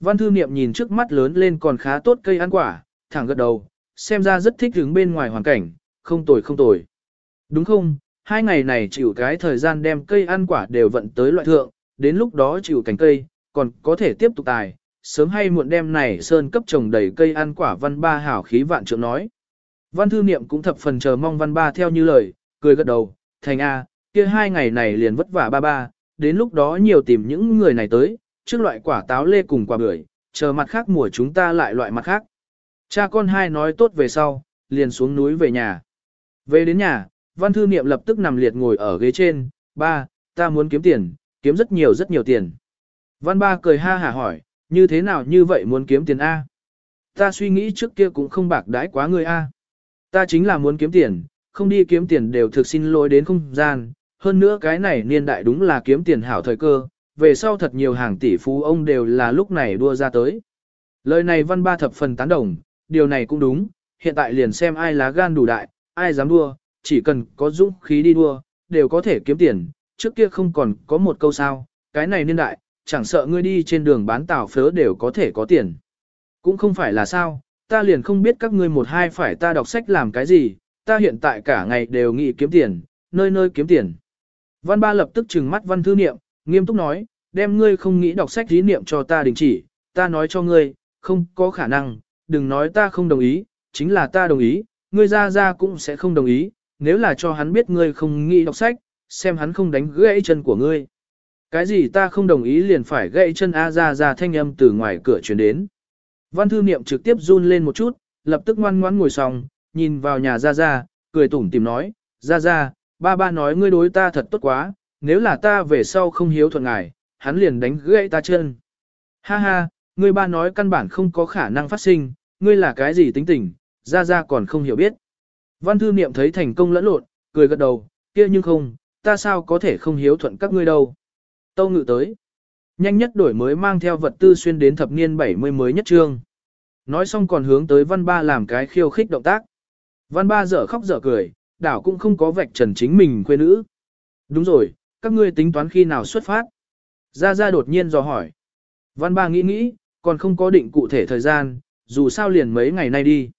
Văn thư niệm nhìn trước mắt lớn lên còn khá tốt cây ăn quả, thẳng gật đầu, xem ra rất thích hứng bên ngoài hoàn cảnh, không tồi không tồi. Đúng không, hai ngày này chịu cái thời gian đem cây ăn quả đều vận tới loại thượng, đến lúc đó chịu cành cây, còn có thể tiếp tục tài, sớm hay muộn đem này sơn cấp trồng đầy cây ăn quả văn ba hảo khí vạn trượng nói. Văn thư niệm cũng thập phần chờ mong văn ba theo như lời, cười gật đầu, thành A, kia hai ngày này liền vất vả ba ba, đến lúc đó nhiều tìm những người này tới, trước loại quả táo lê cùng quả bưởi, chờ mặt khác mùa chúng ta lại loại mặt khác. Cha con hai nói tốt về sau, liền xuống núi về nhà. Về đến nhà, văn thư niệm lập tức nằm liệt ngồi ở ghế trên, ba, ta muốn kiếm tiền, kiếm rất nhiều rất nhiều tiền. Văn ba cười ha hả hỏi, như thế nào như vậy muốn kiếm tiền A? Ta suy nghĩ trước kia cũng không bạc đãi quá người A. Ta chính là muốn kiếm tiền, không đi kiếm tiền đều thực xin lỗi đến không gian, hơn nữa cái này niên đại đúng là kiếm tiền hảo thời cơ, về sau thật nhiều hàng tỷ phú ông đều là lúc này đua ra tới. Lời này văn ba thập phần tán đồng, điều này cũng đúng, hiện tại liền xem ai lá gan đủ đại, ai dám đua, chỉ cần có dũng khí đi đua, đều có thể kiếm tiền, trước kia không còn có một câu sao, cái này niên đại, chẳng sợ ngươi đi trên đường bán tàu phớ đều có thể có tiền. Cũng không phải là sao, ta liền không biết các ngươi một hai phải ta đọc sách làm cái gì, ta hiện tại cả ngày đều nghĩ kiếm tiền, nơi nơi kiếm tiền. Văn ba lập tức trừng mắt văn thư niệm, nghiêm túc nói, đem ngươi không nghĩ đọc sách lý niệm cho ta đình chỉ, ta nói cho ngươi, không có khả năng, đừng nói ta không đồng ý, chính là ta đồng ý, ngươi ra ra cũng sẽ không đồng ý, nếu là cho hắn biết ngươi không nghĩ đọc sách, xem hắn không đánh gãy chân của ngươi. Cái gì ta không đồng ý liền phải gãy chân A ra ra thanh âm từ ngoài cửa truyền đến. Văn thư niệm trực tiếp run lên một chút, lập tức ngoan ngoãn ngồi xong, nhìn vào nhà ra ra, cười tủm tìm nói, ra ra, ba ba nói ngươi đối ta thật tốt quá, nếu là ta về sau không hiếu thuận ngài, hắn liền đánh gãy ta chân. Ha ha, ngươi ba nói căn bản không có khả năng phát sinh, ngươi là cái gì tính tình, ra ra còn không hiểu biết. Văn thư niệm thấy thành công lẫn lộn, cười gật đầu, kia nhưng không, ta sao có thể không hiếu thuận các ngươi đâu. Tâu ngự tới. Nhanh nhất đổi mới mang theo vật tư xuyên đến thập niên 70 mới nhất trương. Nói xong còn hướng tới văn ba làm cái khiêu khích động tác. Văn ba dở khóc dở cười, đảo cũng không có vạch trần chính mình quê nữ. Đúng rồi, các ngươi tính toán khi nào xuất phát. Gia Gia đột nhiên dò hỏi. Văn ba nghĩ nghĩ, còn không có định cụ thể thời gian, dù sao liền mấy ngày nay đi.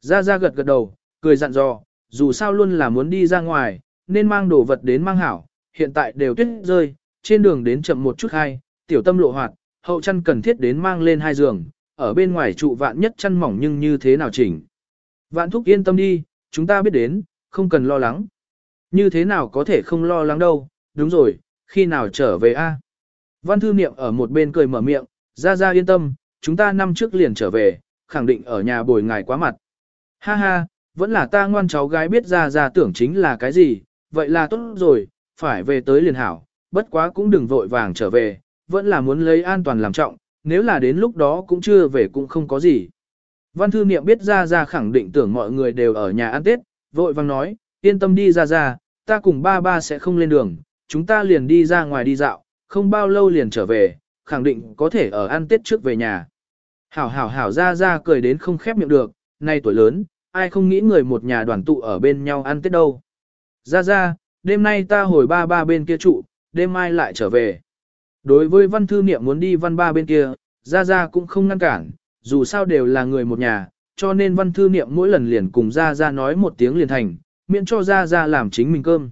Gia Gia gật gật đầu, cười dặn dò, dù sao luôn là muốn đi ra ngoài, nên mang đồ vật đến mang hảo, hiện tại đều tuyết rơi, trên đường đến chậm một chút hay, tiểu tâm lộ hoạt, hậu chăn cần thiết đến mang lên hai giường, ở bên ngoài trụ vạn nhất chăn mỏng nhưng như thế nào chỉnh. Vạn thúc yên tâm đi, chúng ta biết đến, không cần lo lắng. Như thế nào có thể không lo lắng đâu, đúng rồi, khi nào trở về a? Văn thư niệm ở một bên cười mở miệng, ra ra yên tâm, chúng ta năm trước liền trở về, khẳng định ở nhà bồi ngài quá mặt. Ha ha, vẫn là ta ngoan cháu gái biết ra ra tưởng chính là cái gì, vậy là tốt rồi, phải về tới liền hảo, bất quá cũng đừng vội vàng trở về, vẫn là muốn lấy an toàn làm trọng, nếu là đến lúc đó cũng chưa về cũng không có gì. Văn thư niệm biết ra ra khẳng định tưởng mọi người đều ở nhà ăn Tết, vội vàng nói, yên tâm đi ra ra, ta cùng ba ba sẽ không lên đường, chúng ta liền đi ra ngoài đi dạo, không bao lâu liền trở về, khẳng định có thể ở ăn Tết trước về nhà. Hảo hảo hảo ra ra cười đến không khép miệng được, nay tuổi lớn, ai không nghĩ người một nhà đoàn tụ ở bên nhau ăn Tết đâu. Ra ra, đêm nay ta hồi ba ba bên kia trụ, đêm mai lại trở về. Đối với văn thư niệm muốn đi văn ba bên kia, ra ra cũng không ngăn cản, dù sao đều là người một nhà, cho nên văn thư niệm mỗi lần liền cùng ra ra nói một tiếng liền thành, miễn cho ra ra làm chính mình cơm.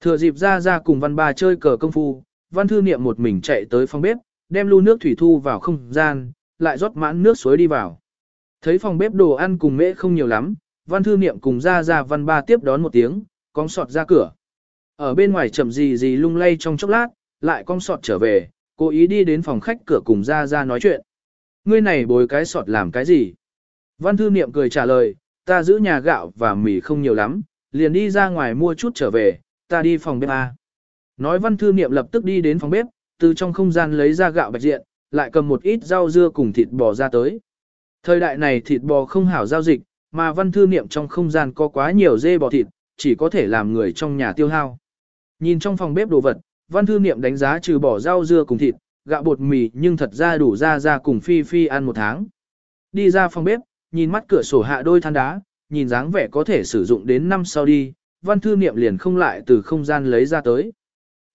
Thừa dịp ra ra cùng văn ba chơi cờ công phu, văn thư niệm một mình chạy tới phòng bếp, đem lu nước thủy thu vào không gian, lại rót mãn nước suối đi vào. Thấy phòng bếp đồ ăn cùng mễ không nhiều lắm, văn thư niệm cùng ra ra văn ba tiếp đón một tiếng, con sọt ra cửa. Ở bên ngoài chậm gì gì lung lay trong chốc lát, lại con sọt trở về, cố ý đi đến phòng khách cửa cùng ra ra nói chuyện. Ngươi này bồi cái sọt làm cái gì? Văn thư niệm cười trả lời, ta giữ nhà gạo và mì không nhiều lắm, liền đi ra ngoài mua chút trở về, ta đi phòng bếp A. Nói văn thư niệm lập tức đi đến phòng bếp, từ trong không gian lấy ra gạo bạch diện, lại cầm một ít rau dưa cùng thịt bò ra tới. Thời đại này thịt bò không hảo giao dịch, mà văn thư niệm trong không gian có quá nhiều dê bò thịt, chỉ có thể làm người trong nhà tiêu hao. Nhìn trong phòng bếp đồ vật, văn thư niệm đánh giá trừ bỏ rau dưa cùng thịt, gạo bột mì nhưng thật ra đủ ra ra cùng Phi Phi ăn một tháng. Đi ra phòng bếp, nhìn mắt cửa sổ hạ đôi than đá, nhìn dáng vẻ có thể sử dụng đến năm sau đi, văn thư niệm liền không lại từ không gian lấy ra tới.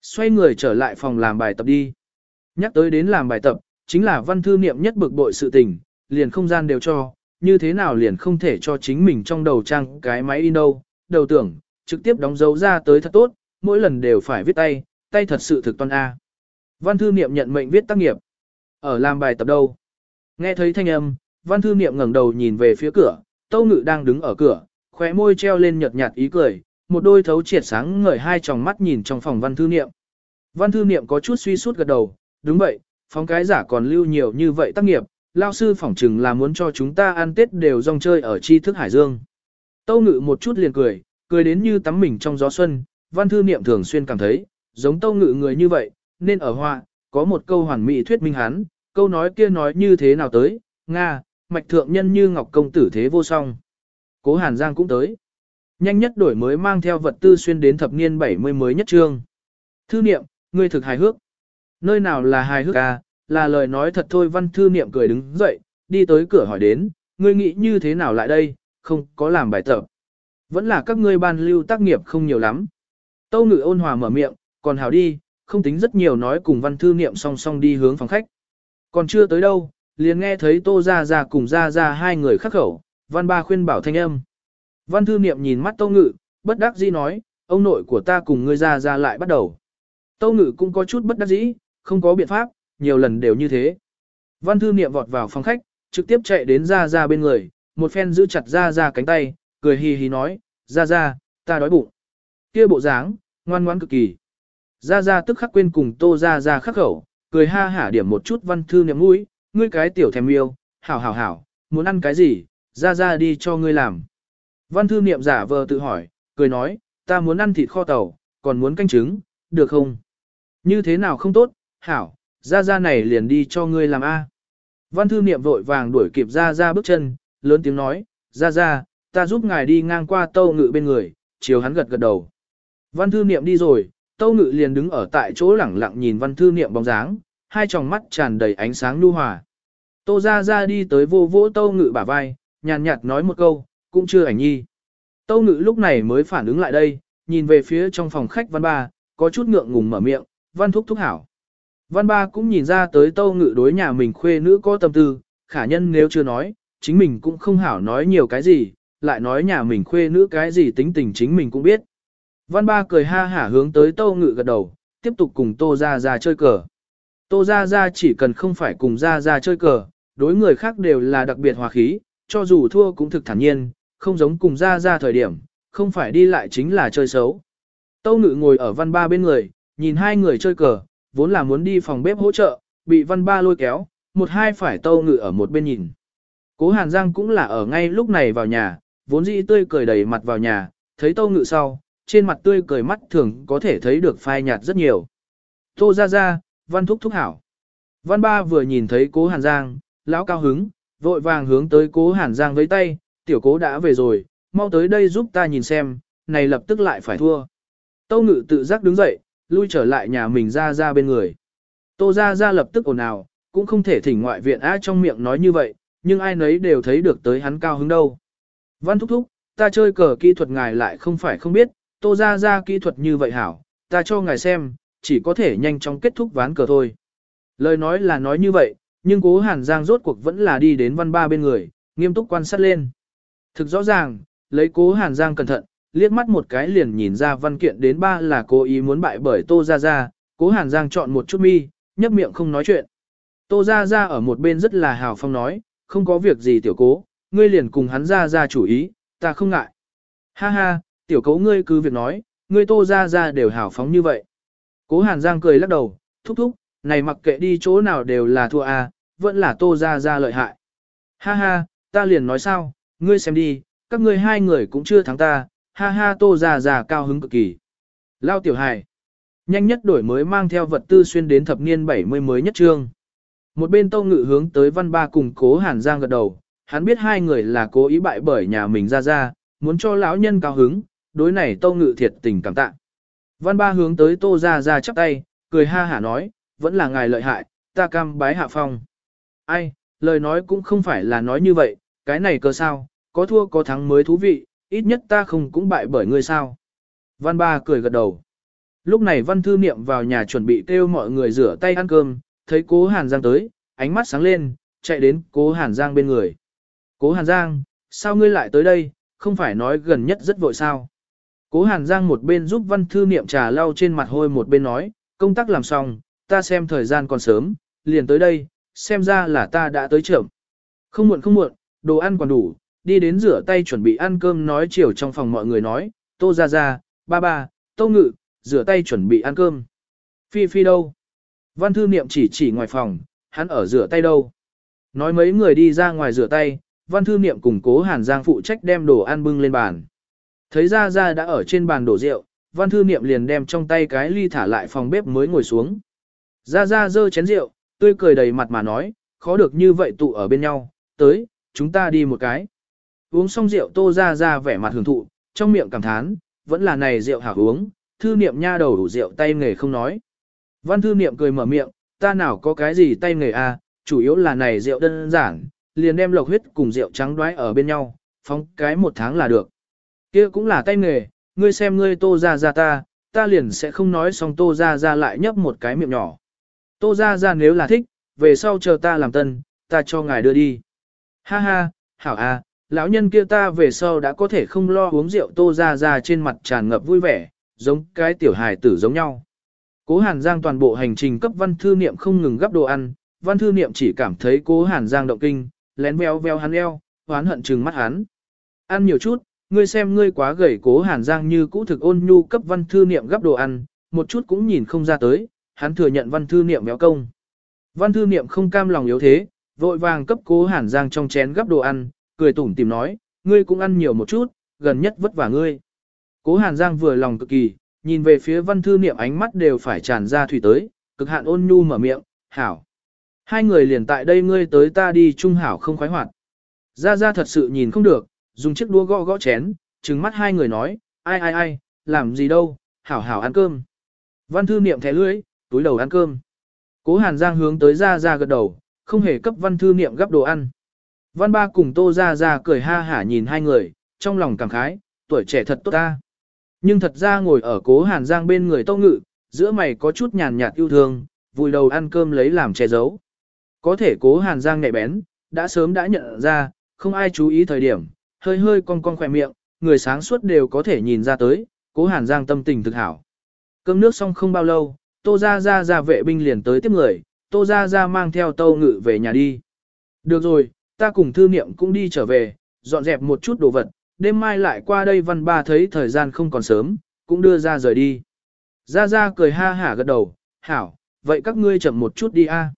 Xoay người trở lại phòng làm bài tập đi. Nhắc tới đến làm bài tập, chính là văn thư niệm nhất bực bội sự tình, liền không gian đều cho, như thế nào liền không thể cho chính mình trong đầu trang cái máy in đâu, đầu tưởng, trực tiếp đóng dấu ra tới thật tốt, mỗi lần đều phải viết tay, tay thật sự thực toàn A. Văn thư niệm nhận mệnh viết tác nghiệp. Ở làm bài tập đâu? Nghe thấy thanh âm, văn thư niệm ngẩng đầu nhìn về phía cửa, tâu ngự đang đứng ở cửa, khóe môi treo lên nhợt nhạt ý cười, một đôi thấu triệt sáng ngời hai tròng mắt nhìn trong phòng văn thư niệm. Văn thư niệm có chút suy sút gật đầu, đúng vậy, phóng cái giả còn lưu nhiều như vậy tác nghiệp, lao sư phỏng chừng là muốn cho chúng ta ăn tết đều rong chơi ở tri thức hải dương. Tâu ngự một chút liền cười, cười đến như tắm mình trong gió xuân, văn thư niệm thường xuyên cảm thấy, giống tâu ngự người như vậy, nên ở hoa, có một câu hoàn mỹ thuyết minh hắn, câu nói kia nói như thế nào tới, Nga, mạch thượng nhân như ngọc công tử thế vô song. Cố Hàn Giang cũng tới. Nhanh nhất đổi mới mang theo vật tư xuyên đến thập niên 70 mới nhất trương. Thư niệm, ngươi thực hài hước. Nơi nào là hài hước à, là lời nói thật thôi văn thư niệm cười đứng dậy, đi tới cửa hỏi đến, ngươi nghĩ như thế nào lại đây, không có làm bài tập. Vẫn là các ngươi ban lưu tác nghiệp không nhiều lắm. Tâu ngự ôn hòa mở miệng, còn hảo đi, không tính rất nhiều nói cùng văn thư niệm song song đi hướng phòng khách. Còn chưa tới đâu, liền nghe thấy tô ra ra cùng ra ra hai người khắc khẩu, văn ba khuyên bảo thanh âm. Văn thư niệm nhìn mắt tâu ngự, bất đắc dĩ nói, ông nội của ta cùng ngươi ra ra lại bắt đầu. Tâu ngự cũng có chút bất đắc dĩ, không có biện pháp, nhiều lần đều như thế. Văn thư niệm vọt vào phòng khách, trực tiếp chạy đến ra ra bên người, một phen giữ chặt ra ra cánh tay, cười hì hì nói, ra ra, ta đói bụng. Kia bộ dáng, ngoan ngoãn cực kỳ. Ra ra tức khắc quên cùng tô ra ra khắc khẩu, cười ha hả điểm một chút văn thư niệm mũi, ngươi cái tiểu thèm yêu, hảo hảo hảo, muốn ăn cái gì, ra ra đi cho ngươi làm. Văn thư niệm giả vờ tự hỏi, cười nói, ta muốn ăn thịt kho tàu, còn muốn canh trứng, được không? Như thế nào không tốt, hảo, ra ra này liền đi cho ngươi làm A. Văn thư niệm vội vàng đuổi kịp ra ra bước chân, lớn tiếng nói, ra ra, ta giúp ngài đi ngang qua tâu ngự bên người, chiều hắn gật gật đầu. Văn thư niệm đi rồi, tâu ngự liền đứng ở tại chỗ lẳng lặng nhìn văn thư niệm bóng dáng, hai tròng mắt tràn đầy ánh sáng nhu hòa. Tô ra ra đi tới vô vỗ tâu ngự bả vai, nhàn nhạt nói một câu, cũng chưa ảnh nhi. Tâu ngự lúc này mới phản ứng lại đây, nhìn về phía trong phòng khách văn ba, có chút ngượng ngùng mở miệng, văn thúc thúc hảo. Văn ba cũng nhìn ra tới tâu ngự đối nhà mình khuê nữ có tâm tư, khả nhân nếu chưa nói, chính mình cũng không hảo nói nhiều cái gì, lại nói nhà mình khuê nữ cái gì tính tình chính mình cũng biết. Văn ba cười ha hả hướng tới tâu ngự gật đầu, tiếp tục cùng tô ra ra chơi cờ. Tô ra ra chỉ cần không phải cùng ra ra chơi cờ, đối người khác đều là đặc biệt hòa khí, cho dù thua cũng thực thản nhiên, không giống cùng ra ra thời điểm, không phải đi lại chính là chơi xấu. Tâu ngự ngồi ở văn ba bên người, nhìn hai người chơi cờ, vốn là muốn đi phòng bếp hỗ trợ, bị văn ba lôi kéo, một hai phải tâu ngự ở một bên nhìn. Cố Hàn Giang cũng là ở ngay lúc này vào nhà, vốn dĩ tươi cười đầy mặt vào nhà, thấy tâu ngự sau, trên mặt tươi cười mắt thường có thể thấy được phai nhạt rất nhiều. Tô ra ra, văn thúc thúc hảo. Văn ba vừa nhìn thấy cố Hàn Giang, lão cao hứng, vội vàng hướng tới cố Hàn Giang với tay, tiểu cố đã về rồi, mau tới đây giúp ta nhìn xem, này lập tức lại phải thua. Tâu ngự tự giác đứng dậy, lui trở lại nhà mình ra ra bên người. Tô ra ra lập tức ồn ào, cũng không thể thỉnh ngoại viện á trong miệng nói như vậy, nhưng ai nấy đều thấy được tới hắn cao hứng đâu. Văn thúc thúc, ta chơi cờ kỹ thuật ngài lại không phải không biết, tô ra ra kỹ thuật như vậy hảo, ta cho ngài xem, chỉ có thể nhanh chóng kết thúc ván cờ thôi. Lời nói là nói như vậy, nhưng cố hàn giang rốt cuộc vẫn là đi đến văn ba bên người, nghiêm túc quan sát lên. Thực rõ ràng, lấy cố hàn giang cẩn thận, liếc mắt một cái liền nhìn ra văn kiện đến ba là cố ý muốn bại bởi Tô Gia Gia, cố Hàn Giang chọn một chút mi, nhấp miệng không nói chuyện. Tô Gia Gia ở một bên rất là hào phong nói, không có việc gì tiểu cố, ngươi liền cùng hắn ra ra chủ ý, ta không ngại. Ha ha, tiểu cố ngươi cứ việc nói, ngươi Tô Gia Gia đều hào phóng như vậy. Cố Hàn Giang cười lắc đầu, thúc thúc, này mặc kệ đi chỗ nào đều là thua à, vẫn là Tô Gia Gia lợi hại. Ha ha, ta liền nói sao, ngươi xem đi, các ngươi hai người cũng chưa thắng ta, ha ha tô già già cao hứng cực kỳ. Lao tiểu hài. Nhanh nhất đổi mới mang theo vật tư xuyên đến thập niên 70 mới nhất trương. Một bên tâu ngự hướng tới văn ba cùng cố hàn giang gật đầu, hắn biết hai người là cố ý bại bởi nhà mình ra ra, muốn cho lão nhân cao hứng, đối này tâu ngự thiệt tình cảm tạ. Văn ba hướng tới tô ra ra chắp tay, cười ha hả nói, vẫn là ngài lợi hại, ta cam bái hạ phong. Ai, lời nói cũng không phải là nói như vậy, cái này cơ sao, có thua có thắng mới thú vị, ít nhất ta không cũng bại bởi ngươi sao. Văn ba cười gật đầu. Lúc này văn thư niệm vào nhà chuẩn bị kêu mọi người rửa tay ăn cơm, thấy cố hàn giang tới, ánh mắt sáng lên, chạy đến cố Hàn Giang bên người. Cố Hàn Giang, sao ngươi lại tới đây, không phải nói gần nhất rất vội sao? Cố Hàn Giang một bên giúp văn thư niệm trà lau trên mặt hôi một bên nói, công tác làm xong, ta xem thời gian còn sớm, liền tới đây, xem ra là ta đã tới trưởng. Không muộn không muộn, đồ ăn còn đủ, đi đến rửa tay chuẩn bị ăn cơm nói chiều trong phòng mọi người nói, tô ra ra, ba ba, tô ngự, rửa tay chuẩn bị ăn cơm. Phi phi đâu? Văn thư niệm chỉ chỉ ngoài phòng, hắn ở rửa tay đâu? Nói mấy người đi ra ngoài rửa tay, văn thư niệm cùng cố hàn giang phụ trách đem đồ ăn bưng lên bàn. Thấy ra ra đã ở trên bàn đổ rượu, văn thư niệm liền đem trong tay cái ly thả lại phòng bếp mới ngồi xuống. Ra ra dơ chén rượu, tươi cười đầy mặt mà nói, khó được như vậy tụ ở bên nhau, tới, chúng ta đi một cái. Uống xong rượu tô ra ra vẻ mặt hưởng thụ, trong miệng cảm thán, vẫn là này rượu hảo uống, thư niệm nha đầu đủ rượu tay nghề không nói. Văn thư niệm cười mở miệng, ta nào có cái gì tay nghề à, chủ yếu là này rượu đơn giản, liền đem lộc huyết cùng rượu trắng đoái ở bên nhau, phóng cái một tháng là được. kia cũng là tay nghề, ngươi xem ngươi tô ra ra ta, ta liền sẽ không nói xong tô ra ra lại nhấp một cái miệng nhỏ. Tô ra ra nếu là thích, về sau chờ ta làm tân, ta cho ngài đưa đi. Ha ha, hảo à, lão nhân kia ta về sau đã có thể không lo uống rượu tô ra ra trên mặt tràn ngập vui vẻ, giống cái tiểu hài tử giống nhau. Cố Hàn Giang toàn bộ hành trình cấp văn thư niệm không ngừng gấp đồ ăn, văn thư niệm chỉ cảm thấy cố Hàn Giang động kinh, lén veo veo hắn eo, hoán hận trừng mắt hắn. Ăn nhiều chút, ngươi xem ngươi quá gầy cố Hàn Giang như cũ thực ôn nhu cấp văn thư niệm gấp đồ ăn, một chút cũng nhìn không ra tới, hắn thừa nhận văn thư niệm béo công. Văn thư niệm không cam lòng yếu thế, vội vàng cấp cố Hàn Giang trong chén gấp đồ ăn, cười tủm tìm nói, ngươi cũng ăn nhiều một chút, gần nhất vất vả ngươi. Cố Hàn Giang vừa lòng cực kỳ, nhìn về phía văn thư niệm ánh mắt đều phải tràn ra thủy tới, cực hạn ôn nhu mở miệng, hảo. Hai người liền tại đây ngươi tới ta đi chung hảo không khoái hoạt. Ra ra thật sự nhìn không được, dùng chiếc đũa gõ gõ chén, trừng mắt hai người nói, ai ai ai, làm gì đâu, hảo hảo ăn cơm. Văn thư niệm thẻ lưỡi, túi đầu ăn cơm. Cố Hàn Giang hướng tới ra ra gật đầu, không hề cấp văn thư niệm gấp đồ ăn. Văn ba cùng tô ra ra cười ha hả nhìn hai người, trong lòng cảm khái, tuổi trẻ thật tốt ta. Nhưng thật ra ngồi ở cố hàn giang bên người tô ngự, giữa mày có chút nhàn nhạt yêu thương, vùi đầu ăn cơm lấy làm che giấu. Có thể cố hàn giang nhạy bén, đã sớm đã nhận ra, không ai chú ý thời điểm, hơi hơi cong cong khỏe miệng, người sáng suốt đều có thể nhìn ra tới, cố hàn giang tâm tình thực hảo. Cơm nước xong không bao lâu, tô ra ra ra vệ binh liền tới tiếp người, tô Gia Gia mang theo tâu ngự về nhà đi. Được rồi, ta cùng thư niệm cũng đi trở về, dọn dẹp một chút đồ vật, đêm mai lại qua đây văn ba thấy thời gian không còn sớm, cũng đưa ra rời đi. Gia Gia cười ha hả gật đầu, hảo, vậy các ngươi chậm một chút đi a.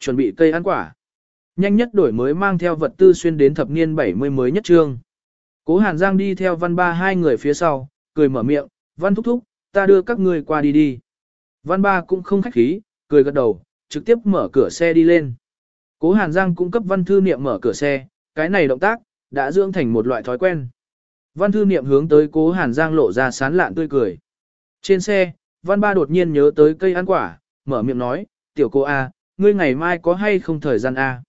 Chuẩn bị cây ăn quả. Nhanh nhất đổi mới mang theo vật tư xuyên đến thập niên 70 mới nhất trương. Cố Hàn Giang đi theo văn ba hai người phía sau, cười mở miệng, văn thúc thúc, ta đưa các ngươi qua đi đi. Văn ba cũng không khách khí, cười gật đầu, trực tiếp mở cửa xe đi lên. Cố Hàn Giang cũng cấp văn thư niệm mở cửa xe, cái này động tác, đã dưỡng thành một loại thói quen. Văn thư niệm hướng tới cố Hàn Giang lộ ra sán lạn tươi cười. Trên xe, văn ba đột nhiên nhớ tới cây ăn quả, mở miệng nói, tiểu cô A, ngươi ngày mai có hay không thời gian A.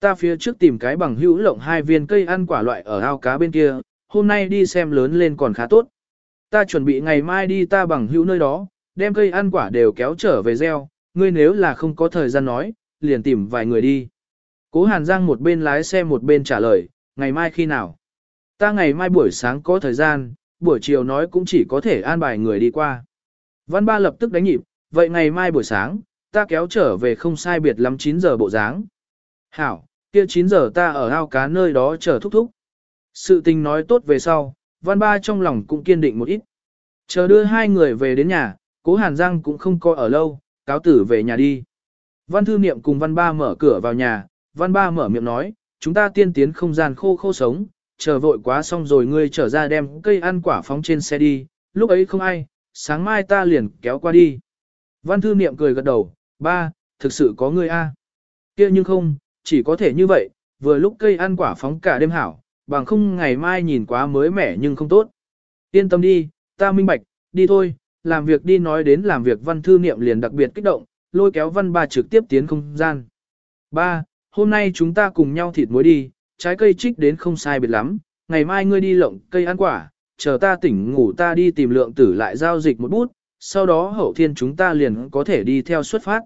Ta phía trước tìm cái bằng hữu lộng hai viên cây ăn quả loại ở ao cá bên kia, hôm nay đi xem lớn lên còn khá tốt. Ta chuẩn bị ngày mai đi ta bằng hữu nơi đó, đem cây ăn quả đều kéo trở về gieo, ngươi nếu là không có thời gian nói, liền tìm vài người đi. Cố Hàn Giang một bên lái xe một bên trả lời, ngày mai khi nào? Ta ngày mai buổi sáng có thời gian, buổi chiều nói cũng chỉ có thể an bài người đi qua. Văn ba lập tức đánh nhịp, vậy ngày mai buổi sáng, ta kéo trở về không sai biệt lắm 9 giờ bộ dáng. Hảo, kia 9 giờ ta ở ao cá nơi đó chờ thúc thúc. Sự tình nói tốt về sau, văn ba trong lòng cũng kiên định một ít. Chờ đưa hai người về đến nhà, cố Hàn Giang cũng không coi ở lâu, cáo tử về nhà đi. Văn thư niệm cùng văn ba mở cửa vào nhà, văn ba mở miệng nói, chúng ta tiên tiến không gian khô khô sống, chờ vội quá xong rồi ngươi trở ra đem cây ăn quả phóng trên xe đi, lúc ấy không ai, sáng mai ta liền kéo qua đi. Văn thư niệm cười gật đầu, ba, thực sự có ngươi a. kia nhưng không, chỉ có thể như vậy, vừa lúc cây ăn quả phóng cả đêm hảo, bằng không ngày mai nhìn quá mới mẻ nhưng không tốt. Yên tâm đi, ta minh bạch, đi thôi, làm việc đi nói đến làm việc văn thư niệm liền đặc biệt kích động, lôi kéo văn ba trực tiếp tiến không gian. Ba, hôm nay chúng ta cùng nhau thịt muối đi, trái cây trích đến không sai biệt lắm, ngày mai ngươi đi lộng cây ăn quả, chờ ta tỉnh ngủ ta đi tìm lượng tử lại giao dịch một bút, sau đó hậu thiên chúng ta liền có thể đi theo xuất phát.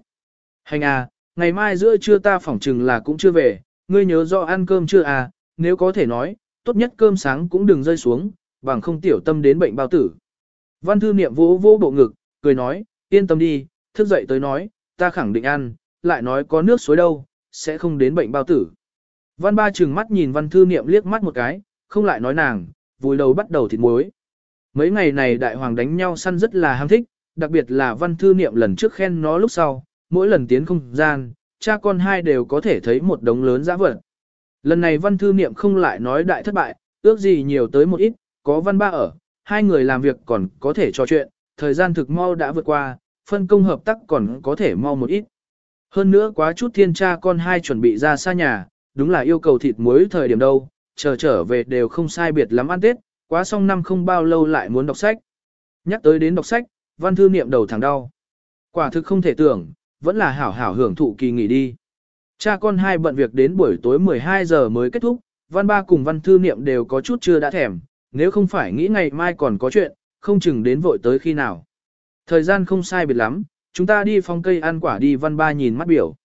Hành à, ngày mai giữa trưa ta phỏng chừng là cũng chưa về, ngươi nhớ rõ ăn cơm chưa à, nếu có thể nói, tốt nhất cơm sáng cũng đừng rơi xuống, bằng không tiểu tâm đến bệnh bao tử. Văn thư niệm vỗ vỗ bộ ngực, cười nói, yên tâm đi, thức dậy tới nói, ta khẳng định ăn, lại nói có nước suối đâu, sẽ không đến bệnh bao tử. Văn ba chừng mắt nhìn văn thư niệm liếc mắt một cái, không lại nói nàng, vùi đầu bắt đầu thịt muối. Mấy ngày này đại hoàng đánh nhau săn rất là ham thích, đặc biệt là văn thư niệm lần trước khen nó lúc sau, mỗi lần tiến không gian, cha con hai đều có thể thấy một đống lớn giã vật. Lần này văn thư niệm không lại nói đại thất bại, ước gì nhiều tới một ít, có văn ba ở, hai người làm việc còn có thể trò chuyện, thời gian thực mau đã vượt qua, phân công hợp tác còn có thể mau một ít. Hơn nữa quá chút thiên cha con hai chuẩn bị ra xa nhà, đúng là yêu cầu thịt muối thời điểm đâu, chờ trở về đều không sai biệt lắm ăn Tết, quá xong năm không bao lâu lại muốn đọc sách. Nhắc tới đến đọc sách, văn thư niệm đầu thẳng đau. Quả thực không thể tưởng, vẫn là hảo hảo hưởng thụ kỳ nghỉ đi. Cha con hai bận việc đến buổi tối 12 giờ mới kết thúc, văn ba cùng văn thư niệm đều có chút chưa đã thèm, nếu không phải nghĩ ngày mai còn có chuyện, không chừng đến vội tới khi nào. Thời gian không sai biệt lắm, chúng ta đi phong cây ăn quả đi văn ba nhìn mắt biểu.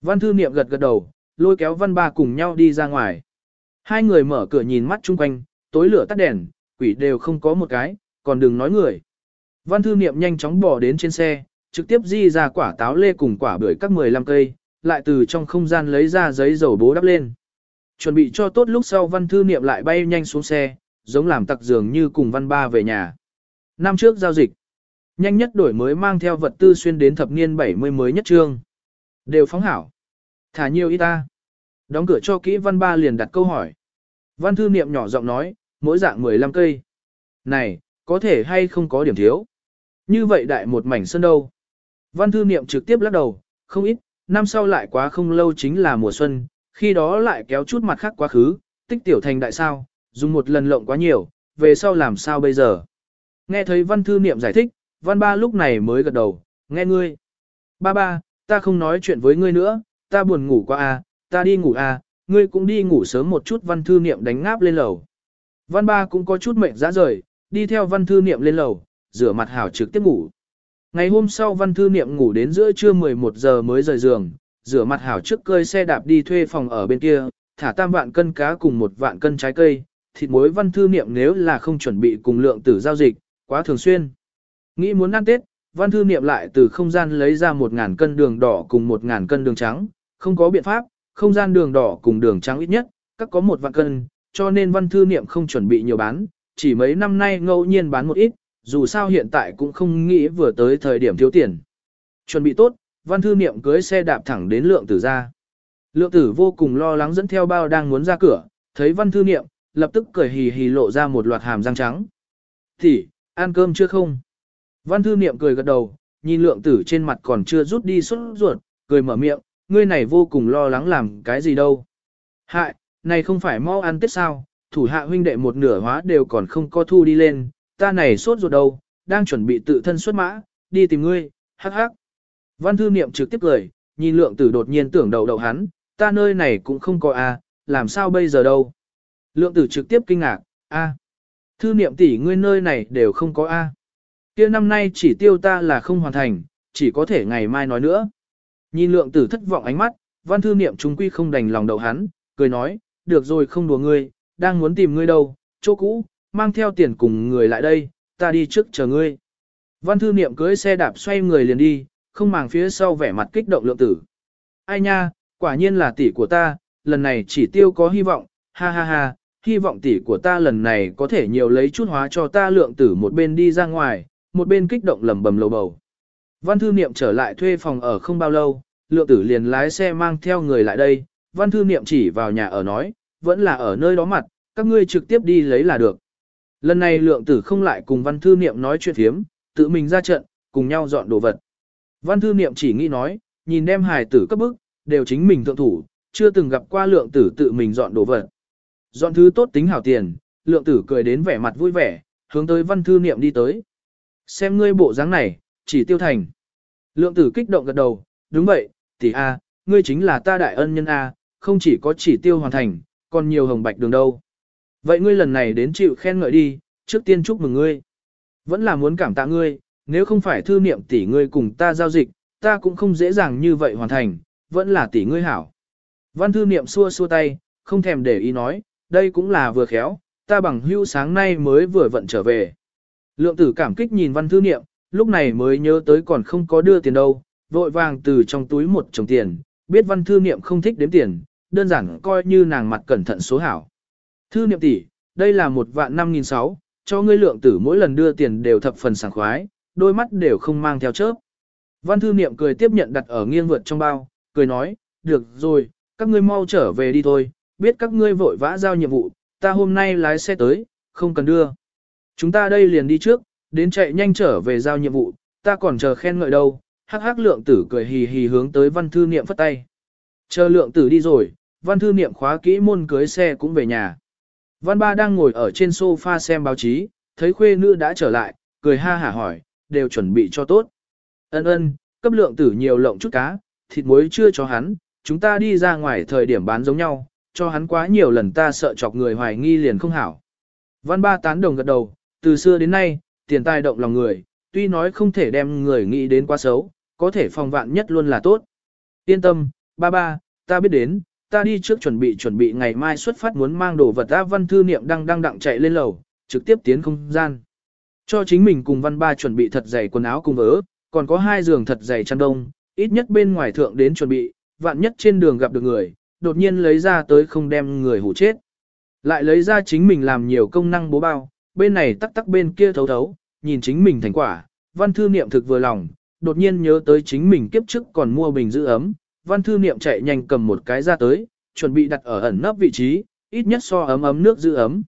Văn thư niệm gật gật đầu, lôi kéo văn ba cùng nhau đi ra ngoài. Hai người mở cửa nhìn mắt chung quanh, tối lửa tắt đèn, quỷ đều không có một cái, còn đừng nói người. Văn thư niệm nhanh chóng bỏ đến trên xe, trực tiếp di ra quả táo lê cùng quả bưởi các 15 cây, lại từ trong không gian lấy ra giấy dầu bố đắp lên. Chuẩn bị cho tốt lúc sau văn thư niệm lại bay nhanh xuống xe, giống làm tặc dường như cùng văn ba về nhà. Năm trước giao dịch, nhanh nhất đổi mới mang theo vật tư xuyên đến thập niên 70 mới nhất trương. Đều phóng hảo. Thả nhiều ít ta. Đóng cửa cho kỹ văn ba liền đặt câu hỏi. Văn thư niệm nhỏ giọng nói, mỗi dạng 15 cây. Này, có thể hay không có điểm thiếu. Như vậy đại một mảnh sân đâu. Văn thư niệm trực tiếp lắc đầu, không ít, năm sau lại quá không lâu chính là mùa xuân, khi đó lại kéo chút mặt khác quá khứ, tích tiểu thành đại sao, dùng một lần lộng quá nhiều, về sau làm sao bây giờ. Nghe thấy văn thư niệm giải thích, văn ba lúc này mới gật đầu, nghe ngươi. Ba ba, ta không nói chuyện với ngươi nữa, ta buồn ngủ quá à, ta đi ngủ à, ngươi cũng đi ngủ sớm một chút văn thư niệm đánh ngáp lên lầu. Văn ba cũng có chút mệnh ra rời, đi theo văn thư niệm lên lầu, rửa mặt hảo trực tiếp ngủ. Ngày hôm sau văn thư niệm ngủ đến giữa trưa 11 giờ mới rời giường, rửa mặt hảo trước cơi xe đạp đi thuê phòng ở bên kia, thả tam vạn cân cá cùng một vạn cân trái cây, thịt muối văn thư niệm nếu là không chuẩn bị cùng lượng tử giao dịch, quá thường xuyên. Nghĩ muốn ăn Tết, văn thư niệm lại từ không gian lấy ra một ngàn cân đường đỏ cùng một ngàn cân đường trắng, không có biện pháp, không gian đường đỏ cùng đường trắng ít nhất, các có một vạn cân, cho nên văn thư niệm không chuẩn bị nhiều bán, chỉ mấy năm nay ngẫu nhiên bán một ít, dù sao hiện tại cũng không nghĩ vừa tới thời điểm thiếu tiền. Chuẩn bị tốt, văn thư niệm cưới xe đạp thẳng đến lượng tử ra. Lượng tử vô cùng lo lắng dẫn theo bao đang muốn ra cửa, thấy văn thư niệm, lập tức cười hì hì lộ ra một loạt hàm răng trắng. Thì, ăn cơm chưa không? Văn thư niệm cười gật đầu, nhìn lượng tử trên mặt còn chưa rút đi xuất ruột, cười mở miệng, ngươi này vô cùng lo lắng làm cái gì đâu. Hại, này không phải mau ăn tết sao, thủ hạ huynh đệ một nửa hóa đều còn không có thu đi lên, ta này sốt ruột đâu, đang chuẩn bị tự thân xuất mã, đi tìm ngươi, hắc hắc. Văn thư niệm trực tiếp cười, nhìn lượng tử đột nhiên tưởng đầu đầu hắn, ta nơi này cũng không có a, làm sao bây giờ đâu. Lượng tử trực tiếp kinh ngạc, a, thư niệm tỷ ngươi nơi này đều không có a. Kia năm nay chỉ tiêu ta là không hoàn thành, chỉ có thể ngày mai nói nữa. Nhìn lượng tử thất vọng ánh mắt, văn thư niệm trung quy không đành lòng đầu hắn, cười nói, được rồi không đùa ngươi, đang muốn tìm ngươi đâu, chỗ cũ, mang theo tiền cùng người lại đây, ta đi trước chờ ngươi. Văn thư niệm cưới xe đạp xoay người liền đi, không màng phía sau vẻ mặt kích động lượng tử. Ai nha, quả nhiên là tỷ của ta, lần này chỉ tiêu có hy vọng, ha ha ha, hy vọng tỷ của ta lần này có thể nhiều lấy chút hóa cho ta lượng tử một bên đi ra ngoài, một bên kích động lầm bầm lầu bầu. Văn thư niệm trở lại thuê phòng ở không bao lâu, lượng tử liền lái xe mang theo người lại đây, văn thư niệm chỉ vào nhà ở nói, vẫn là ở nơi đó mặt, các ngươi trực tiếp đi lấy là được. Lần này lượng tử không lại cùng văn thư niệm nói chuyện thiếm, tự mình ra trận, cùng nhau dọn đồ vật. Văn thư niệm chỉ nghĩ nói, nhìn đem hài tử cấp bức, đều chính mình thượng thủ, chưa từng gặp qua lượng tử tự mình dọn đồ vật. Dọn thứ tốt tính hảo tiền, lượng tử cười đến vẻ mặt vui vẻ, hướng tới văn thư niệm đi tới. Xem ngươi bộ dáng này, chỉ tiêu thành. Lượng tử kích động gật đầu, đúng vậy, tỷ A, ngươi chính là ta đại ân nhân A, không chỉ có chỉ tiêu hoàn thành, còn nhiều hồng bạch đường đâu. Vậy ngươi lần này đến chịu khen ngợi đi, trước tiên chúc mừng ngươi. Vẫn là muốn cảm tạ ngươi, nếu không phải thư niệm tỷ ngươi cùng ta giao dịch, ta cũng không dễ dàng như vậy hoàn thành, vẫn là tỷ ngươi hảo. Văn thư niệm xua xua tay, không thèm để ý nói, đây cũng là vừa khéo, ta bằng hưu sáng nay mới vừa vận trở về. Lượng tử cảm kích nhìn văn thư niệm, lúc này mới nhớ tới còn không có đưa tiền đâu, vội vàng từ trong túi một chồng tiền, biết văn thư niệm không thích đếm tiền, đơn giản coi như nàng mặt cẩn thận số hảo. Thư niệm tỷ, đây là một vạn năm nghìn sáu, cho ngươi lượng tử mỗi lần đưa tiền đều thập phần sảng khoái, đôi mắt đều không mang theo chớp. Văn thư niệm cười tiếp nhận đặt ở nghiêng vượt trong bao, cười nói, được rồi, các ngươi mau trở về đi thôi, biết các ngươi vội vã giao nhiệm vụ, ta hôm nay lái xe tới, không cần đưa. Chúng ta đây liền đi trước, đến chạy nhanh trở về giao nhiệm vụ, ta còn chờ khen ngợi đâu. Hắc hắc lượng tử cười hì hì hướng tới văn thư niệm phất tay. Chờ lượng tử đi rồi, văn thư niệm khóa kỹ môn cưới xe cũng về nhà. Văn ba đang ngồi ở trên sofa xem báo chí, thấy khuê nữ đã trở lại, cười ha hả hỏi, đều chuẩn bị cho tốt. Ân ân, cấp lượng tử nhiều lộng chút cá, thịt muối chưa cho hắn, chúng ta đi ra ngoài thời điểm bán giống nhau, cho hắn quá nhiều lần ta sợ chọc người hoài nghi liền không hảo. Văn ba tán đồng gật đầu, từ xưa đến nay, tiền tài động lòng người, tuy nói không thể đem người nghĩ đến quá xấu, có thể phòng vạn nhất luôn là tốt. Yên tâm, ba ba, ta biết đến, ta đi trước chuẩn bị chuẩn bị ngày mai xuất phát muốn mang đồ vật ta văn thư niệm đang đang đặng chạy lên lầu, trực tiếp tiến không gian. Cho chính mình cùng văn ba chuẩn bị thật dày quần áo cùng vớ, còn có hai giường thật dày chăn đông, ít nhất bên ngoài thượng đến chuẩn bị, vạn nhất trên đường gặp được người, đột nhiên lấy ra tới không đem người hủ chết. Lại lấy ra chính mình làm nhiều công năng bố bao, bên này tắc tắc bên kia thấu thấu, nhìn chính mình thành quả, văn thư niệm thực vừa lòng, đột nhiên nhớ tới chính mình kiếp trước còn mua bình giữ ấm, văn thư niệm chạy nhanh cầm một cái ra tới, chuẩn bị đặt ở ẩn nấp vị trí, ít nhất so ấm ấm nước giữ ấm.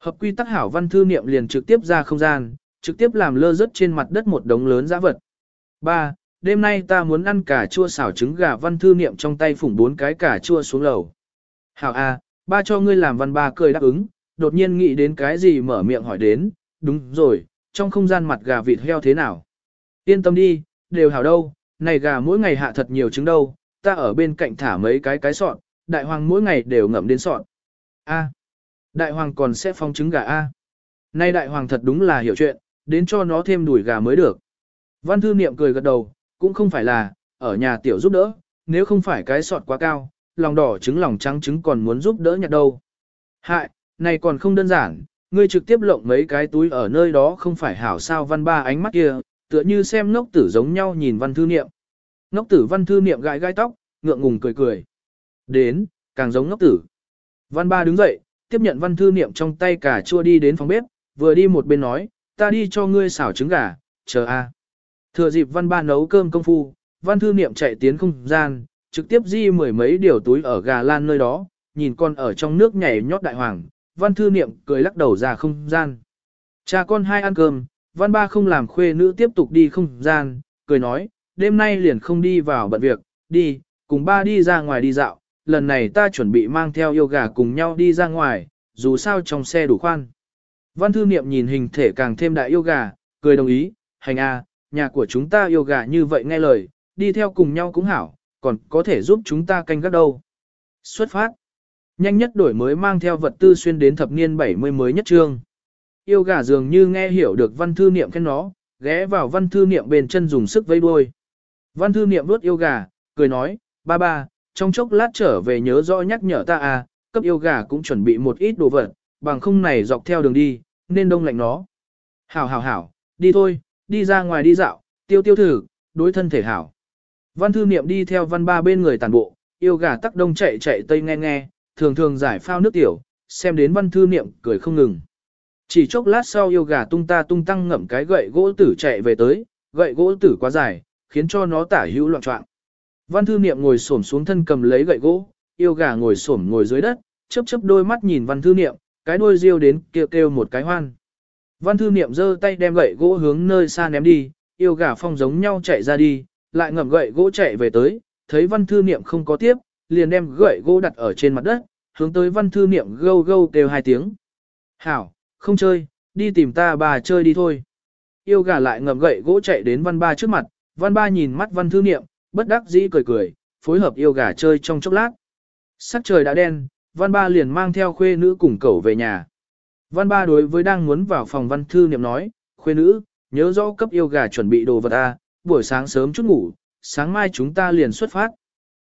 Hợp quy tắc hảo văn thư niệm liền trực tiếp ra không gian, trực tiếp làm lơ rớt trên mặt đất một đống lớn dã vật. 3. Đêm nay ta muốn ăn cà chua xào trứng gà văn thư niệm trong tay phủng bốn cái cà chua xuống lầu. Hảo A, ba cho ngươi làm văn ba cười đáp ứng, đột nhiên nghĩ đến cái gì mở miệng hỏi đến, đúng rồi, trong không gian mặt gà vịt heo thế nào? Yên tâm đi, đều hảo đâu, này gà mỗi ngày hạ thật nhiều trứng đâu, ta ở bên cạnh thả mấy cái cái sọn, đại hoàng mỗi ngày đều ngậm đến sọn. A, đại hoàng còn sẽ phong trứng gà A. Nay đại hoàng thật đúng là hiểu chuyện, đến cho nó thêm đùi gà mới được. Văn thư niệm cười gật đầu, cũng không phải là, ở nhà tiểu giúp đỡ, nếu không phải cái sọt quá cao, lòng đỏ trứng lòng trắng trứng còn muốn giúp đỡ nhặt đâu. Hại, này còn không đơn giản, ngươi trực tiếp lộng mấy cái túi ở nơi đó không phải hảo sao văn ba ánh mắt kia, tựa như xem ngốc tử giống nhau nhìn văn thư niệm. Ngốc tử văn thư niệm gãi gai tóc, ngượng ngùng cười cười. Đến, càng giống ngốc tử. Văn ba đứng dậy, tiếp nhận văn thư niệm trong tay cả chua đi đến phòng bếp, vừa đi một bên nói, ta đi cho ngươi xào trứng gà, chờ a. Thừa dịp văn ba nấu cơm công phu, văn thư niệm chạy tiến không gian, trực tiếp di mười mấy điều túi ở gà lan nơi đó, nhìn con ở trong nước nhảy nhót đại hoàng, văn thư niệm cười lắc đầu ra không gian. Cha con hai ăn cơm, văn ba không làm khuê nữ tiếp tục đi không gian, cười nói, đêm nay liền không đi vào bận việc, đi, cùng ba đi ra ngoài đi dạo, lần này ta chuẩn bị mang theo yêu gà cùng nhau đi ra ngoài, dù sao trong xe đủ khoan. Văn thư niệm nhìn hình thể càng thêm đại yêu gà, cười đồng ý, hành a, nhà của chúng ta yêu gà như vậy nghe lời, đi theo cùng nhau cũng hảo, còn có thể giúp chúng ta canh gác đâu. Xuất phát. Nhanh nhất đổi mới mang theo vật tư xuyên đến thập niên 70 mới nhất trương. Yêu gà dường như nghe hiểu được văn thư niệm khen nó, ghé vào văn thư niệm bên chân dùng sức vây đuôi. Văn thư niệm vuốt yêu gà, cười nói, ba ba, trong chốc lát trở về nhớ rõ nhắc nhở ta à, cấp yêu gà cũng chuẩn bị một ít đồ vật, bằng không này dọc theo đường đi, nên đông lạnh nó. Hảo hảo hảo, đi thôi, đi ra ngoài đi dạo, tiêu tiêu thử, đối thân thể hảo. Văn thư niệm đi theo văn ba bên người tàn bộ, yêu gà tắc đông chạy chạy tây nghe nghe, thường thường giải phao nước tiểu, xem đến văn thư niệm cười không ngừng. Chỉ chốc lát sau yêu gà tung ta tung tăng ngậm cái gậy gỗ tử chạy về tới, gậy gỗ tử quá dài, khiến cho nó tả hữu loạn trọng. Văn thư niệm ngồi xổm xuống thân cầm lấy gậy gỗ, yêu gà ngồi xổm ngồi dưới đất, chớp chớp đôi mắt nhìn văn thư niệm, cái đuôi riêu đến kêu kêu một cái hoan. Văn thư niệm giơ tay đem gậy gỗ hướng nơi xa ném đi, yêu gà phong giống nhau chạy ra đi, lại ngậm gậy gỗ chạy về tới, thấy văn thư niệm không có tiếp, liền đem gậy gỗ đặt ở trên mặt đất, hướng tới văn thư niệm gâu gâu kêu hai tiếng. Hảo, không chơi, đi tìm ta bà chơi đi thôi. Yêu gà lại ngậm gậy gỗ chạy đến văn ba trước mặt, văn ba nhìn mắt văn thư niệm, bất đắc dĩ cười cười, phối hợp yêu gà chơi trong chốc lát. Sắc trời đã đen, văn ba liền mang theo khuê nữ cùng cậu về nhà. Văn ba đối với đang muốn vào phòng văn thư niệm nói, khuê nữ, nhớ rõ cấp yêu gà chuẩn bị đồ vật A, buổi sáng sớm chút ngủ, sáng mai chúng ta liền xuất phát.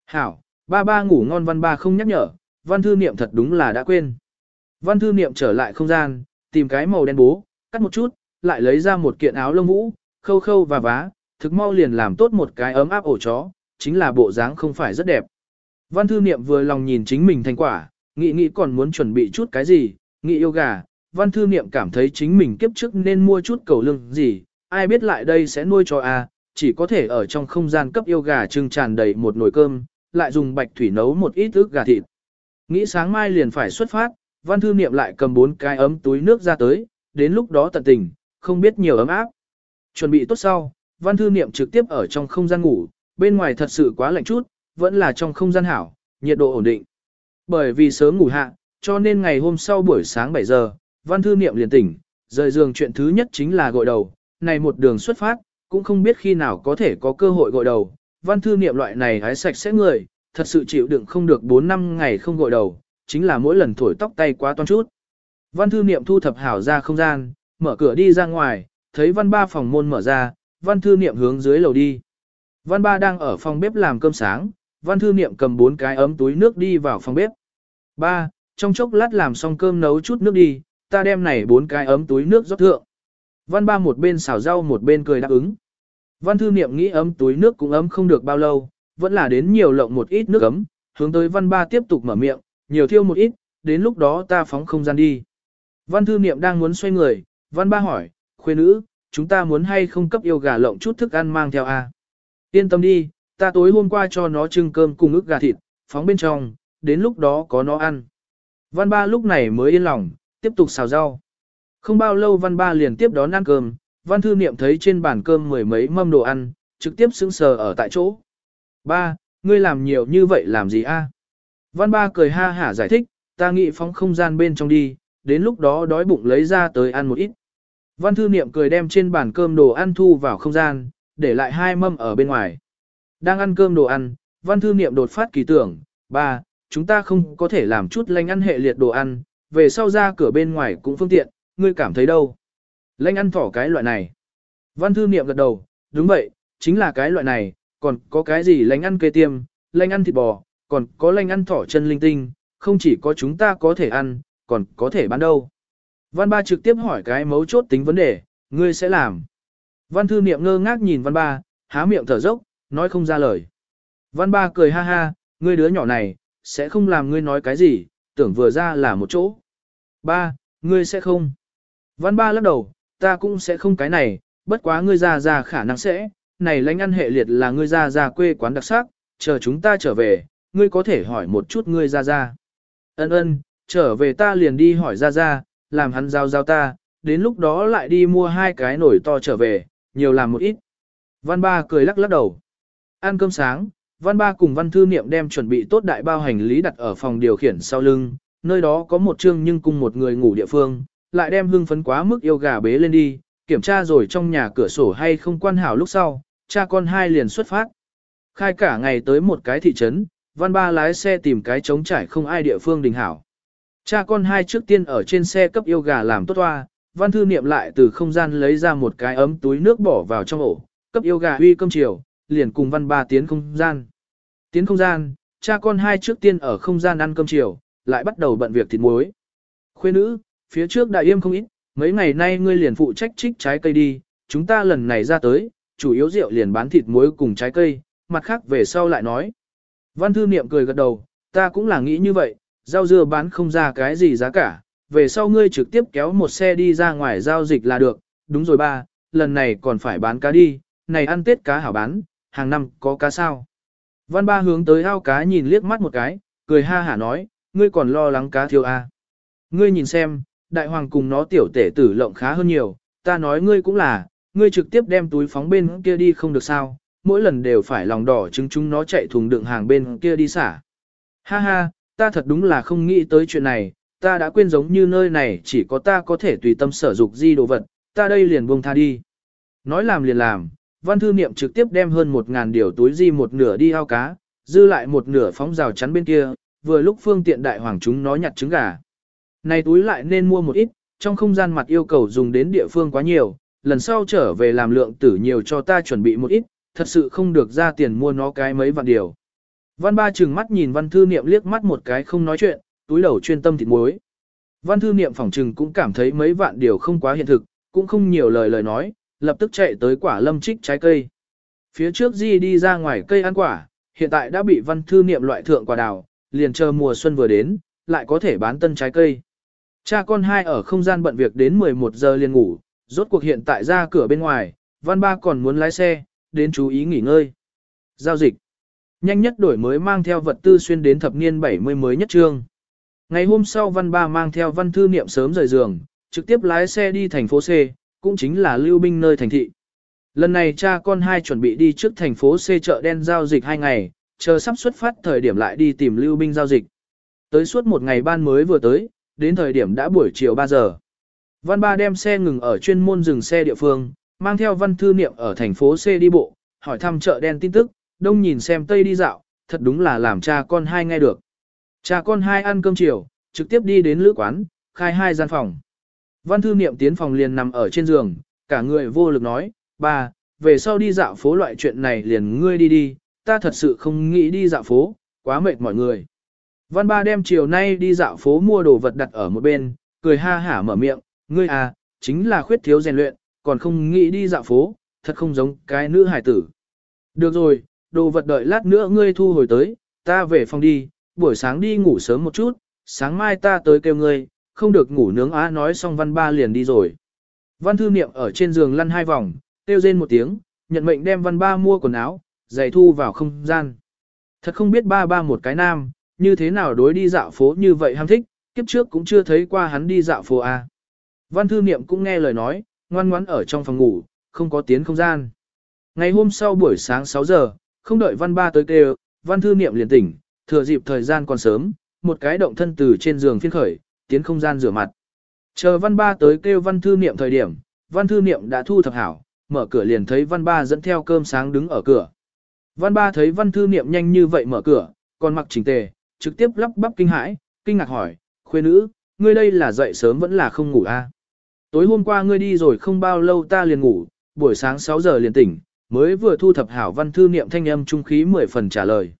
Hảo, ba ba ngủ ngon văn ba không nhắc nhở, văn thư niệm thật đúng là đã quên. Văn thư niệm trở lại không gian, tìm cái màu đen bố, cắt một chút, lại lấy ra một kiện áo lông vũ, khâu khâu và vá, thực mau liền làm tốt một cái ấm áp ổ chó, chính là bộ dáng không phải rất đẹp. Văn thư niệm vừa lòng nhìn chính mình thành quả, nghĩ nghĩ còn muốn chuẩn bị chút cái gì, nghị yêu gà, văn thư niệm cảm thấy chính mình kiếp trước nên mua chút cầu lương gì, ai biết lại đây sẽ nuôi cho a, chỉ có thể ở trong không gian cấp yêu gà trưng tràn đầy một nồi cơm, lại dùng bạch thủy nấu một ít ức gà thịt. Nghĩ sáng mai liền phải xuất phát, văn thư niệm lại cầm bốn cái ấm túi nước ra tới, đến lúc đó tận tình, không biết nhiều ấm áp. Chuẩn bị tốt sau, văn thư niệm trực tiếp ở trong không gian ngủ, bên ngoài thật sự quá lạnh chút, vẫn là trong không gian hảo, nhiệt độ ổn định. Bởi vì sớm ngủ hạ, cho nên ngày hôm sau buổi sáng 7 giờ, văn thư niệm liền tỉnh, rời giường chuyện thứ nhất chính là gội đầu, này một đường xuất phát, cũng không biết khi nào có thể có cơ hội gội đầu. Văn thư niệm loại này hái sạch sẽ người, thật sự chịu đựng không được 4 năm ngày không gội đầu, chính là mỗi lần thổi tóc tay quá toan chút. Văn thư niệm thu thập hảo ra không gian, mở cửa đi ra ngoài, thấy văn ba phòng môn mở ra, văn thư niệm hướng dưới lầu đi. Văn ba đang ở phòng bếp làm cơm sáng, văn thư niệm cầm bốn cái ấm túi nước đi vào phòng bếp. Ba, trong chốc lát làm xong cơm nấu chút nước đi, ta đem này bốn cái ấm túi nước rót thượng. Văn ba một bên xào rau một bên cười đáp ứng. Văn thư niệm nghĩ ấm túi nước cũng ấm không được bao lâu, vẫn là đến nhiều lộng một ít nước ấm, hướng tới văn ba tiếp tục mở miệng, nhiều thiêu một ít, đến lúc đó ta phóng không gian đi. Văn thư niệm đang muốn xoay người, văn ba hỏi, khuê nữ, chúng ta muốn hay không cấp yêu gà lộng chút thức ăn mang theo a? À? Yên tâm đi, ta tối hôm qua cho nó trưng cơm cùng ức gà thịt, phóng bên trong, đến lúc đó có nó ăn. Văn ba lúc này mới yên lòng, tiếp tục xào rau. Không bao lâu văn ba liền tiếp đón ăn cơm, văn thư niệm thấy trên bàn cơm mười mấy mâm đồ ăn, trực tiếp sững sờ ở tại chỗ. Ba, ngươi làm nhiều như vậy làm gì a? Văn ba cười ha hả giải thích, ta nghĩ phóng không gian bên trong đi, đến lúc đó đói bụng lấy ra tới ăn một ít. Văn thư niệm cười đem trên bàn cơm đồ ăn thu vào không gian, để lại hai mâm ở bên ngoài. Đang ăn cơm đồ ăn, văn thư niệm đột phát kỳ tưởng, ba, chúng ta không có thể làm chút lanh ăn hệ liệt đồ ăn, về sau ra cửa bên ngoài cũng phương tiện, ngươi cảm thấy đâu? Lanh ăn thỏ cái loại này. Văn thư niệm gật đầu, đúng vậy, chính là cái loại này, còn có cái gì lanh ăn kê tiêm, lanh ăn thịt bò, còn có lanh ăn thỏ chân linh tinh, không chỉ có chúng ta có thể ăn, còn có thể bán đâu. Văn ba trực tiếp hỏi cái mấu chốt tính vấn đề, ngươi sẽ làm. Văn thư niệm ngơ ngác nhìn văn ba, há miệng thở dốc, nói không ra lời. Văn ba cười ha ha, ngươi đứa nhỏ này, sẽ không làm ngươi nói cái gì, tưởng vừa ra là một chỗ. Ba, ngươi sẽ không. Văn ba lắc đầu, ta cũng sẽ không cái này, bất quá ngươi ra ra khả năng sẽ, này lãnh ăn hệ liệt là ngươi ra ra quê quán đặc sắc, chờ chúng ta trở về, ngươi có thể hỏi một chút ngươi ra ra. Ân ân, trở về ta liền đi hỏi ra ra, làm hắn giao giao ta, đến lúc đó lại đi mua hai cái nổi to trở về, nhiều làm một ít. Văn ba cười lắc lắc đầu. Ăn cơm sáng, văn ba cùng văn thư niệm đem chuẩn bị tốt đại bao hành lý đặt ở phòng điều khiển sau lưng, nơi đó có một chương nhưng cùng một người ngủ địa phương, lại đem hưng phấn quá mức yêu gà bế lên đi, kiểm tra rồi trong nhà cửa sổ hay không quan hảo lúc sau, cha con hai liền xuất phát. Khai cả ngày tới một cái thị trấn, văn ba lái xe tìm cái trống trải không ai địa phương đình hảo. Cha con hai trước tiên ở trên xe cấp yêu gà làm tốt toa, văn thư niệm lại từ không gian lấy ra một cái ấm túi nước bỏ vào trong ổ, cấp yêu gà huy cơm chiều, liền cùng văn ba tiến không gian. Tiến không gian, cha con hai trước tiên ở không gian ăn cơm chiều, lại bắt đầu bận việc thịt muối. Khuê nữ, phía trước đại yêm không ít, mấy ngày nay ngươi liền phụ trách trích trái cây đi, chúng ta lần này ra tới, chủ yếu rượu liền bán thịt muối cùng trái cây, mặt khác về sau lại nói. Văn thư niệm cười gật đầu, ta cũng là nghĩ như vậy, rau dưa bán không ra cái gì giá cả, về sau ngươi trực tiếp kéo một xe đi ra ngoài giao dịch là được, đúng rồi ba, lần này còn phải bán cá đi, này ăn tết cá hảo bán, hàng năm có cá sao. Văn ba hướng tới ao cá nhìn liếc mắt một cái, cười ha hả nói, ngươi còn lo lắng cá thiếu à. Ngươi nhìn xem, đại hoàng cùng nó tiểu tể tử lộng khá hơn nhiều, ta nói ngươi cũng là, ngươi trực tiếp đem túi phóng bên kia đi không được sao, mỗi lần đều phải lòng đỏ chứng chúng nó chạy thùng đựng hàng bên kia đi xả. Ha ha, ta thật đúng là không nghĩ tới chuyện này, ta đã quên giống như nơi này chỉ có ta có thể tùy tâm sở dục di đồ vật, ta đây liền buông tha đi. Nói làm liền làm, văn thư niệm trực tiếp đem hơn một ngàn điều túi di một nửa đi ao cá, dư lại một nửa phóng rào chắn bên kia, vừa lúc phương tiện đại hoàng chúng nó nhặt trứng gà. Này túi lại nên mua một ít, trong không gian mặt yêu cầu dùng đến địa phương quá nhiều, lần sau trở về làm lượng tử nhiều cho ta chuẩn bị một ít, thật sự không được ra tiền mua nó cái mấy vạn điều. Văn ba chừng mắt nhìn văn thư niệm liếc mắt một cái không nói chuyện, túi đầu chuyên tâm thịt muối. Văn thư niệm phỏng trừng cũng cảm thấy mấy vạn điều không quá hiện thực, cũng không nhiều lời lời nói, lập tức chạy tới quả lâm trích trái cây. Phía trước Di đi ra ngoài cây ăn quả, hiện tại đã bị văn thư niệm loại thượng quả đào, liền chờ mùa xuân vừa đến, lại có thể bán tân trái cây. Cha con hai ở không gian bận việc đến 11 giờ liền ngủ, rốt cuộc hiện tại ra cửa bên ngoài, văn ba còn muốn lái xe, đến chú ý nghỉ ngơi. Giao dịch. Nhanh nhất đổi mới mang theo vật tư xuyên đến thập niên 70 mới nhất trương. Ngày hôm sau văn ba mang theo văn thư niệm sớm rời giường, trực tiếp lái xe đi thành phố C, cũng chính là lưu binh nơi thành thị. Lần này cha con hai chuẩn bị đi trước thành phố C chợ đen giao dịch hai ngày, chờ sắp xuất phát thời điểm lại đi tìm lưu binh giao dịch. Tới suốt một ngày ban mới vừa tới, đến thời điểm đã buổi chiều 3 giờ. Văn ba đem xe ngừng ở chuyên môn dừng xe địa phương, mang theo văn thư niệm ở thành phố C đi bộ, hỏi thăm chợ đen tin tức, đông nhìn xem tây đi dạo, thật đúng là làm cha con hai nghe được. Cha con hai ăn cơm chiều, trực tiếp đi đến lữ quán, khai hai gian phòng. Văn thư niệm tiến phòng liền nằm ở trên giường, cả người vô lực nói, ba, về sau đi dạo phố loại chuyện này liền ngươi đi đi, ta thật sự không nghĩ đi dạo phố, quá mệt mọi người. Văn ba đem chiều nay đi dạo phố mua đồ vật đặt ở một bên, cười ha hả mở miệng, ngươi à, chính là khuyết thiếu rèn luyện, còn không nghĩ đi dạo phố, thật không giống cái nữ hải tử. Được rồi, đồ vật đợi lát nữa ngươi thu hồi tới, ta về phòng đi, buổi sáng đi ngủ sớm một chút, sáng mai ta tới kêu ngươi, không được ngủ nướng á nói xong văn ba liền đi rồi. Văn thư niệm ở trên giường lăn hai vòng, kêu rên một tiếng, nhận mệnh đem văn ba mua quần áo, giày thu vào không gian. Thật không biết ba ba một cái nam, như thế nào đối đi dạo phố như vậy ham thích, kiếp trước cũng chưa thấy qua hắn đi dạo phố A. Văn thư niệm cũng nghe lời nói, ngoan ngoãn ở trong phòng ngủ, không có tiến không gian. Ngày hôm sau buổi sáng 6 giờ, không đợi văn ba tới kêu, văn thư niệm liền tỉnh, thừa dịp thời gian còn sớm, một cái động thân từ trên giường phiên khởi, tiến không gian rửa mặt. Chờ văn ba tới kêu văn thư niệm thời điểm, văn thư niệm đã thu thập hảo, mở cửa liền thấy văn ba dẫn theo cơm sáng đứng ở cửa. Văn ba thấy văn thư niệm nhanh như vậy mở cửa, còn mặc chỉnh tề, trực tiếp lắp bắp kinh hãi, kinh ngạc hỏi, khuê nữ, ngươi đây là dậy sớm vẫn là không ngủ a? À? Tối hôm qua ngươi đi rồi không bao lâu ta liền ngủ, buổi sáng 6 giờ liền tỉnh, mới vừa thu thập hảo văn thư niệm thanh âm trung khí 10 phần trả lời.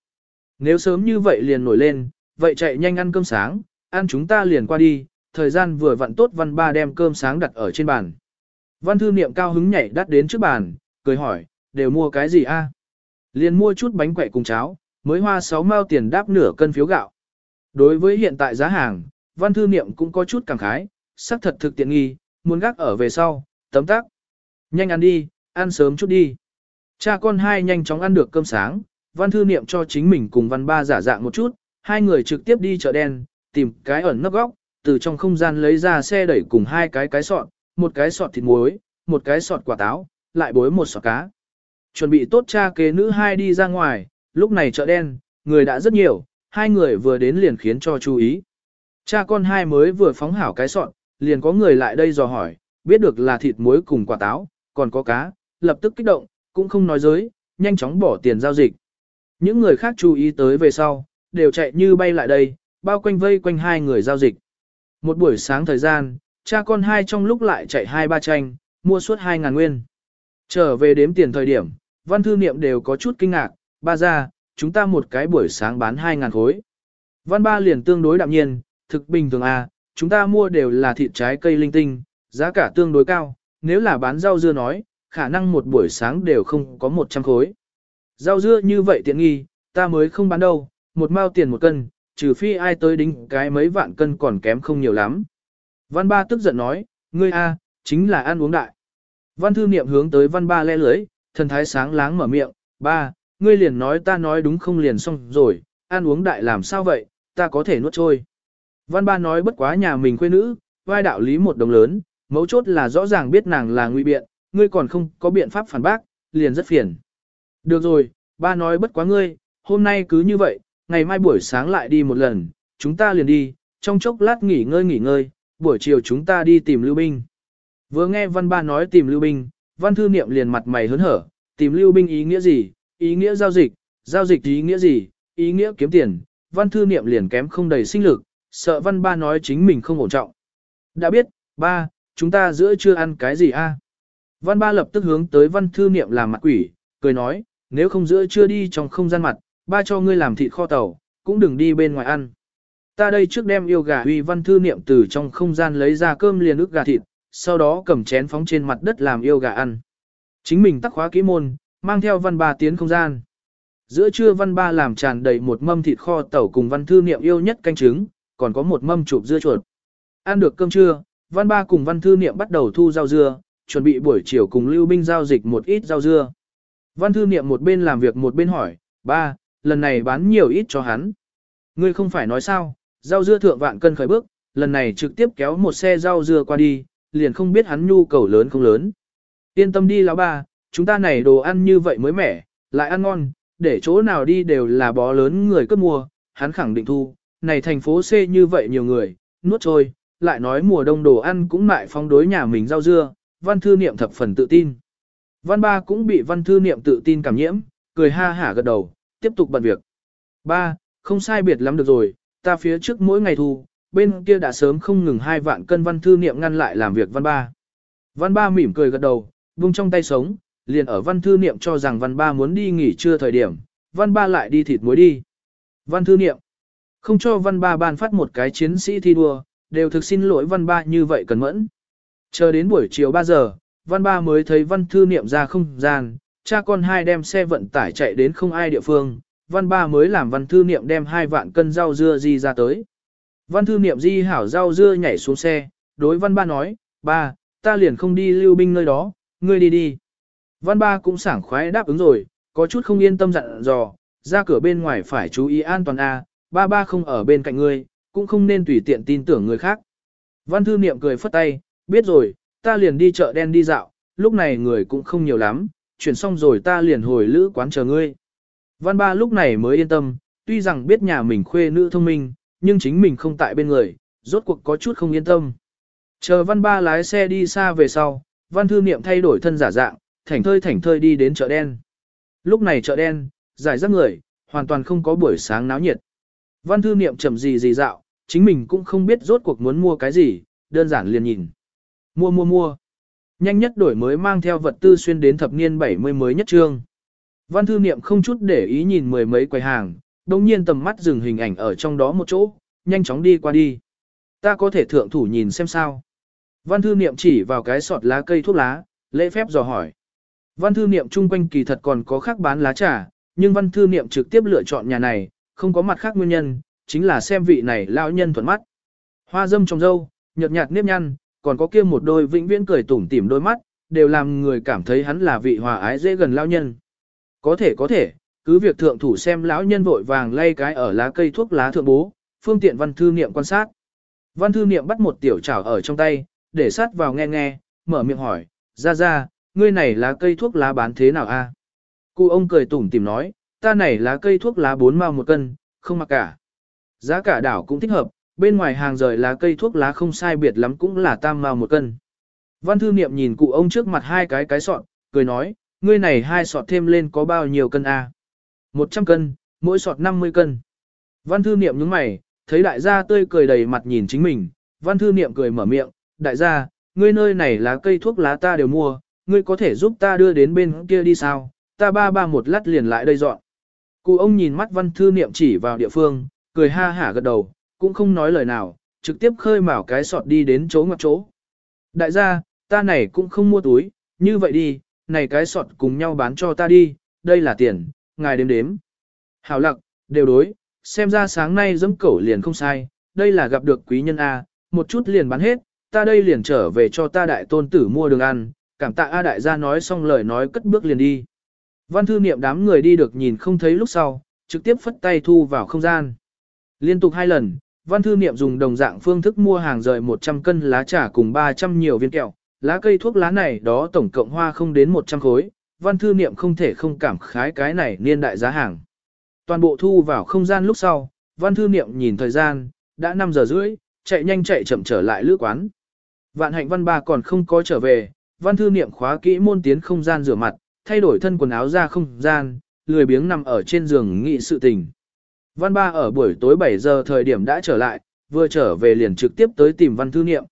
Nếu sớm như vậy liền nổi lên, vậy chạy nhanh ăn cơm sáng, ăn chúng ta liền qua đi, thời gian vừa vặn tốt văn ba đem cơm sáng đặt ở trên bàn. Văn thư niệm cao hứng nhảy đắt đến trước bàn, cười hỏi, đều mua cái gì a? Liền mua chút bánh quậy cùng cháo, mới hoa 6 mao tiền đáp nửa cân phiếu gạo. Đối với hiện tại giá hàng, văn thư niệm cũng có chút cảm khái, sắc thật thực tiện nghi, muốn gác ở về sau, tấm tắc. Nhanh ăn đi, ăn sớm chút đi. Cha con hai nhanh chóng ăn được cơm sáng, văn thư niệm cho chính mình cùng văn ba giả dạng một chút, hai người trực tiếp đi chợ đen, tìm cái ẩn nấp góc, từ trong không gian lấy ra xe đẩy cùng hai cái cái sọt, một cái sọt thịt muối, một cái sọt quả táo, lại bối một sọt cá. Chuẩn bị tốt cha kế nữ hai đi ra ngoài, lúc này chợ đen, người đã rất nhiều, hai người vừa đến liền khiến cho chú ý. Cha con hai mới vừa phóng hảo cái sọt, liền có người lại đây dò hỏi, biết được là thịt muối cùng quả táo, còn có cá, lập tức kích động, cũng không nói dối, nhanh chóng bỏ tiền giao dịch. Những người khác chú ý tới về sau, đều chạy như bay lại đây, bao quanh vây quanh hai người giao dịch. Một buổi sáng thời gian, cha con hai trong lúc lại chạy hai ba tranh, mua suốt hai ngàn nguyên. Trở về đếm tiền thời điểm, văn thư niệm đều có chút kinh ngạc, ba ra, chúng ta một cái buổi sáng bán hai ngàn khối. Văn ba liền tương đối đạm nhiên, thực bình thường à, chúng ta mua đều là thịt trái cây linh tinh, giá cả tương đối cao, nếu là bán rau dưa nói, khả năng một buổi sáng đều không có 100 khối. Rau dưa như vậy tiện nghi, ta mới không bán đâu, một mao tiền một cân, trừ phi ai tới đính cái mấy vạn cân còn kém không nhiều lắm. Văn ba tức giận nói, ngươi a, chính là ăn uống đại. Văn thư niệm hướng tới văn ba le lưới, thần thái sáng láng mở miệng, ba, ngươi liền nói ta nói đúng không liền xong rồi, ăn uống đại làm sao vậy, ta có thể nuốt trôi. Văn ba nói bất quá nhà mình quê nữ, vai đạo lý một đồng lớn, mấu chốt là rõ ràng biết nàng là nguy biện, ngươi còn không có biện pháp phản bác, liền rất phiền. Được rồi, ba nói bất quá ngươi, hôm nay cứ như vậy, ngày mai buổi sáng lại đi một lần, chúng ta liền đi, trong chốc lát nghỉ ngơi nghỉ ngơi, buổi chiều chúng ta đi tìm Lưu Binh. Vừa nghe văn ba nói tìm Lưu Binh, văn thư niệm liền mặt mày hớn hở, tìm Lưu Binh ý nghĩa gì, ý nghĩa giao dịch, giao dịch ý nghĩa gì, ý nghĩa kiếm tiền, văn thư niệm liền kém không đầy sinh lực, sợ văn ba nói chính mình không ổn trọng. Đã biết, ba, chúng ta giữa chưa ăn cái gì a? À? Văn ba lập tức hướng tới văn thư niệm làm mặt quỷ, cười nói, nếu không giữa chưa đi trong không gian mặt, ba cho ngươi làm thịt kho tàu, cũng đừng đi bên ngoài ăn. Ta đây trước đem yêu gà uy văn thư niệm từ trong không gian lấy ra cơm liền ức gà thịt, sau đó cầm chén phóng trên mặt đất làm yêu gà ăn. Chính mình tắc khóa kỹ môn, mang theo văn ba tiến không gian. Giữa trưa văn ba làm tràn đầy một mâm thịt kho tàu cùng văn thư niệm yêu nhất canh trứng, còn có một mâm chụp dưa chuột. Ăn được cơm trưa, văn ba cùng văn thư niệm bắt đầu thu rau dưa, chuẩn bị buổi chiều cùng lưu binh giao dịch một ít rau dưa. Văn thư niệm một bên làm việc một bên hỏi, ba, lần này bán nhiều ít cho hắn. Ngươi không phải nói sao, rau dưa thượng vạn cân khởi bước, lần này trực tiếp kéo một xe rau dưa qua đi, liền không biết hắn nhu cầu lớn không lớn. Yên tâm đi lão ba, chúng ta này đồ ăn như vậy mới mẻ, lại ăn ngon, để chỗ nào đi đều là bó lớn người cướp mua, hắn khẳng định thu, này thành phố C như vậy nhiều người, nuốt trôi, lại nói mùa đông đồ ăn cũng lại phong đối nhà mình rau dưa, văn thư niệm thập phần tự tin. Văn ba cũng bị văn thư niệm tự tin cảm nhiễm, cười ha hả gật đầu, tiếp tục bận việc. Ba, không sai biệt lắm được rồi, ta phía trước mỗi ngày thu, bên kia đã sớm không ngừng hai vạn cân văn thư niệm ngăn lại làm việc văn ba. Văn ba mỉm cười gật đầu, vung trong tay sống, liền ở văn thư niệm cho rằng văn ba muốn đi nghỉ trưa thời điểm, văn ba lại đi thịt muối đi. Văn thư niệm, không cho văn ba ban phát một cái chiến sĩ thi đua, đều thực xin lỗi văn ba như vậy cần mẫn. Chờ đến buổi chiều 3 giờ, văn ba mới thấy văn thư niệm ra không gian, cha con hai đem xe vận tải chạy đến không ai địa phương, văn ba mới làm văn thư niệm đem hai vạn cân rau dưa di ra tới. Văn thư niệm di hảo rau dưa nhảy xuống xe, đối văn ba nói, ba, ta liền không đi lưu binh nơi đó, ngươi đi đi. Văn ba cũng sảng khoái đáp ứng rồi, có chút không yên tâm dặn dò, ra cửa bên ngoài phải chú ý an toàn a, ba ba không ở bên cạnh ngươi, cũng không nên tùy tiện tin tưởng người khác. Văn thư niệm cười phất tay, biết rồi, ta liền đi chợ đen đi dạo, lúc này người cũng không nhiều lắm, chuyển xong rồi ta liền hồi lữ quán chờ ngươi. Văn ba lúc này mới yên tâm, tuy rằng biết nhà mình khuê nữ thông minh, nhưng chính mình không tại bên người, rốt cuộc có chút không yên tâm. Chờ văn ba lái xe đi xa về sau, văn thư niệm thay đổi thân giả dạng, thảnh thơi thảnh thơi đi đến chợ đen. Lúc này chợ đen, giải rác người, hoàn toàn không có buổi sáng náo nhiệt. Văn thư niệm chậm gì gì dạo, chính mình cũng không biết rốt cuộc muốn mua cái gì, đơn giản liền nhìn. Mua mua mua. Nhanh nhất đổi mới mang theo vật tư xuyên đến thập niên 70 mới nhất trương. Văn thư niệm không chút để ý nhìn mười mấy quầy hàng, đồng nhiên tầm mắt dừng hình ảnh ở trong đó một chỗ, nhanh chóng đi qua đi. Ta có thể thượng thủ nhìn xem sao. Văn thư niệm chỉ vào cái sọt lá cây thuốc lá, lễ phép dò hỏi. Văn thư niệm chung quanh kỳ thật còn có khác bán lá trà, nhưng văn thư niệm trực tiếp lựa chọn nhà này, không có mặt khác nguyên nhân, chính là xem vị này lão nhân thuận mắt. Hoa dâm trong dâu, nhợt nhạt nếp nhăn, còn có kia một đôi vĩnh viễn cười tủm tỉm đôi mắt, đều làm người cảm thấy hắn là vị hòa ái dễ gần lão nhân. Có thể có thể, cứ việc thượng thủ xem lão nhân vội vàng lay cái ở lá cây thuốc lá thượng bố, phương tiện văn thư niệm quan sát. Văn thư niệm bắt một tiểu chảo ở trong tay, để sát vào nghe nghe, mở miệng hỏi, ra ra, ngươi này lá cây thuốc lá bán thế nào a? Cụ ông cười tủm tỉm nói, ta này lá cây thuốc lá bốn mao một cân, không mặc cả. Giá cả đảo cũng thích hợp, bên ngoài hàng rời lá cây thuốc lá không sai biệt lắm cũng là tam mao một cân. Văn thư niệm nhìn cụ ông trước mặt hai cái cái sọt, cười nói, ngươi này hai sọt thêm lên có bao nhiêu cân a? À? 100 cân, mỗi sọt 50 cân. Văn thư niệm nhướng mày, thấy đại gia tươi cười đầy mặt nhìn chính mình, văn thư niệm cười mở miệng, đại gia, ngươi nơi này lá cây thuốc lá ta đều mua, ngươi có thể giúp ta đưa đến bên kia đi sao, ta ba ba một lát liền lại đây dọn. Cụ ông nhìn mắt văn thư niệm chỉ vào địa phương, cười ha hả gật đầu, cũng không nói lời nào, trực tiếp khơi mào cái sọt đi đến chỗ ngoặc chỗ. Đại gia, ta này cũng không mua túi, như vậy đi, này cái sọt cùng nhau bán cho ta đi, đây là tiền, ngài đếm đếm. Hảo lặc, đều đối, xem ra sáng nay dẫm cẩu liền không sai, đây là gặp được quý nhân A, một chút liền bán hết, ta đây liền trở về cho ta đại tôn tử mua đường ăn, cảm tạ A đại gia nói xong lời nói cất bước liền đi. Văn thư niệm đám người đi được nhìn không thấy lúc sau, trực tiếp phất tay thu vào không gian. Liên tục hai lần, văn thư niệm dùng đồng dạng phương thức mua hàng rời 100 cân lá trà cùng 300 nhiều viên kẹo, lá cây thuốc lá này đó tổng cộng hoa không đến 100 khối, văn thư niệm không thể không cảm khái cái này niên đại giá hàng. Toàn bộ thu vào không gian lúc sau, văn thư niệm nhìn thời gian, đã 5 giờ rưỡi, chạy nhanh chạy chậm trở lại lữ quán. Vạn hạnh văn ba còn không có trở về, văn thư niệm khóa kỹ môn tiến không gian rửa mặt, thay đổi thân quần áo ra không gian, lười biếng nằm ở trên giường nghị sự tình. Văn ba ở buổi tối 7 giờ thời điểm đã trở lại, vừa trở về liền trực tiếp tới tìm văn thư niệm.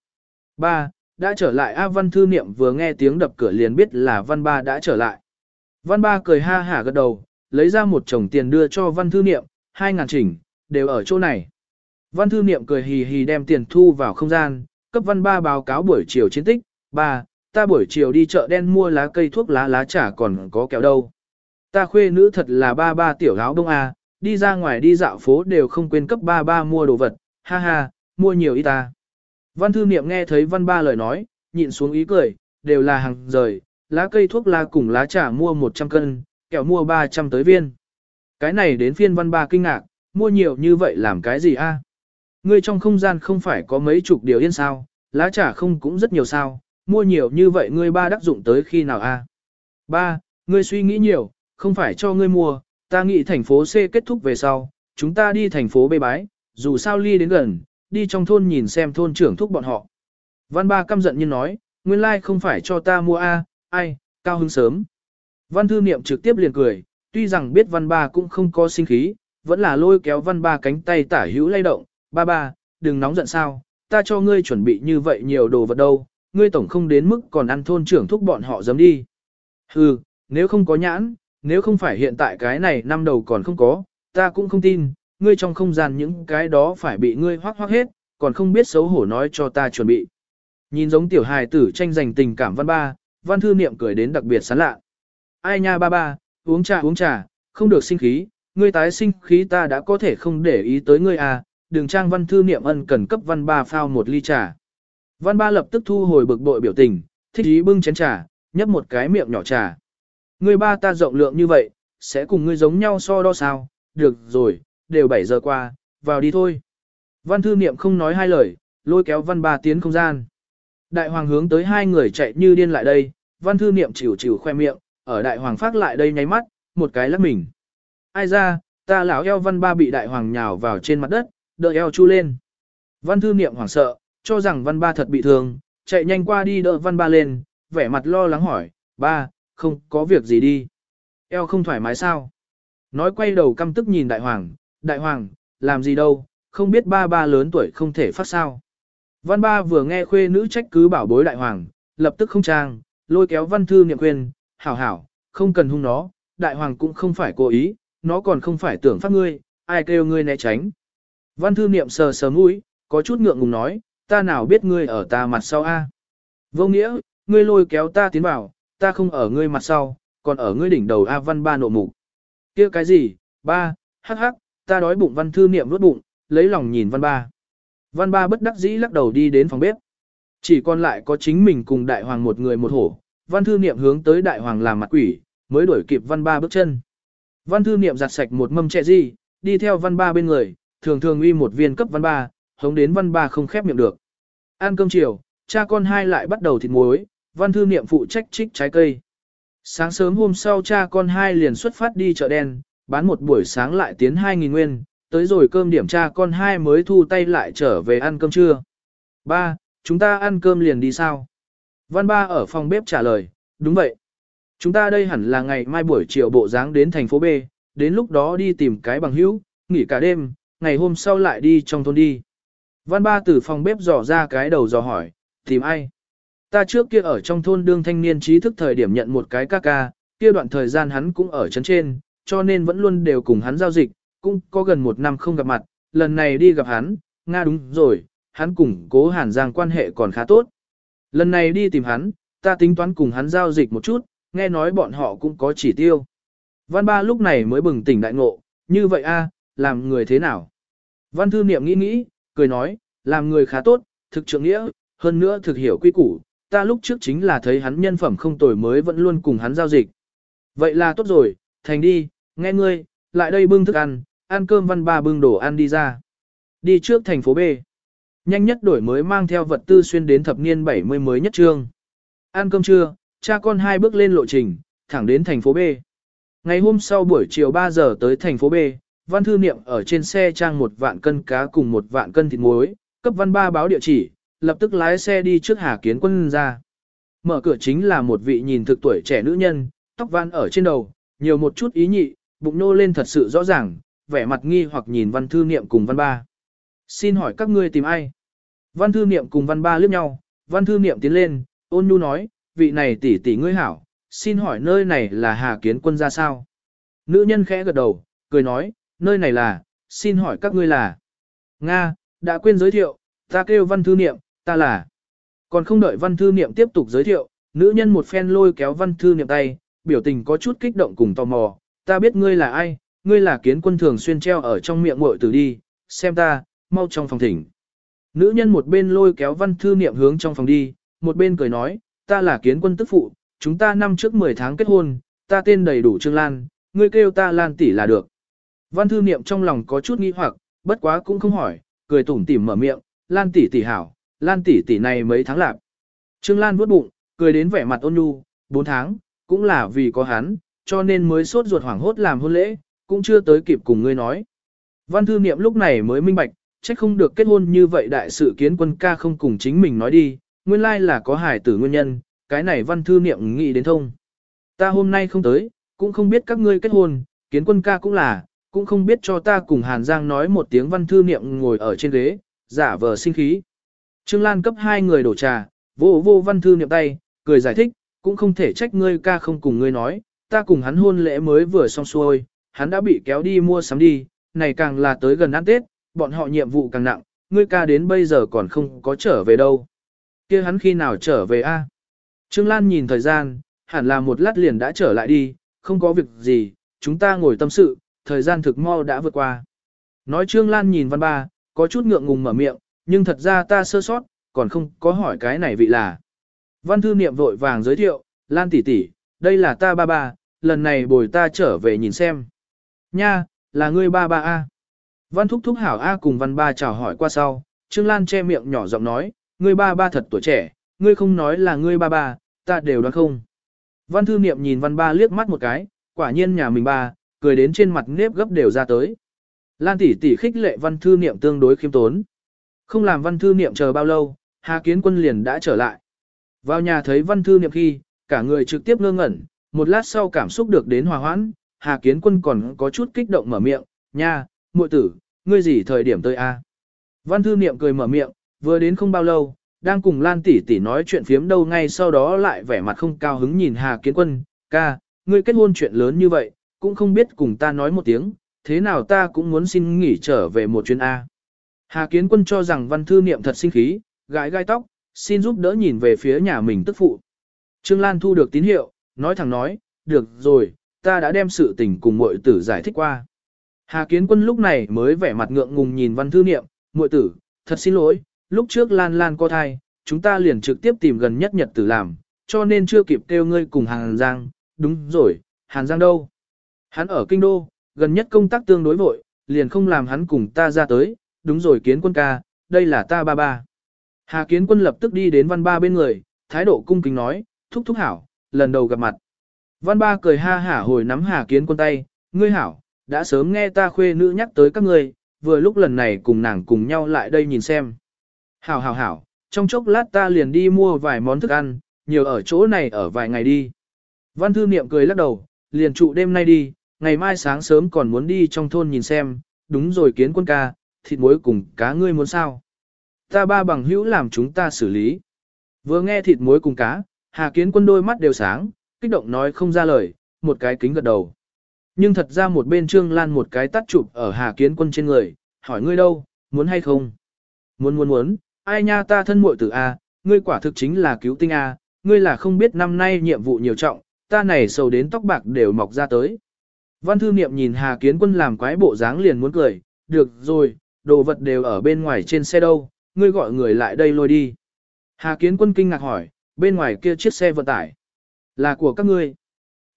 Ba, đã trở lại A văn thư niệm vừa nghe tiếng đập cửa liền biết là văn ba đã trở lại. Văn ba cười ha hả gật đầu, lấy ra một chồng tiền đưa cho văn thư niệm, hai ngàn chỉnh, đều ở chỗ này. Văn thư niệm cười hì hì đem tiền thu vào không gian, cấp văn ba báo cáo buổi chiều chiến tích, ba, ta buổi chiều đi chợ đen mua lá cây thuốc lá lá trà còn có kẹo đâu. Ta khuê nữ thật là ba ba tiểu áo đông à, đi ra ngoài đi dạo phố đều không quên cấp ba ba mua đồ vật, ha ha, mua nhiều ít ta. Văn thư niệm nghe thấy văn ba lời nói, nhịn xuống ý cười, đều là hàng rời, lá cây thuốc lá cùng lá trà mua 100 cân, kẹo mua 300 tới viên. Cái này đến phiên văn ba kinh ngạc, mua nhiều như vậy làm cái gì a? Ngươi trong không gian không phải có mấy chục điều yên sao, lá trà không cũng rất nhiều sao, mua nhiều như vậy ngươi ba đắc dụng tới khi nào a? Ba, ngươi suy nghĩ nhiều, không phải cho ngươi mua, ta nghĩ thành phố C kết thúc về sau, chúng ta đi thành phố B bái, dù sao ly đến gần, đi trong thôn nhìn xem thôn trưởng thúc bọn họ. Văn ba căm giận như nói, nguyên lai like không phải cho ta mua A, ai, cao hứng sớm. Văn thư niệm trực tiếp liền cười, tuy rằng biết văn ba cũng không có sinh khí, vẫn là lôi kéo văn ba cánh tay tả hữu lay động, ba ba, đừng nóng giận sao, ta cho ngươi chuẩn bị như vậy nhiều đồ vật đâu, ngươi tổng không đến mức còn ăn thôn trưởng thúc bọn họ dám đi. Hừ, nếu không có nhãn, nếu không phải hiện tại cái này năm đầu còn không có, ta cũng không tin, ngươi trong không gian những cái đó phải bị ngươi hoác hoác hết, còn không biết xấu hổ nói cho ta chuẩn bị. Nhìn giống tiểu hài tử tranh giành tình cảm văn ba, văn thư niệm cười đến đặc biệt sán lạ. Ai nha ba ba, uống trà uống trà, không được sinh khí, ngươi tái sinh khí ta đã có thể không để ý tới ngươi à, đường trang văn thư niệm ân cần cấp văn ba phao một ly trà. Văn ba lập tức thu hồi bực bội biểu tình, thích ý bưng chén trà, nhấp một cái miệng nhỏ trà. Ngươi ba ta rộng lượng như vậy, sẽ cùng ngươi giống nhau so đo sao, được rồi, đều 7 giờ qua, vào đi thôi. Văn thư niệm không nói hai lời, lôi kéo văn ba tiến không gian. Đại hoàng hướng tới hai người chạy như điên lại đây, văn thư niệm chịu chịu khoe miệng, ở đại hoàng phát lại đây nháy mắt, một cái lắc mình. Ai ra, ta lão eo văn ba bị đại hoàng nhào vào trên mặt đất, đợi eo chu lên. Văn thư niệm hoảng sợ, cho rằng văn ba thật bị thương, chạy nhanh qua đi đỡ văn ba lên, vẻ mặt lo lắng hỏi, ba, không có việc gì đi. Eo không thoải mái sao? Nói quay đầu căm tức nhìn đại hoàng, đại hoàng, làm gì đâu, không biết ba ba lớn tuổi không thể phát sao. Văn ba vừa nghe khuê nữ trách cứ bảo bối đại hoàng, lập tức không trang, lôi kéo văn thư niệm khuyên, hảo hảo, không cần hung nó, đại hoàng cũng không phải cố ý, nó còn không phải tưởng phát ngươi, ai kêu ngươi né tránh. Văn thư niệm sờ sờ mũi, có chút ngượng ngùng nói, ta nào biết ngươi ở ta mặt sau a? Vô nghĩa, ngươi lôi kéo ta tiến vào, ta không ở ngươi mặt sau, còn ở ngươi đỉnh đầu a văn ba nộ mục. kia cái gì, ba, hắc hắc, ta đói bụng văn thư niệm nuốt bụng, lấy lòng nhìn văn ba. Văn ba bất đắc dĩ lắc đầu đi đến phòng bếp. Chỉ còn lại có chính mình cùng đại hoàng một người một hổ, văn thư niệm hướng tới đại hoàng làm mặt quỷ, mới đuổi kịp văn ba bước chân. Văn thư niệm giặt sạch một mâm chè gì, đi theo văn ba bên người, thường thường uy một viên cấp văn ba, hống đến văn ba không khép miệng được. Ăn cơm chiều, cha con hai lại bắt đầu thịt muối, văn thư niệm phụ trách trích trái cây. Sáng sớm hôm sau cha con hai liền xuất phát đi chợ đen, bán một buổi sáng lại tiến 2.000 nguyên, tới rồi cơm điểm cha con hai mới thu tay lại trở về ăn cơm trưa. Ba, chúng ta ăn cơm liền đi sao? Văn ba ở phòng bếp trả lời, đúng vậy. Chúng ta đây hẳn là ngày mai buổi chiều bộ dáng đến thành phố B, đến lúc đó đi tìm cái bằng hữu, nghỉ cả đêm, ngày hôm sau lại đi trong thôn đi. Văn ba từ phòng bếp dò ra cái đầu dò hỏi, tìm ai? Ta trước kia ở trong thôn đương thanh niên trí thức thời điểm nhận một cái ca ca, kia đoạn thời gian hắn cũng ở chấn trên, cho nên vẫn luôn đều cùng hắn giao dịch, cũng có gần một năm không gặp mặt, lần này đi gặp hắn, Nga đúng rồi, hắn cùng cố hàn giang quan hệ còn khá tốt. Lần này đi tìm hắn, ta tính toán cùng hắn giao dịch một chút, nghe nói bọn họ cũng có chỉ tiêu. Văn ba lúc này mới bừng tỉnh đại ngộ, như vậy a, làm người thế nào? Văn thư niệm nghĩ nghĩ, cười nói, làm người khá tốt, thực trượng nghĩa, hơn nữa thực hiểu quy củ, ta lúc trước chính là thấy hắn nhân phẩm không tồi mới vẫn luôn cùng hắn giao dịch. Vậy là tốt rồi, thành đi, nghe ngươi, lại đây bưng thức ăn, ăn cơm văn ba bưng đồ ăn đi ra. Đi trước thành phố B. Nhanh nhất đổi mới mang theo vật tư xuyên đến thập niên 70 mới nhất trương. Ăn cơm trưa, cha con hai bước lên lộ trình, thẳng đến thành phố B. Ngày hôm sau buổi chiều 3 giờ tới thành phố B, văn thư niệm ở trên xe trang một vạn cân cá cùng một vạn cân thịt muối, cấp văn ba báo địa chỉ, lập tức lái xe đi trước Hà Kiến Quân ra. Mở cửa chính là một vị nhìn thực tuổi trẻ nữ nhân, tóc van ở trên đầu, nhiều một chút ý nhị, bụng nô lên thật sự rõ ràng, vẻ mặt nghi hoặc nhìn văn thư niệm cùng văn ba. Xin hỏi các ngươi tìm ai? Văn thư niệm cùng văn ba liếc nhau, văn thư niệm tiến lên, ôn nhu nói, vị này tỷ tỷ ngươi hảo, xin hỏi nơi này là Hà Kiến Quân ra sao? Nữ nhân khẽ gật đầu, cười nói, nơi này là, xin hỏi các ngươi là. Nga, đã quên giới thiệu, ta kêu văn thư niệm, ta là. Còn không đợi văn thư niệm tiếp tục giới thiệu, nữ nhân một phen lôi kéo văn thư niệm tay, biểu tình có chút kích động cùng tò mò, ta biết ngươi là ai, ngươi là kiến quân thường xuyên treo ở trong miệng muội tử đi, xem ta, mau trong phòng thỉnh. Nữ nhân một bên lôi kéo văn thư niệm hướng trong phòng đi, một bên cười nói, ta là kiến quân tức phụ, chúng ta năm trước 10 tháng kết hôn, ta tên đầy đủ Trương Lan, ngươi kêu ta Lan tỷ là được. Văn thư niệm trong lòng có chút nghi hoặc, bất quá cũng không hỏi, cười tủm tỉm mở miệng, Lan tỷ tỷ hảo, Lan tỷ tỷ này mấy tháng lạc. Trương Lan vuốt bụng, cười đến vẻ mặt ôn nhu, 4 tháng, cũng là vì có hắn, cho nên mới sốt ruột hoảng hốt làm hôn lễ, cũng chưa tới kịp cùng ngươi nói. Văn thư niệm lúc này mới minh bạch, trách không được kết hôn như vậy đại sự kiến quân ca không cùng chính mình nói đi, nguyên lai là có hài tử nguyên nhân, cái này văn thư niệm nghĩ đến thông. Ta hôm nay không tới, cũng không biết các ngươi kết hôn, kiến quân ca cũng là, cũng không biết cho ta cùng Hàn Giang nói một tiếng văn thư niệm ngồi ở trên ghế, giả vờ sinh khí. Trương Lan cấp hai người đổ trà, vô vô văn thư niệm tay, cười giải thích, cũng không thể trách ngươi ca không cùng ngươi nói, ta cùng hắn hôn lễ mới vừa xong xuôi, hắn đã bị kéo đi mua sắm đi, này càng là tới gần ăn Tết, bọn họ nhiệm vụ càng nặng, ngươi ca đến bây giờ còn không có trở về đâu. kia hắn khi nào trở về a? Trương Lan nhìn thời gian, hẳn là một lát liền đã trở lại đi, không có việc gì, chúng ta ngồi tâm sự, thời gian thực mau đã vượt qua. Nói Trương Lan nhìn văn ba, có chút ngượng ngùng mở miệng, nhưng thật ra ta sơ sót, còn không có hỏi cái này vị là. Văn thư niệm vội vàng giới thiệu, Lan tỷ tỷ, đây là ta ba ba, lần này bồi ta trở về nhìn xem. Nha, là ngươi ba ba A. Văn thúc thúc hảo A cùng văn ba chào hỏi qua sau, Trương Lan che miệng nhỏ giọng nói, ngươi ba ba thật tuổi trẻ, ngươi không nói là ngươi ba ba, ta đều đoán không. Văn thư niệm nhìn văn ba liếc mắt một cái, quả nhiên nhà mình ba, cười đến trên mặt nếp gấp đều ra tới. Lan tỷ tỷ khích lệ văn thư niệm tương đối khiêm tốn. Không làm văn thư niệm chờ bao lâu, Hà Kiến Quân liền đã trở lại. Vào nhà thấy văn thư niệm khi, cả người trực tiếp ngơ ngẩn, một lát sau cảm xúc được đến hòa hoãn, Hà Kiến Quân còn có chút kích động mở miệng, nha, muội tử, ngươi gì thời điểm tới a? Văn thư niệm cười mở miệng, vừa đến không bao lâu, đang cùng Lan tỷ tỷ nói chuyện phiếm đâu ngay sau đó lại vẻ mặt không cao hứng nhìn Hà Kiến Quân, ca, ngươi kết hôn chuyện lớn như vậy, cũng không biết cùng ta nói một tiếng, thế nào ta cũng muốn xin nghỉ trở về một chuyến A. Hà Kiến Quân cho rằng văn thư niệm thật sinh khí, gãi gai tóc, xin giúp đỡ nhìn về phía nhà mình tức phụ. Trương Lan thu được tín hiệu, nói thẳng nói, được rồi, ta đã đem sự tình cùng muội tử giải thích qua. Hà Kiến Quân lúc này mới vẻ mặt ngượng ngùng nhìn văn thư niệm, muội tử, thật xin lỗi, lúc trước Lan Lan có thai, chúng ta liền trực tiếp tìm gần nhất nhật tử làm, cho nên chưa kịp kêu ngươi cùng Hàn Giang, đúng rồi, Hàn Giang đâu? Hắn ở Kinh Đô, gần nhất công tác tương đối vội, liền không làm hắn cùng ta ra tới, đúng rồi kiến quân ca, đây là ta ba ba. Hà kiến quân lập tức đi đến văn ba bên người, thái độ cung kính nói, thúc thúc hảo, lần đầu gặp mặt. Văn ba cười ha hả hồi nắm hà kiến quân tay, ngươi hảo, đã sớm nghe ta khuê nữ nhắc tới các ngươi, vừa lúc lần này cùng nàng cùng nhau lại đây nhìn xem. Hảo hảo hảo, trong chốc lát ta liền đi mua vài món thức ăn, nhiều ở chỗ này ở vài ngày đi. Văn thư niệm cười lắc đầu, liền trụ đêm nay đi, ngày mai sáng sớm còn muốn đi trong thôn nhìn xem, đúng rồi kiến quân ca, thịt muối cùng cá ngươi muốn sao. Ta ba bằng hữu làm chúng ta xử lý. Vừa nghe thịt muối cùng cá, Hà Kiến Quân đôi mắt đều sáng, kích động nói không ra lời, một cái kính gật đầu. Nhưng thật ra một bên Trương Lan một cái tắt chụp ở Hà Kiến Quân trên người, hỏi ngươi đâu, muốn hay không? Muốn muốn muốn, ai nha ta thân muội tử A, ngươi quả thực chính là cứu tinh A, ngươi là không biết năm nay nhiệm vụ nhiều trọng, ta này sầu đến tóc bạc đều mọc ra tới. Văn thư niệm nhìn Hà Kiến Quân làm quái bộ dáng liền muốn cười, được rồi, đồ vật đều ở bên ngoài trên xe đâu, ngươi gọi người lại đây lôi đi. Hà Kiến Quân kinh ngạc hỏi, bên ngoài kia chiếc xe vận tải, là của các ngươi.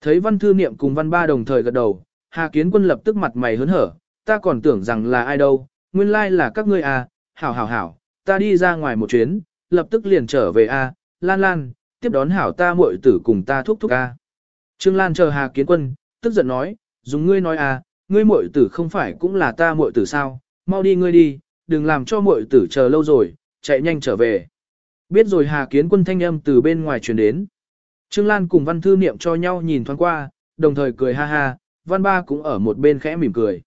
Thấy văn thư niệm cùng văn ba đồng thời gật đầu, Hà Kiến Quân lập tức mặt mày hớn hở, ta còn tưởng rằng là ai đâu, nguyên lai là các ngươi à, hảo hảo hảo, ta đi ra ngoài một chuyến, lập tức liền trở về a, à, Lan Lan, tiếp đón hảo ta muội tử cùng ta thúc thúc a. À. Trương Lan chờ Hà Kiến Quân, tức giận nói, dùng ngươi nói à, ngươi muội tử không phải cũng là ta muội tử sao, mau đi ngươi đi, đừng làm cho muội tử chờ lâu rồi, chạy nhanh trở về. Biết rồi Hà Kiến Quân thanh âm từ bên ngoài truyền đến. Trương Lan cùng Văn Thư Niệm cho nhau nhìn thoáng qua, đồng thời cười ha ha, Văn Ba cũng ở một bên khẽ mỉm cười.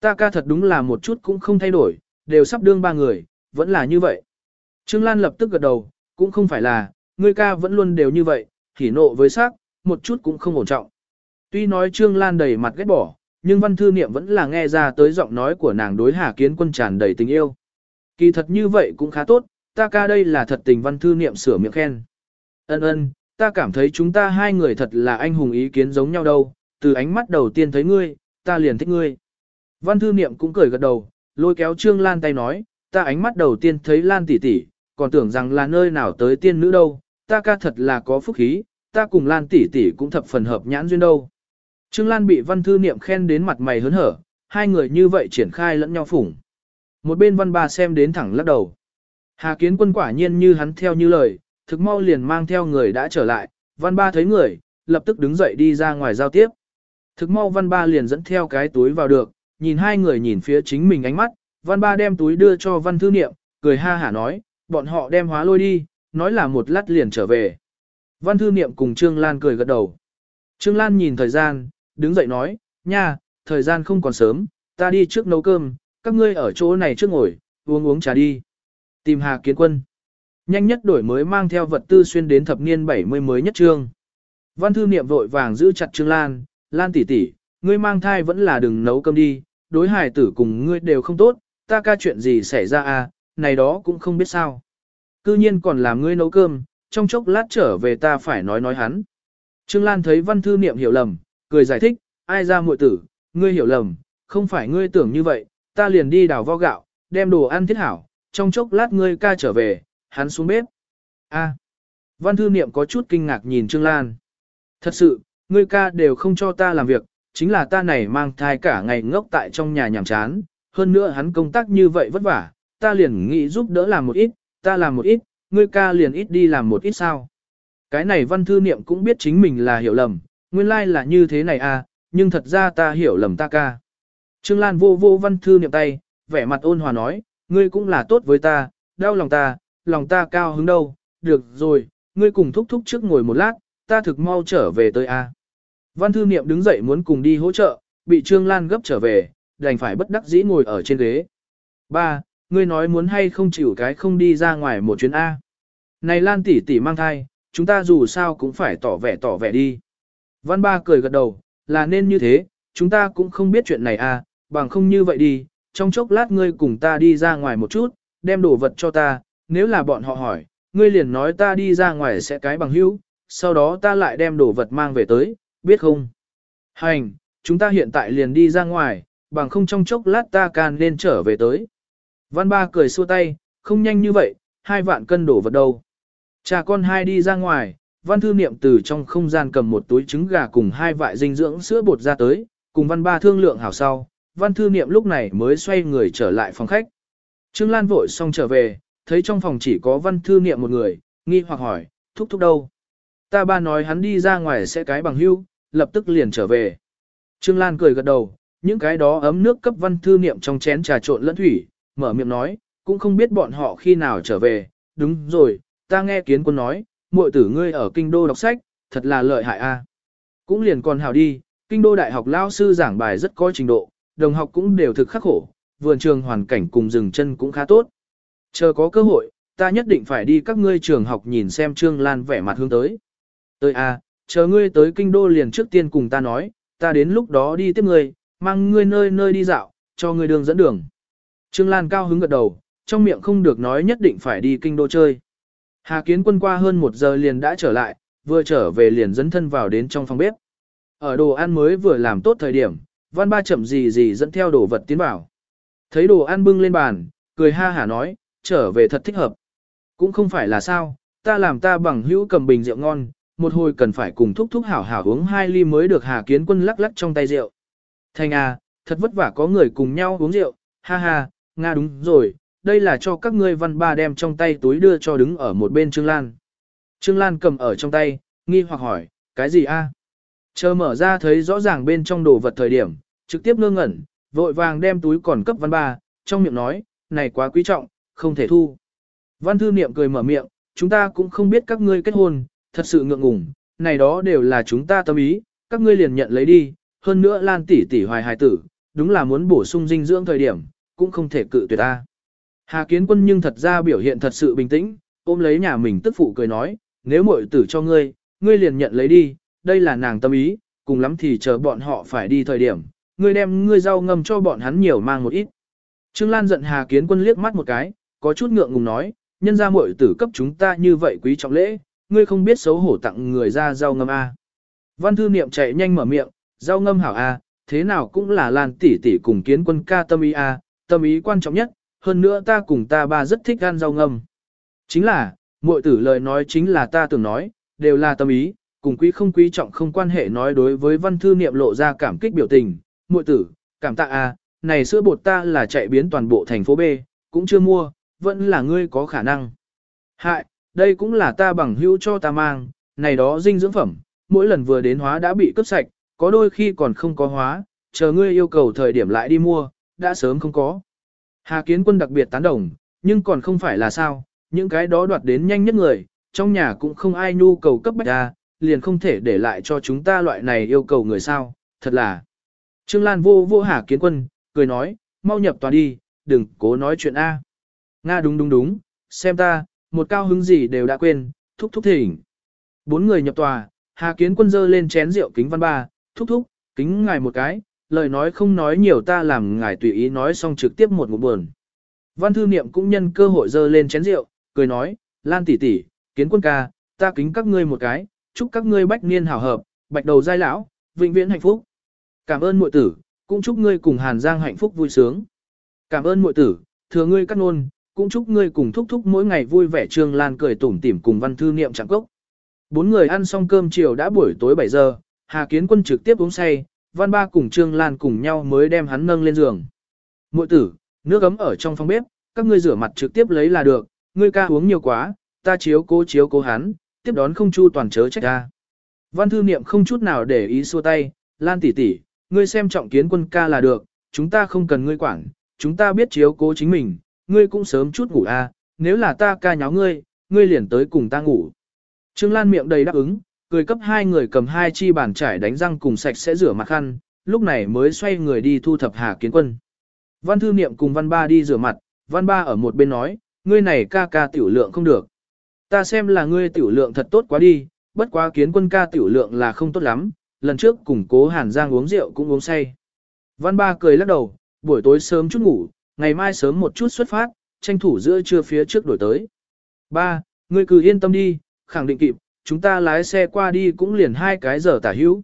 Ta ca thật đúng là một chút cũng không thay đổi, đều sắp đương ba người, vẫn là như vậy. Trương Lan lập tức gật đầu, cũng không phải là, ngươi ca vẫn luôn đều như vậy, hỉ nộ với sắc, một chút cũng không ổn trọng. Tuy nói Trương Lan đầy mặt ghét bỏ, nhưng văn thư niệm vẫn là nghe ra tới giọng nói của nàng đối Hà Kiến Quân tràn đầy tình yêu. Kỳ thật như vậy cũng khá tốt, ta ca đây là thật tình văn thư niệm sửa miệng khen. Ân ân, ta cảm thấy chúng ta hai người thật là anh hùng ý kiến giống nhau đâu, từ ánh mắt đầu tiên thấy ngươi, ta liền thích ngươi. Văn thư niệm cũng cười gật đầu, lôi kéo Trương Lan tay nói, ta ánh mắt đầu tiên thấy Lan tỷ tỷ, còn tưởng rằng là nơi nào tới tiên nữ đâu, ta ca thật là có phúc khí, ta cùng Lan tỷ tỷ cũng thập phần hợp nhãn duyên đâu. Trương Lan bị văn thư niệm khen đến mặt mày hớn hở, hai người như vậy triển khai lẫn nhau phủng. Một bên văn ba xem đến thẳng lắc đầu. Hà kiến quân quả nhiên như hắn theo như lời, thực mau liền mang theo người đã trở lại, văn ba thấy người, lập tức đứng dậy đi ra ngoài giao tiếp. Thực mau văn ba liền dẫn theo cái túi vào được, nhìn hai người nhìn phía chính mình ánh mắt, văn ba đem túi đưa cho văn thư niệm, cười ha hả nói, bọn họ đem hóa lôi đi, nói là một lát liền trở về. Văn thư niệm cùng Trương Lan cười gật đầu. Trương Lan nhìn thời gian, đứng dậy nói, nha, thời gian không còn sớm, ta đi trước nấu cơm, các ngươi ở chỗ này trước ngồi, uống uống trà đi. Tìm Hà Kiến Quân. Nhanh nhất đổi mới mang theo vật tư xuyên đến thập niên 70 mới nhất trương. Văn thư niệm vội vàng giữ chặt Trương Lan, Lan tỷ tỷ, ngươi mang thai vẫn là đừng nấu cơm đi, đối hài tử cùng ngươi đều không tốt, ta ca chuyện gì xảy ra à, này đó cũng không biết sao. Cư nhiên còn làm ngươi nấu cơm, trong chốc lát trở về ta phải nói nói hắn. Trương Lan thấy văn thư niệm hiểu lầm, cười giải thích, ai ra muội tử, ngươi hiểu lầm, không phải ngươi tưởng như vậy, ta liền đi đào vo gạo, đem đồ ăn thiết hảo, trong chốc lát ngươi ca trở về, hắn xuống bếp. A. Văn thư niệm có chút kinh ngạc nhìn Trương Lan. Thật sự, ngươi ca đều không cho ta làm việc, chính là ta này mang thai cả ngày ngốc tại trong nhà nhàm chán, hơn nữa hắn công tác như vậy vất vả, ta liền nghĩ giúp đỡ làm một ít, ta làm một ít, ngươi ca liền ít đi làm một ít sao. Cái này văn thư niệm cũng biết chính mình là hiểu lầm, nguyên lai like là như thế này à, nhưng thật ra ta hiểu lầm ta ca. Trương Lan vô vô văn thư niệm tay, vẻ mặt ôn hòa nói, ngươi cũng là tốt với ta, đau lòng ta, lòng ta cao hứng đâu, được rồi, ngươi cùng thúc thúc trước ngồi một lát, ta thực mau trở về tới a. Văn thư niệm đứng dậy muốn cùng đi hỗ trợ, bị Trương Lan gấp trở về, đành phải bất đắc dĩ ngồi ở trên ghế. Ba, ngươi nói muốn hay không chịu cái không đi ra ngoài một chuyến A. Này Lan tỷ tỷ mang thai, chúng ta dù sao cũng phải tỏ vẻ tỏ vẻ đi. Văn ba cười gật đầu, là nên như thế, chúng ta cũng không biết chuyện này à? bằng không như vậy đi, trong chốc lát ngươi cùng ta đi ra ngoài một chút, đem đồ vật cho ta, nếu là bọn họ hỏi, ngươi liền nói ta đi ra ngoài sẽ cái bằng hữu, sau đó ta lại đem đồ vật mang về tới, biết không? Hành, chúng ta hiện tại liền đi ra ngoài, bằng không trong chốc lát ta can nên trở về tới. Văn ba cười xua tay, không nhanh như vậy, hai vạn cân đổ vật đâu. Cha con hai đi ra ngoài, văn thư niệm từ trong không gian cầm một túi trứng gà cùng hai vại dinh dưỡng sữa bột ra tới, cùng văn ba thương lượng hảo sau, văn thư niệm lúc này mới xoay người trở lại phòng khách. Trương Lan vội xong trở về, thấy trong phòng chỉ có văn thư niệm một người, nghi hoặc hỏi, thúc thúc đâu? Ta ba nói hắn đi ra ngoài sẽ cái bằng hưu, lập tức liền trở về. Trương Lan cười gật đầu, những cái đó ấm nước cấp văn thư niệm trong chén trà trộn lẫn thủy, mở miệng nói, cũng không biết bọn họ khi nào trở về, đúng rồi, ta nghe kiến quân nói, muội tử ngươi ở kinh đô đọc sách, thật là lợi hại a. À. Cũng liền còn hào đi, kinh đô đại học lao sư giảng bài rất có trình độ, đồng học cũng đều thực khắc khổ, vườn trường hoàn cảnh cùng rừng chân cũng khá tốt. Chờ có cơ hội, ta nhất định phải đi các ngươi trường học nhìn xem Trương Lan vẻ mặt hướng tới. Tới a, chờ ngươi tới kinh đô liền trước tiên cùng ta nói, ta đến lúc đó đi tiếp ngươi, mang ngươi nơi nơi đi dạo, cho ngươi đường dẫn đường. Trương Lan cao hứng gật đầu, trong miệng không được nói nhất định phải đi kinh đô chơi. Hà Kiến Quân qua hơn một giờ liền đã trở lại, vừa trở về liền dẫn thân vào đến trong phòng bếp. Ở đồ ăn mới vừa làm tốt thời điểm, văn ba chậm gì gì dẫn theo đồ vật tiến vào. Thấy đồ ăn bưng lên bàn, cười ha hả nói, trở về thật thích hợp. Cũng không phải là sao, ta làm ta bằng hữu cầm bình rượu ngon, một hồi cần phải cùng thúc thúc hảo hảo uống hai ly mới được Hà Kiến Quân lắc lắc trong tay rượu. Thành à, thật vất vả có người cùng nhau uống rượu, ha ha, Nga đúng rồi, đây là cho các ngươi văn ba đem trong tay túi đưa cho đứng ở một bên Trương Lan. Trương Lan cầm ở trong tay, nghi hoặc hỏi, cái gì a? Chờ mở ra thấy rõ ràng bên trong đồ vật thời điểm, trực tiếp ngơ ngẩn, vội vàng đem túi còn cấp văn ba, trong miệng nói, này quá quý trọng, không thể thu. Văn thư niệm cười mở miệng, chúng ta cũng không biết các ngươi kết hôn, thật sự ngượng ngùng, này đó đều là chúng ta tâm ý, các ngươi liền nhận lấy đi, hơn nữa Lan tỷ tỷ hoài hài tử, đúng là muốn bổ sung dinh dưỡng thời điểm, cũng không thể cự tuyệt ta. Hà Kiến Quân nhưng thật ra biểu hiện thật sự bình tĩnh, ôm lấy nhà mình tức phụ cười nói, nếu muội tử cho ngươi, ngươi liền nhận lấy đi, đây là nàng tâm ý, cùng lắm thì chờ bọn họ phải đi thời điểm, ngươi đem ngươi rau ngâm cho bọn hắn nhiều mang một ít. Trương Lan giận Hà Kiến Quân liếc mắt một cái, có chút ngượng ngùng nói, nhân ra muội tử cấp chúng ta như vậy quý trọng lễ, ngươi không biết xấu hổ tặng người ra rau ngâm a. Văn thư niệm chạy nhanh mở miệng, rau ngâm hảo a, thế nào cũng là Lan tỷ tỷ cùng Kiến Quân ca tâm ý a, tâm ý quan trọng nhất, hơn nữa ta cùng ta ba rất thích ăn rau ngâm. Chính là, muội tử lời nói chính là ta tưởng nói, đều là tâm ý, cùng quý không quý trọng không quan hệ nói đối với văn thư niệm lộ ra cảm kích biểu tình, muội tử, cảm tạ a, này sữa bột ta là chạy biến toàn bộ thành phố B, cũng chưa mua, vẫn là ngươi có khả năng. Hại, đây cũng là ta bằng hữu cho ta mang, này đó dinh dưỡng phẩm, mỗi lần vừa đến hóa đã bị cướp sạch, có đôi khi còn không có hóa, chờ ngươi yêu cầu thời điểm lại đi mua, đã sớm không có. Hà Kiến Quân đặc biệt tán đồng, nhưng còn không phải là sao, những cái đó đoạt đến nhanh nhất người, trong nhà cũng không ai nhu cầu cấp bách ra, liền không thể để lại cho chúng ta loại này yêu cầu người sao, thật là. Trương Lan vô vô Hà Kiến Quân, cười nói, mau nhập tòa đi, đừng cố nói chuyện A. Nga đúng đúng đúng, xem ta, một cao hứng gì đều đã quên, thúc thúc thỉnh. Bốn người nhập tòa, Hà Kiến Quân dơ lên chén rượu kính văn ba, thúc thúc, kính ngài một cái, lời nói không nói nhiều ta làm ngài tùy ý nói xong trực tiếp một ngụm buồn. Văn thư niệm cũng nhân cơ hội dơ lên chén rượu, cười nói, Lan tỷ tỷ, Kiến Quân ca, ta kính các ngươi một cái, chúc các ngươi bách niên hảo hợp, bạch đầu giai lão, vĩnh viễn hạnh phúc. Cảm ơn muội tử, cũng chúc ngươi cùng Hàn Giang hạnh phúc vui sướng. Cảm ơn muội tử, thừa ngươi cắt nôn, cũng chúc ngươi cùng thúc thúc mỗi ngày vui vẻ Trương Lan cười tủm tỉm cùng văn thư niệm chẳng cốc. Bốn người ăn xong cơm chiều đã buổi tối 7 giờ, Hà Kiến Quân trực tiếp uống say, văn ba cùng Trương Lan cùng nhau mới đem hắn nâng lên giường. Mội tử, nước ấm ở trong phòng bếp, các ngươi rửa mặt trực tiếp lấy là được, ngươi ca uống nhiều quá, ta chiếu cố chiếu cố hắn, tiếp đón không chu toàn chớ trách ta. Văn thư niệm không chút nào để ý xua tay, Lan tỷ tỷ, ngươi xem trọng kiến quân ca là được, chúng ta không cần ngươi quản, chúng ta biết chiếu cố chính mình, ngươi cũng sớm chút ngủ a, à, nếu là ta ca nháo ngươi, ngươi liền tới cùng ta ngủ. Trương Lan miệng đầy đáp ứng, cười cấp hai người cầm hai chi bàn trải đánh răng cùng sạch sẽ rửa mặt khăn, lúc này mới xoay người đi thu thập Hà Kiến Quân. Văn Thư Niệm cùng Văn Ba đi rửa mặt, Văn Ba ở một bên nói, ngươi này ca ca tiểu lượng không được. Ta xem là ngươi tiểu lượng thật tốt quá đi, bất quá Kiến Quân ca tiểu lượng là không tốt lắm, lần trước cùng cố Hàn Giang uống rượu cũng uống say. Văn Ba cười lắc đầu, buổi tối sớm chút ngủ, ngày mai sớm một chút xuất phát, tranh thủ giữa trưa phía trước đổi tới. Ba, ngươi cứ yên tâm đi, khẳng định kịp, chúng ta lái xe qua đi cũng liền hai cái giờ tả hữu.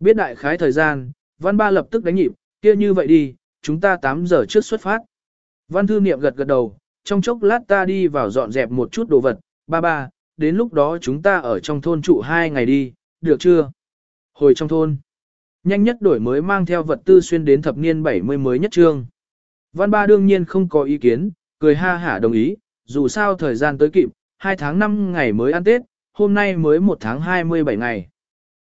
Biết đại khái thời gian, Văn Ba lập tức đánh nhịp, kia như vậy đi, chúng ta 8 giờ trước xuất phát. Văn Thư Niệm gật gật đầu, trong chốc lát ta đi vào dọn dẹp một chút đồ vật, ba ba, đến lúc đó chúng ta ở trong thôn trụ hai ngày đi, được chưa? Hồi trong thôn, nhanh nhất đổi mới mang theo vật tư xuyên đến thập niên 70 mới nhất trương. Văn ba đương nhiên không có ý kiến, cười ha hả đồng ý, dù sao thời gian tới kịp, 2 tháng 5 ngày mới ăn Tết, hôm nay mới 1 tháng 27 ngày.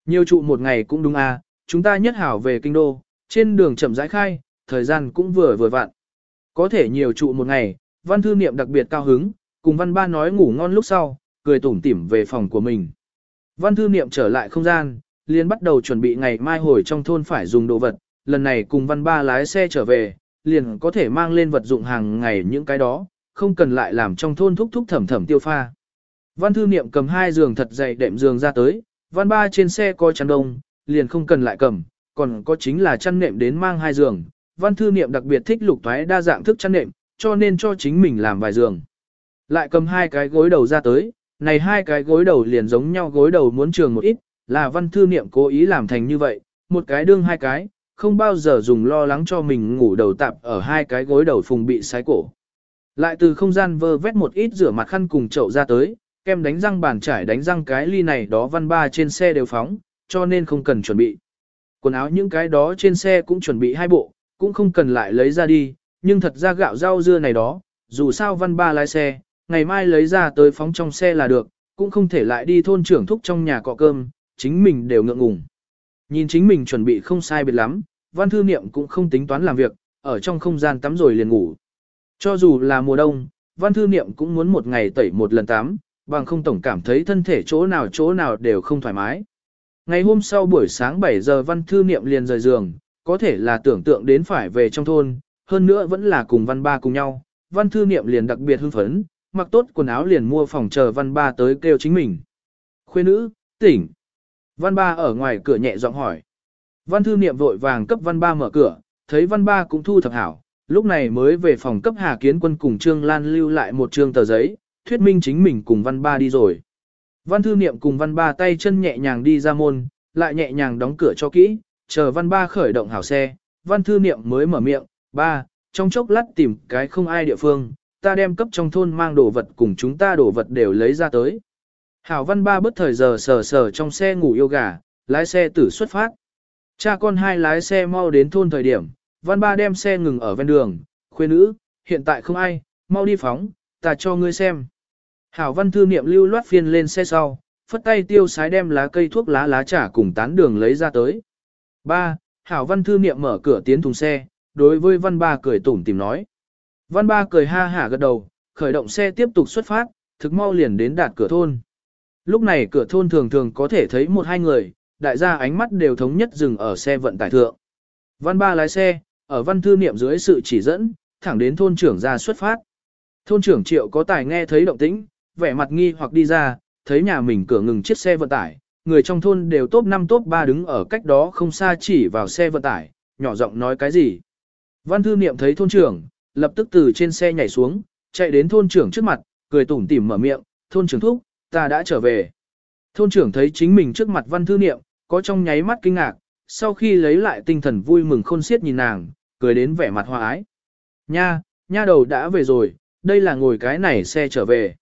Nhiều trụ một ngày cũng đúng à, chúng ta nhất hảo về kinh đô, trên đường chậm rãi khai, thời gian cũng vừa vừa vặn. Có thể nhiều trụ một ngày, văn thư niệm đặc biệt cao hứng, cùng văn ba nói ngủ ngon lúc sau, cười tủm tỉm về phòng của mình. Văn thư niệm trở lại không gian, liền bắt đầu chuẩn bị ngày mai hồi trong thôn phải dùng đồ vật, lần này cùng văn ba lái xe trở về, liền có thể mang lên vật dụng hàng ngày những cái đó, không cần lại làm trong thôn thúc thúc thẩm thẩm tiêu pha. Văn thư niệm cầm hai giường thật dày đệm giường ra tới, văn ba trên xe có chăn đông, liền không cần lại cầm, còn có chính là chăn nệm đến mang hai giường. Văn thư niệm đặc biệt thích lục thoái đa dạng thức chăn nệm, cho nên cho chính mình làm vài giường. Lại cầm hai cái gối đầu ra tới, này hai cái gối đầu liền giống nhau gối đầu muốn trường một ít, là văn thư niệm cố ý làm thành như vậy, một cái đương hai cái, không bao giờ dùng lo lắng cho mình ngủ đầu tạp ở hai cái gối đầu phùng bị sái cổ. Lại từ không gian vơ vét một ít rửa mặt khăn cùng chậu ra tới, kem đánh răng bàn trải đánh răng cái ly này đó văn ba trên xe đều phóng, cho nên không cần chuẩn bị. Quần áo những cái đó trên xe cũng chuẩn bị hai bộ, cũng không cần lại lấy ra đi, nhưng thật ra gạo rau dưa này đó, dù sao văn ba lái xe, ngày mai lấy ra tới phóng trong xe là được, cũng không thể lại đi thôn trưởng thúc trong nhà cọ cơm, chính mình đều ngượng ngùng. Nhìn chính mình chuẩn bị không sai biệt lắm, văn thư niệm cũng không tính toán làm việc, ở trong không gian tắm rồi liền ngủ. Cho dù là mùa đông, văn thư niệm cũng muốn một ngày tẩy một lần tắm, bằng không tổng cảm thấy thân thể chỗ nào chỗ nào đều không thoải mái. Ngày hôm sau buổi sáng 7 giờ văn thư niệm liền rời giường, có thể là tưởng tượng đến phải về trong thôn, hơn nữa vẫn là cùng văn ba cùng nhau, văn thư niệm liền đặc biệt hưng phấn, mặc tốt quần áo liền mua phòng chờ văn ba tới kêu chính mình. Khuê nữ, tỉnh. Văn ba ở ngoài cửa nhẹ giọng hỏi, Văn thư niệm vội vàng cấp văn ba mở cửa, thấy văn ba cũng thu thập hảo, lúc này mới về phòng cấp Hà Kiến Quân cùng Trương Lan lưu lại một trương tờ giấy, thuyết minh chính mình cùng văn ba đi rồi. Văn thư niệm cùng văn ba tay chân nhẹ nhàng đi ra môn, lại nhẹ nhàng đóng cửa cho kỹ, chờ văn ba khởi động hảo xe, văn thư niệm mới mở miệng, ba, trong chốc lát tìm cái không ai địa phương, ta đem cấp trong thôn mang đồ vật cùng chúng ta đồ vật đều lấy ra tới. Hảo văn ba bất thời giờ sờ sờ trong xe ngủ yêu gà, lái xe tử xuất phát. Cha con hai lái xe mau đến thôn thời điểm, văn ba đem xe ngừng ở ven đường, khuê nữ, hiện tại không ai, mau đi phóng, ta cho ngươi xem. Hảo văn thư niệm lưu loát phiên lên xe sau, phất tay tiêu sái đem lá cây thuốc lá lá trà cùng tán đường lấy ra tới. Ba, Hảo văn thư niệm mở cửa tiến thùng xe, đối với văn ba cười tủm tìm nói. Văn ba cười ha hả gật đầu, khởi động xe tiếp tục xuất phát, thực mau liền đến đạt cửa thôn. Lúc này cửa thôn thường thường có thể thấy một hai người, đại gia ánh mắt đều thống nhất dừng ở xe vận tải thượng. Văn ba lái xe, ở văn thư niệm dưới sự chỉ dẫn, thẳng đến thôn trưởng ra xuất phát. Thôn trưởng triệu có tài nghe thấy động tĩnh, vẻ mặt nghi hoặc đi ra, thấy nhà mình cửa ngừng chiếc xe vận tải, người trong thôn đều top 5 top 3 đứng ở cách đó không xa chỉ vào xe vận tải, nhỏ giọng nói cái gì. Văn thư niệm thấy thôn trưởng, lập tức từ trên xe nhảy xuống, chạy đến thôn trưởng trước mặt, cười tủm tỉm mở miệng, thôn trưởng thúc, ta đã trở về. Thôn trưởng thấy chính mình trước mặt văn thư niệm, có trong nháy mắt kinh ngạc, sau khi lấy lại tinh thần vui mừng khôn xiết nhìn nàng, cười đến vẻ mặt hòa ái. Nha, nha đầu đã về rồi, đây là ngồi cái này xe trở về.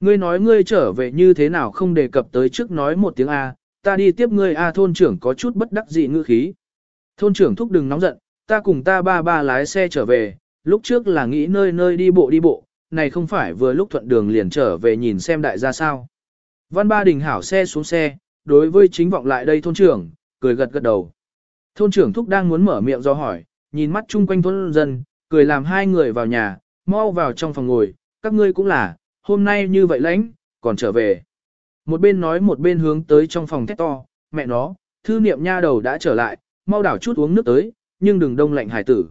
Ngươi nói ngươi trở về như thế nào không đề cập tới trước nói một tiếng A, ta đi tiếp ngươi A thôn trưởng có chút bất đắc dị ngữ khí. Thôn trưởng thúc đừng nóng giận, ta cùng ta ba ba lái xe trở về, lúc trước là nghĩ nơi nơi đi bộ đi bộ, này không phải vừa lúc thuận đường liền trở về nhìn xem đại gia sao. Văn ba đình hảo xe xuống xe, đối với chính vọng lại đây thôn trưởng, cười gật gật đầu. Thôn trưởng thúc đang muốn mở miệng do hỏi, nhìn mắt chung quanh thôn dân, cười làm hai người vào nhà, mau vào trong phòng ngồi, các ngươi cũng là, hôm nay như vậy lãnh, còn trở về. Một bên nói một bên hướng tới trong phòng thét to, mẹ nó, thư niệm nha đầu đã trở lại, mau đảo chút uống nước tới, nhưng đừng đông lạnh hải tử.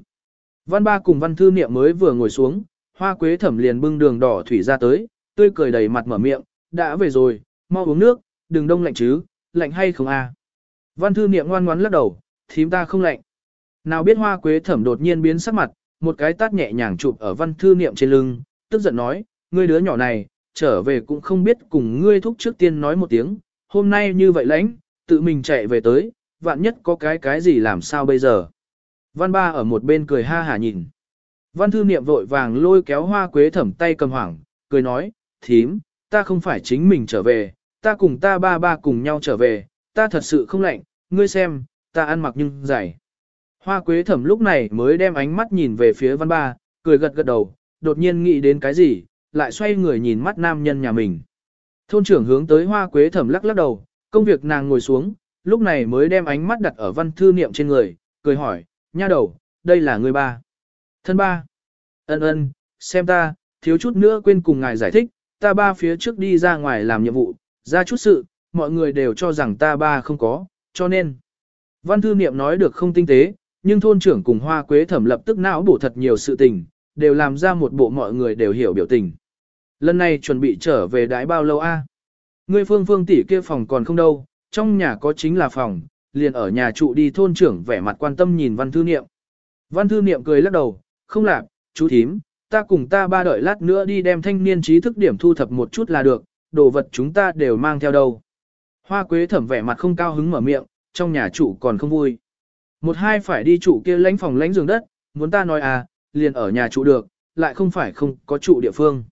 Văn ba cùng văn thư niệm mới vừa ngồi xuống, hoa quế thẩm liền bưng đường đỏ thủy ra tới, tươi cười đầy mặt mở miệng, đã về rồi, mau uống nước, đừng đông lạnh chứ, lạnh hay không à? Văn thư niệm ngoan ngoãn lắc đầu, thím ta không lạnh. Nào biết hoa quế thẩm đột nhiên biến sắc mặt, một cái tát nhẹ nhàng chụp ở văn thư niệm trên lưng, tức giận nói, ngươi đứa nhỏ này, trở về cũng không biết cùng ngươi thúc trước tiên nói một tiếng, hôm nay như vậy lãnh, tự mình chạy về tới, vạn nhất có cái cái gì làm sao bây giờ. Văn ba ở một bên cười ha hả nhìn. Văn thư niệm vội vàng lôi kéo hoa quế thẩm tay cầm hoảng, cười nói, thím, ta không phải chính mình trở về, ta cùng ta ba ba cùng nhau trở về, ta thật sự không lạnh, ngươi xem, ta ăn mặc nhưng dày. Hoa quế thẩm lúc này mới đem ánh mắt nhìn về phía văn ba, cười gật gật đầu, đột nhiên nghĩ đến cái gì, lại xoay người nhìn mắt nam nhân nhà mình. Thôn trưởng hướng tới hoa quế thẩm lắc lắc đầu, công việc nàng ngồi xuống, lúc này mới đem ánh mắt đặt ở văn thư niệm trên người, cười hỏi, nha đầu, đây là người ba. Thân ba. Ân ân, xem ta, thiếu chút nữa quên cùng ngài giải thích, ta ba phía trước đi ra ngoài làm nhiệm vụ, ra chút sự, mọi người đều cho rằng ta ba không có, cho nên. Văn thư niệm nói được không tinh tế, nhưng thôn trưởng cùng hoa quế thẩm lập tức não bổ thật nhiều sự tình, đều làm ra một bộ mọi người đều hiểu biểu tình. Lần này chuẩn bị trở về đái bao lâu a? Ngươi phương phương tỷ kia phòng còn không đâu, trong nhà có chính là phòng, liền ở nhà trụ đi thôn trưởng vẻ mặt quan tâm nhìn văn thư niệm. Văn thư niệm cười lắc đầu, không làm, chú thím, ta cùng ta ba đợi lát nữa đi đem thanh niên trí thức điểm thu thập một chút là được, đồ vật chúng ta đều mang theo đâu. Hoa quế thẩm vẻ mặt không cao hứng mở miệng, trong nhà trụ còn không vui. Một hai phải đi trụ kia lãnh phòng lãnh giường đất, muốn ta nói à, liền ở nhà trụ được, lại không phải không có trụ địa phương.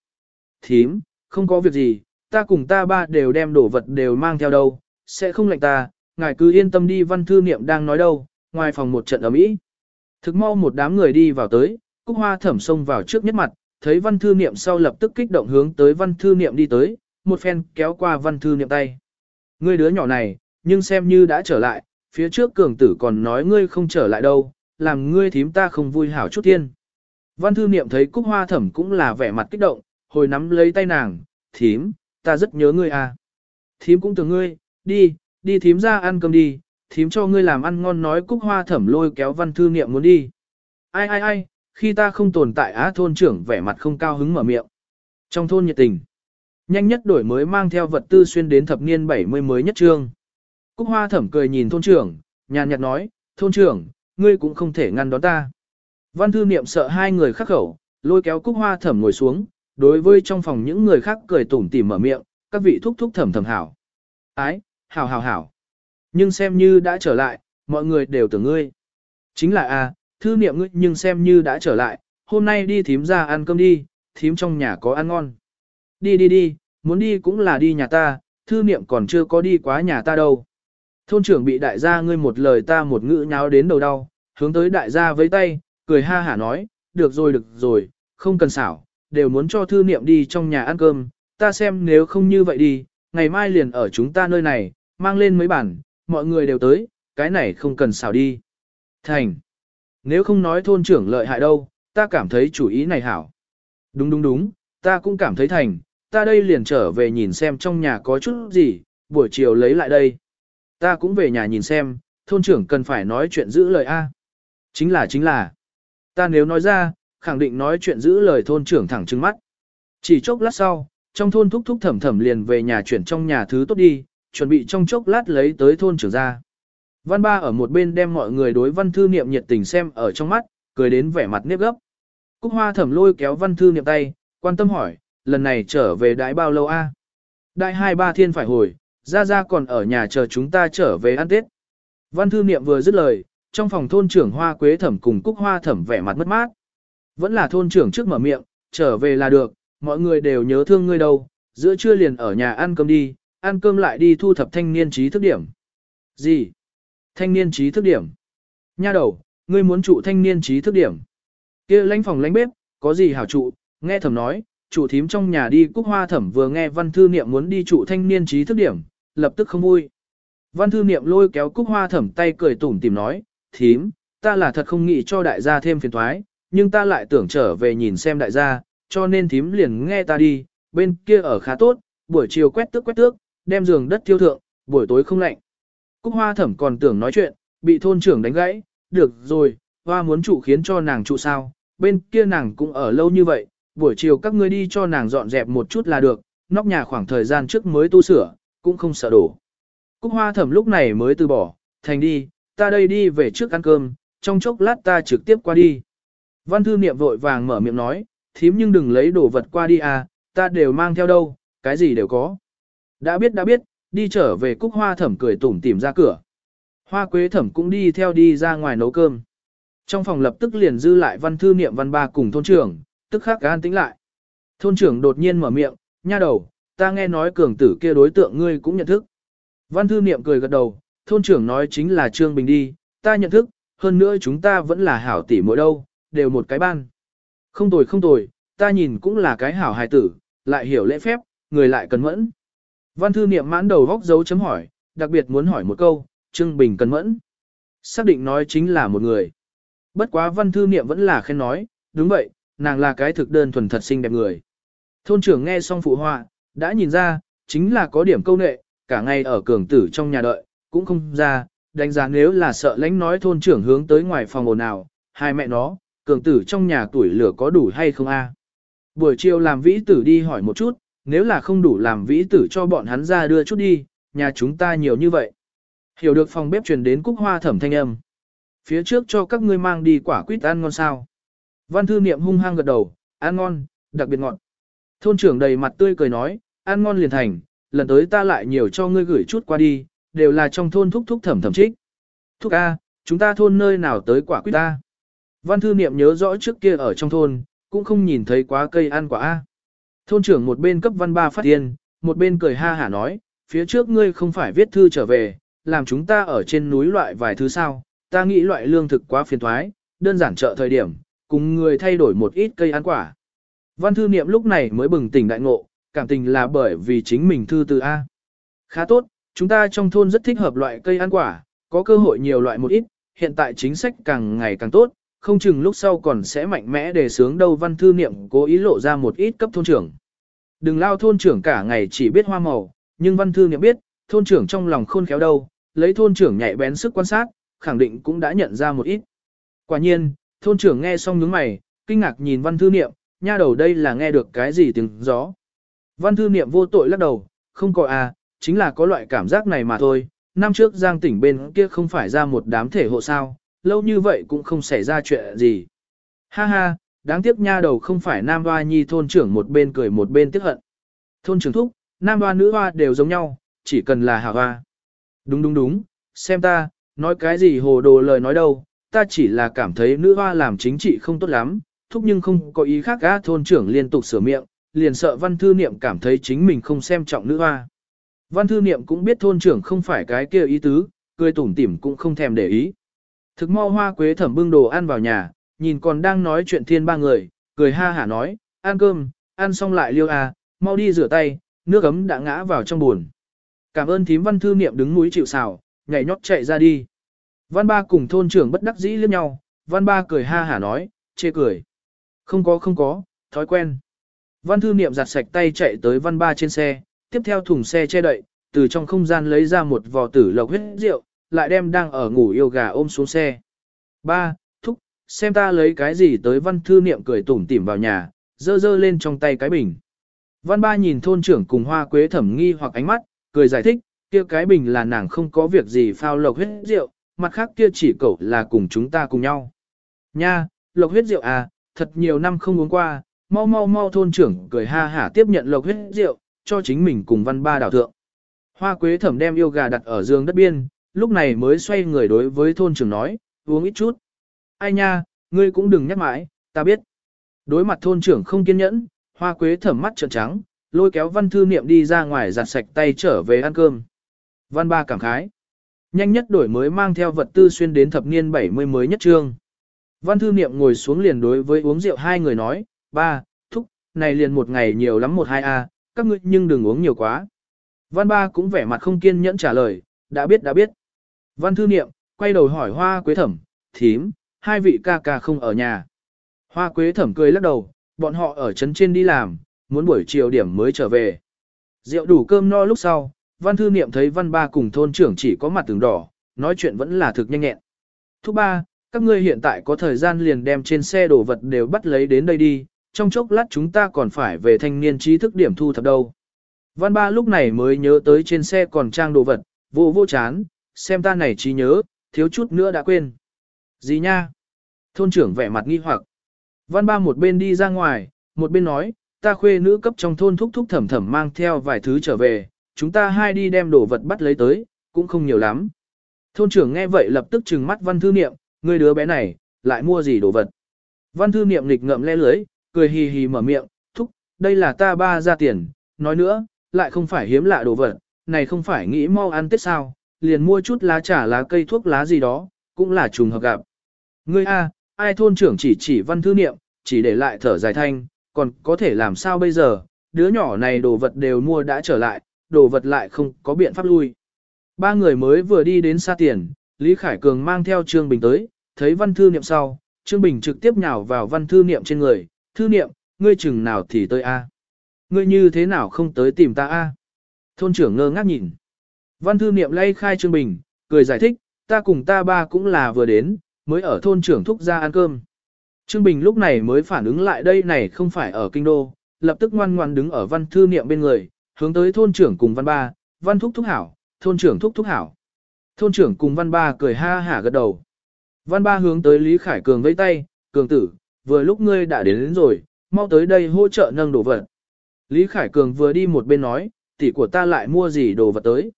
Thím, không có việc gì, ta cùng ta ba đều đem đồ vật đều mang theo đâu, sẽ không lạnh ta, ngài cứ yên tâm đi văn thư niệm đang nói đâu, ngoài phòng một trận ở mỹ. Thực mau một đám người đi vào tới, Cúc Hoa thẩm xông vào trước nhất mặt, thấy văn thư niệm sau lập tức kích động hướng tới văn thư niệm đi tới, một phen kéo qua văn thư niệm tay. Ngươi đứa nhỏ này, nhưng xem như đã trở lại, phía trước cường tử còn nói ngươi không trở lại đâu, làm ngươi thím ta không vui hảo chút tiên. Văn thư niệm thấy Cúc Hoa thẩm cũng là vẻ mặt kích động, hồi nắm lấy tay nàng, thím, ta rất nhớ ngươi à. Thím cũng tưởng ngươi, đi, đi thím ra ăn cơm đi, thím cho ngươi làm ăn ngon nói Cúc Hoa thẩm lôi kéo văn thư niệm muốn đi. Ai ai ai, khi ta không tồn tại á thôn trưởng vẻ mặt không cao hứng mở miệng. Trong thôn nhiệt tình, nhanh nhất đổi mới mang theo vật tư xuyên đến thập niên 70 mới nhất trương. Cúc Hoa thẩm cười nhìn thôn trưởng, nhàn nhạt nói, thôn trưởng, ngươi cũng không thể ngăn đón ta. Văn thư niệm sợ hai người khắc khẩu, lôi kéo cúc hoa thẩm ngồi xuống, đối với trong phòng những người khác cười tủm tỉm mở miệng, các vị thúc thúc thẩm thẩm hảo. Ái, hảo hảo hảo. Nhưng xem như đã trở lại, mọi người đều tưởng ngươi. Chính là a, thư niệm ngươi nhưng xem như đã trở lại, hôm nay đi thím ra ăn cơm đi, thím trong nhà có ăn ngon. Đi đi đi, muốn đi cũng là đi nhà ta, thư niệm còn chưa có đi quá nhà ta đâu. Thôn trưởng bị đại gia ngươi một lời ta một ngữ nháo đến đầu đau, hướng tới đại gia với tay, cười ha hả nói, được rồi được rồi, không cần xảo, đều muốn cho thư niệm đi trong nhà ăn cơm, ta xem nếu không như vậy đi, ngày mai liền ở chúng ta nơi này, mang lên mấy bản, mọi người đều tới, cái này không cần xảo đi. Thành, nếu không nói thôn trưởng lợi hại đâu, ta cảm thấy chủ ý này hảo. Đúng đúng đúng, ta cũng cảm thấy thành, ta đây liền trở về nhìn xem trong nhà có chút gì, buổi chiều lấy lại đây. Ta cũng về nhà nhìn xem, thôn trưởng cần phải nói chuyện giữ lời A. Chính là chính là, ta nếu nói ra, khẳng định nói chuyện giữ lời thôn trưởng thẳng trừng mắt. Chỉ chốc lát sau, trong thôn thúc thúc thẩm thẩm liền về nhà chuyển trong nhà thứ tốt đi, chuẩn bị trong chốc lát lấy tới thôn trưởng ra. Văn ba ở một bên đem mọi người đối văn thư niệm nhiệt tình xem ở trong mắt, cười đến vẻ mặt nếp gấp. Cúc hoa thẩm lôi kéo văn thư niệm tay, quan tâm hỏi, lần này trở về đãi bao lâu a? Đại hai ba thiên phải hồi, ra ra còn ở nhà chờ chúng ta trở về ăn Tết. Văn thư niệm vừa dứt lời, trong phòng thôn trưởng hoa quế thẩm cùng cúc hoa thẩm vẻ mặt mất mát. Vẫn là thôn trưởng trước mở miệng, trở về là được, mọi người đều nhớ thương ngươi đâu, giữa trưa liền ở nhà ăn cơm đi, ăn cơm lại đi thu thập thanh niên trí thức điểm. Gì? Thanh niên trí thức điểm? Nha đầu, ngươi muốn trụ thanh niên trí thức điểm. kia lãnh phòng lãnh bếp, có gì hảo trụ, nghe thẩm nói, chủ thím trong nhà đi cúc hoa thẩm vừa nghe văn thư niệm muốn đi trụ thanh niên trí thức điểm, lập tức không vui. Văn thư niệm lôi kéo cúc hoa thẩm tay cười tủm tìm nói, thím, ta là thật không nghĩ cho đại gia thêm phiền thoái, nhưng ta lại tưởng trở về nhìn xem đại gia, cho nên thím liền nghe ta đi, bên kia ở khá tốt, buổi chiều quét tước quét tước, đem giường đất thiêu thượng, buổi tối không lạnh. Cúc hoa thẩm còn tưởng nói chuyện, bị thôn trưởng đánh gãy, được rồi, hoa muốn trụ khiến cho nàng trụ sao, bên kia nàng cũng ở lâu như vậy, buổi chiều các ngươi đi cho nàng dọn dẹp một chút là được, nóc nhà khoảng thời gian trước mới tu sửa, cũng không sợ đổ. Cúc hoa thẩm lúc này mới từ bỏ, thành đi, ta đây đi về trước ăn cơm, trong chốc lát ta trực tiếp qua đi. Văn thư niệm vội vàng mở miệng nói, thím nhưng đừng lấy đồ vật qua đi à, ta đều mang theo đâu, cái gì đều có. Đã biết đã biết, đi trở về cúc hoa thẩm cười tủm tỉm ra cửa. Hoa quế thẩm cũng đi theo đi ra ngoài nấu cơm. Trong phòng lập tức liền dư lại văn thư niệm văn ba cùng thôn trưởng, tức khắc an tĩnh lại. Thôn trưởng đột nhiên mở miệng, nha đầu, ta nghe nói cường tử kia đối tượng ngươi cũng nhận thức. Văn thư niệm cười gật đầu, thôn trưởng nói chính là Trương Bình đi, ta nhận thức, hơn nữa chúng ta vẫn là hảo tỷ mỗi đâu, đều một cái ban. Không tồi không tồi, ta nhìn cũng là cái hảo hài tử, lại hiểu lễ phép, người lại cần mẫn. Văn thư niệm mãn đầu góc dấu chấm hỏi, đặc biệt muốn hỏi một câu, Trương Bình cần mẫn. Xác định nói chính là một người. Bất quá văn thư niệm vẫn là khen nói, đúng vậy, nàng là cái thực đơn thuần thật xinh đẹp người. Thôn trưởng nghe xong phụ họa, đã nhìn ra, chính là có điểm câu nệ, cả ngày ở cường tử trong nhà đợi, cũng không ra, đánh giá nếu là sợ lãnh nói thôn trưởng hướng tới ngoài phòng ồn nào, hai mẹ nó, cường tử trong nhà tuổi lửa có đủ hay không a? Buổi chiều làm vĩ tử đi hỏi một chút, nếu là không đủ làm vĩ tử cho bọn hắn ra đưa chút đi, nhà chúng ta nhiều như vậy. Hiểu được phòng bếp truyền đến cúc hoa thẩm thanh âm. Phía trước cho các ngươi mang đi quả quýt ăn ngon sao. Văn thư niệm hung hăng gật đầu, ăn ngon, đặc biệt ngọt. Thôn trưởng đầy mặt tươi cười nói, ăn ngon liền thành, lần tới ta lại nhiều cho ngươi gửi chút qua đi, đều là trong thôn thúc thúc thẩm thẩm trích. Thúc A, chúng ta thôn nơi nào tới quả quýt ta. Văn thư niệm nhớ rõ trước kia ở trong thôn, cũng không nhìn thấy quá cây ăn quả A. Thôn trưởng một bên cấp văn ba phát tiền, một bên cười ha hả nói, phía trước ngươi không phải viết thư trở về, làm chúng ta ở trên núi loại vài thứ sao, ta nghĩ loại lương thực quá phiền thoái, đơn giản chợ thời điểm, cùng người thay đổi một ít cây ăn quả. Văn thư niệm lúc này mới bừng tỉnh đại ngộ, cảm tình là bởi vì chính mình thư từ A. Khá tốt, chúng ta trong thôn rất thích hợp loại cây ăn quả, có cơ hội nhiều loại một ít, hiện tại chính sách càng ngày càng tốt, không chừng lúc sau còn sẽ mạnh mẽ đề sướng đâu văn thư niệm cố ý lộ ra một ít cấp thôn trưởng. Đừng lao thôn trưởng cả ngày chỉ biết hoa màu, nhưng văn thư niệm biết, thôn trưởng trong lòng khôn khéo đâu, lấy thôn trưởng nhạy bén sức quan sát, khẳng định cũng đã nhận ra một ít. Quả nhiên, thôn trưởng nghe xong nhướng mày, kinh ngạc nhìn văn thư niệm, nha đầu đây là nghe được cái gì tiếng gió. Văn thư niệm vô tội lắc đầu, không có à, chính là có loại cảm giác này mà thôi, năm trước giang tỉnh bên kia không phải ra một đám thể hộ sao, lâu như vậy cũng không xảy ra chuyện gì. Ha ha, đáng tiếc nha đầu không phải nam hoa nhi thôn trưởng một bên cười một bên tiếc hận. Thôn trưởng thúc, nam hoa nữ hoa đều giống nhau, chỉ cần là hạ hoa. Đúng đúng đúng, xem ta, nói cái gì hồ đồ lời nói đâu, ta chỉ là cảm thấy nữ hoa làm chính trị không tốt lắm, thúc nhưng không có ý khác gã thôn trưởng liên tục sửa miệng, liền sợ văn thư niệm cảm thấy chính mình không xem trọng nữ hoa. Văn thư niệm cũng biết thôn trưởng không phải cái kia ý tứ, cười tủm tỉm cũng không thèm để ý. Thực mau hoa quế thẩm bưng đồ ăn vào nhà, nhìn còn đang nói chuyện thiên ba người, cười ha hả nói, ăn cơm, ăn xong lại liêu à, mau đi rửa tay, nước ấm đã ngã vào trong buồn. Cảm ơn thím văn thư niệm đứng núi chịu xào, nhảy nhót chạy ra đi. Văn ba cùng thôn trưởng bất đắc dĩ liếc nhau, văn ba cười ha hả nói, chê cười. Không có không có, thói quen. Văn thư niệm giặt sạch tay chạy tới văn ba trên xe, tiếp theo thùng xe che đậy, từ trong không gian lấy ra một vò tử lộc huyết rượu, lại đem đang ở ngủ yêu gà ôm xuống xe. Ba, thúc, xem ta lấy cái gì tới văn thư niệm cười tủm tỉm vào nhà, dơ dơ lên trong tay cái bình. Văn ba nhìn thôn trưởng cùng hoa quế thẩm nghi hoặc ánh mắt, cười giải thích, kia cái bình là nàng không có việc gì phao lộc huyết rượu, mặt khác kia chỉ cậu là cùng chúng ta cùng nhau. Nha, lộc huyết rượu à, thật nhiều năm không uống qua, mau mau mau thôn trưởng cười ha hả tiếp nhận lộc huyết rượu, cho chính mình cùng văn ba đảo thượng. Hoa quế thẩm đem yêu gà đặt ở giường đất biên, lúc này mới xoay người đối với thôn trưởng nói, uống ít chút. Ai nha, ngươi cũng đừng nhắc mãi, ta biết. Đối mặt thôn trưởng không kiên nhẫn, hoa quế thẩm mắt trợn trắng, lôi kéo văn thư niệm đi ra ngoài giặt sạch tay trở về ăn cơm. Văn ba cảm khái. Nhanh nhất đổi mới mang theo vật tư xuyên đến thập niên 70 mới nhất trương. Văn thư niệm ngồi xuống liền đối với uống rượu hai người nói, ba, thúc, này liền một ngày nhiều lắm một hai a, các ngươi nhưng đừng uống nhiều quá. Văn ba cũng vẻ mặt không kiên nhẫn trả lời, đã biết đã biết. Văn thư niệm, quay đầu hỏi hoa quế thẩm, thím, hai vị ca ca không ở nhà. Hoa quế thẩm cười lắc đầu, bọn họ ở trấn trên đi làm, muốn buổi chiều điểm mới trở về. Rượu đủ cơm no lúc sau, văn thư niệm thấy văn ba cùng thôn trưởng chỉ có mặt tường đỏ, nói chuyện vẫn là thực nhanh nhẹn. Thúc ba, các ngươi hiện tại có thời gian liền đem trên xe đồ vật đều bắt lấy đến đây đi, trong chốc lát chúng ta còn phải về thanh niên trí thức điểm thu thập đâu. Văn ba lúc này mới nhớ tới trên xe còn trang đồ vật, vô vô chán, xem ta này trí nhớ, thiếu chút nữa đã quên. Gì nha? Thôn trưởng vẻ mặt nghi hoặc. Văn ba một bên đi ra ngoài, một bên nói, ta khuê nữ cấp trong thôn thúc thúc thẩm thẩm mang theo vài thứ trở về, chúng ta hai đi đem đồ vật bắt lấy tới, cũng không nhiều lắm. Thôn trưởng nghe vậy lập tức trừng mắt văn thư niệm, ngươi đứa bé này, lại mua gì đồ vật. Văn thư niệm nghịch ngậm le lưới, cười hì hì mở miệng, thúc, đây là ta ba ra tiền, nói nữa, lại không phải hiếm lạ đồ vật, này không phải nghĩ mau ăn tết sao, liền mua chút lá trà lá cây thuốc lá gì đó, cũng là trùng hợp gặp. Ngươi a, ai thôn trưởng chỉ chỉ văn thư niệm, chỉ để lại thở dài thanh, còn có thể làm sao bây giờ, đứa nhỏ này đồ vật đều mua đã trở lại, đồ vật lại không có biện pháp lui. Ba người mới vừa đi đến xa tiền, Lý Khải Cường mang theo Trương Bình tới, thấy văn thư niệm sau, Trương Bình trực tiếp nhào vào văn thư niệm trên người, thư niệm, ngươi chừng nào thì tới a? Ngươi như thế nào không tới tìm ta a? Thôn trưởng ngơ ngác nhìn. Văn thư niệm lay khai Trương Bình, cười giải thích, ta cùng ta ba cũng là vừa đến, mới ở thôn trưởng thúc ra ăn cơm. Trương Bình lúc này mới phản ứng lại đây này không phải ở kinh đô, lập tức ngoan ngoan đứng ở văn thư niệm bên người, hướng tới thôn trưởng cùng văn ba, văn thúc thúc hảo, thôn trưởng thúc thúc hảo. Thôn trưởng cùng văn ba cười ha hả gật đầu. Văn ba hướng tới Lý Khải Cường vẫy tay, cường tử, vừa lúc ngươi đã đến, đến rồi, mau tới đây hỗ trợ nâng đồ vật. Lý Khải Cường vừa đi một bên nói, tỷ của ta lại mua gì đồ vật tới.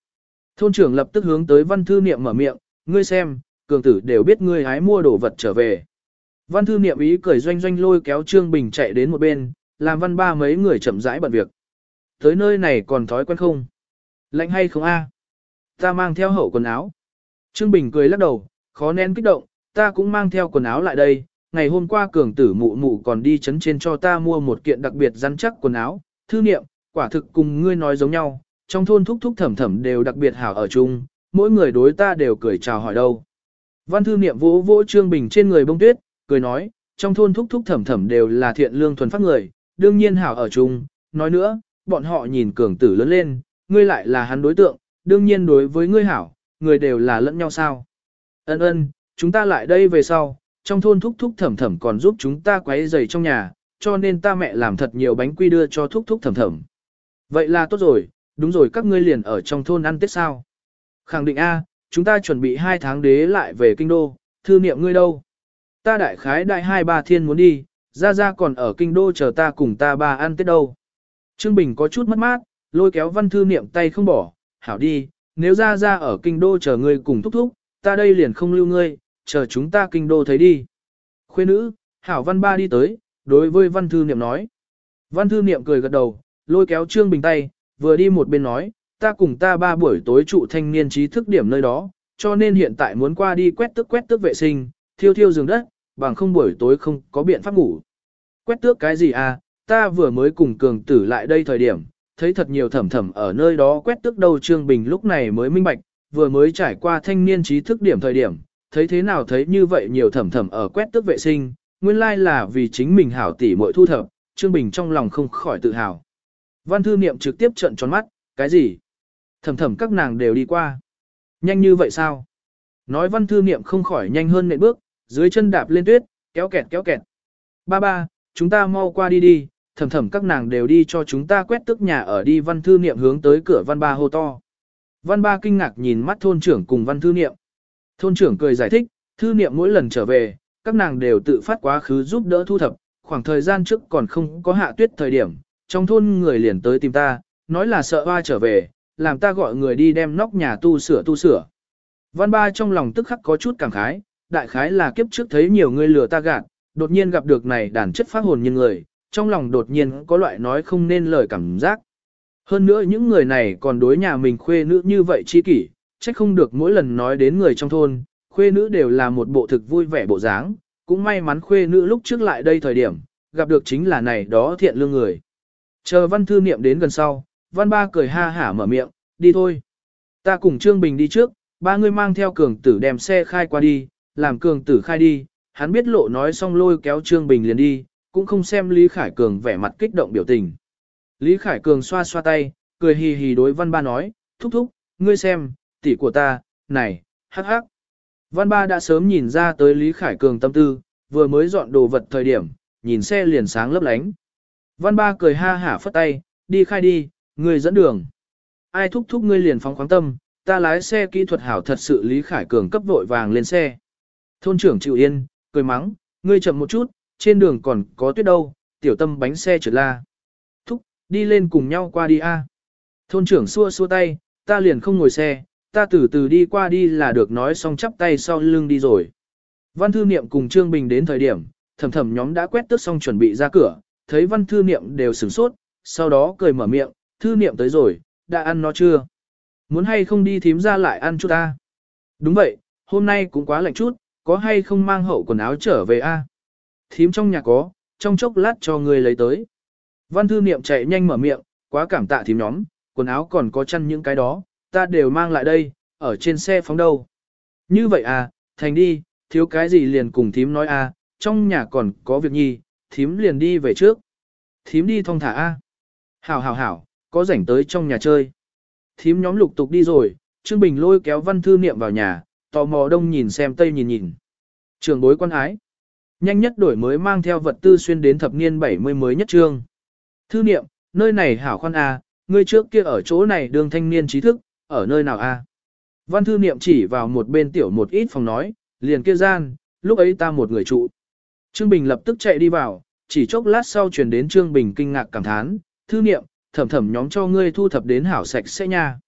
Thôn trưởng lập tức hướng tới văn thư niệm mở miệng, ngươi xem, cường tử đều biết ngươi hái mua đồ vật trở về. Văn thư niệm ý cười doanh doanh lôi kéo Trương Bình chạy đến một bên, làm văn ba mấy người chậm rãi bận việc. Tới nơi này còn thói quen không? Lạnh hay không a? Ta mang theo hậu quần áo. Trương Bình cười lắc đầu, khó nén kích động, ta cũng mang theo quần áo lại đây. Ngày hôm qua cường tử mụ mụ còn đi chấn trên cho ta mua một kiện đặc biệt rắn chắc quần áo. Thư niệm, quả thực cùng ngươi nói giống nhau, trong thôn thúc thúc thẩm thẩm đều đặc biệt hảo ở chung, mỗi người đối ta đều cười chào hỏi đâu. Văn thư niệm vỗ vỗ Trương Bình trên người bông tuyết, cười nói, trong thôn thúc thúc thẩm thẩm đều là thiện lương thuần phát người, đương nhiên hảo ở chung, nói nữa, bọn họ nhìn cường tử lớn lên, ngươi lại là hắn đối tượng, đương nhiên đối với ngươi hảo, người đều là lẫn nhau sao. Ân ân, chúng ta lại đây về sau, trong thôn thúc thúc thẩm thẩm còn giúp chúng ta quấy giày trong nhà, cho nên ta mẹ làm thật nhiều bánh quy đưa cho thúc thúc thẩm thẩm. Vậy là tốt rồi, đúng rồi các ngươi liền ở trong thôn ăn tết sao. Khẳng định A, chúng ta chuẩn bị hai tháng đế lại về kinh đô, thư niệm ngươi đâu? Ta đại khái đại hai ba thiên muốn đi, ra ra còn ở kinh đô chờ ta cùng ta ba ăn tết đâu. Trương Bình có chút mất mát, lôi kéo văn thư niệm tay không bỏ, hảo đi, nếu ra ra ở kinh đô chờ ngươi cùng thúc thúc, ta đây liền không lưu ngươi, chờ chúng ta kinh đô thấy đi. Khuê nữ, hảo văn ba đi tới, đối với văn thư niệm nói. Văn thư niệm cười gật đầu, lôi kéo Trương Bình tay, vừa đi một bên nói, ta cùng ta ba buổi tối trụ thanh niên trí thức điểm nơi đó, cho nên hiện tại muốn qua đi quét tước quét tước vệ sinh, thiêu thiêu giường đất, bằng không buổi tối không có biện pháp ngủ. Quét tước cái gì à, ta vừa mới cùng cường tử lại đây thời điểm, thấy thật nhiều thẩm thẩm ở nơi đó quét tước đầu Trương Bình lúc này mới minh bạch, vừa mới trải qua thanh niên trí thức điểm thời điểm, thấy thế nào thấy như vậy nhiều thẩm thẩm ở quét tước vệ sinh, nguyên lai là vì chính mình hảo tỷ muội thu thập, Trương Bình trong lòng không khỏi tự hào. Văn thư niệm trực tiếp trợn tròn mắt, cái gì? Thẩm thẩm các nàng đều đi qua. Nhanh như vậy sao? Nói văn thư niệm không khỏi nhanh hơn nệm bước, dưới chân đạp lên tuyết, kéo kẹt kéo kẹt. Ba ba, chúng ta mau qua đi đi, thầm thầm các nàng đều đi cho chúng ta quét tức nhà ở đi văn thư niệm hướng tới cửa văn ba hô to. Văn ba kinh ngạc nhìn mắt thôn trưởng cùng văn thư niệm. Thôn trưởng cười giải thích, thư niệm mỗi lần trở về, các nàng đều tự phát quá khứ giúp đỡ thu thập, khoảng thời gian trước còn không có hạ tuyết thời điểm, trong thôn người liền tới tìm ta, nói là sợ hoa trở về, làm ta gọi người đi đem nóc nhà tu sửa tu sửa. Văn ba trong lòng tức khắc có chút cảm khái, đại khái là kiếp trước thấy nhiều người lừa ta gạt, đột nhiên gặp được này đàn chất phát hồn nhân người, trong lòng đột nhiên có loại nói không nên lời cảm giác. Hơn nữa những người này còn đối nhà mình khuê nữ như vậy chi kỷ, trách không được mỗi lần nói đến người trong thôn, khuê nữ đều là một bộ thực vui vẻ bộ dáng, cũng may mắn khuê nữ lúc trước lại đây thời điểm, gặp được chính là này đó thiện lương người. Chờ văn thư niệm đến gần sau, văn ba cười ha hả mở miệng, đi thôi. Ta cùng Trương Bình đi trước, ba người mang theo cường tử đem xe khai qua đi, làm cường tử khai đi, hắn biết lộ nói xong lôi kéo Trương Bình liền đi, cũng không xem Lý Khải Cường vẻ mặt kích động biểu tình. Lý Khải Cường xoa xoa tay, cười hì hì đối văn ba nói, thúc thúc, ngươi xem, tỷ của ta, này, hắc hắc. Văn ba đã sớm nhìn ra tới Lý Khải Cường tâm tư, vừa mới dọn đồ vật thời điểm, nhìn xe liền sáng lấp lánh. Văn ba cười ha hả phất tay, đi khai đi, ngươi dẫn đường. Ai thúc thúc ngươi liền phóng khoáng tâm, ta lái xe kỹ thuật hảo thật sự Lý Khải Cường cấp vội vàng lên xe. Thôn trưởng chịu yên, cười mắng, ngươi chậm một chút, trên đường còn có tuyết đâu, tiểu tâm bánh xe trượt la. Thúc, đi lên cùng nhau qua đi a. Thôn trưởng xua xua tay, ta liền không ngồi xe, ta từ từ đi qua đi là được nói xong chắp tay sau lưng đi rồi. Văn thư niệm cùng Trương Bình đến thời điểm, thầm thầm nhóm đã quét tước xong chuẩn bị ra cửa, thấy văn thư niệm đều sửng sốt, sau đó cười mở miệng, thư niệm tới rồi, đã ăn nó chưa? Muốn hay không đi thím ra lại ăn chút ta? Đúng vậy, hôm nay cũng quá lạnh chút, có hay không mang hậu quần áo trở về a? Thím trong nhà có, trong chốc lát cho người lấy tới. Văn thư niệm chạy nhanh mở miệng, quá cảm tạ thím nhóm, quần áo còn có chăn những cái đó, ta đều mang lại đây, ở trên xe phóng đâu. Như vậy à, thành đi, thiếu cái gì liền cùng thím nói à, trong nhà còn có việc nhi, thím liền đi về trước. Thím đi thong thả a. Hảo hảo hảo, có rảnh tới trong nhà chơi. Thím nhóm lục tục đi rồi, Trương Bình lôi kéo văn thư niệm vào nhà, tò mò đông nhìn xem tây nhìn nhìn. Trường bối quan ái. Nhanh nhất đổi mới mang theo vật tư xuyên đến thập niên 70 mới nhất trương. Thư niệm, nơi này hảo khoan A, ngươi trước kia ở chỗ này đường thanh niên trí thức, ở nơi nào A. Văn thư niệm chỉ vào một bên tiểu một ít phòng nói, liền kia gian, lúc ấy ta một người trụ. Trương Bình lập tức chạy đi vào, chỉ chốc lát sau truyền đến Trương Bình kinh ngạc cảm thán, thư niệm, thẩm thẩm nhóm cho ngươi thu thập đến hảo sạch sẽ nha.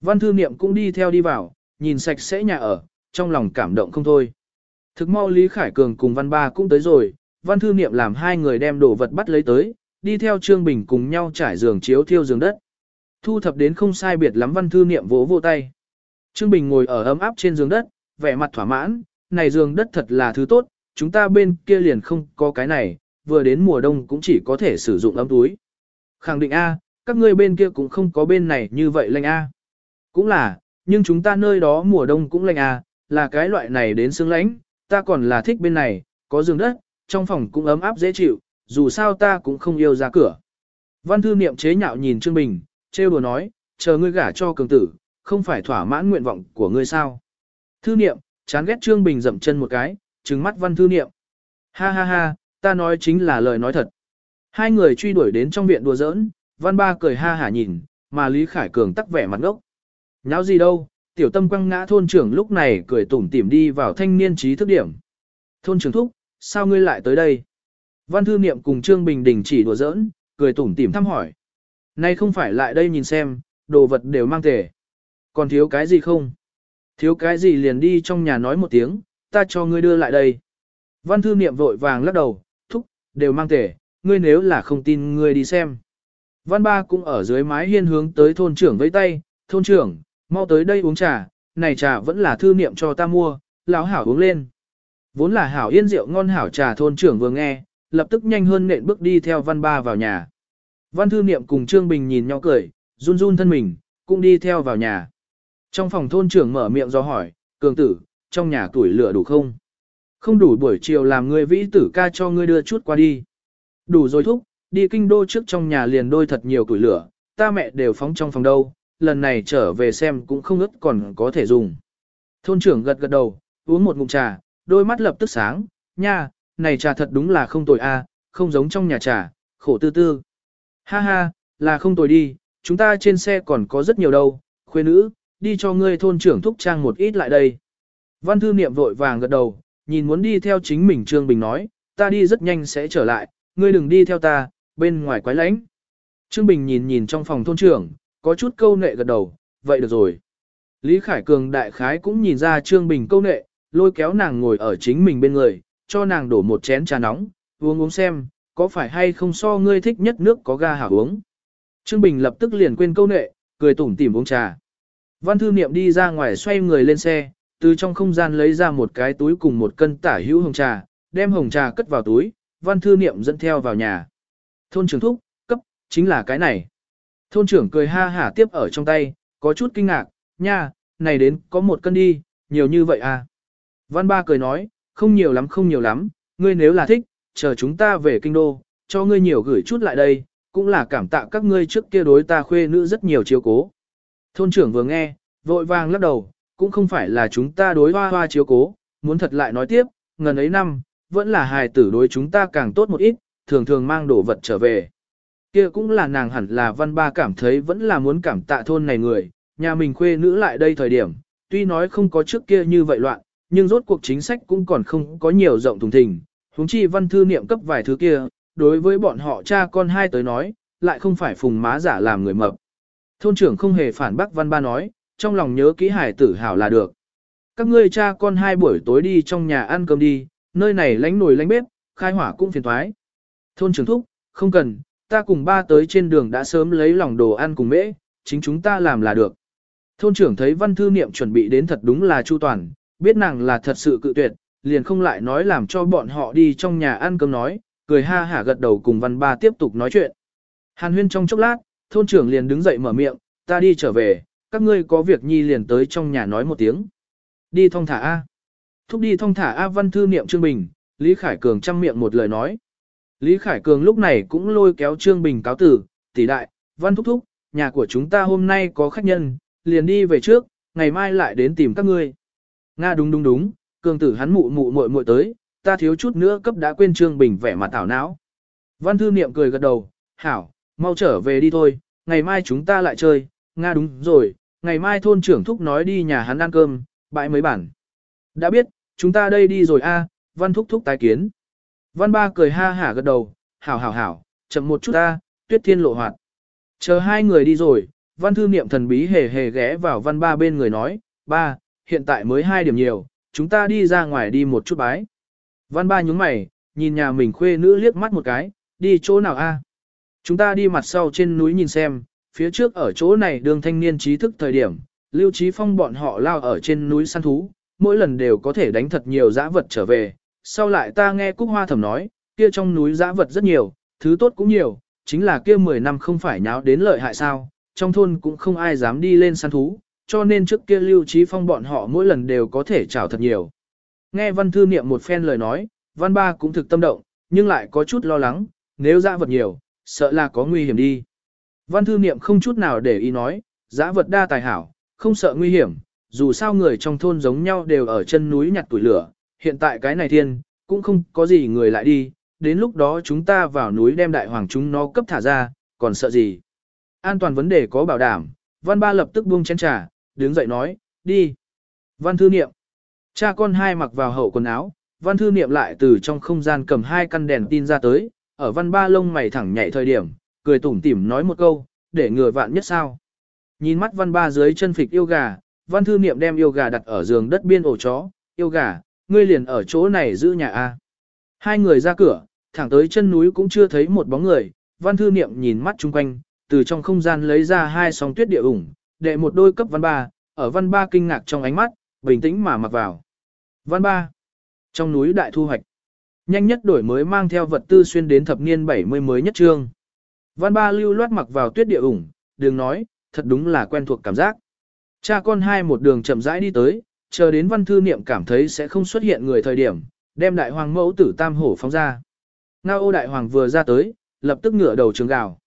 Văn thư niệm cũng đi theo đi vào, nhìn sạch sẽ nhà ở, trong lòng cảm động không thôi. Thực mau Lý Khải Cường cùng Văn Ba cũng tới rồi, Văn Thư Niệm làm hai người đem đồ vật bắt lấy tới, đi theo Trương Bình cùng nhau trải giường chiếu thiêu giường đất. Thu thập đến không sai biệt lắm Văn Thư Niệm vỗ vô tay. Trương Bình ngồi ở ấm áp trên giường đất, vẻ mặt thỏa mãn, này giường đất thật là thứ tốt, chúng ta bên kia liền không có cái này, vừa đến mùa đông cũng chỉ có thể sử dụng ấm túi. Khẳng định A, các ngươi bên kia cũng không có bên này như vậy lạnh A. Cũng là, nhưng chúng ta nơi đó mùa đông cũng lạnh A, là cái loại này đến sương lãnh, ta còn là thích bên này, có giường đất, trong phòng cũng ấm áp dễ chịu, dù sao ta cũng không yêu ra cửa. Văn thư niệm chế nhạo nhìn Trương Bình, trêu đùa nói, chờ ngươi gả cho cường tử, không phải thỏa mãn nguyện vọng của ngươi sao. Thư niệm, chán ghét Trương Bình dậm chân một cái, trừng mắt văn thư niệm. Ha ha ha, ta nói chính là lời nói thật. Hai người truy đuổi đến trong viện đùa giỡn, văn ba cười ha hả nhìn, mà Lý Khải Cường tắc vẻ mặt ngốc. Nháo gì đâu, tiểu tâm quăng ngã thôn trưởng lúc này cười tủm tỉm đi vào thanh niên trí thức điểm. Thôn trưởng thúc, sao ngươi lại tới đây? Văn thư niệm cùng Trương Bình đình chỉ đùa giỡn, cười tủm tỉm thăm hỏi. Nay không phải lại đây nhìn xem, đồ vật đều mang thể, Còn thiếu cái gì không? Thiếu cái gì liền đi trong nhà nói một tiếng, ta cho ngươi đưa lại đây. Văn thư niệm vội vàng lắc đầu, thúc, đều mang thể, ngươi nếu là không tin ngươi đi xem. Văn ba cũng ở dưới mái hiên hướng tới thôn trưởng với tay, thôn trưởng, mau tới đây uống trà, này trà vẫn là thư niệm cho ta mua, lão hảo uống lên. Vốn là hảo yên rượu ngon hảo trà thôn trưởng vừa nghe, lập tức nhanh hơn nện bước đi theo văn ba vào nhà. Văn thư niệm cùng Trương Bình nhìn nhau cười, run run thân mình, cũng đi theo vào nhà. Trong phòng thôn trưởng mở miệng do hỏi, cường tử, trong nhà tuổi lửa đủ không? Không đủ buổi chiều làm người vĩ tử ca cho ngươi đưa chút qua đi. Đủ rồi thúc, đi kinh đô trước trong nhà liền đôi thật nhiều tuổi lửa, ta mẹ đều phóng trong phòng đâu, lần này trở về xem cũng không ức còn có thể dùng. Thôn trưởng gật gật đầu, uống một ngụm trà, đôi mắt lập tức sáng, nha, này trà thật đúng là không tồi a, không giống trong nhà trà, khổ tư tư. Ha ha, là không tồi đi, chúng ta trên xe còn có rất nhiều đâu, khuê nữ, đi cho ngươi thôn trưởng thúc trang một ít lại đây. Văn thư niệm vội vàng gật đầu, nhìn muốn đi theo chính mình Trương Bình nói, ta đi rất nhanh sẽ trở lại, ngươi đừng đi theo ta, bên ngoài quái lánh. Trương Bình nhìn nhìn trong phòng thôn trưởng, có chút câu nệ gật đầu, vậy được rồi. Lý Khải Cường đại khái cũng nhìn ra Trương Bình câu nệ, lôi kéo nàng ngồi ở chính mình bên người, cho nàng đổ một chén trà nóng, uống uống xem, có phải hay không so ngươi thích nhất nước có ga hảo uống. Trương Bình lập tức liền quên câu nệ, cười tủm tỉm uống trà. Văn thư niệm đi ra ngoài xoay người lên xe, từ trong không gian lấy ra một cái túi cùng một cân tả hữu hồng trà, đem hồng trà cất vào túi, văn thư niệm dẫn theo vào nhà. Thôn trưởng thúc, cấp, chính là cái này. Thôn trưởng cười ha hả tiếp ở trong tay, có chút kinh ngạc, nha, này đến có một cân đi, nhiều như vậy à. Văn ba cười nói, không nhiều lắm không nhiều lắm, ngươi nếu là thích, chờ chúng ta về kinh đô, cho ngươi nhiều gửi chút lại đây, cũng là cảm tạ các ngươi trước kia đối ta khuê nữ rất nhiều chiếu cố. Thôn trưởng vừa nghe, vội vàng lắc đầu, cũng không phải là chúng ta đối hoa hoa chiếu cố, muốn thật lại nói tiếp, ngần ấy năm, vẫn là hài tử đối chúng ta càng tốt một ít, thường thường mang đồ vật trở về. Kia cũng là nàng hẳn là văn ba cảm thấy vẫn là muốn cảm tạ thôn này người, nhà mình khuê nữ lại đây thời điểm, tuy nói không có trước kia như vậy loạn, nhưng rốt cuộc chính sách cũng còn không có nhiều rộng thùng thình, huống chi văn thư niệm cấp vài thứ kia, đối với bọn họ cha con hai tới nói, lại không phải phùng má giả làm người mập. Thôn trưởng không hề phản bác văn ba nói, trong lòng nhớ kỹ hải tử hảo là được. Các ngươi cha con hai buổi tối đi trong nhà ăn cơm đi, nơi này lánh nồi lánh bếp, khai hỏa cũng phiền thoái. Thôn trưởng thúc, không cần, ta cùng ba tới trên đường đã sớm lấy lòng đồ ăn cùng mễ, chính chúng ta làm là được. Thôn trưởng thấy văn thư niệm chuẩn bị đến thật đúng là chu toàn, biết nàng là thật sự cự tuyệt, liền không lại nói làm cho bọn họ đi trong nhà ăn cơm nói, cười ha hả gật đầu cùng văn ba tiếp tục nói chuyện. Hàn huyên trong chốc lát, thôn trưởng liền đứng dậy mở miệng, ta đi trở về, các ngươi có việc nhi liền tới trong nhà nói một tiếng. Đi thong thả A. Thúc đi thong thả A văn thư niệm Trương Bình, Lý Khải Cường chăm miệng một lời nói. Lý Khải Cường lúc này cũng lôi kéo Trương Bình cáo tử, tỷ đại, văn thúc thúc, nhà của chúng ta hôm nay có khách nhân, liền đi về trước, ngày mai lại đến tìm các ngươi. Nga đúng đúng đúng, cường tử hắn mụ mụ muội muội tới, ta thiếu chút nữa cấp đã quên Trương Bình vẻ mặt tảo não. Văn thư niệm cười gật đầu, hảo, mau trở về đi thôi, ngày mai chúng ta lại chơi, Nga đúng rồi, ngày mai thôn trưởng thúc nói đi nhà hắn ăn cơm, bãi mấy bản. Đã biết, chúng ta đây đi rồi a, văn thúc thúc tái kiến. Văn ba cười ha hả gật đầu, hảo hảo hảo, chậm một chút ta, tuyết thiên lộ hoạt. Chờ hai người đi rồi, văn thư niệm thần bí hề hề ghé vào văn ba bên người nói, ba, hiện tại mới hai điểm nhiều, chúng ta đi ra ngoài đi một chút bái. Văn ba nhúng mày, nhìn nhà mình khuê nữ liếc mắt một cái, đi chỗ nào a? Chúng ta đi mặt sau trên núi nhìn xem, phía trước ở chỗ này đường thanh niên trí thức thời điểm, Lưu Trí Phong bọn họ lao ở trên núi săn thú, mỗi lần đều có thể đánh thật nhiều dã vật trở về. Sau lại ta nghe Cúc Hoa thầm nói, kia trong núi dã vật rất nhiều, thứ tốt cũng nhiều, chính là kia 10 năm không phải nháo đến lợi hại sao, trong thôn cũng không ai dám đi lên săn thú, cho nên trước kia Lưu Trí Phong bọn họ mỗi lần đều có thể trào thật nhiều. Nghe văn thư niệm một phen lời nói, văn ba cũng thực tâm động, nhưng lại có chút lo lắng, nếu dã vật nhiều, sợ là có nguy hiểm đi. Văn thư niệm không chút nào để ý nói, dã vật đa tài hảo, không sợ nguy hiểm, dù sao người trong thôn giống nhau đều ở chân núi nhặt tuổi lửa, hiện tại cái này thiên, cũng không có gì người lại đi, đến lúc đó chúng ta vào núi đem đại hoàng chúng nó cấp thả ra, còn sợ gì. An toàn vấn đề có bảo đảm, văn ba lập tức buông chén trà, đứng dậy nói, đi. Văn thư niệm. Cha con hai mặc vào hậu quần áo, văn thư niệm lại từ trong không gian cầm hai căn đèn tin ra tới, ở văn ba lông mày thẳng nhảy thời điểm, cười tủm tỉm nói một câu, để ngừa vạn nhất sao. Nhìn mắt văn ba dưới chân phịch yêu gà, văn thư niệm đem yêu gà đặt ở giường đất biên ổ chó, yêu gà, ngươi liền ở chỗ này giữ nhà A. Hai người ra cửa, thẳng tới chân núi cũng chưa thấy một bóng người, văn thư niệm nhìn mắt chung quanh, từ trong không gian lấy ra hai song tuyết địa ủng, đệ một đôi cấp văn ba, ở văn ba kinh ngạc trong ánh mắt, bình tĩnh mà mặc vào. Văn ba, trong núi đại thu hoạch, nhanh nhất đổi mới mang theo vật tư xuyên đến thập niên 70 mới nhất trương. Văn ba lưu loát mặc vào tuyết địa ủng, đường nói, thật đúng là quen thuộc cảm giác. Cha con hai một đường chậm rãi đi tới, chờ đến văn thư niệm cảm thấy sẽ không xuất hiện người thời điểm, đem đại hoàng mẫu tử tam hổ phóng ra. Ngao ô đại hoàng vừa ra tới, lập tức ngửa đầu trường gào.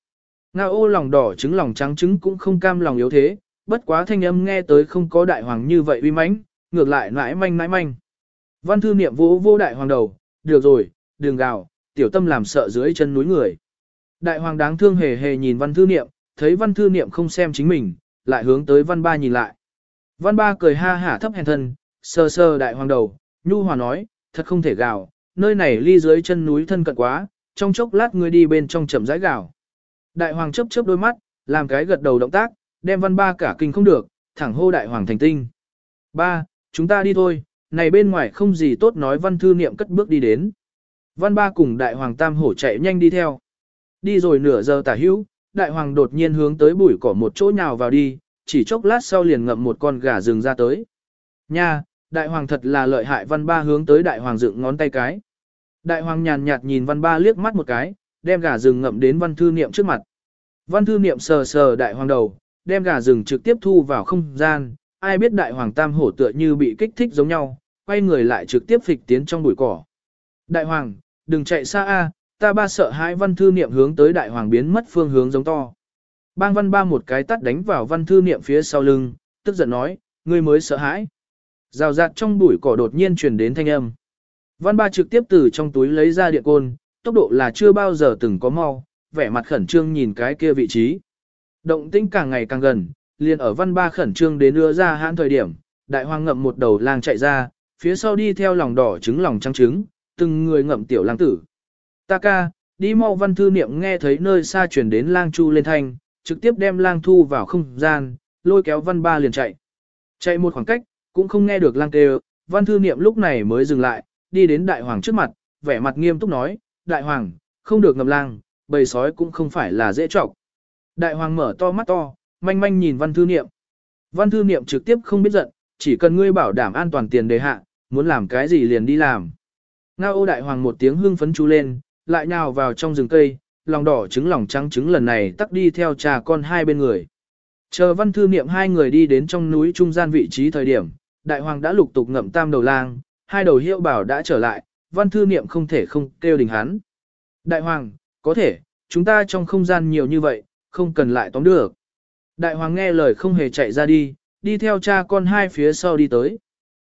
Nga ô lòng đỏ trứng lòng trắng trứng cũng không cam lòng yếu thế, bất quá thanh âm nghe tới không có đại hoàng như vậy uy mãnh, ngược lại nãi manh nãi manh. Văn thư niệm vô vô đại hoàng đầu, được rồi, đường gào, tiểu tâm làm sợ dưới chân núi người. Đại hoàng đáng thương hề hề nhìn văn thư niệm, thấy văn thư niệm không xem chính mình, lại hướng tới văn ba nhìn lại. Văn ba cười ha hả thấp hèn thân, sơ sơ đại hoàng đầu, nhu hòa nói, thật không thể gào, nơi này ly dưới chân núi thân cận quá, trong chốc lát ngươi đi bên trong chậm rãi gào. Đại hoàng chớp chớp đôi mắt, làm cái gật đầu động tác, đem văn ba cả kinh không được, thẳng hô đại hoàng thành tinh. Ba, chúng ta đi thôi, này bên ngoài không gì tốt nói văn thư niệm cất bước đi đến. Văn ba cùng đại hoàng tam hổ chạy nhanh đi theo. Đi rồi nửa giờ tả hữu, đại hoàng đột nhiên hướng tới bụi cỏ một chỗ nhào vào đi, chỉ chốc lát sau liền ngậm một con gà rừng ra tới. Nha, đại hoàng thật là lợi hại văn ba hướng tới đại hoàng dựng ngón tay cái. Đại hoàng nhàn nhạt nhìn văn ba liếc mắt một cái, đem gà rừng ngậm đến văn thư niệm trước mặt. Văn thư niệm sờ sờ đại hoàng đầu, đem gà rừng trực tiếp thu vào không gian, ai biết đại hoàng tam hổ tựa như bị kích thích giống nhau, quay người lại trực tiếp phịch tiến trong bụi cỏ. Đại hoàng, đừng chạy xa a, ta ba sợ hãi văn thư niệm hướng tới đại hoàng biến mất phương hướng giống to. Bang văn ba một cái tắt đánh vào văn thư niệm phía sau lưng, tức giận nói, ngươi mới sợ hãi. Rào rạt trong bụi cỏ đột nhiên truyền đến thanh âm. Văn ba trực tiếp từ trong túi lấy ra điện côn, tốc độ là chưa bao giờ từng có mau, vẻ mặt khẩn trương nhìn cái kia vị trí. Động tĩnh càng ngày càng gần, liền ở văn ba khẩn trương đến đưa ra hãn thời điểm, đại hoàng ngậm một đầu lang chạy ra, phía sau đi theo lòng đỏ trứng lòng trắng trứng, từng người ngậm tiểu lang tử. Ta ca, đi mau văn thư niệm nghe thấy nơi xa chuyển đến lang chu lên thanh, trực tiếp đem lang thu vào không gian, lôi kéo văn ba liền chạy. Chạy một khoảng cách, cũng không nghe được lang kêu, văn thư niệm lúc này mới dừng lại, đi đến đại hoàng trước mặt, vẻ mặt nghiêm túc nói, đại hoàng, không được ngầm lang, bầy sói cũng không phải là dễ trọc. Đại hoàng mở to mắt to, manh manh nhìn văn thư niệm. Văn thư niệm trực tiếp không biết giận, chỉ cần ngươi bảo đảm an toàn tiền đề hạ, muốn làm cái gì liền đi làm. Ngao ô đại hoàng một tiếng hưng phấn chú lên, lại nhào vào trong rừng cây, lòng đỏ trứng lòng trắng trứng lần này tắc đi theo trà con hai bên người. Chờ văn thư niệm hai người đi đến trong núi trung gian vị trí thời điểm, đại hoàng đã lục tục ngậm tam đầu lang, hai đầu hiệu bảo đã trở lại, văn thư niệm không thể không kêu đình hắn. Đại hoàng, có thể, chúng ta trong không gian nhiều như vậy, không cần lại tóm được. Đại hoàng nghe lời không hề chạy ra đi, đi theo cha con hai phía sau đi tới.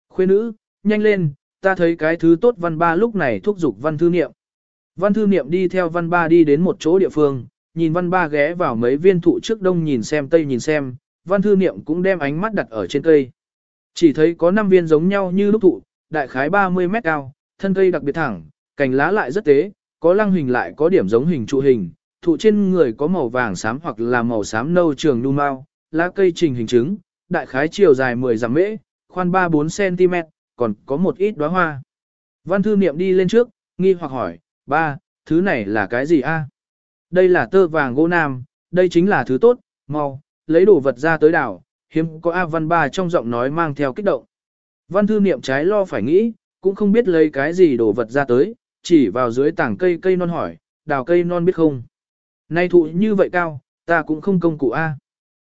Khuê nữ, nhanh lên, ta thấy cái thứ tốt văn ba lúc này thúc giục văn thư niệm. Văn thư niệm đi theo văn ba đi đến một chỗ địa phương, nhìn văn ba ghé vào mấy viên thụ trước đông nhìn xem tây nhìn xem, văn thư niệm cũng đem ánh mắt đặt ở trên cây. Chỉ thấy có 5 viên giống nhau như lúc thụ, đại khái 30 mét cao, thân cây đặc biệt thẳng, cành lá lại rất tế, có lăng hình lại có điểm giống hình trụ hình, thụ trên người có màu vàng xám hoặc là màu xám nâu trường nu mau, lá cây trình hình trứng, đại khái chiều dài 10 dặm mễ, khoan 3-4 cm, còn có một ít đóa hoa. Văn thư niệm đi lên trước, nghi hoặc hỏi, ba, thứ này là cái gì a? Đây là tơ vàng gỗ nam, đây chính là thứ tốt, mau, lấy đồ vật ra tới đảo, hiếm có A văn ba trong giọng nói mang theo kích động. Văn thư niệm trái lo phải nghĩ, cũng không biết lấy cái gì đồ vật ra tới, chỉ vào dưới tảng cây cây non hỏi, đào cây non biết không? Nay thụ như vậy cao, ta cũng không công cụ A.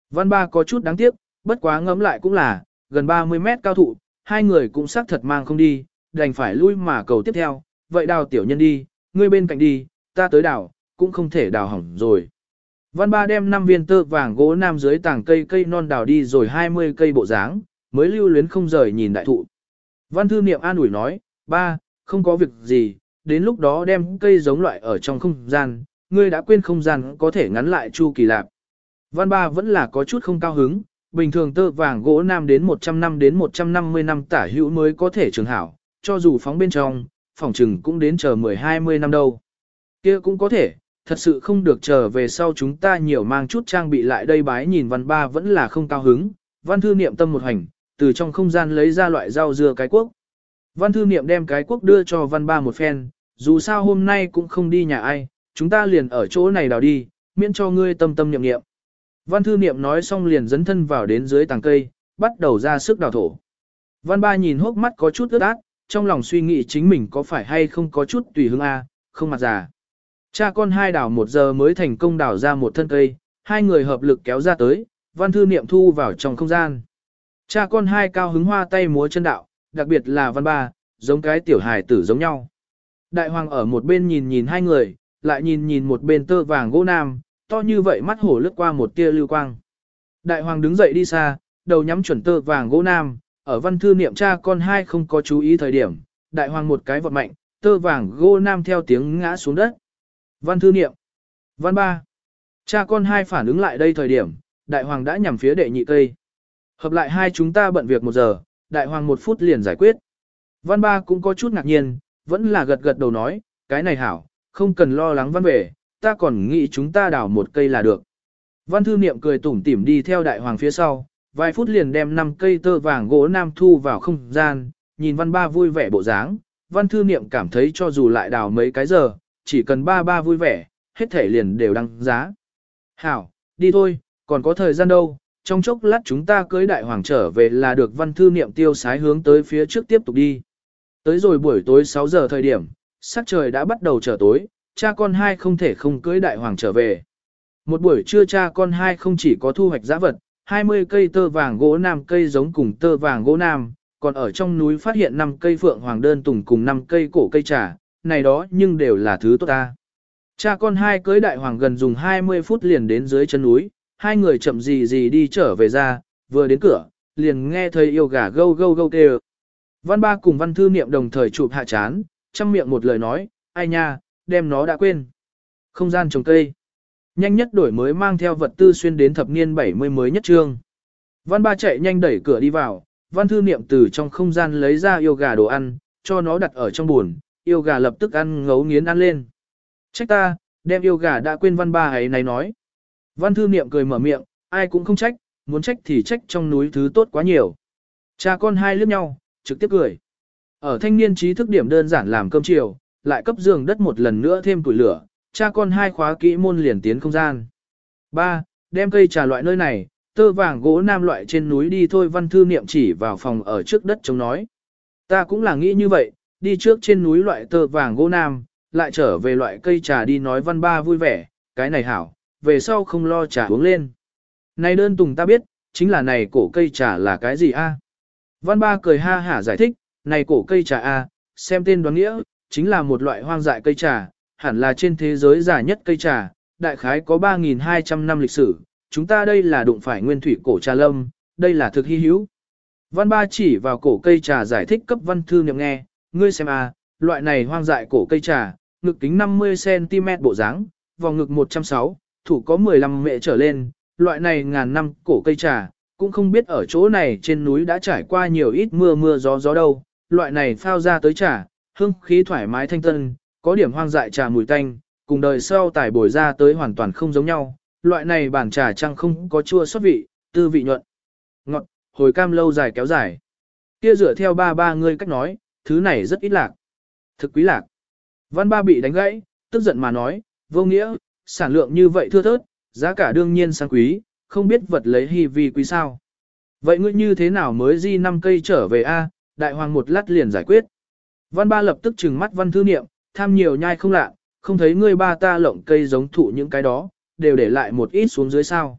Văn ba có chút đáng tiếc, bất quá ngẫm lại cũng là, gần 30 mét cao thụ, hai người cũng xác thật mang không đi, đành phải lui mà cầu tiếp theo, vậy đào tiểu nhân đi, ngươi bên cạnh đi, ta tới đào, cũng không thể đào hỏng rồi. Văn ba đem 5 viên tơ vàng gỗ nam dưới tảng cây cây non đào đi rồi 20 cây bộ dáng, mới lưu luyến không rời nhìn đại thụ. Văn thư niệm an ủi nói, ba, không có việc gì, đến lúc đó đem cây giống loại ở trong không gian, ngươi đã quên không gian có thể ngắn lại chu kỳ lạp. Văn ba vẫn là có chút không cao hứng, bình thường tơ vàng gỗ nam đến 100 năm đến 150 năm tả hữu mới có thể trường hảo, cho dù phóng bên trong, phòng trừng cũng đến chờ 10-20 năm đâu. kia cũng có thể, thật sự không được chờ về sau chúng ta nhiều mang chút trang bị lại đây bái nhìn văn ba vẫn là không cao hứng, văn thư niệm tâm một hành, từ trong không gian lấy ra loại rau dưa cái quốc. Văn thư niệm đem cái quốc đưa cho văn ba một phen, dù sao hôm nay cũng không đi nhà ai, chúng ta liền ở chỗ này đào đi, miễn cho ngươi tâm tâm niệm niệm. Văn thư niệm nói xong liền dấn thân vào đến dưới tàng cây, bắt đầu ra sức đào thổ. Văn ba nhìn hốc mắt có chút ướt át, trong lòng suy nghĩ chính mình có phải hay không có chút tùy hứng A, không mặt già. Cha con hai đào một giờ mới thành công đào ra một thân cây, hai người hợp lực kéo ra tới, văn thư niệm thu vào trong không gian. Cha con hai cao hứng hoa tay múa chân đạo, đặc biệt là văn ba, giống cái tiểu hài tử giống nhau. Đại hoàng ở một bên nhìn nhìn hai người, lại nhìn nhìn một bên tơ vàng gỗ nam, to như vậy mắt hổ lướt qua một tia lưu quang. Đại hoàng đứng dậy đi xa, đầu nhắm chuẩn tơ vàng gỗ nam, ở văn thư niệm cha con hai không có chú ý thời điểm, đại hoàng một cái vọt mạnh, tơ vàng gỗ nam theo tiếng ngã xuống đất. Văn thư niệm. Văn ba. Cha con hai phản ứng lại đây thời điểm, đại hoàng đã nhằm phía đệ nhị cây. Hợp lại hai chúng ta bận việc một giờ, đại hoàng một phút liền giải quyết. Văn ba cũng có chút ngạc nhiên, vẫn là gật gật đầu nói, cái này hảo, không cần lo lắng văn về, ta còn nghĩ chúng ta đào một cây là được. Văn thư niệm cười tủm tỉm đi theo đại hoàng phía sau, vài phút liền đem năm cây tơ vàng gỗ nam thu vào không gian, nhìn văn ba vui vẻ bộ dáng, văn thư niệm cảm thấy cho dù lại đào mấy cái giờ, chỉ cần ba ba vui vẻ, hết thể liền đều đăng giá. Hảo, đi thôi, còn có thời gian đâu, trong chốc lát chúng ta cưới đại hoàng trở về là được văn thư niệm tiêu sái hướng tới phía trước tiếp tục đi. Tới rồi buổi tối 6 giờ thời điểm, sắc trời đã bắt đầu trở tối, cha con hai không thể không cưới đại hoàng trở về. Một buổi trưa cha con hai không chỉ có thu hoạch giá vật, 20 cây tơ vàng gỗ nam cây giống cùng tơ vàng gỗ nam, còn ở trong núi phát hiện 5 cây phượng hoàng đơn tùng cùng 5 cây cổ cây trà, này đó nhưng đều là thứ tốt ta. Cha con hai cưới đại hoàng gần dùng 20 phút liền đến dưới chân núi, hai người chậm gì gì đi trở về ra, vừa đến cửa, liền nghe thấy yêu gà gâu gâu gâu kêu. Văn ba cùng văn thư niệm đồng thời chụp hạ chán, chăm miệng một lời nói, ai nha, đem nó đã quên. Không gian trồng cây. Nhanh nhất đổi mới mang theo vật tư xuyên đến thập niên 70 mới nhất trương. Văn ba chạy nhanh đẩy cửa đi vào, văn thư niệm từ trong không gian lấy ra yêu gà đồ ăn, cho nó đặt ở trong buồn, yêu gà lập tức ăn ngấu nghiến ăn lên. Trách ta, đem yêu gà đã quên văn ba ấy này nói. Văn thư niệm cười mở miệng, ai cũng không trách, muốn trách thì trách trong núi thứ tốt quá nhiều. Cha con hai liếc nhau, trực tiếp cười. Ở thanh niên trí thức điểm đơn giản làm cơm chiều, lại cấp giường đất một lần nữa thêm tuổi lửa, cha con hai khóa kỹ môn liền tiến không gian. Ba, Đem cây trà loại nơi này, tơ vàng gỗ nam loại trên núi đi thôi văn thư niệm chỉ vào phòng ở trước đất chống nói. Ta cũng là nghĩ như vậy, đi trước trên núi loại tơ vàng gỗ nam, lại trở về loại cây trà đi nói văn ba vui vẻ, cái này hảo, về sau không lo trà uống lên. Này đơn tùng ta biết, chính là này cổ cây trà là cái gì a? Văn ba cười ha hả giải thích, này cổ cây trà a, xem tên đoán nghĩa, chính là một loại hoang dại cây trà, hẳn là trên thế giới già nhất cây trà, đại khái có 3.200 năm lịch sử, chúng ta đây là đụng phải nguyên thủy cổ trà lâm, đây là thực hy hữu. Văn ba chỉ vào cổ cây trà giải thích cấp văn thư niệm nghe, ngươi xem a, loại này hoang dại cổ cây trà, ngực kính 50cm bộ dáng, vòng ngực 106, thủ có 15 mệ trở lên, loại này ngàn năm cổ cây trà, cũng không biết ở chỗ này trên núi đã trải qua nhiều ít mưa mưa gió gió đâu, loại này phao ra tới trà, hương khí thoải mái thanh tân, có điểm hoang dại trà mùi tanh, cùng đời sau tải bồi ra tới hoàn toàn không giống nhau, loại này bản trà chăng không có chua xót vị, tư vị nhuận, ngọt, hồi cam lâu dài kéo dài. Kia dựa theo ba ba ngươi cách nói, thứ này rất ít lạc. Thực quý lạc. Văn ba bị đánh gãy, tức giận mà nói, vô nghĩa, sản lượng như vậy thưa thớt, giá cả đương nhiên sang quý, không biết vật lấy hy vì quý sao. Vậy ngươi như thế nào mới di năm cây trở về a? đại hoàng một lát liền giải quyết. Văn ba lập tức trừng mắt văn thư niệm, tham nhiều nhai không lạ, không thấy ngươi ba ta lộng cây giống thụ những cái đó, đều để lại một ít xuống dưới sao.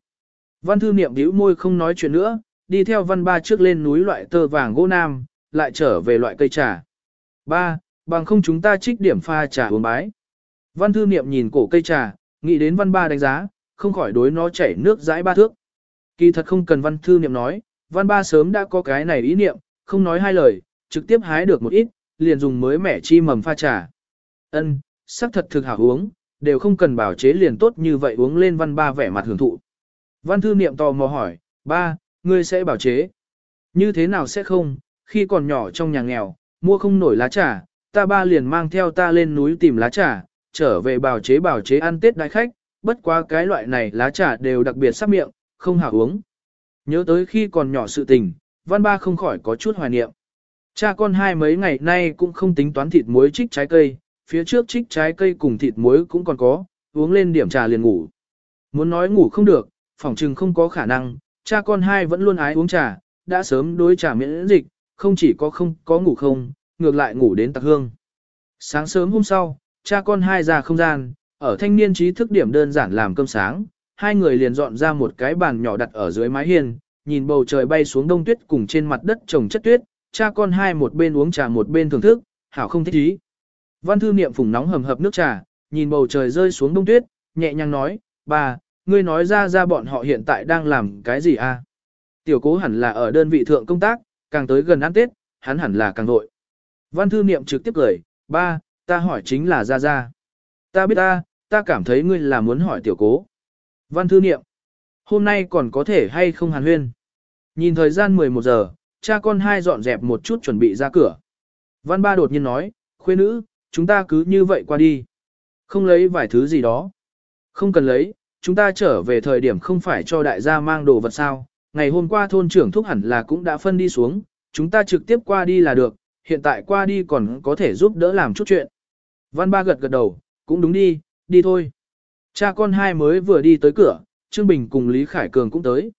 Văn thư niệm bĩu môi không nói chuyện nữa, đi theo văn ba trước lên núi loại tơ vàng gỗ nam, lại trở về loại cây trà. Ba, bằng không chúng ta trích điểm pha trà uống bái. Văn thư niệm nhìn cổ cây trà, nghĩ đến văn ba đánh giá, không khỏi đối nó chảy nước dãi ba thước. Kỳ thật không cần văn thư niệm nói, văn ba sớm đã có cái này ý niệm, không nói hai lời, trực tiếp hái được một ít, liền dùng mới mẻ chi mầm pha trà. Ân, sắc thật thực hảo uống, đều không cần bảo chế liền tốt như vậy uống lên văn ba vẻ mặt hưởng thụ. Văn thư niệm tò mò hỏi, ba, ngươi sẽ bảo chế. Như thế nào sẽ không, khi còn nhỏ trong nhà nghèo, mua không nổi lá trà, ta ba liền mang theo ta lên núi tìm lá trà, trở về bào chế bào chế ăn tết đại khách, bất quá cái loại này lá trà đều đặc biệt sắc miệng, không hảo uống. Nhớ tới khi còn nhỏ sự tình, văn ba không khỏi có chút hoài niệm. Cha con hai mấy ngày nay cũng không tính toán thịt muối trích trái cây, phía trước trích trái cây cùng thịt muối cũng còn có, uống lên điểm trà liền ngủ. Muốn nói ngủ không được, phỏng chừng không có khả năng, cha con hai vẫn luôn ái uống trà, đã sớm đối trà miễn dịch, không chỉ có không có ngủ không, ngược lại ngủ đến tạc hương. Sáng sớm hôm sau, cha con hai ra không gian, ở thanh niên trí thức điểm đơn giản làm cơm sáng, hai người liền dọn ra một cái bàn nhỏ đặt ở dưới mái hiên, nhìn bầu trời bay xuống đông tuyết cùng trên mặt đất trồng chất tuyết, cha con hai một bên uống trà một bên thưởng thức, hảo không thích ý. Văn thư niệm phùng nóng hầm hập nước trà, nhìn bầu trời rơi xuống đông tuyết, nhẹ nhàng nói, bà, ngươi nói ra ra bọn họ hiện tại đang làm cái gì à? Tiểu cố hẳn là ở đơn vị thượng công tác, càng tới gần ăn Tết, hắn hẳn là càng vội. Văn thư niệm trực tiếp cười, ba, ta hỏi chính là ra ra. Ta biết ta, ta cảm thấy ngươi là muốn hỏi tiểu cố. Văn thư niệm, hôm nay còn có thể hay không hàn huyên. Nhìn thời gian 11 giờ, cha con hai dọn dẹp một chút chuẩn bị ra cửa. Văn ba đột nhiên nói, khuê nữ, chúng ta cứ như vậy qua đi. Không lấy vài thứ gì đó. Không cần lấy, chúng ta trở về thời điểm không phải cho đại gia mang đồ vật sao. Ngày hôm qua thôn trưởng thúc hẳn là cũng đã phân đi xuống, chúng ta trực tiếp qua đi là được, hiện tại qua đi còn có thể giúp đỡ làm chút chuyện. Văn ba gật gật đầu, cũng đúng đi, đi thôi. Cha con hai mới vừa đi tới cửa, Trương Bình cùng Lý Khải Cường cũng tới.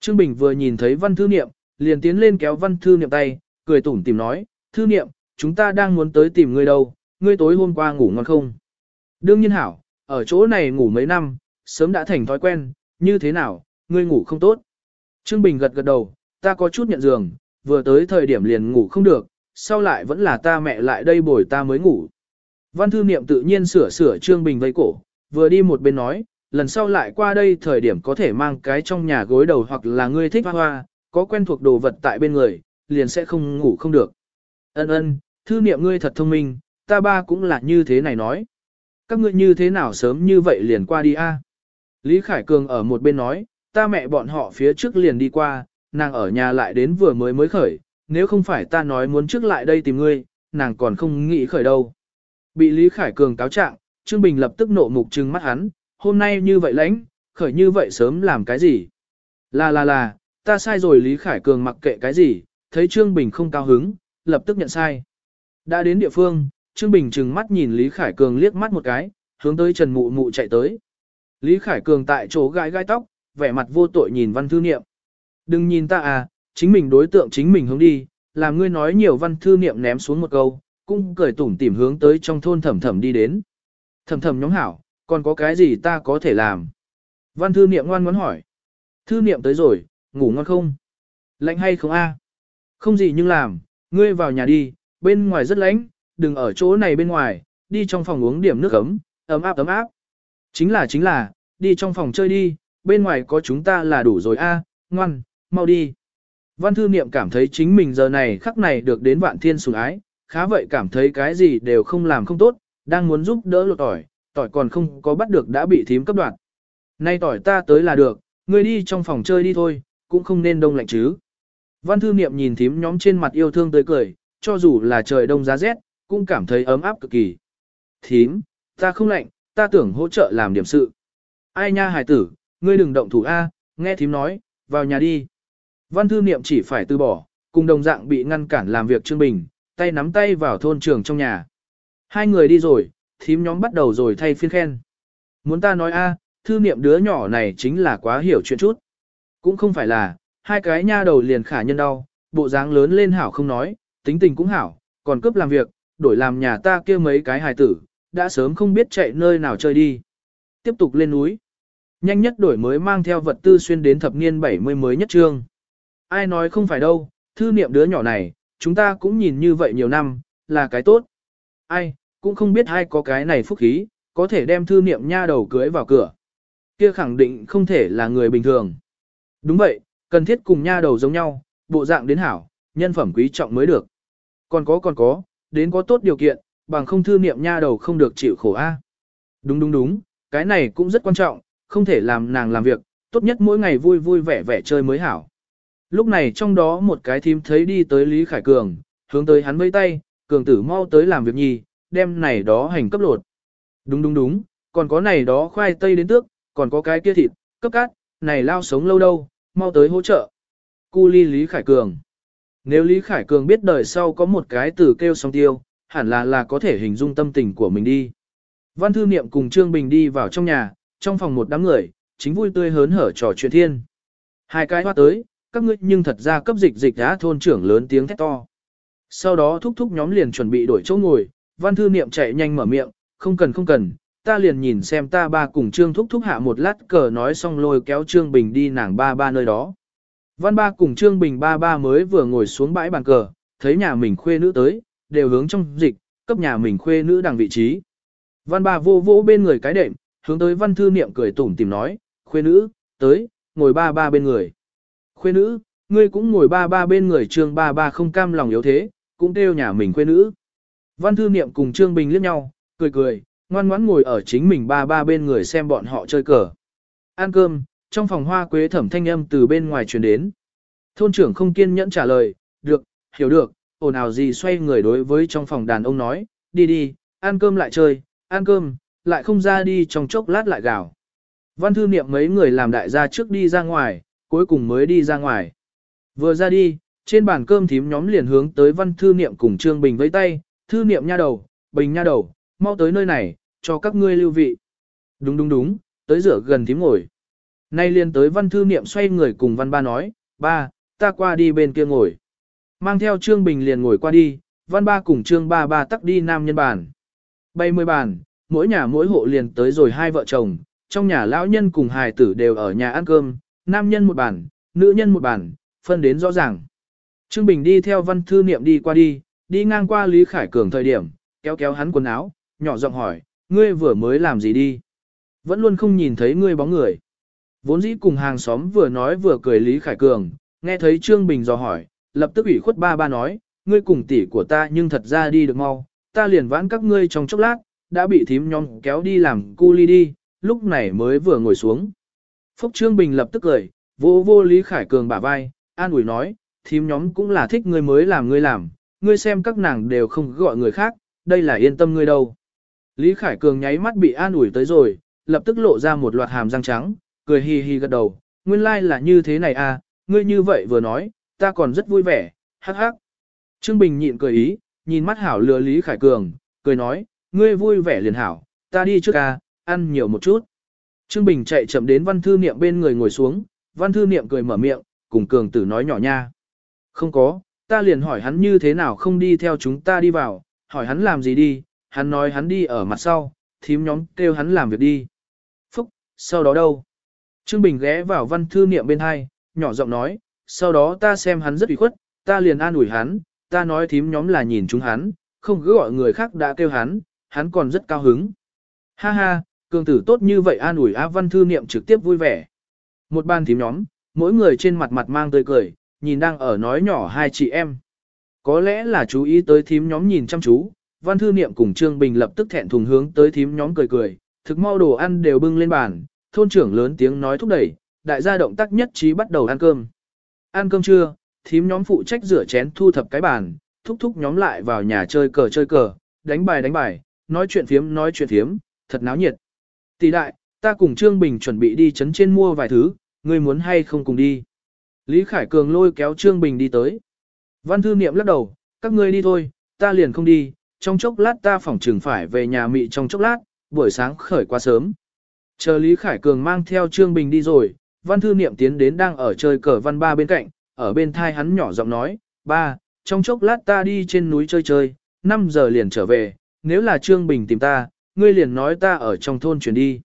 Trương Bình vừa nhìn thấy văn thư niệm, liền tiến lên kéo văn thư niệm tay, cười tủm tìm nói, thư niệm, chúng ta đang muốn tới tìm ngươi đâu, ngươi tối hôm qua ngủ ngon không? Đương nhiên hảo, ở chỗ này ngủ mấy năm, sớm đã thành thói quen, như thế nào, ngươi ngủ không tốt. Trương Bình gật gật đầu, ta có chút nhận giường, vừa tới thời điểm liền ngủ không được, sau lại vẫn là ta mẹ lại đây bồi ta mới ngủ. Văn thư niệm tự nhiên sửa sửa Trương Bình vây cổ, vừa đi một bên nói, lần sau lại qua đây thời điểm có thể mang cái trong nhà gối đầu hoặc là ngươi thích hoa hoa, có quen thuộc đồ vật tại bên người, liền sẽ không ngủ không được. Ân ân, thư niệm ngươi thật thông minh, ta ba cũng là như thế này nói. Các ngươi như thế nào sớm như vậy liền qua đi a? À? Lý Khải Cường ở một bên nói, ta mẹ bọn họ phía trước liền đi qua, nàng ở nhà lại đến vừa mới mới khởi, nếu không phải ta nói muốn trước lại đây tìm ngươi, nàng còn không nghĩ khởi đâu. Bị Lý Khải Cường cáo trạng, Trương Bình lập tức nộ mục trừng mắt hắn, hôm nay như vậy lãnh, khởi như vậy sớm làm cái gì? Là là là, ta sai rồi Lý Khải Cường mặc kệ cái gì, thấy Trương Bình không cao hứng, lập tức nhận sai. Đã đến địa phương, Trương Bình trừng mắt nhìn Lý Khải Cường liếc mắt một cái, hướng tới Trần Mụ Mụ chạy tới. Lý Khải Cường tại chỗ gãi gai tóc, vẻ mặt vô tội nhìn văn thư niệm. Đừng nhìn ta à, chính mình đối tượng chính mình hướng đi, làm ngươi nói nhiều văn thư niệm ném xuống một câu, cũng cười tủm tỉm hướng tới trong thôn thẩm thẩm đi đến. Thẩm thẩm nhóm hảo, còn có cái gì ta có thể làm? Văn thư niệm ngoan ngoãn hỏi. Thư niệm tới rồi, ngủ ngon không? Lạnh hay không a? Không gì nhưng làm, ngươi vào nhà đi, bên ngoài rất lạnh, đừng ở chỗ này bên ngoài, đi trong phòng uống điểm nước ấm, ấm áp ấm áp. Chính là chính là, đi trong phòng chơi đi, bên ngoài có chúng ta là đủ rồi a, ngoan, mau đi. Văn thư niệm cảm thấy chính mình giờ này khắc này được đến vạn thiên sủng ái, khá vậy cảm thấy cái gì đều không làm không tốt, đang muốn giúp đỡ lột tỏi, tỏi còn không có bắt được đã bị thím cấp đoạt. Nay tỏi ta tới là được, ngươi đi trong phòng chơi đi thôi, cũng không nên đông lạnh chứ. Văn thư niệm nhìn thím nhóm trên mặt yêu thương tới cười, cho dù là trời đông giá rét, cũng cảm thấy ấm áp cực kỳ. Thím, ta không lạnh, ta tưởng hỗ trợ làm điểm sự. Ai nha hài tử, ngươi đừng động thủ A, nghe thím nói, vào nhà đi. Văn thư niệm chỉ phải từ bỏ, cùng đồng dạng bị ngăn cản làm việc Trương Bình, tay nắm tay vào thôn trường trong nhà. Hai người đi rồi, thím nhóm bắt đầu rồi thay phiên khen. Muốn ta nói a, thư niệm đứa nhỏ này chính là quá hiểu chuyện chút. Cũng không phải là, hai cái nha đầu liền khả nhân đau, bộ dáng lớn lên hảo không nói, tính tình cũng hảo, còn cướp làm việc, đổi làm nhà ta kia mấy cái hài tử, đã sớm không biết chạy nơi nào chơi đi. Tiếp tục lên núi. Nhanh nhất đổi mới mang theo vật tư xuyên đến thập niên 70 mới nhất trương. Ai nói không phải đâu, thư niệm đứa nhỏ này, chúng ta cũng nhìn như vậy nhiều năm, là cái tốt. Ai, cũng không biết ai có cái này phúc khí, có thể đem thư niệm nha đầu cưới vào cửa. Kia khẳng định không thể là người bình thường. Đúng vậy, cần thiết cùng nha đầu giống nhau, bộ dạng đến hảo, nhân phẩm quý trọng mới được. Còn có còn có, đến có tốt điều kiện, bằng không thư niệm nha đầu không được chịu khổ a. Đúng đúng đúng, cái này cũng rất quan trọng, không thể làm nàng làm việc, tốt nhất mỗi ngày vui vui vẻ vẻ chơi mới hảo. Lúc này trong đó một cái thím thấy đi tới Lý Khải Cường, hướng tới hắn vẫy tay, Cường tử mau tới làm việc nhì, đem này đó hành cấp lột. Đúng đúng đúng, còn có này đó khoai tây đến tước, còn có cái kia thịt, cấp cát, này lao sống lâu đâu, mau tới hỗ trợ. Cu ly Lý Khải Cường. Nếu Lý Khải Cường biết đời sau có một cái từ kêu song tiêu, hẳn là là có thể hình dung tâm tình của mình đi. Văn Thư Niệm cùng Trương Bình đi vào trong nhà, trong phòng một đám người, chính vui tươi hớn hở trò chuyện thiên. Hai cái hoa tới, các ngươi nhưng thật ra cấp dịch dịch đã thôn trưởng lớn tiếng thét to. Sau đó thúc thúc nhóm liền chuẩn bị đổi chỗ ngồi, Văn Thư Niệm chạy nhanh mở miệng, không cần không cần, ta liền nhìn xem ta ba cùng Trương thúc thúc hạ một lát cờ nói xong lôi kéo Trương Bình đi nàng ba ba nơi đó. Văn ba cùng Trương Bình ba ba mới vừa ngồi xuống bãi bàn cờ, thấy nhà mình khuê nữ tới, đều hướng trong dịch, cấp nhà mình khuê nữ đằng vị trí. Văn ba vô vô bên người cái đệm, hướng tới văn thư niệm cười tủm tìm nói, khuê nữ, tới, ngồi ba ba bên người. Khuê nữ, ngươi cũng ngồi ba ba bên người trương ba ba không cam lòng yếu thế, cũng kêu nhà mình khuê nữ. Văn thư niệm cùng trương bình liếc nhau, cười cười, ngoan ngoãn ngồi ở chính mình ba ba bên người xem bọn họ chơi cờ. Ăn cơm, trong phòng hoa quế thẩm thanh âm từ bên ngoài truyền đến. Thôn trưởng không kiên nhẫn trả lời, được, hiểu được, ồn ào gì xoay người đối với trong phòng đàn ông nói, đi đi, ăn cơm lại chơi, ăn cơm, lại không ra đi trong chốc lát lại gào. Văn thư niệm mấy người làm đại gia trước đi ra ngoài, cuối cùng mới đi ra ngoài. Vừa ra đi, trên bàn cơm thím nhóm liền hướng tới văn thư niệm cùng Trương Bình với tay, thư niệm nha đầu, bình nha đầu, mau tới nơi này, cho các ngươi lưu vị. Đúng đúng đúng, tới rửa gần thím ngồi. Nay liền tới văn thư niệm xoay người cùng văn ba nói, ba, ta qua đi bên kia ngồi. Mang theo Trương Bình liền ngồi qua đi, văn ba cùng Trương ba ba tắc đi nam nhân bàn. Bay mười bàn, mỗi nhà mỗi hộ liền tới rồi hai vợ chồng, trong nhà lão nhân cùng hài tử đều ở nhà ăn cơm, nam nhân một bàn, nữ nhân một bàn, phân đến rõ ràng. Trương Bình đi theo văn thư niệm đi qua đi, đi ngang qua Lý Khải Cường thời điểm, kéo kéo hắn quần áo, nhỏ giọng hỏi, ngươi vừa mới làm gì đi? Vẫn luôn không nhìn thấy ngươi bóng người. Vốn dĩ cùng hàng xóm vừa nói vừa cười Lý Khải Cường, nghe thấy Trương Bình dò hỏi, lập tức ủy khuất ba ba nói, ngươi cùng tỷ của ta nhưng thật ra đi được mau, ta liền vãn các ngươi trong chốc lát, đã bị thím nhóm kéo đi làm cu ly đi, lúc này mới vừa ngồi xuống. Phúc Trương Bình lập tức cười, vô vô Lý Khải Cường bả vai, an ủi nói, thím nhóm cũng là thích ngươi mới làm ngươi làm, ngươi xem các nàng đều không gọi người khác, đây là yên tâm ngươi đâu. Lý Khải Cường nháy mắt bị an ủi tới rồi, lập tức lộ ra một loạt hàm răng trắng, cười hi hi gật đầu, nguyên lai like là như thế này à, ngươi như vậy vừa nói, ta còn rất vui vẻ, hắc hắc. Trương Bình nhịn cười ý, nhìn mắt hảo lừa Lý Khải Cường, cười nói, ngươi vui vẻ liền hảo, ta đi trước à, ăn nhiều một chút. Trương Bình chạy chậm đến văn thư niệm bên người ngồi xuống, văn thư niệm cười mở miệng, cùng cường tử nói nhỏ nha. Không có, ta liền hỏi hắn như thế nào không đi theo chúng ta đi vào, hỏi hắn làm gì đi, hắn nói hắn đi ở mặt sau, thím nhóm kêu hắn làm việc đi. Phúc, sau đó đâu? Trương Bình ghé vào văn thư niệm bên hai, nhỏ giọng nói, sau đó ta xem hắn rất ủy khuất, ta liền an ủi hắn, ta nói thím nhóm là nhìn chúng hắn, không cứ gọi người khác đã kêu hắn, hắn còn rất cao hứng. Ha ha, cường tử tốt như vậy an ủi A Văn Thư Niệm trực tiếp vui vẻ. Một ban thím nhóm, mỗi người trên mặt mặt mang tươi cười, nhìn đang ở nói nhỏ hai chị em. Có lẽ là chú ý tới thím nhóm nhìn chăm chú, Văn Thư Niệm cùng Trương Bình lập tức thẹn thùng hướng tới thím nhóm cười cười, thực mau đồ ăn đều bưng lên bàn, thôn trưởng lớn tiếng nói thúc đẩy, đại gia động tác nhất trí bắt đầu ăn cơm. Ăn cơm trưa, thím nhóm phụ trách rửa chén thu thập cái bàn, thúc thúc nhóm lại vào nhà chơi cờ chơi cờ, đánh bài đánh bài, nói chuyện phiếm nói chuyện phiếm, thật náo nhiệt. Tỷ đại, ta cùng Trương Bình chuẩn bị đi chấn trên mua vài thứ, ngươi muốn hay không cùng đi. Lý Khải Cường lôi kéo Trương Bình đi tới. Văn thư niệm lắc đầu, các ngươi đi thôi, ta liền không đi, trong chốc lát ta phỏng trường phải về nhà mị trong chốc lát, buổi sáng khởi quá sớm. Chờ Lý Khải Cường mang theo Trương Bình đi rồi, văn thư niệm tiến đến đang ở chơi cờ văn ba bên cạnh, ở bên thai hắn nhỏ giọng nói, ba, trong chốc lát ta đi trên núi chơi chơi, 5 giờ liền trở về, nếu là Trương Bình tìm ta, ngươi liền nói ta ở trong thôn chuyển đi.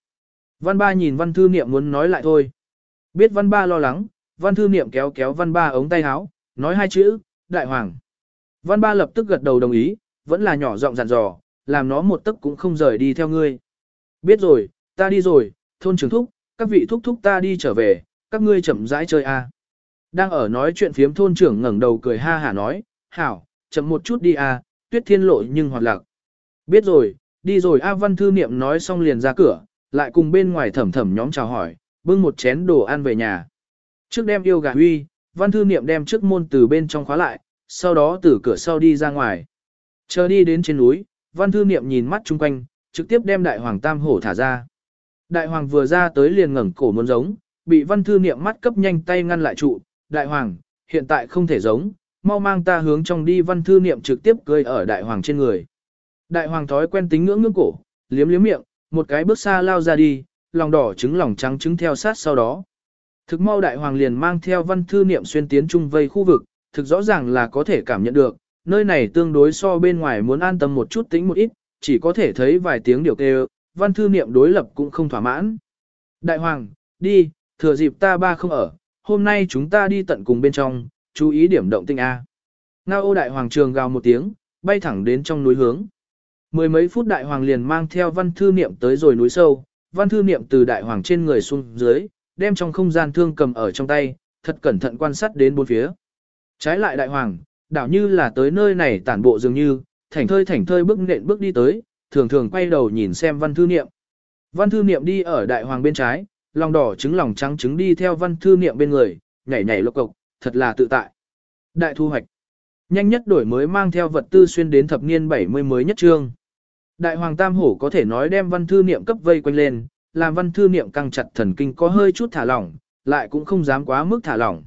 Văn ba nhìn văn thư niệm muốn nói lại thôi. Biết văn ba lo lắng, văn thư niệm kéo kéo văn ba ống tay áo, nói hai chữ, đại hoàng. Văn ba lập tức gật đầu đồng ý, vẫn là nhỏ giọng dặn dò, làm nó một tấc cũng không rời đi theo ngươi. Biết rồi, ta đi rồi, thôn trưởng thúc, các vị thúc thúc ta đi trở về, các ngươi chậm rãi chơi a. Đang ở nói chuyện phiếm thôn trưởng ngẩng đầu cười ha hả nói, hảo, chậm một chút đi a, tuyết thiên lộ nhưng hoạt lạc. Biết rồi, đi rồi A Văn Thư Niệm nói xong liền ra cửa, lại cùng bên ngoài thẩm thẩm nhóm chào hỏi, bưng một chén đồ ăn về nhà. Trước đem yêu gà huy, văn thư niệm đem trước môn từ bên trong khóa lại, sau đó từ cửa sau đi ra ngoài. Chờ đi đến trên núi, văn thư niệm nhìn mắt chung quanh, trực tiếp đem đại hoàng tam hổ thả ra. Đại hoàng vừa ra tới liền ngẩng cổ muốn giống, bị văn thư niệm mắt cấp nhanh tay ngăn lại trụ. Đại hoàng, hiện tại không thể giống, mau mang ta hướng trong đi văn thư niệm trực tiếp cười ở đại hoàng trên người. Đại hoàng thói quen tính ngưỡng ngưỡng cổ, liếm liếm miệng, một cái bước xa lao ra đi, lòng đỏ trứng lòng trắng trứng theo sát sau đó. Thực mau đại hoàng liền mang theo văn thư niệm xuyên tiến trung vây khu vực, thực rõ ràng là có thể cảm nhận được, nơi này tương đối so bên ngoài muốn an tâm một chút tính một ít, chỉ có thể thấy vài tiếng điều kêu, văn thư niệm đối lập cũng không thỏa mãn. Đại hoàng, đi, thừa dịp ta ba không ở, hôm nay chúng ta đi tận cùng bên trong, chú ý điểm động tinh A. Ngao ô đại hoàng trường gào một tiếng, bay thẳng đến trong núi hướng. Mười mấy phút đại hoàng liền mang theo văn thư niệm tới rồi núi sâu, văn thư niệm từ đại hoàng trên người xuống dưới, đem trong không gian thương cầm ở trong tay, thật cẩn thận quan sát đến bốn phía. Trái lại đại hoàng, đảo như là tới nơi này tản bộ dường như, thảnh thơi thảnh thơi bước nện bước đi tới, thường thường quay đầu nhìn xem văn thư niệm. Văn thư niệm đi ở đại hoàng bên trái, lòng đỏ trứng lòng trắng trứng đi theo văn thư niệm bên người, nhảy nhảy lộc cộc, thật là tự tại. Đại thu hoạch. Nhanh nhất đổi mới mang theo vật tư xuyên đến thập niên 70 mới nhất trương. Đại hoàng tam hổ có thể nói đem văn thư niệm cấp vây quanh lên, làm văn thư niệm căng chặt thần kinh có hơi chút thả lỏng, lại cũng không dám quá mức thả lỏng.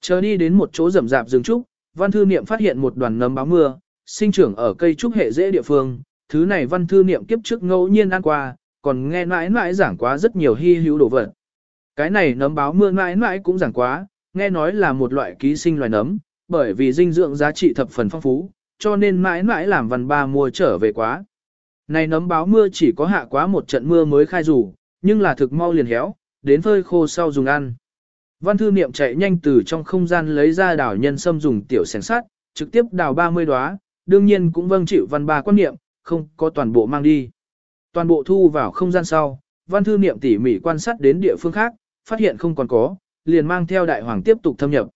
Chờ đi đến một chỗ rậm rạp rừng trúc, văn thư niệm phát hiện một đoàn nấm báo mưa, sinh trưởng ở cây trúc hệ dễ địa phương, thứ này văn thư niệm kiếp trước ngẫu nhiên ăn qua, còn nghe mãi mãi giảng quá rất nhiều hy hữu đồ vật. Cái này nấm báo mưa mãi mãi cũng giảng quá, nghe nói là một loại ký sinh loài nấm, bởi vì dinh dưỡng giá trị thập phần phong phú, cho nên mãi mãi làm văn ba mua trở về quá. Này nấm báo mưa chỉ có hạ quá một trận mưa mới khai rủ, nhưng là thực mau liền héo, đến phơi khô sau dùng ăn. Văn thư niệm chạy nhanh từ trong không gian lấy ra đảo nhân sâm dùng tiểu sẻng sắt, trực tiếp đào 30 đóa, đương nhiên cũng vâng chịu văn ba quan niệm, không có toàn bộ mang đi. Toàn bộ thu vào không gian sau, văn thư niệm tỉ mỉ quan sát đến địa phương khác, phát hiện không còn có, liền mang theo đại hoàng tiếp tục thâm nhập.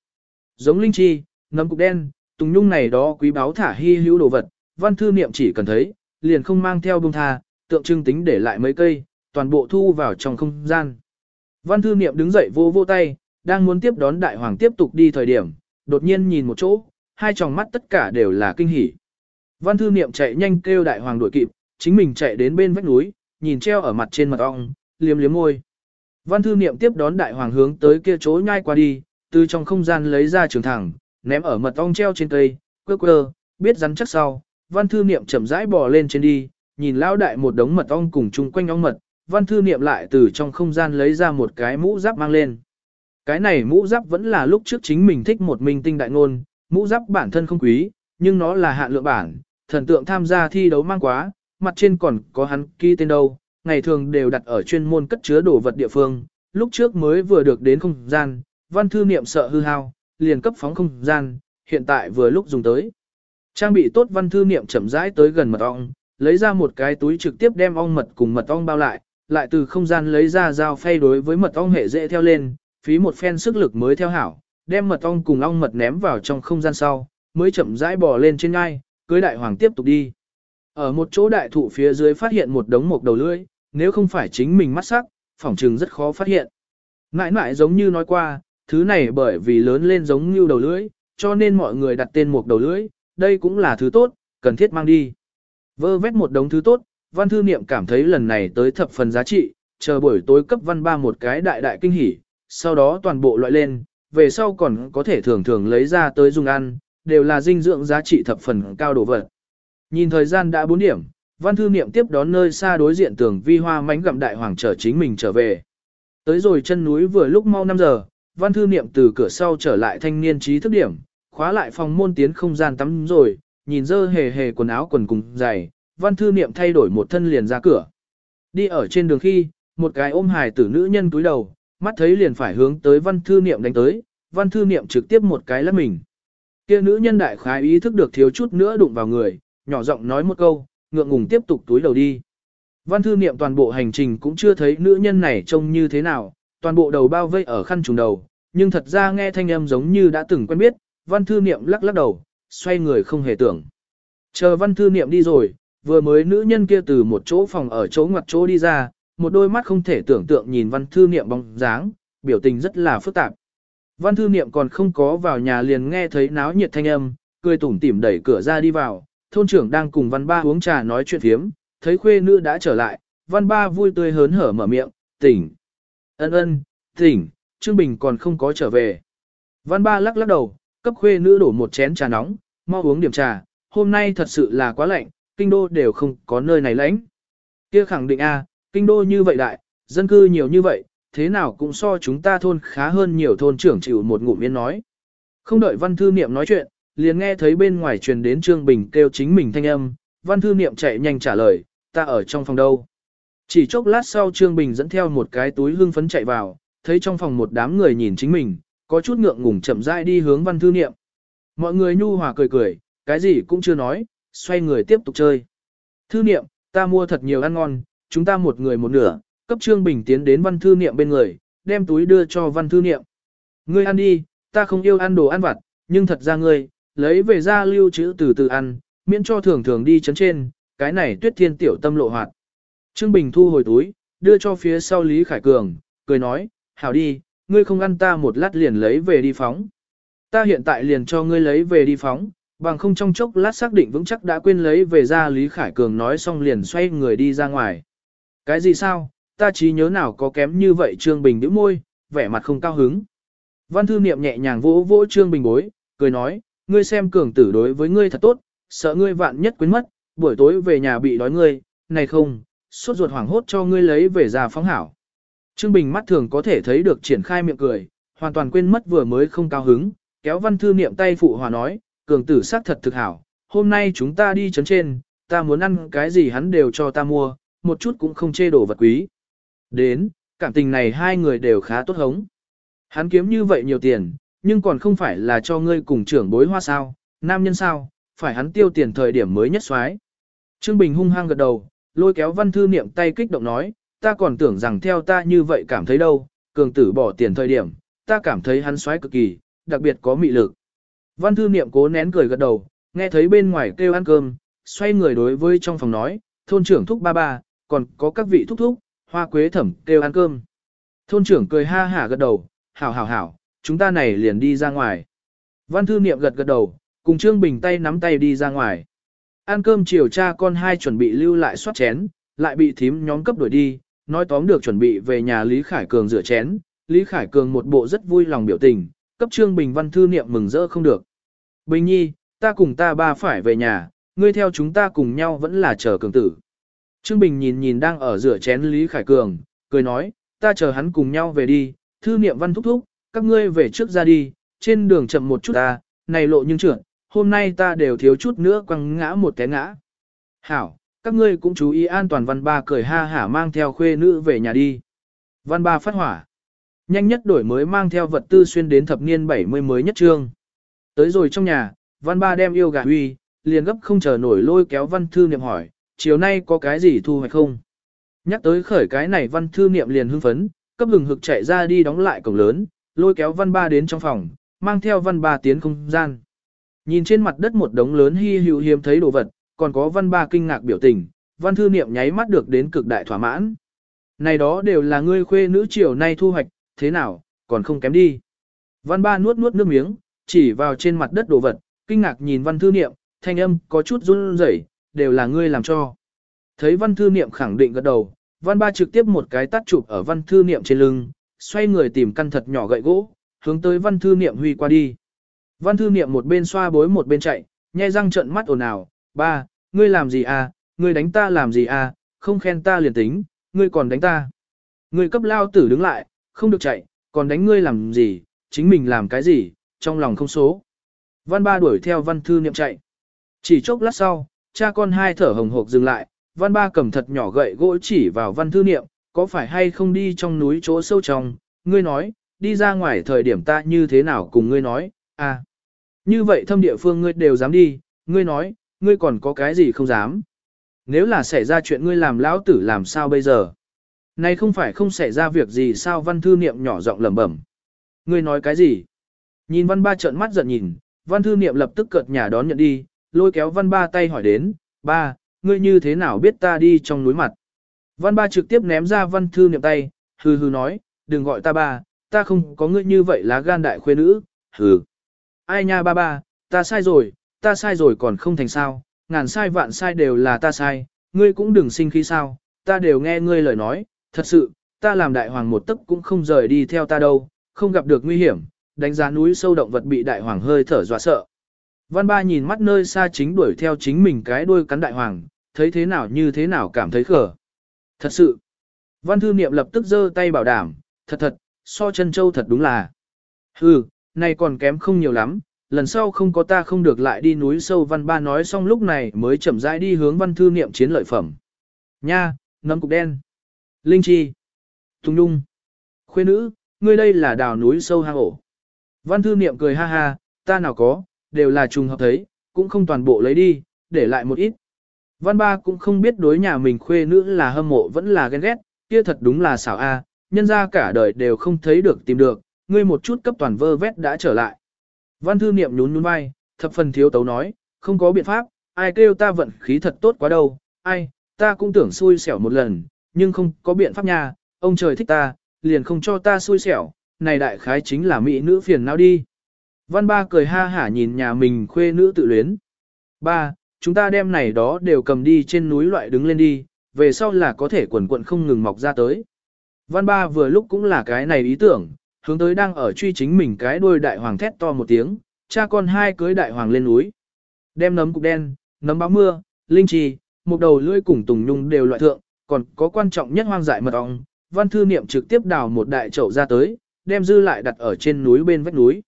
Giống linh chi, nấm cục đen, tùng nhung này đó quý báo thả hy hữu đồ vật, văn thư niệm chỉ cần thấy, liền không mang theo bông tha, tượng trưng tính để lại mấy cây, toàn bộ thu vào trong không gian. Văn thư niệm đứng dậy vô vô tay, đang muốn tiếp đón đại hoàng tiếp tục đi thời điểm, đột nhiên nhìn một chỗ, hai tròng mắt tất cả đều là kinh hỉ. Văn thư niệm chạy nhanh kêu đại hoàng đuổi kịp, chính mình chạy đến bên vách núi, nhìn treo ở mặt trên mặt ong, liếm liếm môi. Văn thư niệm tiếp đón đại hoàng hướng tới kia chỗ nhai qua đi, từ trong không gian lấy ra trường thẳng, ném ở mật ong treo trên cây, quơ quơ, biết rắn chắc sau. Văn thư niệm chậm rãi bò lên trên đi, nhìn lão đại một đống mật ong cùng chung quanh ong mật, văn thư niệm lại từ trong không gian lấy ra một cái mũ giáp mang lên. Cái này mũ giáp vẫn là lúc trước chính mình thích một minh tinh đại ngôn, mũ giáp bản thân không quý, nhưng nó là hạn lượng bản, thần tượng tham gia thi đấu mang quá, mặt trên còn có hắn ký tên đâu, ngày thường đều đặt ở chuyên môn cất chứa đồ vật địa phương, lúc trước mới vừa được đến không gian, văn thư niệm sợ hư hao, liền cấp phóng không gian, hiện tại vừa lúc dùng tới. Trang bị tốt văn thư niệm chậm rãi tới gần mật ong, lấy ra một cái túi trực tiếp đem ong mật cùng mật ong bao lại, lại từ không gian lấy ra dao phay đối với mật ong hệ dễ theo lên, phí một phen sức lực mới theo hảo, đem mật ong cùng ong mật ném vào trong không gian sau, mới chậm rãi bò lên trên ngai, cưới đại hoàng tiếp tục đi. Ở một chỗ đại thụ phía dưới phát hiện một đống mộc đầu lưỡi, nếu không phải chính mình mắt sắc, phỏng trừng rất khó phát hiện. Ngại ngại giống như nói qua, thứ này bởi vì lớn lên giống như đầu lưỡi, cho nên mọi người đặt tên mộc đầu lưỡi, đây cũng là thứ tốt, cần thiết mang đi. Vơ vét một đống thứ tốt, văn thư niệm cảm thấy lần này tới thập phần giá trị, chờ buổi tối cấp văn ba một cái đại đại kinh hỉ, sau đó toàn bộ loại lên, về sau còn có thể thường thường lấy ra tới dùng ăn, đều là dinh dưỡng giá trị thập phần cao đồ vật. Nhìn thời gian đã 4 điểm, văn thư niệm tiếp đón nơi xa đối diện tường vi hoa mánh gặm đại hoàng trở chính mình trở về. Tới rồi chân núi vừa lúc mau 5 giờ, văn thư niệm từ cửa sau trở lại thanh niên trí thức điểm, khóa lại phòng môn tiến không gian tắm rồi, nhìn dơ hề hề quần áo quần cùng dày, văn thư niệm thay đổi một thân liền ra cửa. Đi ở trên đường khi, một cái ôm hài tử nữ nhân túi đầu, mắt thấy liền phải hướng tới văn thư niệm đánh tới, văn thư niệm trực tiếp một cái lắp mình. Kia nữ nhân đại khái ý thức được thiếu chút nữa đụng vào người, nhỏ giọng nói một câu, ngượng ngùng tiếp tục túi đầu đi. Văn thư niệm toàn bộ hành trình cũng chưa thấy nữ nhân này trông như thế nào, toàn bộ đầu bao vây ở khăn trùng đầu, nhưng thật ra nghe thanh âm giống như đã từng quen biết, văn thư niệm lắc lắc đầu, xoay người không hề tưởng. Chờ văn thư niệm đi rồi, vừa mới nữ nhân kia từ một chỗ phòng ở chỗ ngoặt chỗ đi ra, một đôi mắt không thể tưởng tượng nhìn văn thư niệm bóng dáng, biểu tình rất là phức tạp. Văn thư niệm còn không có vào nhà liền nghe thấy náo nhiệt thanh âm, cười tủm tỉm đẩy cửa ra đi vào, thôn trưởng đang cùng văn ba uống trà nói chuyện phiếm, thấy khuê nữ đã trở lại, văn ba vui tươi hớn hở mở miệng, tỉnh. Ân ân, tỉnh, Trương Bình còn không có trở về. Văn ba lắc lắc đầu, cấp khuê nữ đổ một chén trà nóng, mau uống điểm trà, hôm nay thật sự là quá lạnh, kinh đô đều không có nơi này lạnh. Kia khẳng định a, kinh đô như vậy đại, dân cư nhiều như vậy, thế nào cũng so chúng ta thôn khá hơn nhiều thôn trưởng chịu một ngụm yên nói. Không đợi văn thư niệm nói chuyện, liền nghe thấy bên ngoài truyền đến Trương Bình kêu chính mình thanh âm, văn thư niệm chạy nhanh trả lời, ta ở trong phòng đâu. Chỉ chốc lát sau Trương Bình dẫn theo một cái túi hương phấn chạy vào, thấy trong phòng một đám người nhìn chính mình, có chút ngượng ngùng chậm rãi đi hướng văn thư niệm. Mọi người nhu hòa cười cười, cái gì cũng chưa nói, xoay người tiếp tục chơi. Thư niệm, ta mua thật nhiều ăn ngon, chúng ta một người một nửa, cấp Trương Bình tiến đến văn thư niệm bên người, đem túi đưa cho văn thư niệm. Ngươi ăn đi, ta không yêu ăn đồ ăn vặt, nhưng thật ra ngươi, lấy về ra lưu trữ từ từ ăn, miễn cho thường thường đi chấn trên, cái này tuyết thiên tiểu tâm lộ hoạt. Trương Bình thu hồi túi, đưa cho phía sau Lý Khải Cường, cười nói, hảo đi, ngươi không ăn ta một lát liền lấy về đi phóng. Ta hiện tại liền cho ngươi lấy về đi phóng, bằng không trong chốc lát xác định vững chắc đã quên lấy về ra Lý Khải Cường nói xong liền xoay người đi ra ngoài. Cái gì sao, ta trí nhớ nào có kém như vậy Trương Bình nhíu môi, vẻ mặt không cao hứng. Văn thư niệm nhẹ nhàng vỗ vỗ Trương Bình bối, cười nói, ngươi xem cường tử đối với ngươi thật tốt, sợ ngươi vạn nhất quên mất, buổi tối về nhà bị đói ngươi, này không, suốt ruột hoảng hốt cho ngươi lấy về ra phóng hảo. Trương Bình mắt thường có thể thấy được triển khai miệng cười, hoàn toàn quên mất vừa mới không cao hứng, kéo văn thư niệm tay phụ hòa nói, cường tử sắc thật thực hảo, hôm nay chúng ta đi chấn trên, ta muốn ăn cái gì hắn đều cho ta mua, một chút cũng không chê đổ vật quý. Đến, cảm tình này hai người đều khá tốt hống. Hắn kiếm như vậy nhiều tiền, nhưng còn không phải là cho ngươi cùng trưởng bối hoa sao, nam nhân sao, phải hắn tiêu tiền thời điểm mới nhất xoái. Trương Bình hung hăng gật đầu, lôi kéo văn thư niệm tay kích động nói, ta còn tưởng rằng theo ta như vậy cảm thấy đâu, cường tử bỏ tiền thời điểm, ta cảm thấy hắn xoáy cực kỳ, đặc biệt có mị lực. Văn thư niệm cố nén cười gật đầu, nghe thấy bên ngoài kêu ăn cơm, xoay người đối với trong phòng nói, thôn trưởng thúc ba ba, còn có các vị thúc thúc, hoa quế thẩm kêu ăn cơm. Thôn trưởng cười ha hả gật đầu, hảo hảo hảo, chúng ta này liền đi ra ngoài. Văn thư niệm gật gật đầu, cùng Trương Bình tay nắm tay đi ra ngoài. Ăn cơm chiều cha con hai chuẩn bị lưu lại soát chén, lại bị thím nhóm cấp đuổi đi, nói tóm được chuẩn bị về nhà Lý Khải Cường rửa chén. Lý Khải Cường một bộ rất vui lòng biểu tình, cấp Trương Bình văn thư niệm mừng rỡ không được. Bình nhi, ta cùng ta ba phải về nhà, ngươi theo chúng ta cùng nhau vẫn là chờ cường tử. Trương Bình nhìn nhìn đang ở rửa chén Lý Khải Cường, cười nói, ta chờ hắn cùng nhau về đi, thư niệm văn thúc thúc, các ngươi về trước ra đi, trên đường chậm một chút ta, này lộ nhưng trưởng, hôm nay ta đều thiếu chút nữa quăng ngã một cái ngã. Hảo, các ngươi cũng chú ý an toàn văn ba cười ha hả mang theo khuê nữ về nhà đi. Văn ba phát hỏa. Nhanh nhất đổi mới mang theo vật tư xuyên đến thập niên 70 mới nhất trương. Tới rồi trong nhà, văn ba đem yêu gà huy, liền gấp không chờ nổi lôi kéo văn thư niệm hỏi, chiều nay có cái gì thu hoạch không? Nhắc tới khởi cái này văn thư niệm liền hưng phấn, cấp hừng hực chạy ra đi đóng lại cổng lớn, lôi kéo văn ba đến trong phòng, mang theo văn ba tiến không gian. Nhìn trên mặt đất một đống lớn hy hữu hiếm thấy đồ vật, còn có văn ba kinh ngạc biểu tình, văn thư niệm nháy mắt được đến cực đại thỏa mãn. Này đó đều là ngươi khuê nữ chiều nay thu hoạch, thế nào, còn không kém đi. Văn ba nuốt nuốt nước miếng, chỉ vào trên mặt đất đồ vật, kinh ngạc nhìn văn thư niệm, thanh âm có chút run rẩy, đều là ngươi làm cho. Thấy văn thư niệm khẳng định gật đầu, văn ba trực tiếp một cái tắt chụp ở văn thư niệm trên lưng, xoay người tìm căn thật nhỏ gậy gỗ, hướng tới văn thư niệm huy qua đi. Văn thư niệm một bên xoa bối một bên chạy, nhai răng trợn mắt ồn ào, ba, ngươi làm gì à, ngươi đánh ta làm gì à, không khen ta liền tính, ngươi còn đánh ta. Ngươi cấp lao tử đứng lại, không được chạy, còn đánh ngươi làm gì, chính mình làm cái gì, trong lòng không số. Văn ba đuổi theo văn thư niệm chạy. Chỉ chốc lát sau, cha con hai thở hồng hộc dừng lại, văn ba cầm thật nhỏ gậy gỗ chỉ vào văn thư niệm, có phải hay không đi trong núi chỗ sâu trong, ngươi nói, đi ra ngoài thời điểm ta như thế nào cùng ngươi nói, à. Như vậy thâm địa phương ngươi đều dám đi, ngươi nói, ngươi còn có cái gì không dám. Nếu là xảy ra chuyện ngươi làm lão tử làm sao bây giờ? Này không phải không xảy ra việc gì sao văn thư niệm nhỏ giọng lẩm bẩm. Ngươi nói cái gì? Nhìn văn ba trợn mắt giận nhìn, văn thư niệm lập tức cợt nhà đón nhận đi, lôi kéo văn ba tay hỏi đến, ba, ngươi như thế nào biết ta đi trong núi mặt? Văn ba trực tiếp ném ra văn thư niệm tay, hư hư nói, đừng gọi ta ba, ta không có ngươi như vậy lá gan đại khuê nữ, hừ. Ai nha ba ba, ta sai rồi, ta sai rồi còn không thành sao, ngàn sai vạn sai đều là ta sai, ngươi cũng đừng sinh khí sao, ta đều nghe ngươi lời nói, thật sự, ta làm đại hoàng một tấc cũng không rời đi theo ta đâu, không gặp được nguy hiểm, đánh giá núi sâu động vật bị đại hoàng hơi thở dọa sợ. Văn ba nhìn mắt nơi xa chính đuổi theo chính mình cái đuôi cắn đại hoàng, thấy thế nào như thế nào cảm thấy khở. Thật sự, văn thư niệm lập tức giơ tay bảo đảm, thật thật, so chân châu thật đúng là. Hừ, này còn kém không nhiều lắm, lần sau không có ta không được lại đi núi sâu văn ba nói xong lúc này mới chậm rãi đi hướng văn thư niệm chiến lợi phẩm. Nha, nấm cục đen. Linh chi. Tùng đung. Khuê nữ, ngươi đây là đào núi sâu hang ổ. Văn thư niệm cười ha ha, ta nào có, đều là trùng hợp thấy, cũng không toàn bộ lấy đi, để lại một ít. Văn ba cũng không biết đối nhà mình khuê nữ là hâm mộ vẫn là ghen ghét, kia thật đúng là xảo a, nhân ra cả đời đều không thấy được tìm được, ngươi một chút cấp toàn vơ vét đã trở lại. Văn thư niệm nhún nhún vai, thập phần thiếu tấu nói, không có biện pháp, ai kêu ta vận khí thật tốt quá đâu, ai, ta cũng tưởng xui xẻo một lần, nhưng không có biện pháp nha, ông trời thích ta, liền không cho ta xui xẻo, này đại khái chính là mỹ nữ phiền não đi. Văn ba cười ha hả nhìn nhà mình khuê nữ tự luyến. Ba, chúng ta đem này đó đều cầm đi trên núi loại đứng lên đi, về sau là có thể quần quận không ngừng mọc ra tới. Văn ba vừa lúc cũng là cái này ý tưởng, hướng tới đang ở truy chính mình cái đuôi đại hoàng thét to một tiếng, cha con hai cưới đại hoàng lên núi. Đem nấm cục đen, nấm báo mưa, linh trì, một đầu lưỡi cùng tùng nhung đều loại thượng, còn có quan trọng nhất hoang dại mật ong, văn thư niệm trực tiếp đào một đại chậu ra tới, đem dư lại đặt ở trên núi bên vách núi.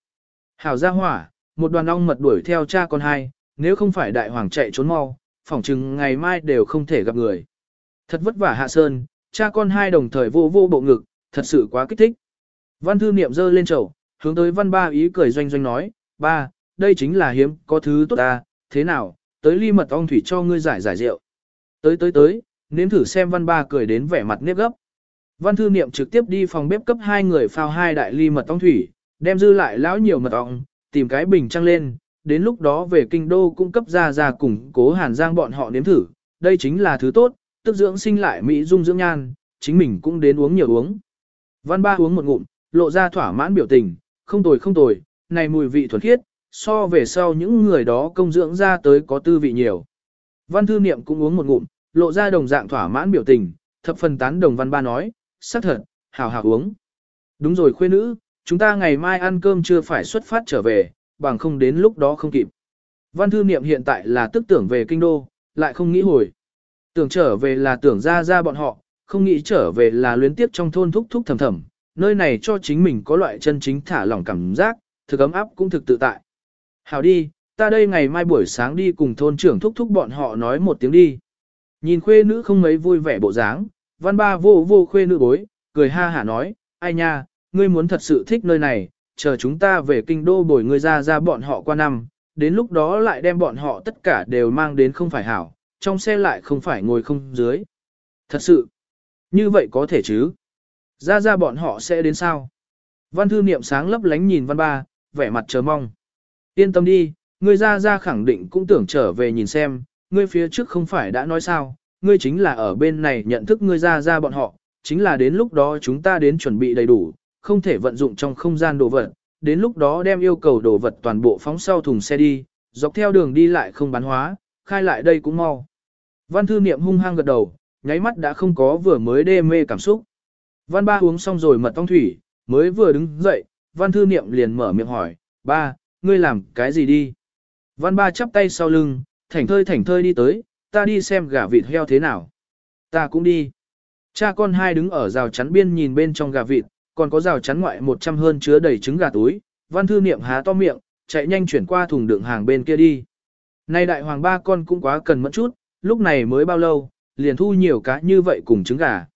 Hảo ra hỏa, một đoàn ong mật đuổi theo cha con hai, nếu không phải đại hoàng chạy trốn mau, phỏng chừng ngày mai đều không thể gặp người. Thật vất vả hạ sơn, cha con hai đồng thời vô vô bộ ngực, thật sự quá kích thích. Văn thư niệm dơ lên chậu, hướng tới văn ba ý cười doanh doanh nói, ba, đây chính là hiếm, có thứ tốt ta, thế nào, tới ly mật ong thủy cho ngươi giải giải rượu. Tới tới tới, nếm thử xem văn ba cười đến vẻ mặt nếp gấp. Văn thư niệm trực tiếp đi phòng bếp cấp hai người phao hai đại ly mật ong thủy, đem dư lại lão nhiều mật ong, tìm cái bình trăng lên, đến lúc đó về kinh đô cung cấp ra ra cùng cố hàn giang bọn họ nếm thử, đây chính là thứ tốt, tức dưỡng sinh lại mỹ dung dưỡng nhan, chính mình cũng đến uống nhiều uống. Văn ba uống một ngụm, lộ ra thỏa mãn biểu tình, không tồi không tồi, này mùi vị thuần khiết, so về sau những người đó công dưỡng ra tới có tư vị nhiều. Văn thư niệm cũng uống một ngụm, lộ ra đồng dạng thỏa mãn biểu tình, thập phần tán đồng văn ba nói, xác thật, hào hào uống. Đúng rồi khuê nữ, chúng ta ngày mai ăn cơm chưa phải xuất phát trở về, bằng không đến lúc đó không kịp. Văn thư niệm hiện tại là tức tưởng về kinh đô, lại không nghĩ hồi. Tưởng trở về là tưởng ra ra bọn họ, không nghĩ trở về là luyến tiếp trong thôn thúc thúc thầm thầm, nơi này cho chính mình có loại chân chính thả lỏng cảm giác, thực ấm áp cũng thực tự tại. Hảo đi, ta đây ngày mai buổi sáng đi cùng thôn trưởng thúc thúc bọn họ nói một tiếng đi. Nhìn khuê nữ không mấy vui vẻ bộ dáng, văn ba vô vô khuê nữ bối, cười ha hả nói, ai nha, ngươi muốn thật sự thích nơi này, chờ chúng ta về kinh đô bồi ngươi ra ra bọn họ qua năm, đến lúc đó lại đem bọn họ tất cả đều mang đến không phải hảo, trong xe lại không phải ngồi không dưới. Thật sự, như vậy có thể chứ? Ra ra bọn họ sẽ đến sao? Văn thư niệm sáng lấp lánh nhìn văn ba, vẻ mặt chờ mong. Yên tâm đi, ngươi ra ra khẳng định cũng tưởng trở về nhìn xem, ngươi phía trước không phải đã nói sao, ngươi chính là ở bên này nhận thức ngươi ra ra bọn họ, chính là đến lúc đó chúng ta đến chuẩn bị đầy đủ, không thể vận dụng trong không gian đồ vật, đến lúc đó đem yêu cầu đồ vật toàn bộ phóng sau thùng xe đi, dọc theo đường đi lại không bán hóa, khai lại đây cũng mau. Văn thư niệm hung hăng gật đầu, nháy mắt đã không có vừa mới đê mê cảm xúc. Văn ba uống xong rồi mật ong thủy, mới vừa đứng dậy, văn thư niệm liền mở miệng hỏi, ba, ngươi làm cái gì đi? Văn ba chắp tay sau lưng, thảnh thơi thảnh thơi đi tới, ta đi xem gà vịt heo thế nào. Ta cũng đi. Cha con hai đứng ở rào chắn biên nhìn bên trong gà vịt, còn có rào chắn ngoại 100 hơn chứa đầy trứng gà túi, văn thư niệm há to miệng, chạy nhanh chuyển qua thùng đựng hàng bên kia đi. Nay đại hoàng ba con cũng quá cần mẫn chút, lúc này mới bao lâu, liền thu nhiều cá như vậy cùng trứng gà.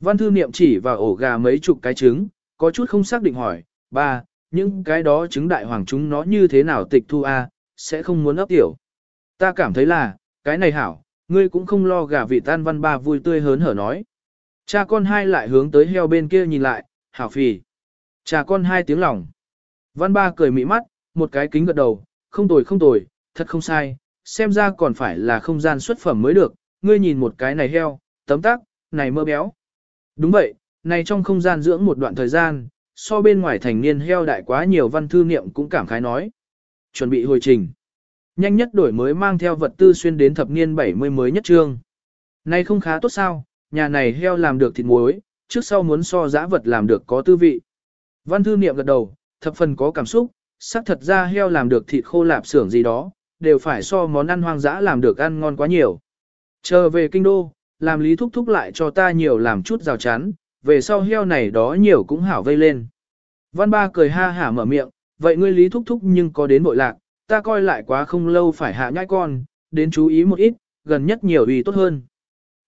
Văn thư niệm chỉ vào ổ gà mấy chục cái trứng, có chút không xác định hỏi, ba, những cái đó trứng đại hoàng chúng nó như thế nào tịch thu a, sẽ không muốn ấp tiểu. Ta cảm thấy là, cái này hảo, ngươi cũng không lo gà vị tan văn ba vui tươi hớn hở nói. Cha con hai lại hướng tới heo bên kia nhìn lại, hảo phì. Cha con hai tiếng lòng. Văn ba cười mị mắt, một cái kính gật đầu, không tồi không tồi, thật không sai, xem ra còn phải là không gian xuất phẩm mới được, ngươi nhìn một cái này heo, tấm tắc, này mơ béo. Đúng vậy, này trong không gian dưỡng một đoạn thời gian, so bên ngoài thành niên heo đại quá nhiều văn thư niệm cũng cảm khái nói. Chuẩn bị hồi trình. Nhanh nhất đổi mới mang theo vật tư xuyên đến thập niên 70 mới nhất trương. Này không khá tốt sao, nhà này heo làm được thịt muối, trước sau muốn so giã vật làm được có tư vị. Văn thư niệm gật đầu, thập phần có cảm xúc, xác thật ra heo làm được thịt khô lạp xưởng gì đó, đều phải so món ăn hoang dã làm được ăn ngon quá nhiều. Chờ về kinh đô, làm lý thúc thúc lại cho ta nhiều làm chút rào chắn, về sau heo này đó nhiều cũng hảo vây lên. Văn ba cười ha hả mở miệng, vậy ngươi lý thúc thúc nhưng có đến bội lạc, ta coi lại quá không lâu phải hạ nhãi con, đến chú ý một ít, gần nhất nhiều vì tốt hơn.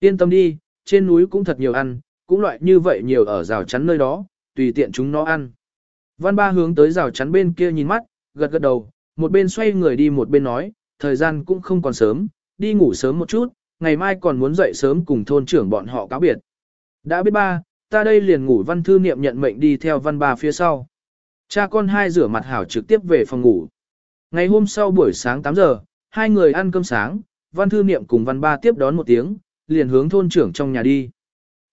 Yên tâm đi, trên núi cũng thật nhiều ăn, cũng loại như vậy nhiều ở rào chắn nơi đó, tùy tiện chúng nó ăn. Văn ba hướng tới rào chắn bên kia nhìn mắt, gật gật đầu, một bên xoay người đi một bên nói, thời gian cũng không còn sớm, đi ngủ sớm một chút, ngày mai còn muốn dậy sớm cùng thôn trưởng bọn họ cáo biệt. Đã biết ba, ta đây liền ngủ văn thư niệm nhận mệnh đi theo văn ba phía sau. Cha con hai rửa mặt hảo trực tiếp về phòng ngủ. Ngày hôm sau buổi sáng 8 giờ, hai người ăn cơm sáng, văn thư niệm cùng văn ba tiếp đón một tiếng, liền hướng thôn trưởng trong nhà đi.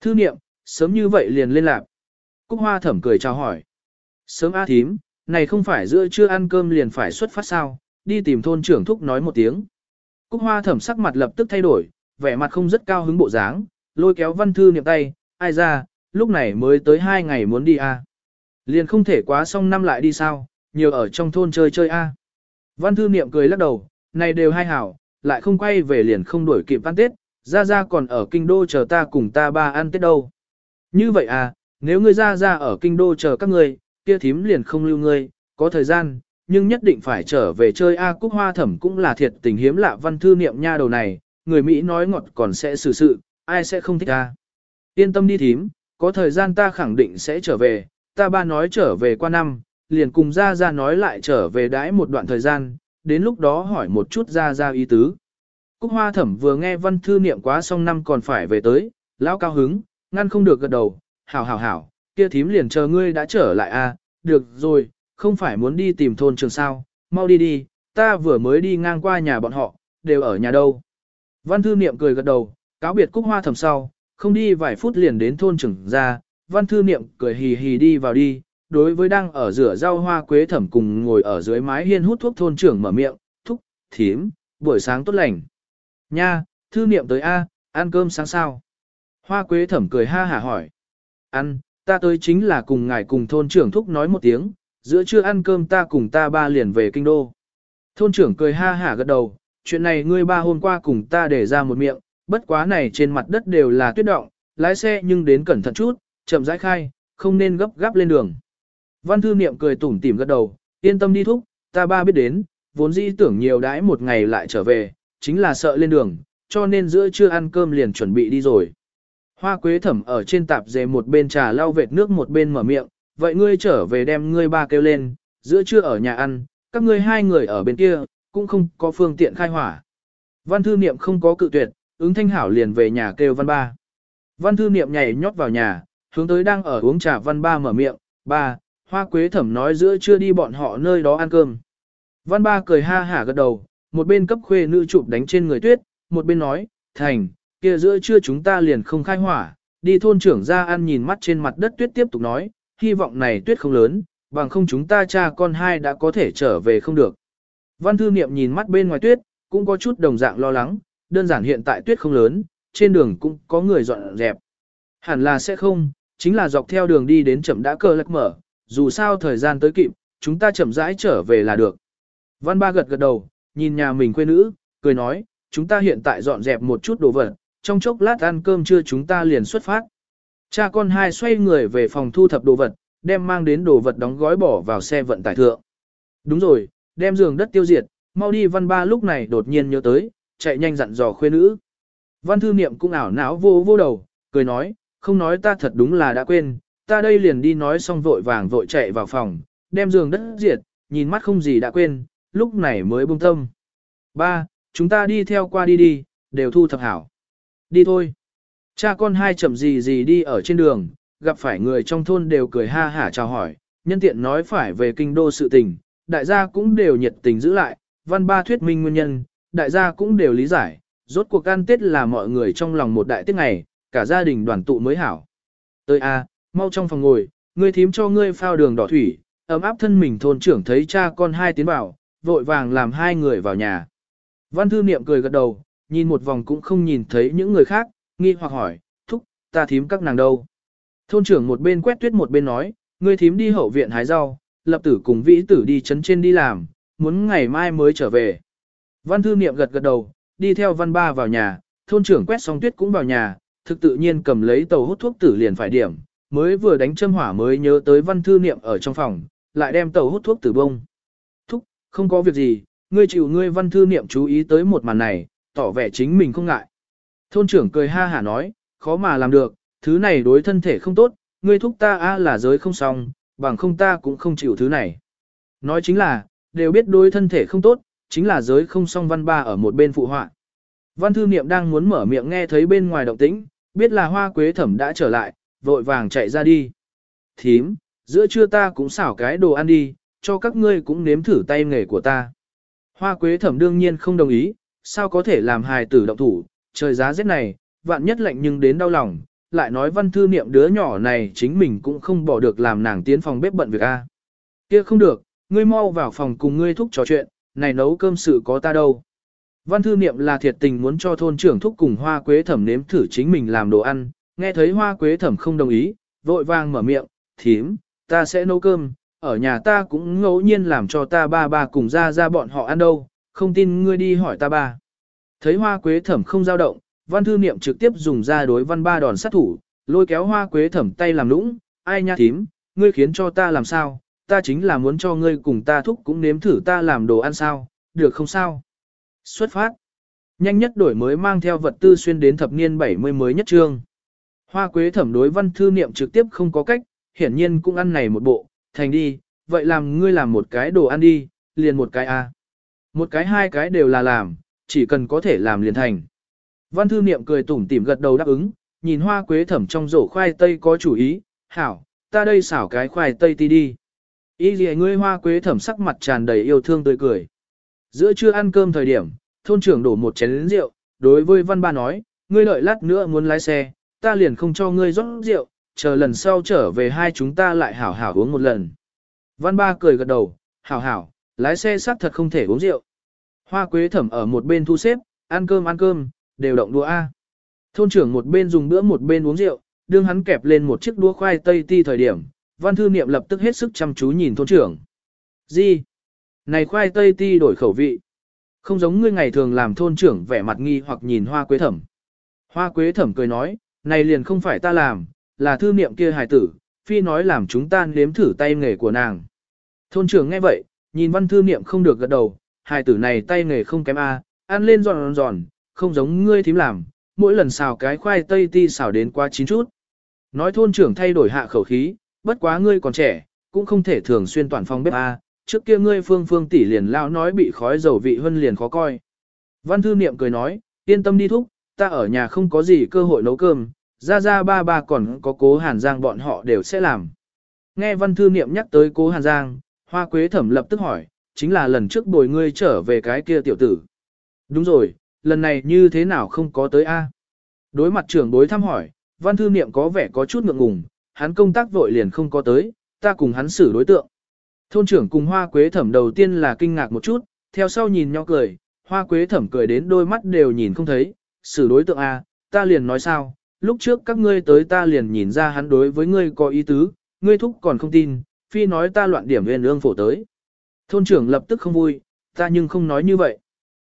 Thư niệm, sớm như vậy liền lên lạc. Cúc hoa thẩm cười chào hỏi. Sớm A thím, này không phải giữa trưa ăn cơm liền phải xuất phát sao, đi tìm thôn trưởng thúc nói một tiếng. Cúc hoa thẩm sắc mặt lập tức thay đổi, vẻ mặt không rất cao hứng bộ dáng, lôi kéo văn thư niệm tay, ai ra, lúc này mới tới hai ngày muốn đi a Liền không thể quá xong năm lại đi sao, nhiều ở trong thôn chơi chơi a Văn thư niệm cười lắc đầu, này đều hai hảo, lại không quay về liền không đuổi kịp ăn Tết, ra ra còn ở kinh đô chờ ta cùng ta ba ăn Tết đâu. Như vậy à, nếu ngươi ra ra ở kinh đô chờ các ngươi, kia thím liền không lưu ngươi, có thời gian, nhưng nhất định phải trở về chơi A Cúc Hoa Thẩm cũng là thiệt tình hiếm lạ văn thư niệm nha đầu này, người Mỹ nói ngọt còn sẽ xử sự, ai sẽ không thích A. Yên tâm đi thím, có thời gian ta khẳng định sẽ trở về, ta ba nói trở về qua năm, liền cùng gia gia nói lại trở về đãi một đoạn thời gian, đến lúc đó hỏi một chút gia gia ý tứ. Cúc Hoa Thẩm vừa nghe văn thư niệm quá xong năm còn phải về tới, lão cao hứng, ngăn không được gật đầu, hảo hảo hảo, kia thím liền chờ ngươi đã trở lại a, được rồi, không phải muốn đi tìm thôn trường sao, mau đi đi, ta vừa mới đi ngang qua nhà bọn họ, đều ở nhà đâu. Văn thư niệm cười gật đầu, cáo biệt cúc hoa thầm sau, không đi vài phút liền đến thôn trưởng ra, văn thư niệm cười hì hì đi vào đi, đối với đang ở rửa rau hoa quế thẩm cùng ngồi ở dưới mái hiên hút thuốc thôn trưởng mở miệng, thúc, thím, buổi sáng tốt lành. Nha, thư niệm tới A, ăn cơm sáng sao? Hoa quế thẩm cười ha hả hỏi. Ăn, ta tới chính là cùng ngài cùng thôn trưởng thúc nói một tiếng, giữa trưa ăn cơm ta cùng ta ba liền về kinh đô. Thôn trưởng cười ha hả gật đầu, chuyện này ngươi ba hôm qua cùng ta để ra một miệng, bất quá này trên mặt đất đều là tuyết động, lái xe nhưng đến cẩn thận chút, chậm rãi khai, không nên gấp gáp lên đường. Văn thư niệm cười tủm tỉm gật đầu, yên tâm đi thúc, ta ba biết đến, vốn dĩ tưởng nhiều đãi một ngày lại trở về, chính là sợ lên đường, cho nên giữa trưa ăn cơm liền chuẩn bị đi rồi. Hoa quế thẩm ở trên tạp dề một bên trà lau vệt nước một bên mở miệng, vậy ngươi trở về đem ngươi ba kêu lên, giữa trưa ở nhà ăn, các ngươi hai người ở bên kia, cũng không có phương tiện khai hỏa. Văn thư niệm không có cự tuyệt, ứng thanh hảo liền về nhà kêu văn ba. Văn thư niệm nhảy nhót vào nhà, hướng tới đang ở uống trà văn ba mở miệng, ba, hoa quế thẩm nói giữa trưa đi bọn họ nơi đó ăn cơm. Văn ba cười ha hả gật đầu, một bên cấp khuê nữ chụp đánh trên người tuyết, một bên nói, thành, kia giữa trưa chúng ta liền không khai hỏa, đi thôn trưởng ra ăn nhìn mắt trên mặt đất tuyết tiếp tục nói, hy vọng này tuyết không lớn, bằng không chúng ta cha con hai đã có thể trở về không được. Văn thư niệm nhìn mắt bên ngoài tuyết, cũng có chút đồng dạng lo lắng, đơn giản hiện tại tuyết không lớn, trên đường cũng có người dọn dẹp. Hẳn là sẽ không, chính là dọc theo đường đi đến chậm đã cơ lắc mở, dù sao thời gian tới kịp, chúng ta chậm rãi trở về là được. Văn ba gật gật đầu, nhìn nhà mình quê nữ, cười nói, chúng ta hiện tại dọn dẹp một chút đồ vật, trong chốc lát ăn cơm trưa chúng ta liền xuất phát. Cha con hai xoay người về phòng thu thập đồ vật, đem mang đến đồ vật đóng gói bỏ vào xe vận tải thượng. Đúng rồi, đem giường đất tiêu diệt, mau đi văn ba lúc này đột nhiên nhớ tới, chạy nhanh dặn dò khuê nữ. Văn thư niệm cũng ảo não vô vô đầu, cười nói, không nói ta thật đúng là đã quên, ta đây liền đi nói xong vội vàng vội chạy vào phòng, đem giường đất diệt, nhìn mắt không gì đã quên, lúc này mới buông tâm. Ba, chúng ta đi theo qua đi đi, đều thu thập hảo. Đi thôi. Cha con hai chậm gì gì đi ở trên đường, gặp phải người trong thôn đều cười ha hả chào hỏi, nhân tiện nói phải về kinh đô sự tình, đại gia cũng đều nhiệt tình giữ lại, văn ba thuyết minh nguyên nhân, đại gia cũng đều lý giải, rốt cuộc ăn tết là mọi người trong lòng một đại tiết ngày, cả gia đình đoàn tụ mới hảo. Tới a, mau trong phòng ngồi, ngươi thím cho ngươi phao đường đỏ thủy, ấm áp thân mình thôn trưởng thấy cha con hai tiến vào, vội vàng làm hai người vào nhà. Văn thư niệm cười gật đầu, nhìn một vòng cũng không nhìn thấy những người khác, nghi hoặc hỏi, thúc, ta thím các nàng đâu. Thôn trưởng một bên quét tuyết một bên nói, ngươi thím đi hậu viện hái rau, lập tử cùng vĩ tử đi chấn trên đi làm, muốn ngày mai mới trở về. Văn thư niệm gật gật đầu, đi theo văn ba vào nhà, thôn trưởng quét xong tuyết cũng vào nhà, thực tự nhiên cầm lấy tàu hút thuốc tử liền phải điểm, mới vừa đánh châm hỏa mới nhớ tới văn thư niệm ở trong phòng, lại đem tàu hút thuốc tử bông. Thúc, không có việc gì, ngươi chịu ngươi văn thư niệm chú ý tới một màn này, tỏ vẻ chính mình không ngại. Thôn trưởng cười ha hả nói, khó mà làm được, thứ này đối thân thể không tốt, ngươi thúc ta a là giới không xong, bằng không ta cũng không chịu thứ này. Nói chính là, đều biết đối thân thể không tốt, chính là giới không xong văn ba ở một bên phụ họa. Văn thư niệm đang muốn mở miệng nghe thấy bên ngoài động tĩnh, biết là hoa quế thẩm đã trở lại, vội vàng chạy ra đi. Thím, giữa trưa ta cũng xảo cái đồ ăn đi, cho các ngươi cũng nếm thử tay nghề của ta. Hoa quế thẩm đương nhiên không đồng ý, sao có thể làm hài tử động thủ, trời giá rét này, vạn nhất lạnh nhưng đến đau lòng, lại nói văn thư niệm đứa nhỏ này chính mình cũng không bỏ được làm nàng tiến phòng bếp bận việc a. Kia không được, ngươi mau vào phòng cùng ngươi thúc trò chuyện, này nấu cơm sự có ta đâu. Văn thư niệm là thiệt tình muốn cho thôn trưởng thúc cùng hoa quế thẩm nếm thử chính mình làm đồ ăn, nghe thấy hoa quế thẩm không đồng ý, vội vàng mở miệng, thím, ta sẽ nấu cơm, ở nhà ta cũng ngẫu nhiên làm cho ta ba ba cùng ra ra bọn họ ăn đâu, không tin ngươi đi hỏi ta ba. Thấy hoa quế thẩm không dao động, văn thư niệm trực tiếp dùng ra đối văn ba đòn sát thủ, lôi kéo hoa quế thẩm tay làm lũng, ai nha thím, ngươi khiến cho ta làm sao, ta chính là muốn cho ngươi cùng ta thúc cũng nếm thử ta làm đồ ăn sao, được không sao? Xuất phát. Nhanh nhất đổi mới mang theo vật tư xuyên đến thập niên 70 mới nhất trương. Hoa quế thẩm đối văn thư niệm trực tiếp không có cách, hiển nhiên cũng ăn này một bộ, thành đi, vậy làm ngươi làm một cái đồ ăn đi, liền một cái a. Một cái hai cái đều là làm, chỉ cần có thể làm liền thành. Văn thư niệm cười tủm tỉm gật đầu đáp ứng, nhìn hoa quế thẩm trong rổ khoai tây có chủ ý, hảo, ta đây xảo cái khoai tây ti đi. Ý gì ngươi hoa quế thẩm sắc mặt tràn đầy yêu thương tươi cười. Giữa trưa ăn cơm thời điểm, thôn trưởng đổ một chén rượu, đối với văn ba nói, ngươi đợi lát nữa muốn lái xe, ta liền không cho ngươi rót rượu, chờ lần sau trở về hai chúng ta lại hảo hảo uống một lần. Văn ba cười gật đầu, hảo hảo, lái xe xác thật không thể uống rượu. Hoa quế thẩm ở một bên thu xếp, ăn cơm ăn cơm, đều động đũa A. Thôn trưởng một bên dùng bữa một bên uống rượu, đương hắn kẹp lên một chiếc đũa khoai tây ti thời điểm, văn thư niệm lập tức hết sức chăm chú nhìn thôn trưởng. Gì? Này khoai tây ti đổi khẩu vị. Không giống ngươi ngày thường làm thôn trưởng vẻ mặt nghi hoặc nhìn hoa quế thẩm. Hoa quế thẩm cười nói, này liền không phải ta làm, là thư niệm kia hài tử, phi nói làm chúng ta nếm thử tay nghề của nàng. Thôn trưởng nghe vậy, nhìn văn thư niệm không được gật đầu, hài tử này tay nghề không kém a, ăn lên giòn giòn, không giống ngươi thím làm, mỗi lần xào cái khoai tây ti xào đến quá chín chút. Nói thôn trưởng thay đổi hạ khẩu khí, bất quá ngươi còn trẻ, cũng không thể thường xuyên toàn phòng bếp a, trước kia ngươi phương phương tỷ liền lao nói bị khói dầu vị hơn liền khó coi. Văn thư niệm cười nói, yên tâm đi thúc, ta ở nhà không có gì cơ hội nấu cơm, ra ra ba ba còn có cố Hàn Giang bọn họ đều sẽ làm. Nghe văn thư niệm nhắc tới cố Hàn Giang, hoa quế thẩm lập tức hỏi, chính là lần trước bồi ngươi trở về cái kia tiểu tử. Đúng rồi, lần này như thế nào không có tới A. Đối mặt trưởng đối thăm hỏi, văn thư niệm có vẻ có chút ngượng ngùng, hắn công tác vội liền không có tới, ta cùng hắn xử đối tượng. Thôn trưởng cùng hoa quế thẩm đầu tiên là kinh ngạc một chút, theo sau nhìn nhau cười, hoa quế thẩm cười đến đôi mắt đều nhìn không thấy, xử đối tượng A, ta liền nói sao, lúc trước các ngươi tới ta liền nhìn ra hắn đối với ngươi có ý tứ, ngươi thúc còn không tin, phi nói ta loạn điểm viên ương phổ tới. Thôn trưởng lập tức không vui, ta nhưng không nói như vậy.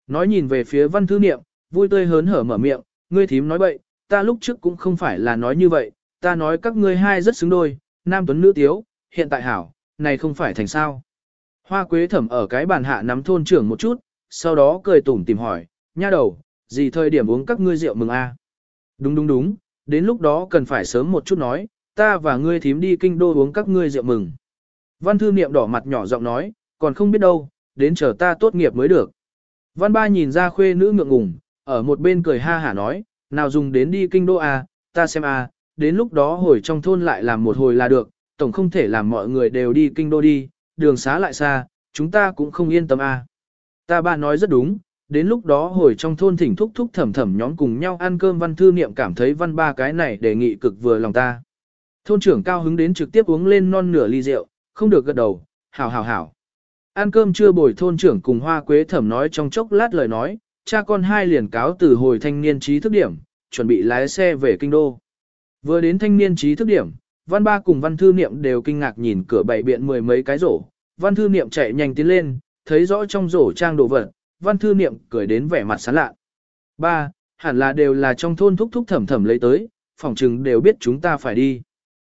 Nói nhìn về phía văn thư niệm, vui tươi hớn hở mở miệng, ngươi thím nói bậy, ta lúc trước cũng không phải là nói như vậy, ta nói các ngươi hai rất xứng đôi, nam tuấn nữ tiếu, hiện tại hảo, này không phải thành sao. Hoa quế thẩm ở cái bàn hạ nắm thôn trưởng một chút, sau đó cười tủm tìm hỏi, nha đầu, gì thời điểm uống các ngươi rượu mừng a? Đúng đúng đúng, đến lúc đó cần phải sớm một chút nói, ta và ngươi thím đi kinh đô uống các ngươi rượu mừng. Văn thư niệm đỏ mặt nhỏ giọng nói, còn không biết đâu, đến chờ ta tốt nghiệp mới được. Văn ba nhìn ra khuê nữ ngượng ngùng, ở một bên cười ha hả nói, nào dùng đến đi kinh đô à, ta xem à, đến lúc đó hồi trong thôn lại làm một hồi là được, tổng không thể làm mọi người đều đi kinh đô đi, đường xá lại xa, chúng ta cũng không yên tâm à. Ta ba nói rất đúng, đến lúc đó hồi trong thôn thỉnh thúc thúc thẩm thẩm nhóm cùng nhau ăn cơm văn thư niệm cảm thấy văn ba cái này đề nghị cực vừa lòng ta. Thôn trưởng cao hứng đến trực tiếp uống lên non nửa ly rượu, không được gật đầu, hảo hảo hảo. Ăn cơm chưa bồi thôn trưởng cùng hoa quế thẩm nói trong chốc lát lời nói, cha con hai liền cáo từ hồi thanh niên trí thức điểm, chuẩn bị lái xe về kinh đô. Vừa đến thanh niên trí thức điểm, văn ba cùng văn thư niệm đều kinh ngạc nhìn cửa bảy biện mười mấy cái rổ, văn thư niệm chạy nhanh tiến lên, thấy rõ trong rổ trang đồ vật, văn thư niệm cười đến vẻ mặt sán lạ. Ba, hẳn là đều là trong thôn thúc thúc thẩm thẩm lấy tới, phỏng chừng đều biết chúng ta phải đi.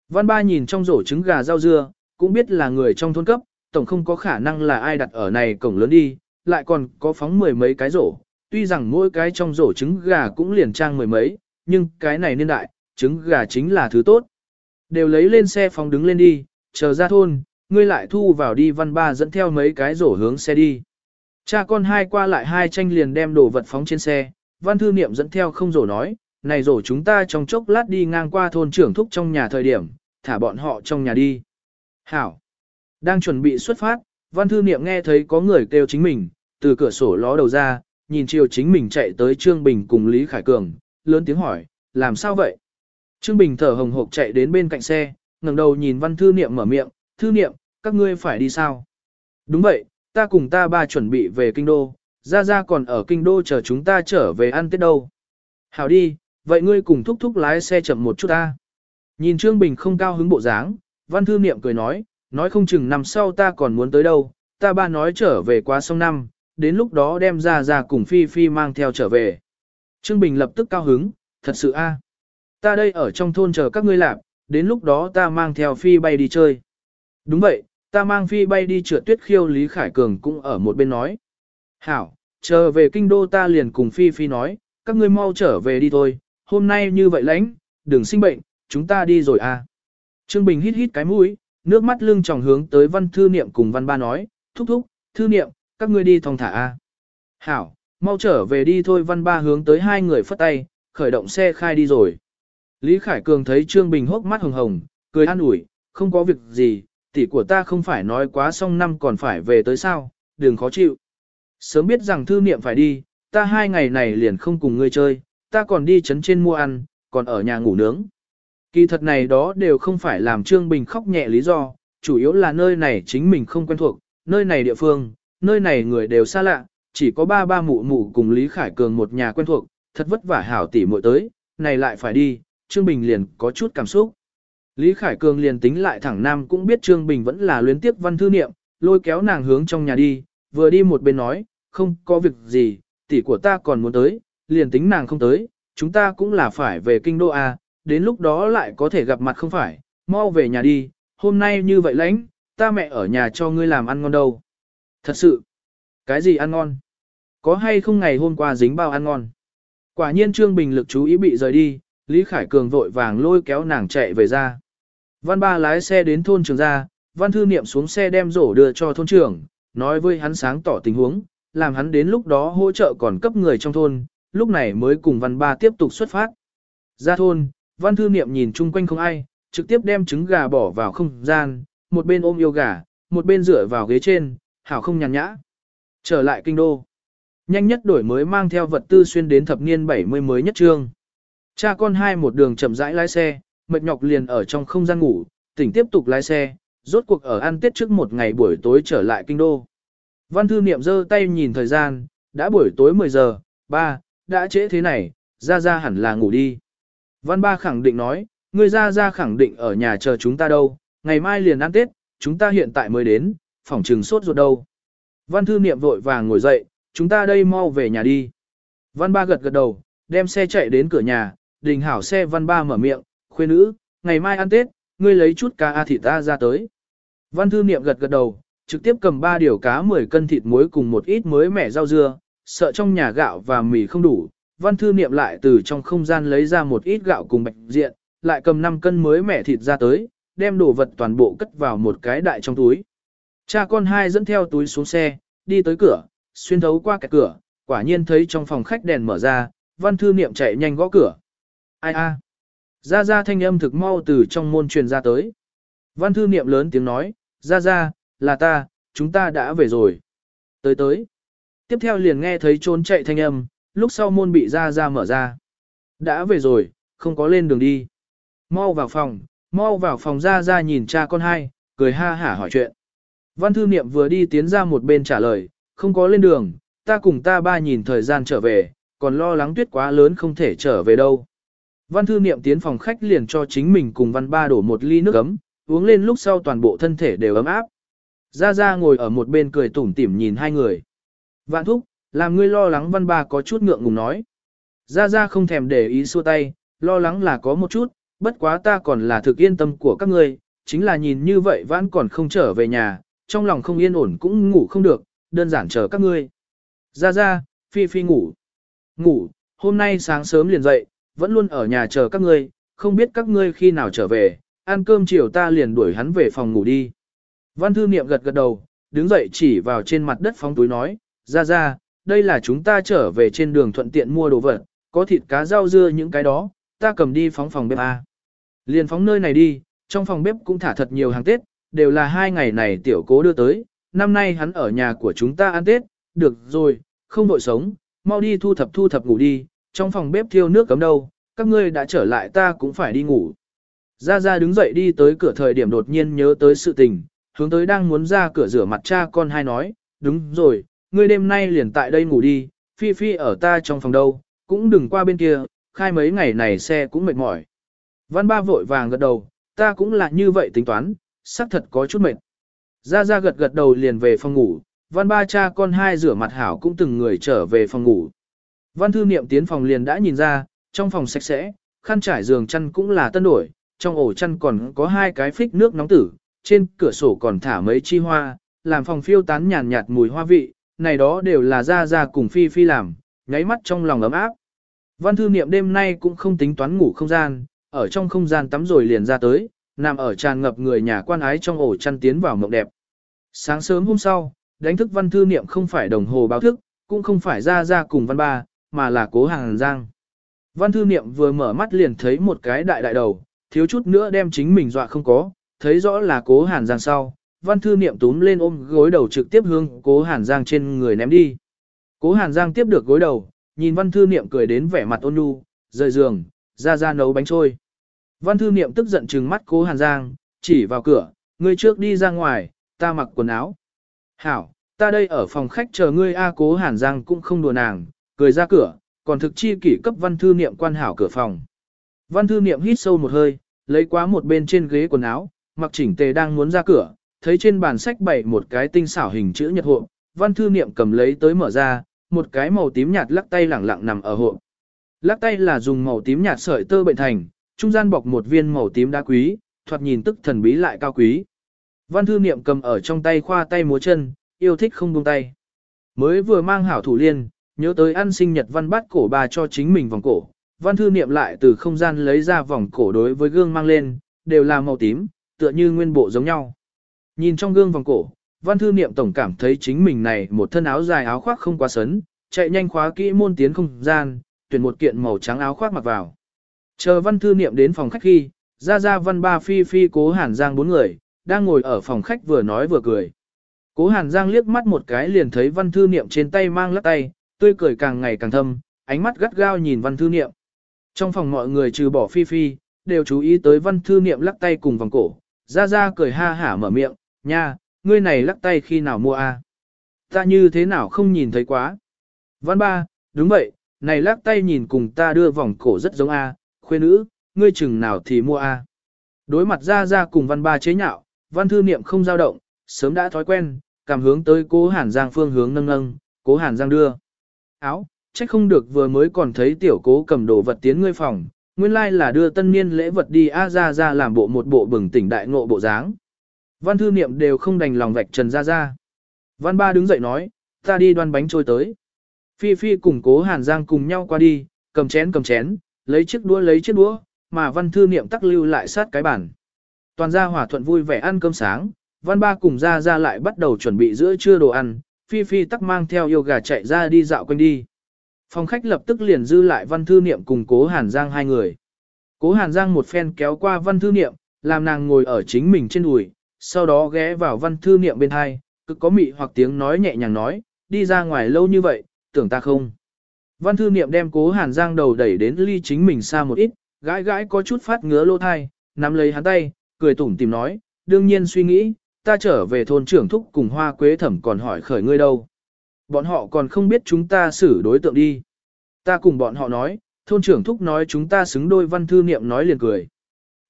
Văn ba nhìn trong rổ trứng gà rau dưa, cũng biết là người trong thôn cấp, tổng không có khả năng là ai đặt ở này cổng lớn đi, lại còn có phóng mười mấy cái rổ, tuy rằng mỗi cái trong rổ trứng gà cũng liền trang mười mấy, nhưng cái này niên đại, trứng gà chính là thứ tốt. Đều lấy lên xe phóng đứng lên đi, chờ ra thôn, ngươi lại thu vào đi văn ba dẫn theo mấy cái rổ hướng xe đi. Cha con hai qua lại hai tranh liền đem đồ vật phóng trên xe, văn thư niệm dẫn theo không rổ nói, này rổ chúng ta trong chốc lát đi ngang qua thôn trưởng thúc trong nhà thời điểm, thả bọn họ trong nhà đi. Hảo! Đang chuẩn bị xuất phát, văn thư niệm nghe thấy có người kêu chính mình, từ cửa sổ ló đầu ra, nhìn chiều chính mình chạy tới Trương Bình cùng Lý Khải Cường, lớn tiếng hỏi, làm sao vậy? Trương Bình thở hồng hộc chạy đến bên cạnh xe, ngẩng đầu nhìn văn thư niệm mở miệng, thư niệm, các ngươi phải đi sao? Đúng vậy, ta cùng ta ba chuẩn bị về kinh đô, ra ra còn ở kinh đô chờ chúng ta trở về ăn tết đâu. Hảo đi, vậy ngươi cùng thúc thúc lái xe chậm một chút ta. Nhìn Trương Bình không cao hứng bộ dáng, văn thư niệm cười nói, nói không chừng năm sau ta còn muốn tới đâu, ta ba nói trở về qua sông năm, đến lúc đó đem ra ra cùng Phi Phi mang theo trở về. Trương Bình lập tức cao hứng, thật sự a, Ta đây ở trong thôn chờ các ngươi làm, đến lúc đó ta mang theo Phi bay đi chơi. Đúng vậy, ta mang Phi bay đi trượt tuyết khiêu Lý Khải Cường cũng ở một bên nói. Hảo, chờ về kinh đô ta liền cùng Phi Phi nói, các ngươi mau trở về đi thôi, hôm nay như vậy lãnh, đừng sinh bệnh, chúng ta đi rồi à. Trương Bình hít hít cái mũi, nước mắt lưng tròng hướng tới văn thư niệm cùng văn ba nói, thúc thúc, thư niệm, các ngươi đi thong thả a. Hảo, mau trở về đi thôi văn ba hướng tới hai người phất tay, khởi động xe khai đi rồi. Lý Khải Cường thấy Trương Bình hốc mắt hồng hồng, cười an ủi, không có việc gì, tỷ của ta không phải nói quá xong năm còn phải về tới sao, đừng khó chịu. Sớm biết rằng thư niệm phải đi, ta hai ngày này liền không cùng ngươi chơi, ta còn đi chấn trên mua ăn, còn ở nhà ngủ nướng. Kỳ thật này đó đều không phải làm Trương Bình khóc nhẹ lý do, chủ yếu là nơi này chính mình không quen thuộc, nơi này địa phương, nơi này người đều xa lạ, chỉ có ba ba mụ mụ cùng Lý Khải Cường một nhà quen thuộc, thật vất vả hảo tỉ muội tới, này lại phải đi, Trương Bình liền có chút cảm xúc. Lý Khải Cường liền tính lại thẳng nam cũng biết Trương Bình vẫn là luyến tiếp văn thư niệm, lôi kéo nàng hướng trong nhà đi, vừa đi một bên nói, không có việc gì, tỷ của ta còn muốn tới, liền tính nàng không tới, chúng ta cũng là phải về kinh đô A, đến lúc đó lại có thể gặp mặt không phải, mau về nhà đi, hôm nay như vậy lãnh, ta mẹ ở nhà cho ngươi làm ăn ngon đâu. Thật sự, cái gì ăn ngon? Có hay không ngày hôm qua dính bao ăn ngon? Quả nhiên Trương Bình lực chú ý bị rời đi, Lý Khải Cường vội vàng lôi kéo nàng chạy về ra. Văn ba lái xe đến thôn trường ra, văn thư niệm xuống xe đem rổ đưa cho thôn trưởng, nói với hắn sáng tỏ tình huống, làm hắn đến lúc đó hỗ trợ còn cấp người trong thôn, lúc này mới cùng văn ba tiếp tục xuất phát. Ra thôn, văn thư niệm nhìn chung quanh không ai, trực tiếp đem trứng gà bỏ vào không gian, một bên ôm yêu gà, một bên dựa vào ghế trên, hảo không nhàn nhã. Trở lại kinh đô. Nhanh nhất đổi mới mang theo vật tư xuyên đến thập niên 70 mới nhất trương. Cha con hai một đường chậm rãi lái xe, mệt nhọc liền ở trong không gian ngủ, tỉnh tiếp tục lái xe, rốt cuộc ở ăn tiết trước một ngày buổi tối trở lại kinh đô. Văn thư niệm giơ tay nhìn thời gian, đã buổi tối 10 giờ, ba, đã trễ thế này, ra ra hẳn là ngủ đi. Văn ba khẳng định nói, người ra ra khẳng định ở nhà chờ chúng ta đâu, ngày mai liền ăn tết, chúng ta hiện tại mới đến, phòng trừng sốt ruột đâu. Văn thư niệm vội vàng ngồi dậy, chúng ta đây mau về nhà đi. Văn ba gật gật đầu, đem xe chạy đến cửa nhà, đình hảo xe văn ba mở miệng, khuê nữ, ngày mai ăn tết, ngươi lấy chút cá a thịt ta ra tới. Văn thư niệm gật gật đầu, trực tiếp cầm 3 điều cá 10 cân thịt muối cùng một ít mới mẻ rau dưa, sợ trong nhà gạo và mì không đủ. Văn thư niệm lại từ trong không gian lấy ra một ít gạo cùng bạch diện, lại cầm 5 cân mới mẻ thịt ra tới, đem đồ vật toàn bộ cất vào một cái đại trong túi. Cha con hai dẫn theo túi xuống xe, đi tới cửa, xuyên thấu qua cái cửa, quả nhiên thấy trong phòng khách đèn mở ra, văn thư niệm chạy nhanh gõ cửa. Ai a? Ra ra thanh âm thực mau từ trong môn truyền ra tới. Văn thư niệm lớn tiếng nói, ra ra, là ta, chúng ta đã về rồi. Tới tới. Tiếp theo liền nghe thấy trốn chạy thanh âm, lúc sau môn bị ra ra mở ra. Đã về rồi, không có lên đường đi. Mau vào phòng, mau vào phòng ra ra nhìn cha con hai, cười ha hả hỏi chuyện. Văn thư niệm vừa đi tiến ra một bên trả lời, không có lên đường, ta cùng ta ba nhìn thời gian trở về, còn lo lắng tuyết quá lớn không thể trở về đâu. Văn thư niệm tiến phòng khách liền cho chính mình cùng văn ba đổ một ly nước ấm, uống lên lúc sau toàn bộ thân thể đều ấm áp. gia gia ngồi ở một bên cười tủm tỉm nhìn hai người. Vạn thúc, làm ngươi lo lắng văn ba có chút ngượng ngùng nói. gia gia không thèm để ý xua tay, lo lắng là có một chút, bất quá ta còn là thực yên tâm của các ngươi, chính là nhìn như vậy vẫn còn không trở về nhà, trong lòng không yên ổn cũng ngủ không được, đơn giản chờ các ngươi. gia gia Phi Phi ngủ. Ngủ, hôm nay sáng sớm liền dậy, vẫn luôn ở nhà chờ các ngươi, không biết các ngươi khi nào trở về, ăn cơm chiều ta liền đuổi hắn về phòng ngủ đi. Văn thư niệm gật gật đầu, đứng dậy chỉ vào trên mặt đất phóng túi nói, ra ra, đây là chúng ta trở về trên đường thuận tiện mua đồ vật, có thịt cá rau dưa những cái đó, ta cầm đi phóng phòng bếp A. Liền phóng nơi này đi, trong phòng bếp cũng thả thật nhiều hàng Tết, đều là hai ngày này tiểu cố đưa tới, năm nay hắn ở nhà của chúng ta ăn Tết, được rồi, không đội sống, mau đi thu thập thu thập ngủ đi, trong phòng bếp thiêu nước cấm đâu, các ngươi đã trở lại ta cũng phải đi ngủ. Gia Gia đứng dậy đi tới cửa thời điểm đột nhiên nhớ tới sự tình, hướng tới đang muốn ra cửa rửa mặt cha con hai nói, đúng rồi, ngươi đêm nay liền tại đây ngủ đi, Phi Phi ở ta trong phòng đâu, cũng đừng qua bên kia, khai mấy ngày này xe cũng mệt mỏi. Văn ba vội vàng gật đầu, ta cũng là như vậy tính toán, xác thật có chút mệt. Gia Gia gật gật đầu liền về phòng ngủ, văn ba cha con hai rửa mặt hảo cũng từng người trở về phòng ngủ. Văn thư niệm tiến phòng liền đã nhìn ra, trong phòng sạch sẽ, khăn trải giường chăn cũng là tân đổi, trong ổ chăn còn có hai cái phích nước nóng tử, trên cửa sổ còn thả mấy chi hoa, làm phòng phiêu tán nhàn nhạt mùi hoa vị, này đó đều là ra ra cùng phi phi làm, nháy mắt trong lòng ấm áp. Văn thư niệm đêm nay cũng không tính toán ngủ không gian, ở trong không gian tắm rồi liền ra tới, nằm ở tràn ngập người nhà quan ái trong ổ chăn tiến vào mộng đẹp. Sáng sớm hôm sau, đánh thức văn thư niệm không phải đồng hồ báo thức, cũng không phải ra ra cùng văn ba, mà là cố hàng giang. Văn thư niệm vừa mở mắt liền thấy một cái đại đại đầu, thiếu chút nữa đem chính mình dọa không có, thấy rõ là cố hàn giang sau. Văn thư niệm túm lên ôm gối đầu trực tiếp hướng cố hàn giang trên người ném đi. Cố hàn giang tiếp được gối đầu, nhìn văn thư niệm cười đến vẻ mặt ôn nhu, rời giường, ra ra nấu bánh trôi. Văn thư niệm tức giận trừng mắt cố hàn giang, chỉ vào cửa, ngươi trước đi ra ngoài, ta mặc quần áo. Hảo, ta đây ở phòng khách chờ ngươi A cố hàn giang cũng không đùa nàng, cười ra cửa, còn thực chi kỷ cấp văn thư niệm quan hảo cửa phòng. Văn thư niệm hít sâu một hơi, lấy quá một bên trên ghế quần áo, mặc chỉnh tề đang muốn ra cửa, thấy trên bàn sách bày một cái tinh xảo hình chữ nhật hộp văn thư niệm cầm lấy tới mở ra, một cái màu tím nhạt lắc tay lẳng lặng nằm ở hộp Lắc tay là dùng màu tím nhạt sợi tơ bệnh thành, trung gian bọc một viên màu tím đá quý, thoạt nhìn tức thần bí lại cao quý. Văn thư niệm cầm ở trong tay khoa tay múa chân, yêu thích không buông tay. Mới vừa mang hảo thủ liên, nhớ tới ăn sinh nhật văn bát cổ bà cho chính mình vòng cổ. Văn thư niệm lại từ không gian lấy ra vòng cổ đối với gương mang lên, đều là màu tím, tựa như nguyên bộ giống nhau. Nhìn trong gương vòng cổ, văn thư niệm tổng cảm thấy chính mình này một thân áo dài áo khoác không quá sấn, chạy nhanh khóa kỹ môn tiến không gian, tuyển một kiện màu trắng áo khoác mặc vào. Chờ văn thư niệm đến phòng khách khi, ra ra văn ba phi phi cố hàn giang bốn người, đang ngồi ở phòng khách vừa nói vừa cười. Cố hàn giang liếc mắt một cái liền thấy văn thư niệm trên tay mang lắc tay, tươi cười càng ngày càng thâm, ánh mắt gắt gao nhìn văn thư niệm. Trong phòng mọi người trừ bỏ phi phi, đều chú ý tới văn thư niệm lắc tay cùng vòng cổ, ra ra cười ha hả mở miệng, nha, ngươi này lắc tay khi nào mua a? Ta như thế nào không nhìn thấy quá. Văn ba, đúng vậy, này lắc tay nhìn cùng ta đưa vòng cổ rất giống a, khuê nữ, ngươi chừng nào thì mua a. Đối mặt ra ra cùng văn ba chế nhạo, văn thư niệm không dao động, sớm đã thói quen, cảm hướng tới cố hàn giang phương hướng nâng nâng, cố hàn giang đưa áo, trách không được vừa mới còn thấy tiểu cố cầm đồ vật tiến ngươi phòng, nguyên lai là đưa tân niên lễ vật đi A ra ra làm bộ một bộ bừng tỉnh đại ngộ bộ dáng. Văn thư niệm đều không đành lòng vạch trần ra ra. Văn ba đứng dậy nói, ta đi đoan bánh trôi tới. Phi Phi cùng cố Hàn Giang cùng nhau qua đi, cầm chén cầm chén, lấy chiếc đũa lấy chiếc đũa, mà văn thư niệm tắc lưu lại sát cái bản. Toàn gia hòa thuận vui vẻ ăn cơm sáng, văn ba cùng ra ra lại bắt đầu chuẩn bị giữa trưa đồ ăn, Phi Phi tắc mang theo yêu gà chạy ra đi dạo quanh đi. Phòng khách lập tức liền dư lại văn thư niệm cùng cố Hàn Giang hai người. Cố Hàn Giang một phen kéo qua văn thư niệm, làm nàng ngồi ở chính mình trên đùi, sau đó ghé vào văn thư niệm bên hai, cực có mị hoặc tiếng nói nhẹ nhàng nói, đi ra ngoài lâu như vậy, tưởng ta không. Văn thư niệm đem cố Hàn Giang đầu đẩy đến ly chính mình xa một ít, gãi gãi có chút phát ngứa lỗ thai, nắm lấy hắn tay, cười tủm tìm nói, đương nhiên suy nghĩ, ta trở về thôn trưởng thúc cùng hoa quế thẩm còn hỏi khởi ngươi đâu. Bọn họ còn không biết chúng ta xử đối tượng đi. Ta cùng bọn họ nói, thôn trưởng thúc nói chúng ta xứng đôi văn thư niệm nói liền cười.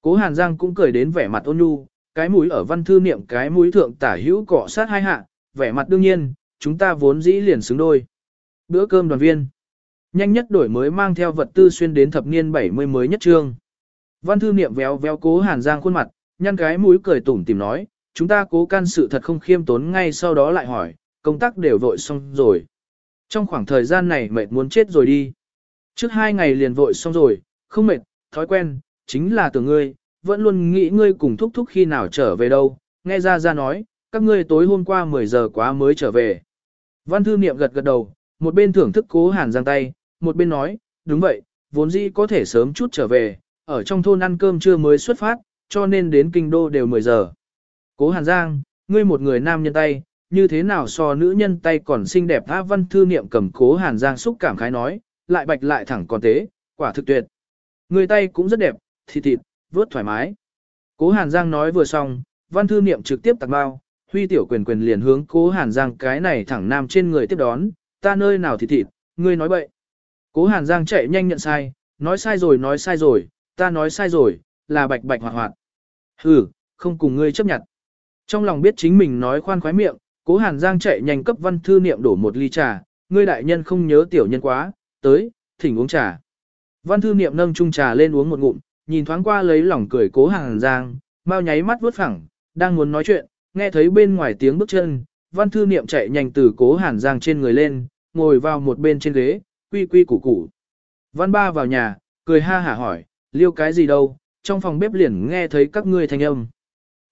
Cố Hàn Giang cũng cười đến vẻ mặt ôn nhu, cái mũi ở văn thư niệm cái mũi thượng tả hữu cọ sát hai hạ, vẻ mặt đương nhiên, chúng ta vốn dĩ liền xứng đôi. Bữa cơm đoàn viên. Nhanh nhất đổi mới mang theo vật tư xuyên đến thập niên 70 mới nhất trương. Văn thư niệm véo véo cố Hàn Giang khuôn mặt, nhăn cái mũi cười tủm tìm nói, chúng ta cố can sự thật không khiêm tốn ngay sau đó lại hỏi, công tác đều vội xong rồi. Trong khoảng thời gian này mệt muốn chết rồi đi. Trước hai ngày liền vội xong rồi, không mệt, thói quen, chính là từ ngươi, vẫn luôn nghĩ ngươi cùng thúc thúc khi nào trở về đâu, nghe ra ra nói, các ngươi tối hôm qua 10 giờ quá mới trở về. Văn thư niệm gật gật đầu, một bên thưởng thức cố hàn giang tay, một bên nói, đúng vậy, vốn dĩ có thể sớm chút trở về, ở trong thôn ăn cơm trưa mới xuất phát, cho nên đến kinh đô đều 10 giờ. Cố hàn giang, ngươi một người nam nhân tay, như thế nào so nữ nhân tay còn xinh đẹp tha văn thư niệm cầm cố hàn giang xúc cảm khái nói, lại bạch lại thẳng còn tế, quả thực tuyệt. Người tay cũng rất đẹp, thịt thịt, vớt thoải mái. Cố hàn giang nói vừa xong, văn thư niệm trực tiếp tặng bao, huy tiểu quyền quyền liền hướng cố hàn giang cái này thẳng nam trên người tiếp đón, ta nơi nào thì thịt, ngươi nói bậy. Cố hàn giang chạy nhanh nhận sai, nói sai rồi nói sai rồi, ta nói sai rồi, là bạch bạch hoạt hoạt. Hừ, không cùng ngươi chấp nhận. Trong lòng biết chính mình nói khoan khoái miệng, cố hàn giang chạy nhanh cấp văn thư niệm đổ một ly trà, ngươi đại nhân không nhớ tiểu nhân quá, tới, thỉnh uống trà. Văn thư niệm nâng chung trà lên uống một ngụm, nhìn thoáng qua lấy lòng cười cố hàng giang, mau nháy mắt vuốt phẳng, đang muốn nói chuyện, nghe thấy bên ngoài tiếng bước chân, văn thư niệm chạy nhanh từ cố hàn giang trên người lên, ngồi vào một bên trên ghế, quy quy củ củ. Văn ba vào nhà, cười ha hả hỏi, liêu cái gì đâu, trong phòng bếp liền nghe thấy các ngươi thanh âm.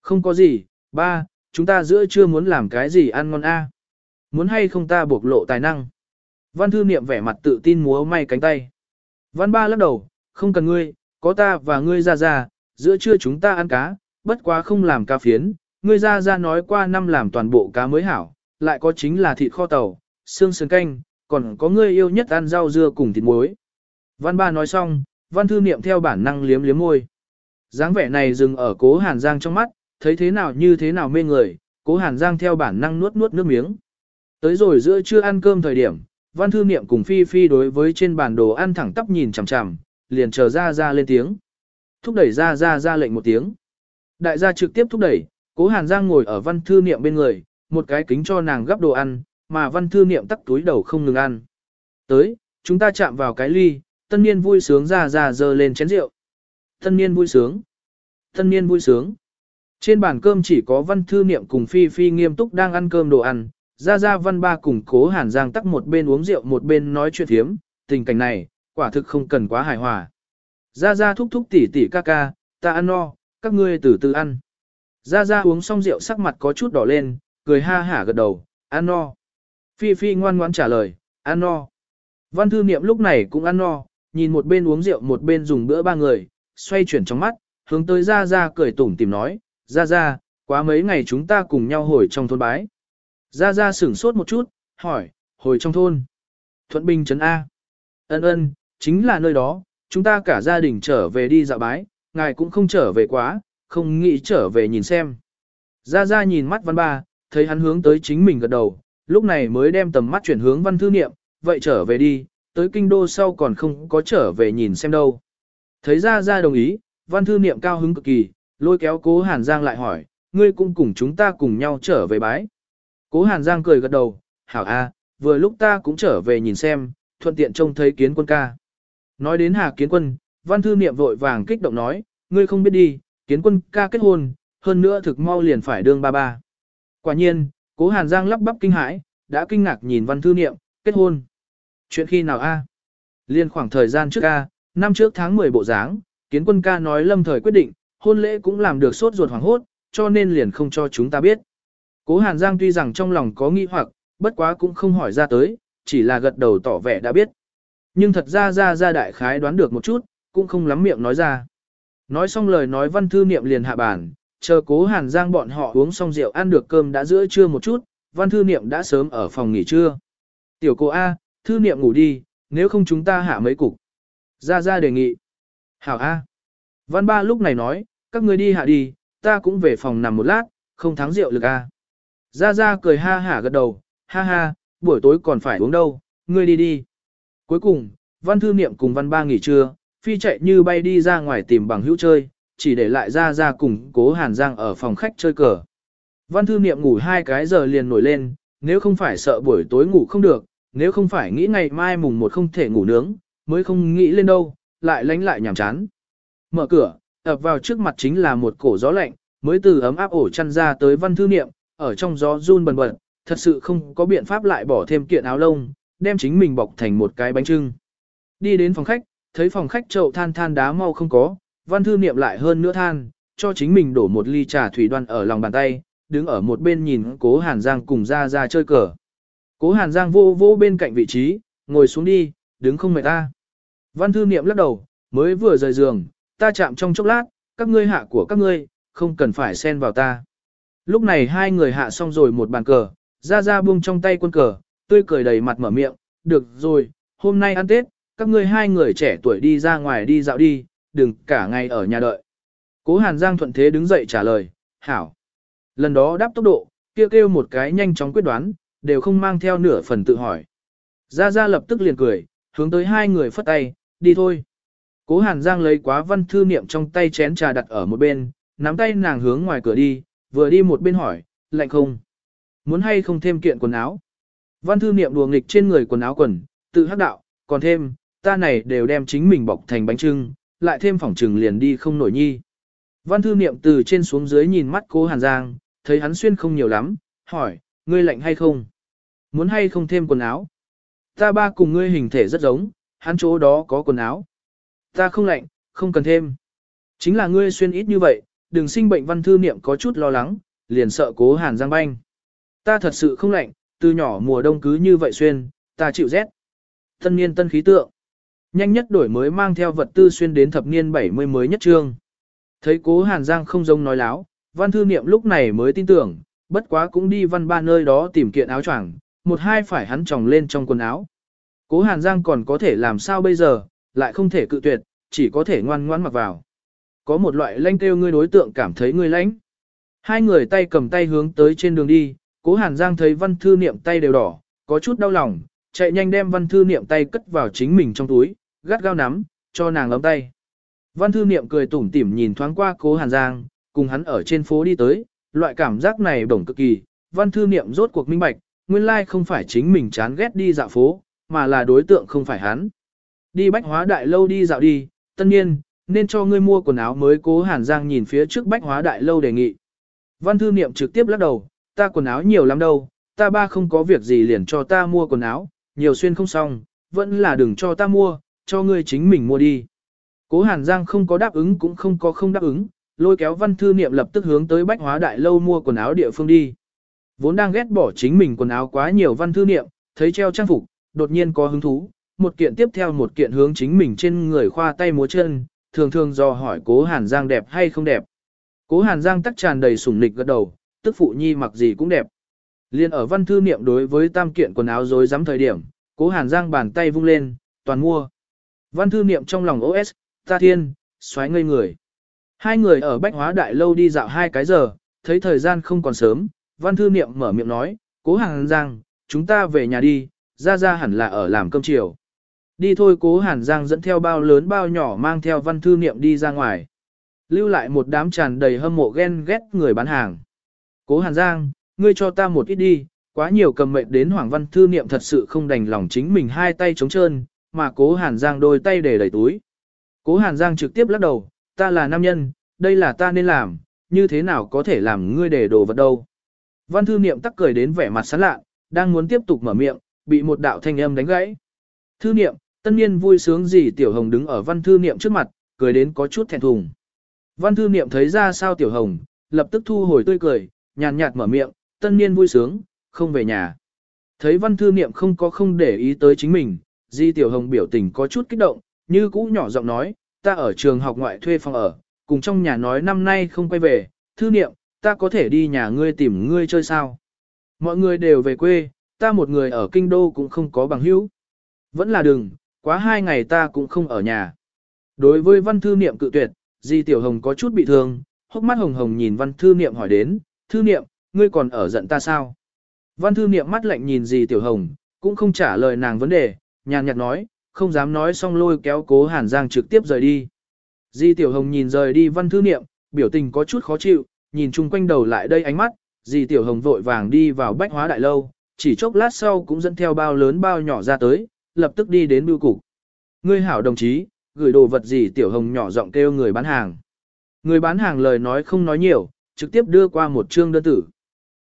Không có gì, ba, chúng ta giữa chưa muốn làm cái gì ăn ngon a? Muốn hay không ta bộc lộ tài năng? Văn thư niệm vẻ mặt tự tin múa may cánh tay. Văn ba lắc đầu, không cần ngươi, có ta và ngươi ra ra, giữa trưa chúng ta ăn cá, bất quá không làm cá phiến, ngươi ra ra nói qua năm làm toàn bộ cá mới hảo, lại có chính là thịt kho tàu, xương sườn canh, còn có ngươi yêu nhất ăn rau dưa cùng thịt muối. Văn ba nói xong, văn thư niệm theo bản năng liếm liếm môi. dáng vẻ này dừng ở cố hàn giang trong mắt, thấy thế nào như thế nào mê người, cố hàn giang theo bản năng nuốt nuốt nước miếng. Tới rồi giữa trưa ăn cơm thời điểm, văn thư niệm cùng Phi Phi đối với trên bàn đồ ăn thẳng tắp nhìn chằm chằm, liền chờ ra ra lên tiếng. Thúc đẩy ra ra ra lệnh một tiếng. Đại gia trực tiếp thúc đẩy, cố hàn giang ngồi ở văn thư niệm bên người, một cái kính cho nàng gắp đồ ăn, mà văn thư niệm tắt túi đầu không ngừng ăn. Tới, chúng ta chạm vào cái ly, tân niên vui sướng ra ra dơ lên chén rượu. Tân niên vui sướng. Tân niên vui sướng. Trên bàn cơm chỉ có văn thư niệm cùng Phi Phi nghiêm túc đang ăn cơm đồ ăn, ra ra văn ba cùng cố hàn giang tắc một bên uống rượu một bên nói chuyện thiếm, tình cảnh này, quả thực không cần quá hài hòa. Ra ra thúc thúc tỉ tỉ ca ca, ta ăn no, các ngươi từ từ ăn. Ra ra uống xong rượu sắc mặt có chút đỏ lên, cười ha hả gật đầu, ăn no. Phi Phi ngoan ngoãn trả lời, ăn no. Văn thư niệm lúc này cũng ăn no, nhìn một bên uống rượu một bên dùng bữa ba người, xoay chuyển trong mắt, hướng tới ra ra cười tủm tìm nói, ra ra, quá mấy ngày chúng ta cùng nhau hồi trong thôn bái. Ra ra sửng sốt một chút, hỏi, hồi trong thôn. Thuận Bình Trấn A. Ân ân, chính là nơi đó, chúng ta cả gia đình trở về đi dạo bái, ngài cũng không trở về quá, không nghĩ trở về nhìn xem. Ra ra nhìn mắt văn ba, thấy hắn hướng tới chính mình gật đầu, lúc này mới đem tầm mắt chuyển hướng văn thư niệm, vậy trở về đi, tới kinh đô sau còn không có trở về nhìn xem đâu. Thấy ra ra đồng ý, văn thư niệm cao hứng cực kỳ, lôi kéo cố Hàn Giang lại hỏi, ngươi cũng cùng chúng ta cùng nhau trở về bái. Cố Hàn Giang cười gật đầu, hảo a, vừa lúc ta cũng trở về nhìn xem, thuận tiện trông thấy kiến quân ca. Nói đến Hà Kiến Quân, văn thư niệm vội vàng kích động nói, ngươi không biết đi, Kiến Quân ca kết hôn, hơn nữa thực mau liền phải đương ba ba. Quả nhiên, cố Hàn Giang lắp bắp kinh hãi, đã kinh ngạc nhìn văn thư niệm, kết hôn. Chuyện khi nào a? Liên khoảng thời gian trước ca, năm trước tháng 10 bộ dáng, Kiến Quân ca nói lâm thời quyết định, hôn lễ cũng làm được sốt ruột hoảng hốt, cho nên liền không cho chúng ta biết. Cố Hàn Giang tuy rằng trong lòng có nghi hoặc, bất quá cũng không hỏi ra tới, chỉ là gật đầu tỏ vẻ đã biết. Nhưng thật ra ra ra đại khái đoán được một chút, cũng không lắm miệng nói ra. Nói xong lời nói văn thư niệm liền hạ bàn, chờ cố hàn giang bọn họ uống xong rượu ăn được cơm đã giữa trưa một chút, văn thư niệm đã sớm ở phòng nghỉ trưa. Tiểu cô A, thư niệm ngủ đi, nếu không chúng ta hạ mấy cục. Ra ra đề nghị. Hảo A. Văn ba lúc này nói, các ngươi đi hạ đi, ta cũng về phòng nằm một lát, không thắng rượu lực a. Gia Gia cười ha hả gật đầu, ha ha, buổi tối còn phải uống đâu, ngươi đi đi. Cuối cùng, văn thư niệm cùng văn ba nghỉ trưa, phi chạy như bay đi ra ngoài tìm bằng hữu chơi, chỉ để lại Ra Ra cùng cố Hàn Giang ở phòng khách chơi cờ. Văn thư niệm ngủ hai cái giờ liền nổi lên, nếu không phải sợ buổi tối ngủ không được, nếu không phải nghĩ ngày mai mùng một không thể ngủ nướng, mới không nghĩ lên đâu, lại lánh lại nhảm chán. Mở cửa, ập vào trước mặt chính là một cổ gió lạnh, mới từ ấm áp ổ chăn ra tới văn thư niệm, ở trong gió run bần bật, thật sự không có biện pháp lại bỏ thêm kiện áo lông, đem chính mình bọc thành một cái bánh trưng. Đi đến phòng khách, thấy phòng khách chậu than than đá mau không có, văn thư niệm lại hơn nữa than, cho chính mình đổ một ly trà thủy đoan ở lòng bàn tay, đứng ở một bên nhìn cố Hàn Giang cùng ra ra chơi cờ. Cố Hàn Giang vô vô bên cạnh vị trí, ngồi xuống đi, đứng không mệt ta. Văn thư niệm lắc đầu, mới vừa rời giường, ta chạm trong chốc lát, các ngươi hạ của các ngươi, không cần phải xen vào ta. Lúc này hai người hạ xong rồi một bàn cờ, ra ra buông trong tay quân cờ, tươi cười đầy mặt mở miệng, được rồi, hôm nay ăn Tết, các ngươi hai người trẻ tuổi đi ra ngoài đi dạo đi, đừng cả ngày ở nhà đợi. Cố Hàn Giang thuận thế đứng dậy trả lời, hảo. Lần đó đáp tốc độ, kêu kêu một cái nhanh chóng quyết đoán, đều không mang theo nửa phần tự hỏi. gia gia lập tức liền cười, hướng tới hai người phất tay, đi thôi. Cố Hàn Giang lấy quá văn thư niệm trong tay chén trà đặt ở một bên, nắm tay nàng hướng ngoài cửa đi, vừa đi một bên hỏi, lạnh không? Muốn hay không thêm kiện quần áo? Văn thư niệm đùa nghịch trên người quần áo quần, tự hắc đạo, còn thêm, ta này đều đem chính mình bọc thành bánh trưng, lại thêm phỏng trừng liền đi không nổi nhi. Văn thư niệm từ trên xuống dưới nhìn mắt cố Hàn Giang, thấy hắn xuyên không nhiều lắm, hỏi, ngươi lạnh hay không? Muốn hay không thêm quần áo? Ta ba cùng ngươi hình thể rất giống, hắn chỗ đó có quần áo. Ta không lạnh, không cần thêm. Chính là ngươi xuyên ít như vậy, đừng sinh bệnh văn thư niệm có chút lo lắng, liền sợ cố hàn giang banh. Ta thật sự không lạnh, từ nhỏ mùa đông cứ như vậy xuyên, ta chịu rét. Tân niên tân khí tượng. Nhanh nhất đổi mới mang theo vật tư xuyên đến thập niên 70 mới nhất trương. Thấy cố hàn giang không giống nói láo, văn thư niệm lúc này mới tin tưởng, bất quá cũng đi văn ba nơi đó tìm kiện áo choàng, một hai phải hắn tròng lên trong quần áo. Cố hàn giang còn có thể làm sao bây giờ, lại không thể cự tuyệt, chỉ có thể ngoan ngoãn mặc vào. Có một loại lanh kêu ngươi đối tượng cảm thấy ngươi lãnh. Hai người tay cầm tay hướng tới trên đường đi, cố hàn giang thấy văn thư niệm tay đều đỏ, có chút đau lòng, chạy nhanh đem văn thư niệm tay cất vào chính mình trong túi, gắt gao nắm, cho nàng ấm tay. Văn thư niệm cười tủm tỉm nhìn thoáng qua cố hàn giang, cùng hắn ở trên phố đi tới, loại cảm giác này đồng cực kỳ, văn thư niệm rốt cuộc minh bạch, nguyên lai không phải chính mình chán ghét đi dạo phố, mà là đối tượng không phải hắn. Đi bách hóa đại lâu đi dạo đi, tất nhiên, nên cho ngươi mua quần áo mới cố Hàn Giang nhìn phía trước bách hóa đại lâu đề nghị. Văn thư niệm trực tiếp lắc đầu, ta quần áo nhiều lắm đâu, ta ba không có việc gì liền cho ta mua quần áo, nhiều xuyên không xong, vẫn là đừng cho ta mua, cho ngươi chính mình mua đi. Cố Hàn Giang không có đáp ứng cũng không có không đáp ứng, lôi kéo văn thư niệm lập tức hướng tới bách hóa đại lâu mua quần áo địa phương đi. Vốn đang ghét bỏ chính mình quần áo quá nhiều văn thư niệm, thấy treo trang phục, đột nhiên có hứng thú, một kiện tiếp theo một kiện hướng chính mình trên người khoa tay múa chân, thường thường do hỏi cố Hàn Giang đẹp hay không đẹp. Cố Hàn Giang tắc tràn đầy sủng nịch gật đầu, tức phụ nhi mặc gì cũng đẹp. Liên ở văn thư niệm đối với tam kiện quần áo rối dám thời điểm, cố Hàn Giang bàn tay vung lên, toàn mua. Văn thư niệm trong lòng OS, ta thiên, xoáy ngây người. Hai người ở bách hóa đại lâu đi dạo hai cái giờ, thấy thời gian không còn sớm, văn thư niệm mở miệng nói, cố Hàn Giang, chúng ta về nhà đi, ra ra hẳn là ở làm cơm chiều. Đi thôi cố Hàn Giang dẫn theo bao lớn bao nhỏ mang theo văn thư niệm đi ra ngoài. Lưu lại một đám tràn đầy hâm mộ ghen ghét người bán hàng. Cố Hàn Giang, ngươi cho ta một ít đi, quá nhiều cầm mệnh đến Hoàng Văn Thư Niệm thật sự không đành lòng chính mình hai tay trống trơn, mà cố Hàn Giang đôi tay để đầy túi. Cố Hàn Giang trực tiếp lắc đầu, ta là nam nhân, đây là ta nên làm, như thế nào có thể làm ngươi để đồ vật đâu. Văn Thư Niệm tắc cười đến vẻ mặt sán lạ, đang muốn tiếp tục mở miệng, bị một đạo thanh âm đánh gãy. Thư Niệm, Tân niên vui sướng gì Tiểu Hồng đứng ở văn thư niệm trước mặt, cười đến có chút thẹn thùng. Văn thư niệm thấy ra sao Tiểu Hồng, lập tức thu hồi tươi cười, nhàn nhạt mở miệng, tân niên vui sướng, không về nhà. Thấy văn thư niệm không có không để ý tới chính mình, Di Tiểu Hồng biểu tình có chút kích động, như cũ nhỏ giọng nói, ta ở trường học ngoại thuê phòng ở, cùng trong nhà nói năm nay không quay về, thư niệm, ta có thể đi nhà ngươi tìm ngươi chơi sao. Mọi người đều về quê, ta một người ở kinh đô cũng không có bằng hữu. Vẫn là đừng, quá hai ngày ta cũng không ở nhà. Đối với văn thư niệm cự tuyệt, Di Tiểu Hồng có chút bị thương, hốc mắt hồng hồng nhìn văn thư niệm hỏi đến, thư niệm, ngươi còn ở giận ta sao? Văn thư niệm mắt lạnh nhìn Di Tiểu Hồng, cũng không trả lời nàng vấn đề, nhàn nhạt nói, không dám nói xong lôi kéo cố Hàn Giang trực tiếp rời đi. Di Tiểu Hồng nhìn rời đi văn thư niệm, biểu tình có chút khó chịu, nhìn chung quanh đầu lại đây ánh mắt, Di Tiểu Hồng vội vàng đi vào bách hóa đại lâu, chỉ chốc lát sau cũng dẫn theo bao lớn bao nhỏ ra tới, lập tức đi đến bưu cục. Ngươi hảo đồng chí, gửi đồ vật gì Tiểu Hồng nhỏ giọng kêu người bán hàng. Người bán hàng lời nói không nói nhiều, trực tiếp đưa qua một chương đơn tử.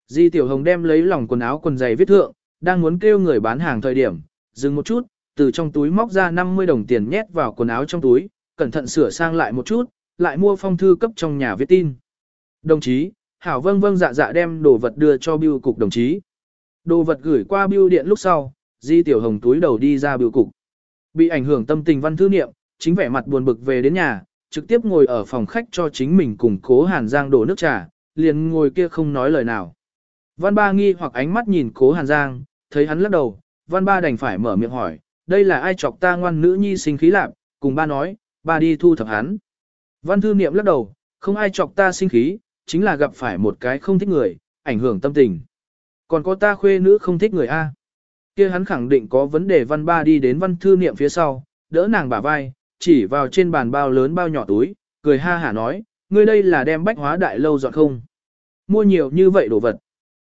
Di Tiểu Hồng đem lấy lòng quần áo quần giày viết thượng, đang muốn kêu người bán hàng thời điểm, dừng một chút, từ trong túi móc ra 50 đồng tiền nhét vào quần áo trong túi, cẩn thận sửa sang lại một chút, lại mua phong thư cấp trong nhà viết tin. Đồng chí, Hảo vâng vâng dạ dạ đem đồ vật đưa cho bưu cục đồng chí. Đồ vật gửi qua bưu điện lúc sau, Di Tiểu Hồng túi đầu đi ra bưu cục. Bị ảnh hưởng tâm tình văn thư niệm, chính vẻ mặt buồn bực về đến nhà, trực tiếp ngồi ở phòng khách cho chính mình cùng cố Hàn Giang đổ nước trà, liền ngồi kia không nói lời nào. Văn ba nghi hoặc ánh mắt nhìn cố Hàn Giang, thấy hắn lắc đầu, văn ba đành phải mở miệng hỏi, đây là ai chọc ta ngoan nữ nhi sinh khí lạc, cùng ba nói, ba đi thu thập hắn. Văn thư niệm lắc đầu, không ai chọc ta sinh khí, chính là gặp phải một cái không thích người, ảnh hưởng tâm tình. Còn có ta khuê nữ không thích người A. kia hắn khẳng định có vấn đề văn ba đi đến văn thư niệm phía sau, đỡ nàng bả vai, chỉ vào trên bàn bao lớn bao nhỏ túi, cười ha hả nói, ngươi đây là đem bách hóa đại lâu dọn không. Mua nhiều như vậy đồ vật.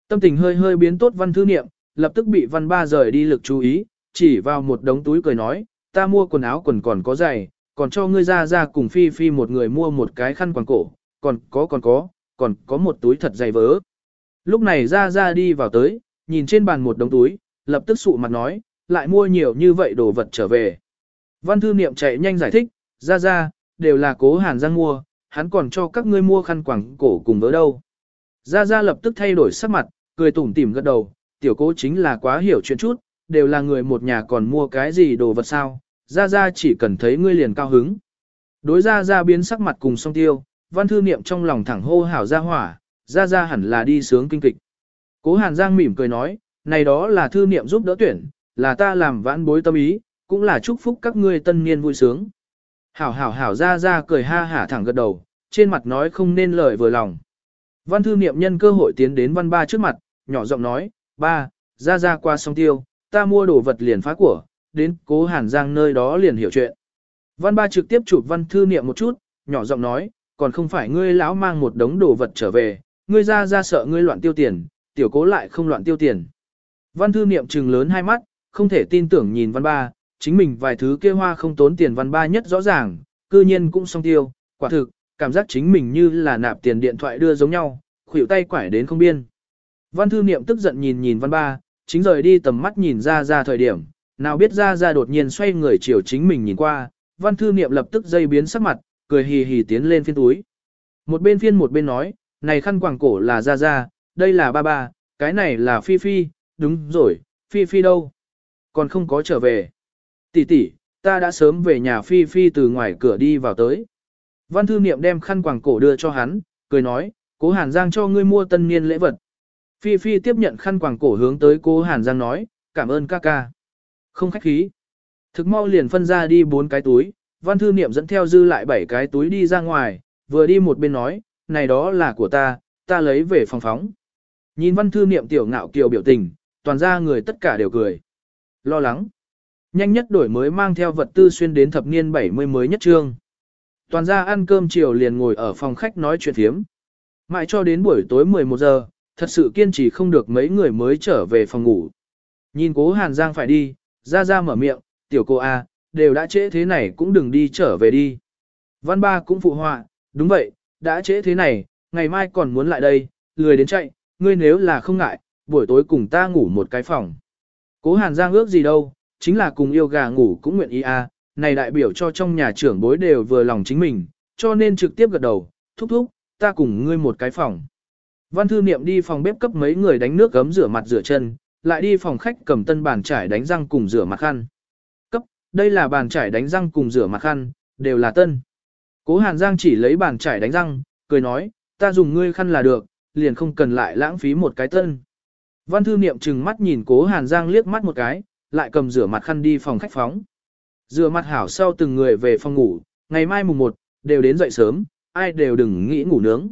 Tâm tình hơi hơi biến tốt văn thư niệm, lập tức bị văn ba rời đi lực chú ý, chỉ vào một đống túi cười nói, ta mua quần áo quần còn có giày, còn cho ngươi ra ra cùng phi phi một người mua một cái khăn quàng cổ, còn có còn có, còn có một túi thật dày vớ. Lúc này ra ra đi vào tới, nhìn trên bàn một đống túi, lập tức sụ mặt nói, lại mua nhiều như vậy đồ vật trở về. Văn thư niệm chạy nhanh giải thích, ra ra, đều là cố hàn giang mua, hắn còn cho các ngươi mua khăn quàng cổ cùng với đâu. Ra ra lập tức thay đổi sắc mặt, cười tủm tỉm gật đầu, tiểu cố chính là quá hiểu chuyện chút, đều là người một nhà còn mua cái gì đồ vật sao, ra ra chỉ cần thấy ngươi liền cao hứng. Đối ra ra biến sắc mặt cùng song tiêu, văn thư niệm trong lòng thẳng hô hảo ra hỏa, ra ra hẳn là đi sướng kinh kịch. Cố Hàn Giang mỉm cười nói, này đó là thư niệm giúp đỡ tuyển, là ta làm vãn bối tâm ý, cũng là chúc phúc các ngươi tân niên vui sướng. Hảo hảo hảo ra ra cười ha hả thẳng gật đầu, trên mặt nói không nên lời vừa lòng. Văn thư niệm nhân cơ hội tiến đến văn ba trước mặt, nhỏ giọng nói, ba, ra ra qua sông tiêu, ta mua đồ vật liền phá của, đến cố hàn giang nơi đó liền hiểu chuyện. Văn ba trực tiếp chụp văn thư niệm một chút, nhỏ giọng nói, còn không phải ngươi lão mang một đống đồ vật trở về, ngươi ra ra sợ ngươi loạn tiêu tiền, tiểu cố lại không loạn tiêu tiền. Văn thư niệm trừng lớn hai mắt, không thể tin tưởng nhìn văn ba, chính mình vài thứ kia hoa không tốn tiền văn ba nhất rõ ràng, cư nhiên cũng xong tiêu, quả thực, cảm giác chính mình như là nạp tiền điện thoại đưa giống nhau, khuỷu tay quải đến không biên. Văn thư niệm tức giận nhìn nhìn văn ba, chính rời đi tầm mắt nhìn ra ra thời điểm, nào biết ra ra đột nhiên xoay người chiều chính mình nhìn qua, văn thư niệm lập tức dây biến sắc mặt, cười hì hì tiến lên phiên túi. Một bên phiên một bên nói, này khăn quàng cổ là ra ra, đây là ba ba, cái này là phi phi, đúng rồi, phi phi đâu? Còn không có trở về. Tỷ tỷ, ta đã sớm về nhà phi phi từ ngoài cửa đi vào tới. Văn thư niệm đem khăn quàng cổ đưa cho hắn, cười nói, cố Hàn Giang cho ngươi mua tân niên lễ vật. Phi Phi tiếp nhận khăn quàng cổ hướng tới cố Hàn Giang nói, cảm ơn ca ca. Không khách khí. Thực mau liền phân ra đi bốn cái túi, văn thư niệm dẫn theo dư lại bảy cái túi đi ra ngoài, vừa đi một bên nói, này đó là của ta, ta lấy về phòng phóng. Nhìn văn thư niệm tiểu ngạo kiều biểu tình, toàn ra người tất cả đều cười. Lo lắng. Nhanh nhất đổi mới mang theo vật tư xuyên đến thập niên 70 mới nhất trương. Toàn ra ăn cơm chiều liền ngồi ở phòng khách nói chuyện thiếm. Mãi cho đến buổi tối 11 giờ, thật sự kiên trì không được mấy người mới trở về phòng ngủ. Nhìn cố Hàn Giang phải đi, ra ra mở miệng, tiểu cô A, đều đã trễ thế này cũng đừng đi trở về đi. Văn ba cũng phụ họa, đúng vậy, đã trễ thế này, ngày mai còn muốn lại đây, lười đến chạy, ngươi nếu là không ngại, buổi tối cùng ta ngủ một cái phòng. Cố Hàn Giang ước gì đâu, chính là cùng yêu gà ngủ cũng nguyện ý a, này đại biểu cho trong nhà trưởng bối đều vừa lòng chính mình, cho nên trực tiếp gật đầu, thúc thúc, ta cùng ngươi một cái phòng. Văn thư niệm đi phòng bếp cấp mấy người đánh nước gấm rửa mặt rửa chân, lại đi phòng khách cầm tân bàn trải đánh răng cùng rửa mặt khăn. Cấp, đây là bàn trải đánh răng cùng rửa mặt khăn, đều là tân. Cố Hàn Giang chỉ lấy bàn trải đánh răng, cười nói, ta dùng ngươi khăn là được, liền không cần lại lãng phí một cái tân. Văn thư niệm trừng mắt nhìn cố Hàn Giang liếc mắt một cái, lại cầm rửa mặt khăn đi phòng khách phóng. Rửa mặt hảo sau từng người về phòng ngủ, ngày mai mùng 1, đều đến dậy sớm, ai đều đừng nghĩ ngủ nướng.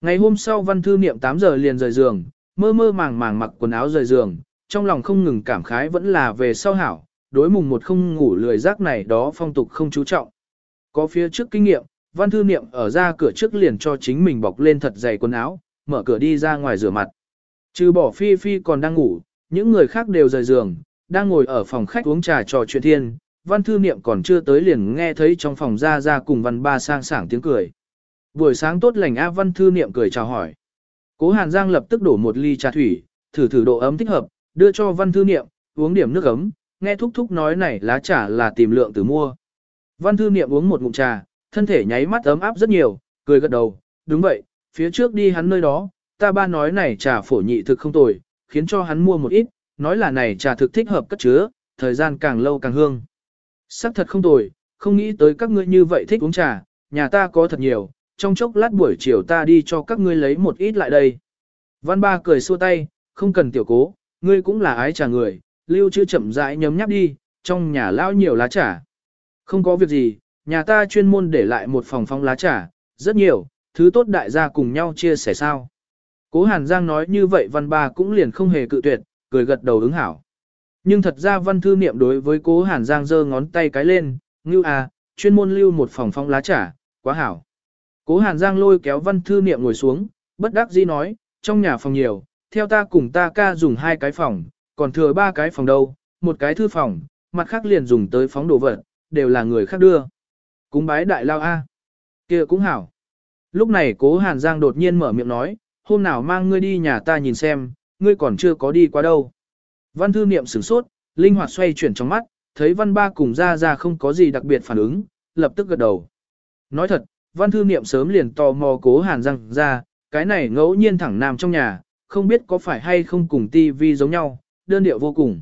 Ngày hôm sau văn thư niệm 8 giờ liền rời giường, mơ mơ màng màng mặc quần áo rời giường, trong lòng không ngừng cảm khái vẫn là về sau hảo, đối mùng một không ngủ lười giác này đó phong tục không chú trọng. Có phía trước kinh nghiệm, văn thư niệm ở ra cửa trước liền cho chính mình bọc lên thật dày quần áo, mở cửa đi ra ngoài rửa mặt. Trừ bỏ phi phi còn đang ngủ, những người khác đều rời giường, đang ngồi ở phòng khách uống trà trò chuyện thiên, văn thư niệm còn chưa tới liền nghe thấy trong phòng ra ra cùng văn ba sang sảng tiếng cười. Buổi sáng tốt lành A văn thư niệm cười chào hỏi. Cố Hàn Giang lập tức đổ một ly trà thủy, thử thử độ ấm thích hợp, đưa cho văn thư niệm, uống điểm nước ấm, nghe thúc thúc nói này lá trà là tìm lượng từ mua. Văn thư niệm uống một ngụm trà, thân thể nháy mắt ấm áp rất nhiều, cười gật đầu, đúng vậy, phía trước đi hắn nơi đó, ta ba nói này trà phổ nhị thực không tồi, khiến cho hắn mua một ít, nói là này trà thực thích hợp cất chứa, thời gian càng lâu càng hương. Sắc thật không tồi, không nghĩ tới các ngươi như vậy thích uống trà, nhà ta có thật nhiều, trong chốc lát buổi chiều ta đi cho các ngươi lấy một ít lại đây. Văn ba cười xua tay, không cần tiểu cố, ngươi cũng là ái trà người, lưu chữ chậm rãi nhấm nháp đi, trong nhà lao nhiều lá trà. Không có việc gì, nhà ta chuyên môn để lại một phòng phong lá trà, rất nhiều, thứ tốt đại gia cùng nhau chia sẻ sao. Cố Hàn Giang nói như vậy văn ba cũng liền không hề cự tuyệt, cười gật đầu ứng hảo. Nhưng thật ra văn thư niệm đối với cố Hàn Giang giơ ngón tay cái lên, ngưu à, chuyên môn lưu một phòng phong lá trà, quá hảo. Cố Hàn Giang lôi kéo văn thư niệm ngồi xuống, bất đắc dĩ nói, trong nhà phòng nhiều, theo ta cùng ta ca dùng hai cái phòng, còn thừa ba cái phòng đâu, một cái thư phòng, mặt khác liền dùng tới phóng đồ vật, đều là người khác đưa. Cúng bái đại lao A. kia cũng hảo. Lúc này cố Hàn Giang đột nhiên mở miệng nói, hôm nào mang ngươi đi nhà ta nhìn xem, ngươi còn chưa có đi qua đâu. Văn thư niệm sửng sốt, linh hoạt xoay chuyển trong mắt, thấy văn ba cùng ra ra không có gì đặc biệt phản ứng, lập tức gật đầu. Nói thật, văn thư niệm sớm liền tò mò cố Hàn răng ra, cái này ngẫu nhiên thẳng nam trong nhà, không biết có phải hay không cùng tivi giống nhau, đơn điệu vô cùng.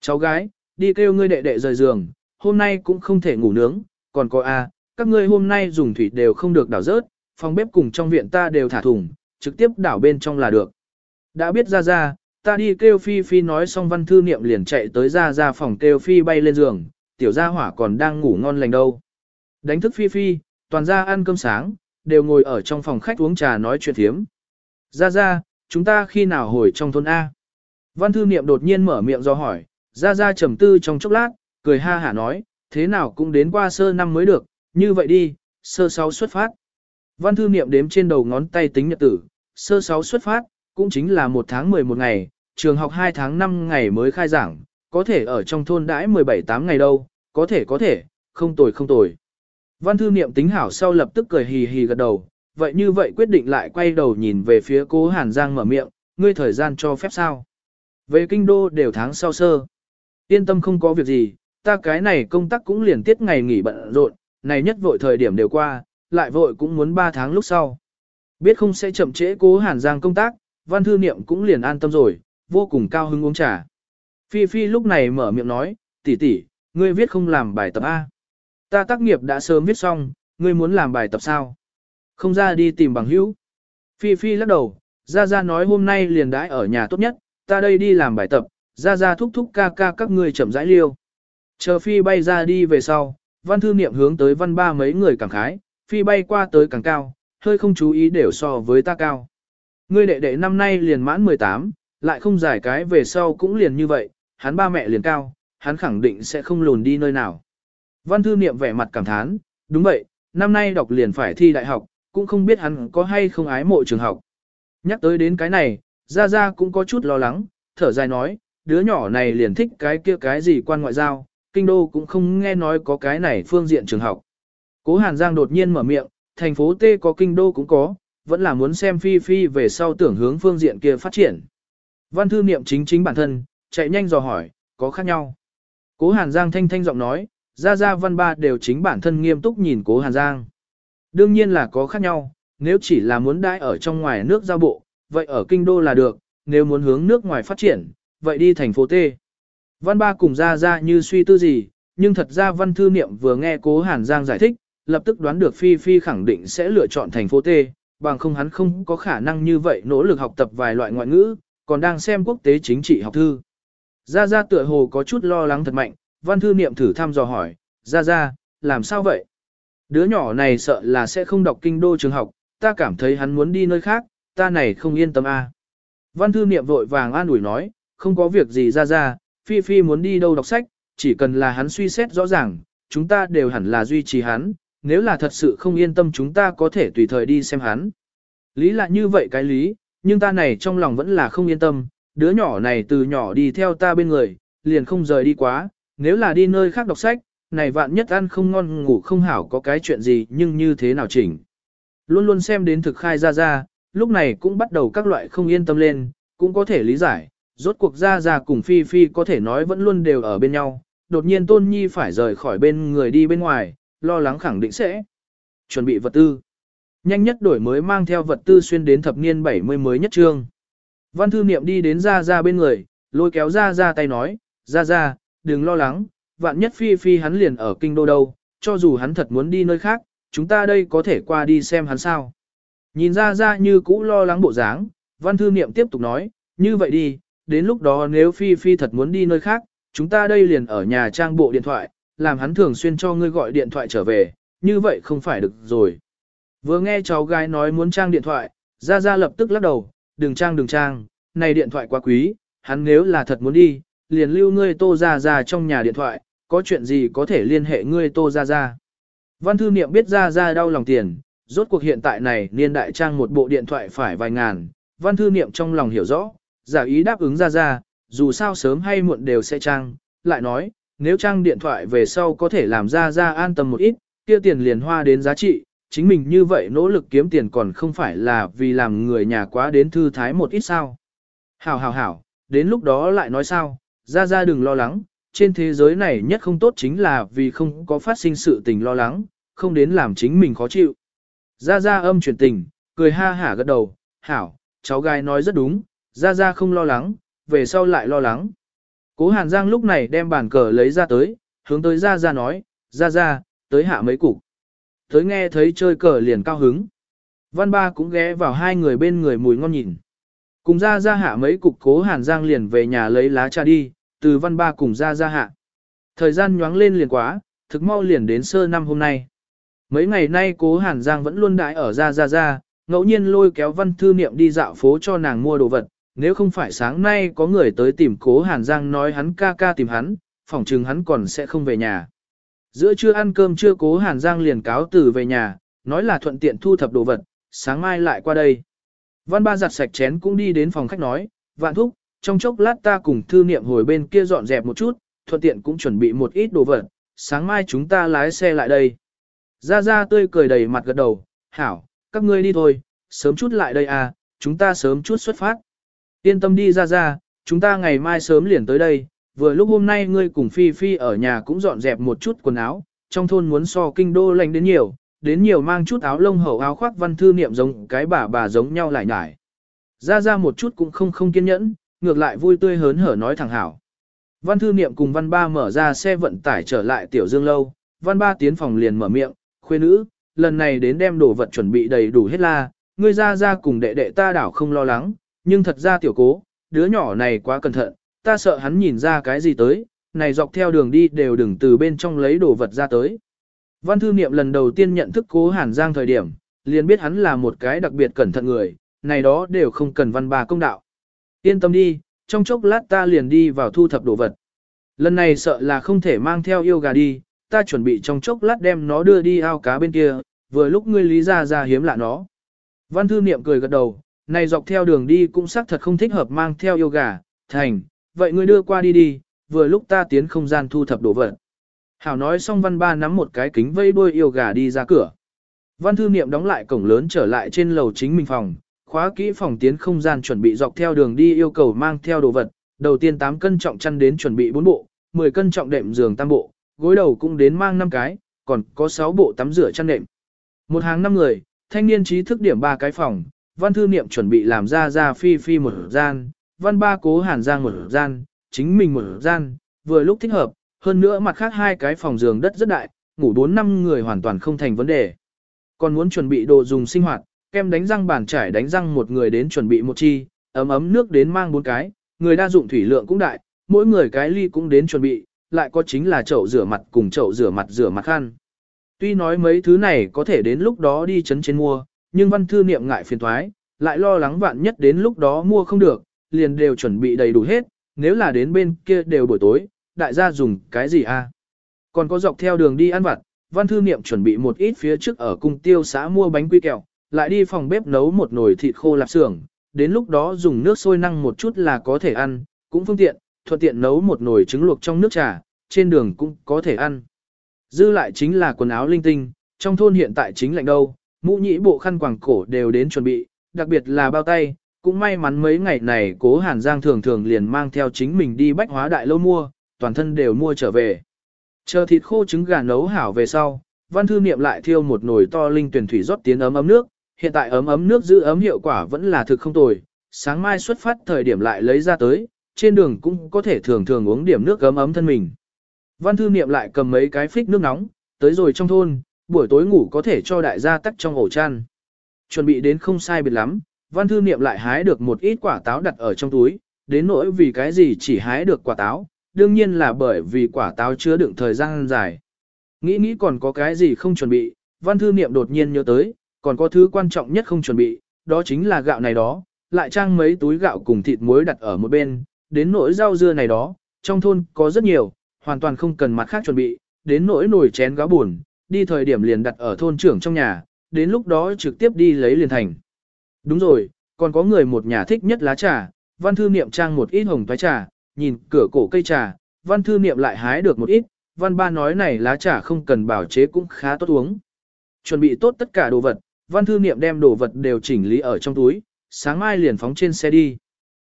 Cháu gái, đi kêu ngươi đệ đệ rời giường, hôm nay cũng không thể ngủ nướng, còn có a, các ngươi hôm nay dùng thủy đều không được đảo rớt, phòng bếp cùng trong viện ta đều thả thùng, trực tiếp đảo bên trong là được. Đã biết ra ra, ta đi kêu Phi Phi nói xong văn thư niệm liền chạy tới ra ra phòng kêu Phi bay lên giường, tiểu gia hỏa còn đang ngủ ngon lành đâu. Đánh thức Phi Phi, toàn ra ăn cơm sáng, đều ngồi ở trong phòng khách uống trà nói chuyện thiếm. Ra ra, chúng ta khi nào hồi trong thôn A? Văn thư niệm đột nhiên mở miệng do hỏi, ra ra trầm tư trong chốc lát, cười ha hả nói, thế nào cũng đến qua sơ năm mới được, như vậy đi, sơ sáu xuất phát. Văn thư niệm đếm trên đầu ngón tay tính nhật tử, sơ sáu xuất phát, cũng chính là một tháng 11 ngày, trường học 2 tháng 5 ngày mới khai giảng, có thể ở trong thôn đãi 17-8 ngày đâu, có thể có thể, không tồi không tồi. Văn thư niệm tính hảo sau lập tức cười hì hì gật đầu, vậy như vậy quyết định lại quay đầu nhìn về phía cố Hàn Giang mở miệng, ngươi thời gian cho phép sao? Về kinh đô đều tháng sau sơ. Yên tâm không có việc gì, ta cái này công tác cũng liền tiết ngày nghỉ bận rộn, này nhất vội thời điểm đều qua, lại vội cũng muốn 3 tháng lúc sau. Biết không sẽ chậm trễ cố Hàn Giang công tác, văn thư niệm cũng liền an tâm rồi, vô cùng cao hứng uống trà. Phi Phi lúc này mở miệng nói, tỷ tỷ, ngươi viết không làm bài tập A. Ta tác nghiệp đã sớm viết xong, ngươi muốn làm bài tập sao? Không ra đi tìm bằng hữu. Phi Phi lắc đầu, Gia Gia nói hôm nay liền đãi ở nhà tốt nhất, ta đây đi làm bài tập, Gia Gia thúc thúc ca ca các ngươi chậm rãi liêu. Chờ Phi bay ra đi về sau, văn thư niệm hướng tới văn ba mấy người càng khái, Phi bay qua tới càng cao, hơi không chú ý đều so với ta cao. Ngươi đệ đệ năm nay liền mãn 18, lại không giải cái về sau cũng liền như vậy, hắn ba mẹ liền cao, hắn khẳng định sẽ không lùn đi nơi nào. Văn thư niệm vẻ mặt cảm thán, đúng vậy, năm nay đọc liền phải thi đại học, cũng không biết hắn có hay không ái mộ trường học. Nhắc tới đến cái này, Gia Gia cũng có chút lo lắng, thở dài nói, đứa nhỏ này liền thích cái kia cái gì quan ngoại giao, kinh đô cũng không nghe nói có cái này phương diện trường học. Cố Hàn Giang đột nhiên mở miệng, thành phố T có kinh đô cũng có, vẫn là muốn xem Phi Phi về sau tưởng hướng phương diện kia phát triển. Văn thư niệm chính chính bản thân, chạy nhanh dò hỏi, có khác nhau. Cố Hàn Giang thanh thanh giọng nói, Gia Gia Văn Ba đều chính bản thân nghiêm túc nhìn Cố Hàn Giang. Đương nhiên là có khác nhau, nếu chỉ là muốn đãi ở trong ngoài nước giao bộ, vậy ở kinh đô là được, nếu muốn hướng nước ngoài phát triển, vậy đi thành phố T. Văn Ba cùng Gia Gia như suy tư gì, nhưng thật ra Văn Thư Niệm vừa nghe Cố Hàn Giang giải thích, lập tức đoán được Phi Phi khẳng định sẽ lựa chọn thành phố T, bằng không hắn không có khả năng như vậy nỗ lực học tập vài loại ngoại ngữ, còn đang xem quốc tế chính trị học thư. Gia Gia tựa hồ có chút lo lắng thật mạnh, văn thư niệm thử thăm dò hỏi, Gia Gia, làm sao vậy? Đứa nhỏ này sợ là sẽ không đọc kinh đô trường học, ta cảm thấy hắn muốn đi nơi khác, ta này không yên tâm a. Văn thư niệm vội vàng an ủi nói, không có việc gì gia gia Phi Phi muốn đi đâu đọc sách, chỉ cần là hắn suy xét rõ ràng, chúng ta đều hẳn là duy trì hắn, nếu là thật sự không yên tâm chúng ta có thể tùy thời đi xem hắn. Lý là như vậy cái lý, nhưng ta này trong lòng vẫn là không yên tâm, đứa nhỏ này từ nhỏ đi theo ta bên người, liền không rời đi quá, nếu là đi nơi khác đọc sách, này vạn nhất ăn không ngon ngủ không hảo có cái chuyện gì nhưng như thế nào chỉnh. Luôn luôn xem đến thực khai ra ra, lúc này cũng bắt đầu các loại không yên tâm lên, cũng có thể lý giải, rốt cuộc ra ra cùng Phi Phi có thể nói vẫn luôn đều ở bên nhau, đột nhiên Tôn Nhi phải rời khỏi bên người đi bên ngoài, lo lắng khẳng định sẽ chuẩn bị vật tư. Nhanh nhất đổi mới mang theo vật tư xuyên đến thập niên 70 mới nhất trương. Văn thư niệm đi đến gia gia bên người, lôi kéo gia gia tay nói, gia gia đừng lo lắng, vạn nhất phi phi hắn liền ở kinh đô đâu, cho dù hắn thật muốn đi nơi khác, chúng ta đây có thể qua đi xem hắn sao. Nhìn gia gia như cũ lo lắng bộ dáng, văn thư niệm tiếp tục nói, như vậy đi, đến lúc đó nếu phi phi thật muốn đi nơi khác, chúng ta đây liền ở nhà trang bộ điện thoại, làm hắn thường xuyên cho ngươi gọi điện thoại trở về, như vậy không phải được rồi. Vừa nghe cháu gái nói muốn trang điện thoại, ra ra lập tức lắc đầu, đừng trang đừng trang, này điện thoại quá quý, hắn nếu là thật muốn đi, liền lưu ngươi tô ra ra trong nhà điện thoại, có chuyện gì có thể liên hệ ngươi tô ra ra. Văn thư niệm biết ra ra đau lòng tiền, rốt cuộc hiện tại này niên đại trang một bộ điện thoại phải vài ngàn, văn thư niệm trong lòng hiểu rõ, giả ý đáp ứng ra ra, dù sao sớm hay muộn đều sẽ trang, lại nói, nếu trang điện thoại về sau có thể làm ra ra an tâm một ít, kia tiền liền hoa đến giá trị, chính mình như vậy nỗ lực kiếm tiền còn không phải là vì làm người nhà quá đến thư thái một ít sao. Hảo hảo hảo, đến lúc đó lại nói sao, ra ra đừng lo lắng, trên thế giới này nhất không tốt chính là vì không có phát sinh sự tình lo lắng, không đến làm chính mình khó chịu. Ra ra âm chuyển tình, cười ha hả gật đầu, hảo, cháu gái nói rất đúng, ra ra không lo lắng, về sau lại lo lắng. Cố Hàn Giang lúc này đem bàn cờ lấy ra tới, hướng tới ra ra nói, ra ra, tới hạ mấy cục. Tới nghe thấy chơi cờ liền cao hứng. Văn ba cũng ghé vào hai người bên người mùi ngon nhìn. Cùng ra ra hạ mấy cục cố Hàn Giang liền về nhà lấy lá trà đi, từ văn ba cùng ra ra hạ. Thời gian nhoáng lên liền quá, thực mau liền đến sơ năm hôm nay. Mấy ngày nay cố Hàn Giang vẫn luôn đãi ở ra ra ra, ngẫu nhiên lôi kéo văn thư niệm đi dạo phố cho nàng mua đồ vật, nếu không phải sáng nay có người tới tìm cố Hàn Giang nói hắn ca ca tìm hắn, phỏng chừng hắn còn sẽ không về nhà. Giữa trưa ăn cơm trưa cố Hàn Giang liền cáo từ về nhà, nói là thuận tiện thu thập đồ vật, sáng mai lại qua đây. Văn ba giặt sạch chén cũng đi đến phòng khách nói, vạn thúc, trong chốc lát ta cùng thư niệm hồi bên kia dọn dẹp một chút, thuận tiện cũng chuẩn bị một ít đồ vật, sáng mai chúng ta lái xe lại đây. Ra ra tươi cười đầy mặt gật đầu, hảo, các ngươi đi thôi, sớm chút lại đây à, chúng ta sớm chút xuất phát. Yên tâm đi ra ra, chúng ta ngày mai sớm liền tới đây, vừa lúc hôm nay ngươi cùng Phi Phi ở nhà cũng dọn dẹp một chút quần áo, trong thôn muốn so kinh đô lành đến nhiều, đến nhiều mang chút áo lông hậu áo khoác văn thư niệm giống cái bà bà giống nhau lại nhải. Ra ra một chút cũng không không kiên nhẫn, ngược lại vui tươi hớn hở nói thẳng hảo. Văn thư niệm cùng văn ba mở ra xe vận tải trở lại tiểu dương lâu, văn ba tiến phòng liền mở miệng, khuê nữ, lần này đến đem đồ vật chuẩn bị đầy đủ hết la, ngươi ra ra cùng đệ đệ ta đảo không lo lắng, nhưng thật ra tiểu cố, đứa nhỏ này quá cẩn thận, ta sợ hắn nhìn ra cái gì tới, này dọc theo đường đi đều đừng từ bên trong lấy đồ vật ra tới. Văn thư niệm lần đầu tiên nhận thức cố Hàn Giang thời điểm, liền biết hắn là một cái đặc biệt cẩn thận người, này đó đều không cần văn bà công đạo. Yên tâm đi, trong chốc lát ta liền đi vào thu thập đồ vật. Lần này sợ là không thể mang theo yêu gà đi, ta chuẩn bị trong chốc lát đem nó đưa đi ao cá bên kia, vừa lúc ngươi lý ra ra hiếm lạ nó. Văn thư niệm cười gật đầu, này dọc theo đường đi cũng xác thật không thích hợp mang theo yêu gà, thành, vậy ngươi đưa qua đi đi, vừa lúc ta tiến không gian thu thập đồ vật. Hảo nói xong văn ba nắm một cái kính vây đuôi yêu gà đi ra cửa. Văn thư niệm đóng lại cổng lớn trở lại trên lầu chính mình phòng, khóa kỹ phòng tiến không gian chuẩn bị dọc theo đường đi yêu cầu mang theo đồ vật. Đầu tiên 8 cân trọng chăn đến chuẩn bị 4 bộ, 10 cân trọng đệm giường tam bộ, gối đầu cũng đến mang 5 cái, còn có 6 bộ tắm rửa chăn đệm. Một hàng 5 người, thanh niên trí thức điểm 3 cái phòng, văn thư niệm chuẩn bị làm ra ra phi phi một gian, văn ba cố hàn giang một gian, chính mình một gian, vừa lúc thích hợp, hơn nữa mặt khác hai cái phòng giường đất rất đại, ngủ 4 năm người hoàn toàn không thành vấn đề. Còn muốn chuẩn bị đồ dùng sinh hoạt, kem đánh răng bàn trải đánh răng một người đến chuẩn bị một chi, ấm ấm nước đến mang bốn cái, người đa dụng thủy lượng cũng đại, mỗi người cái ly cũng đến chuẩn bị, lại có chính là chậu rửa mặt cùng chậu rửa mặt rửa mặt khăn. Tuy nói mấy thứ này có thể đến lúc đó đi chấn trên mua, nhưng văn thư niệm ngại phiền thoái, lại lo lắng vạn nhất đến lúc đó mua không được, liền đều chuẩn bị đầy đủ hết, nếu là đến bên kia đều buổi tối, đại gia dùng cái gì a? Còn có dọc theo đường đi ăn vặt, văn thư niệm chuẩn bị một ít phía trước ở cung tiêu xã mua bánh quy kẹo, lại đi phòng bếp nấu một nồi thịt khô lạp xưởng, đến lúc đó dùng nước sôi năng một chút là có thể ăn, cũng phương tiện, thuận tiện nấu một nồi trứng luộc trong nước trà, trên đường cũng có thể ăn. Dư lại chính là quần áo linh tinh, trong thôn hiện tại chính lạnh đâu, mũ nhĩ bộ khăn quàng cổ đều đến chuẩn bị, đặc biệt là bao tay, cũng may mắn mấy ngày này cố Hàn Giang thường thường liền mang theo chính mình đi bách hóa đại lâu mua, toàn thân đều mua trở về. Chờ thịt khô trứng gà nấu hảo về sau, văn thư niệm lại thiêu một nồi to linh tuyển thủy rót tiến ấm ấm nước, hiện tại ấm ấm nước giữ ấm hiệu quả vẫn là thực không tồi, sáng mai xuất phát thời điểm lại lấy ra tới, trên đường cũng có thể thường thường uống điểm nước ấm ấm thân mình. Văn thư niệm lại cầm mấy cái phích nước nóng, tới rồi trong thôn, buổi tối ngủ có thể cho đại gia tắt trong ổ chăn. Chuẩn bị đến không sai biệt lắm, văn thư niệm lại hái được một ít quả táo đặt ở trong túi, đến nỗi vì cái gì chỉ hái được quả táo, đương nhiên là bởi vì quả táo chứa đựng thời gian dài. Nghĩ nghĩ còn có cái gì không chuẩn bị, văn thư niệm đột nhiên nhớ tới, còn có thứ quan trọng nhất không chuẩn bị, đó chính là gạo này đó, lại trang mấy túi gạo cùng thịt muối đặt ở một bên, đến nỗi rau dưa này đó, trong thôn có rất nhiều, hoàn toàn không cần mặt khác chuẩn bị, đến nỗi nồi chén gáo buồn, đi thời điểm liền đặt ở thôn trưởng trong nhà, đến lúc đó trực tiếp đi lấy liền thành. Đúng rồi, còn có người một nhà thích nhất lá trà, văn thư niệm trang một ít hồng thoái trà, nhìn cửa cổ cây trà, văn thư niệm lại hái được một ít, văn ba nói này lá trà không cần bảo chế cũng khá tốt uống. Chuẩn bị tốt tất cả đồ vật, văn thư niệm đem đồ vật đều chỉnh lý ở trong túi, sáng mai liền phóng trên xe đi.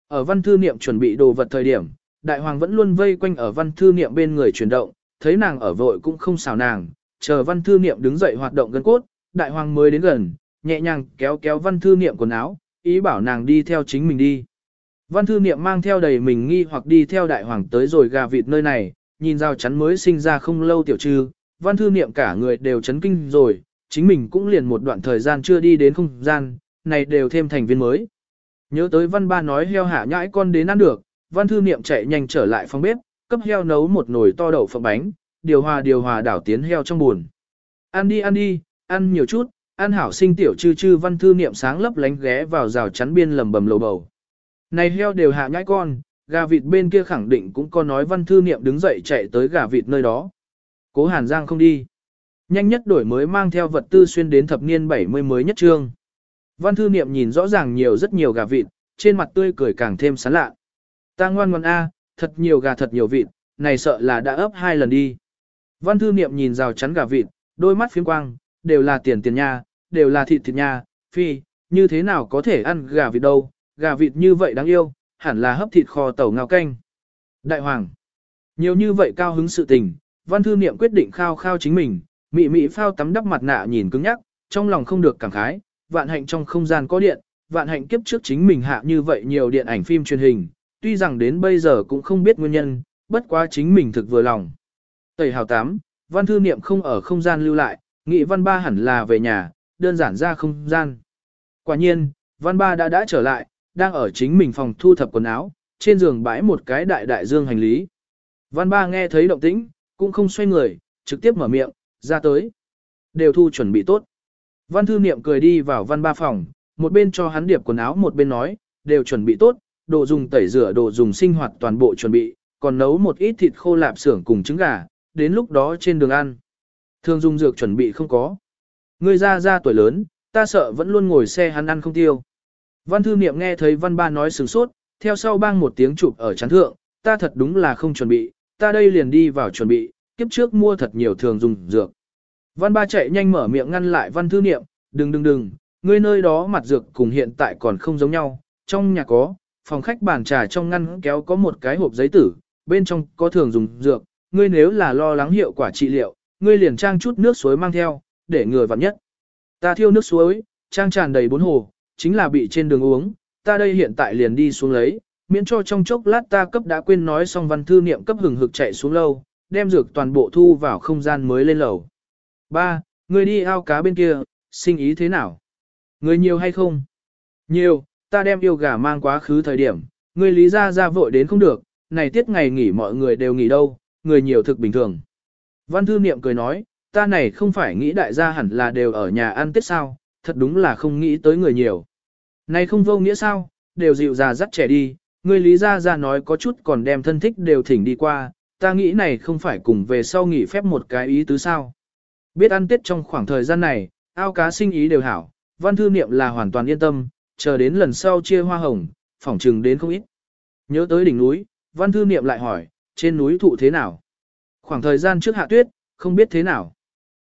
Ở văn thư niệm chuẩn bị đồ vật thời điểm, đại hoàng vẫn luôn vây quanh ở văn thư niệm bên người chuyển động, thấy nàng ở vội cũng không xào nàng, chờ văn thư niệm đứng dậy hoạt động gân cốt, đại hoàng mới đến gần, nhẹ nhàng kéo kéo văn thư niệm quần áo, ý bảo nàng đi theo chính mình đi. Văn thư niệm mang theo đầy mình nghi hoặc đi theo đại hoàng tới rồi gà vịt nơi này, nhìn rào chắn mới sinh ra không lâu tiểu trư, văn thư niệm cả người đều chấn kinh rồi, chính mình cũng liền một đoạn thời gian chưa đi đến không gian, này đều thêm thành viên mới. Nhớ tới văn ba nói heo hạ nhãi con đến ăn được, văn thư niệm chạy nhanh trở lại phòng bếp, cấp heo nấu một nồi to đậu phộng bánh, điều hòa điều hòa đảo tiến heo trong buồn. Ăn đi ăn đi, ăn nhiều chút, ăn hảo sinh tiểu chư chư văn thư niệm sáng lấp lánh ghé vào rào chắn biên lầm bầm lầu bầu. Này heo đều hạ nhãi con, gà vịt bên kia khẳng định cũng có nói văn thư niệm đứng dậy chạy tới gà vịt nơi đó. Cố Hàn Giang không đi. Nhanh nhất đổi mới mang theo vật tư xuyên đến thập niên 70 mới nhất trương. Văn thư niệm nhìn rõ ràng nhiều rất nhiều gà vịt, trên mặt tươi cười càng thêm sán lạ. Ta ngoan ngoan A, thật nhiều gà thật nhiều vịt, này sợ là đã ấp hai lần đi. Văn thư niệm nhìn rào chắn gà vịt, đôi mắt phiếm quang, đều là tiền tiền nha, đều là thịt thịt nha, phi, như thế nào có thể ăn gà vịt đâu, gà vịt như vậy đáng yêu, hẳn là hấp thịt kho tàu ngao canh. Đại hoàng, nhiều như vậy cao hứng sự tình, văn thư niệm quyết định khao khao chính mình, mị mị phao tắm đắp mặt nạ nhìn cứng nhắc, trong lòng không được cảm khái, vạn hạnh trong không gian có điện, vạn hạnh kiếp trước chính mình hạ như vậy nhiều điện ảnh phim truyền hình, tuy rằng đến bây giờ cũng không biết nguyên nhân, bất quá chính mình thực vừa lòng. Tẩy hào tám, văn thư niệm không ở không gian lưu lại, nghị văn ba hẳn là về nhà, đơn giản ra không gian. Quả nhiên, văn ba đã đã trở lại, đang ở chính mình phòng thu thập quần áo, trên giường bãi một cái đại đại dương hành lý. Văn ba nghe thấy động tĩnh, cũng không xoay người, trực tiếp mở miệng, ra tới. Đều thu chuẩn bị tốt. Văn thư niệm cười đi vào văn ba phòng, một bên cho hắn điệp quần áo một bên nói, đều chuẩn bị tốt, đồ dùng tẩy rửa đồ dùng sinh hoạt toàn bộ chuẩn bị, còn nấu một ít thịt khô lạp xưởng cùng trứng gà, đến lúc đó trên đường ăn. Thường dùng dược chuẩn bị không có. Ngươi ra ra tuổi lớn, ta sợ vẫn luôn ngồi xe hắn ăn không tiêu. Văn thư niệm nghe thấy văn ba nói sừng sốt, theo sau bang một tiếng chụp ở chán thượng, ta thật đúng là không chuẩn bị, ta đây liền đi vào chuẩn bị, kiếp trước mua thật nhiều thường dùng dược. Văn ba chạy nhanh mở miệng ngăn lại văn thư niệm, đừng đừng đừng, ngươi nơi đó mặt dược cùng hiện tại còn không giống nhau, trong nhà có, phòng khách bàn trà trong ngăn kéo có một cái hộp giấy tử, bên trong có thường dùng dược, ngươi nếu là lo lắng hiệu quả trị liệu, ngươi liền trang chút nước suối mang theo, để ngừa vặn nhất. Ta thiêu nước suối, trang tràn đầy bốn hồ, chính là bị trên đường uống, ta đây hiện tại liền đi xuống lấy, miễn cho trong chốc lát ta cấp đã quên nói xong văn thư niệm cấp hừng hực chạy xuống lâu, đem dược toàn bộ thu vào không gian mới lên lầu. Ba, Người đi ao cá bên kia, sinh ý thế nào? Người nhiều hay không? Nhiều, ta đem yêu gà mang quá khứ thời điểm, người lý ra ra vội đến không được, này tiết ngày nghỉ mọi người đều nghỉ đâu, người nhiều thực bình thường. Văn thư niệm cười nói, ta này không phải nghĩ đại gia hẳn là đều ở nhà ăn tết sao, thật đúng là không nghĩ tới người nhiều. Này không vô nghĩa sao, đều dịu già dắt trẻ đi, người lý gia ra nói có chút còn đem thân thích đều thỉnh đi qua, ta nghĩ này không phải cùng về sau nghỉ phép một cái ý tứ sao. Biết ăn tết trong khoảng thời gian này, ao cá sinh ý đều hảo, văn thư niệm là hoàn toàn yên tâm, chờ đến lần sau chia hoa hồng, phỏng trừng đến không ít. Nhớ tới đỉnh núi, văn thư niệm lại hỏi, trên núi thụ thế nào? Khoảng thời gian trước hạ tuyết, không biết thế nào.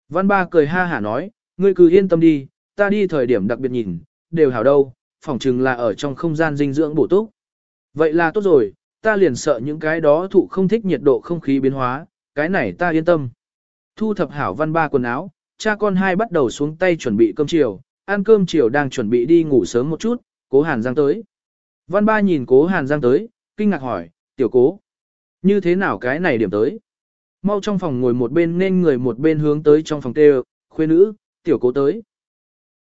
Văn ba cười ha hả nói, ngươi cứ yên tâm đi, ta đi thời điểm đặc biệt nhìn, đều hảo đâu, phỏng chừng là ở trong không gian dinh dưỡng bổ túc. Vậy là tốt rồi, ta liền sợ những cái đó thụ không thích nhiệt độ không khí biến hóa, cái này ta yên tâm. Thu thập hảo văn ba quần áo, cha con hai bắt đầu xuống tay chuẩn bị cơm chiều, ăn cơm chiều đang chuẩn bị đi ngủ sớm một chút, cố Hàn Giang tới. Văn ba nhìn cố Hàn Giang tới, kinh ngạc hỏi, tiểu cố, như thế nào cái này điểm tới? Mau trong phòng ngồi một bên nên người một bên hướng tới trong phòng tê khuê nữ, tiểu cố tới.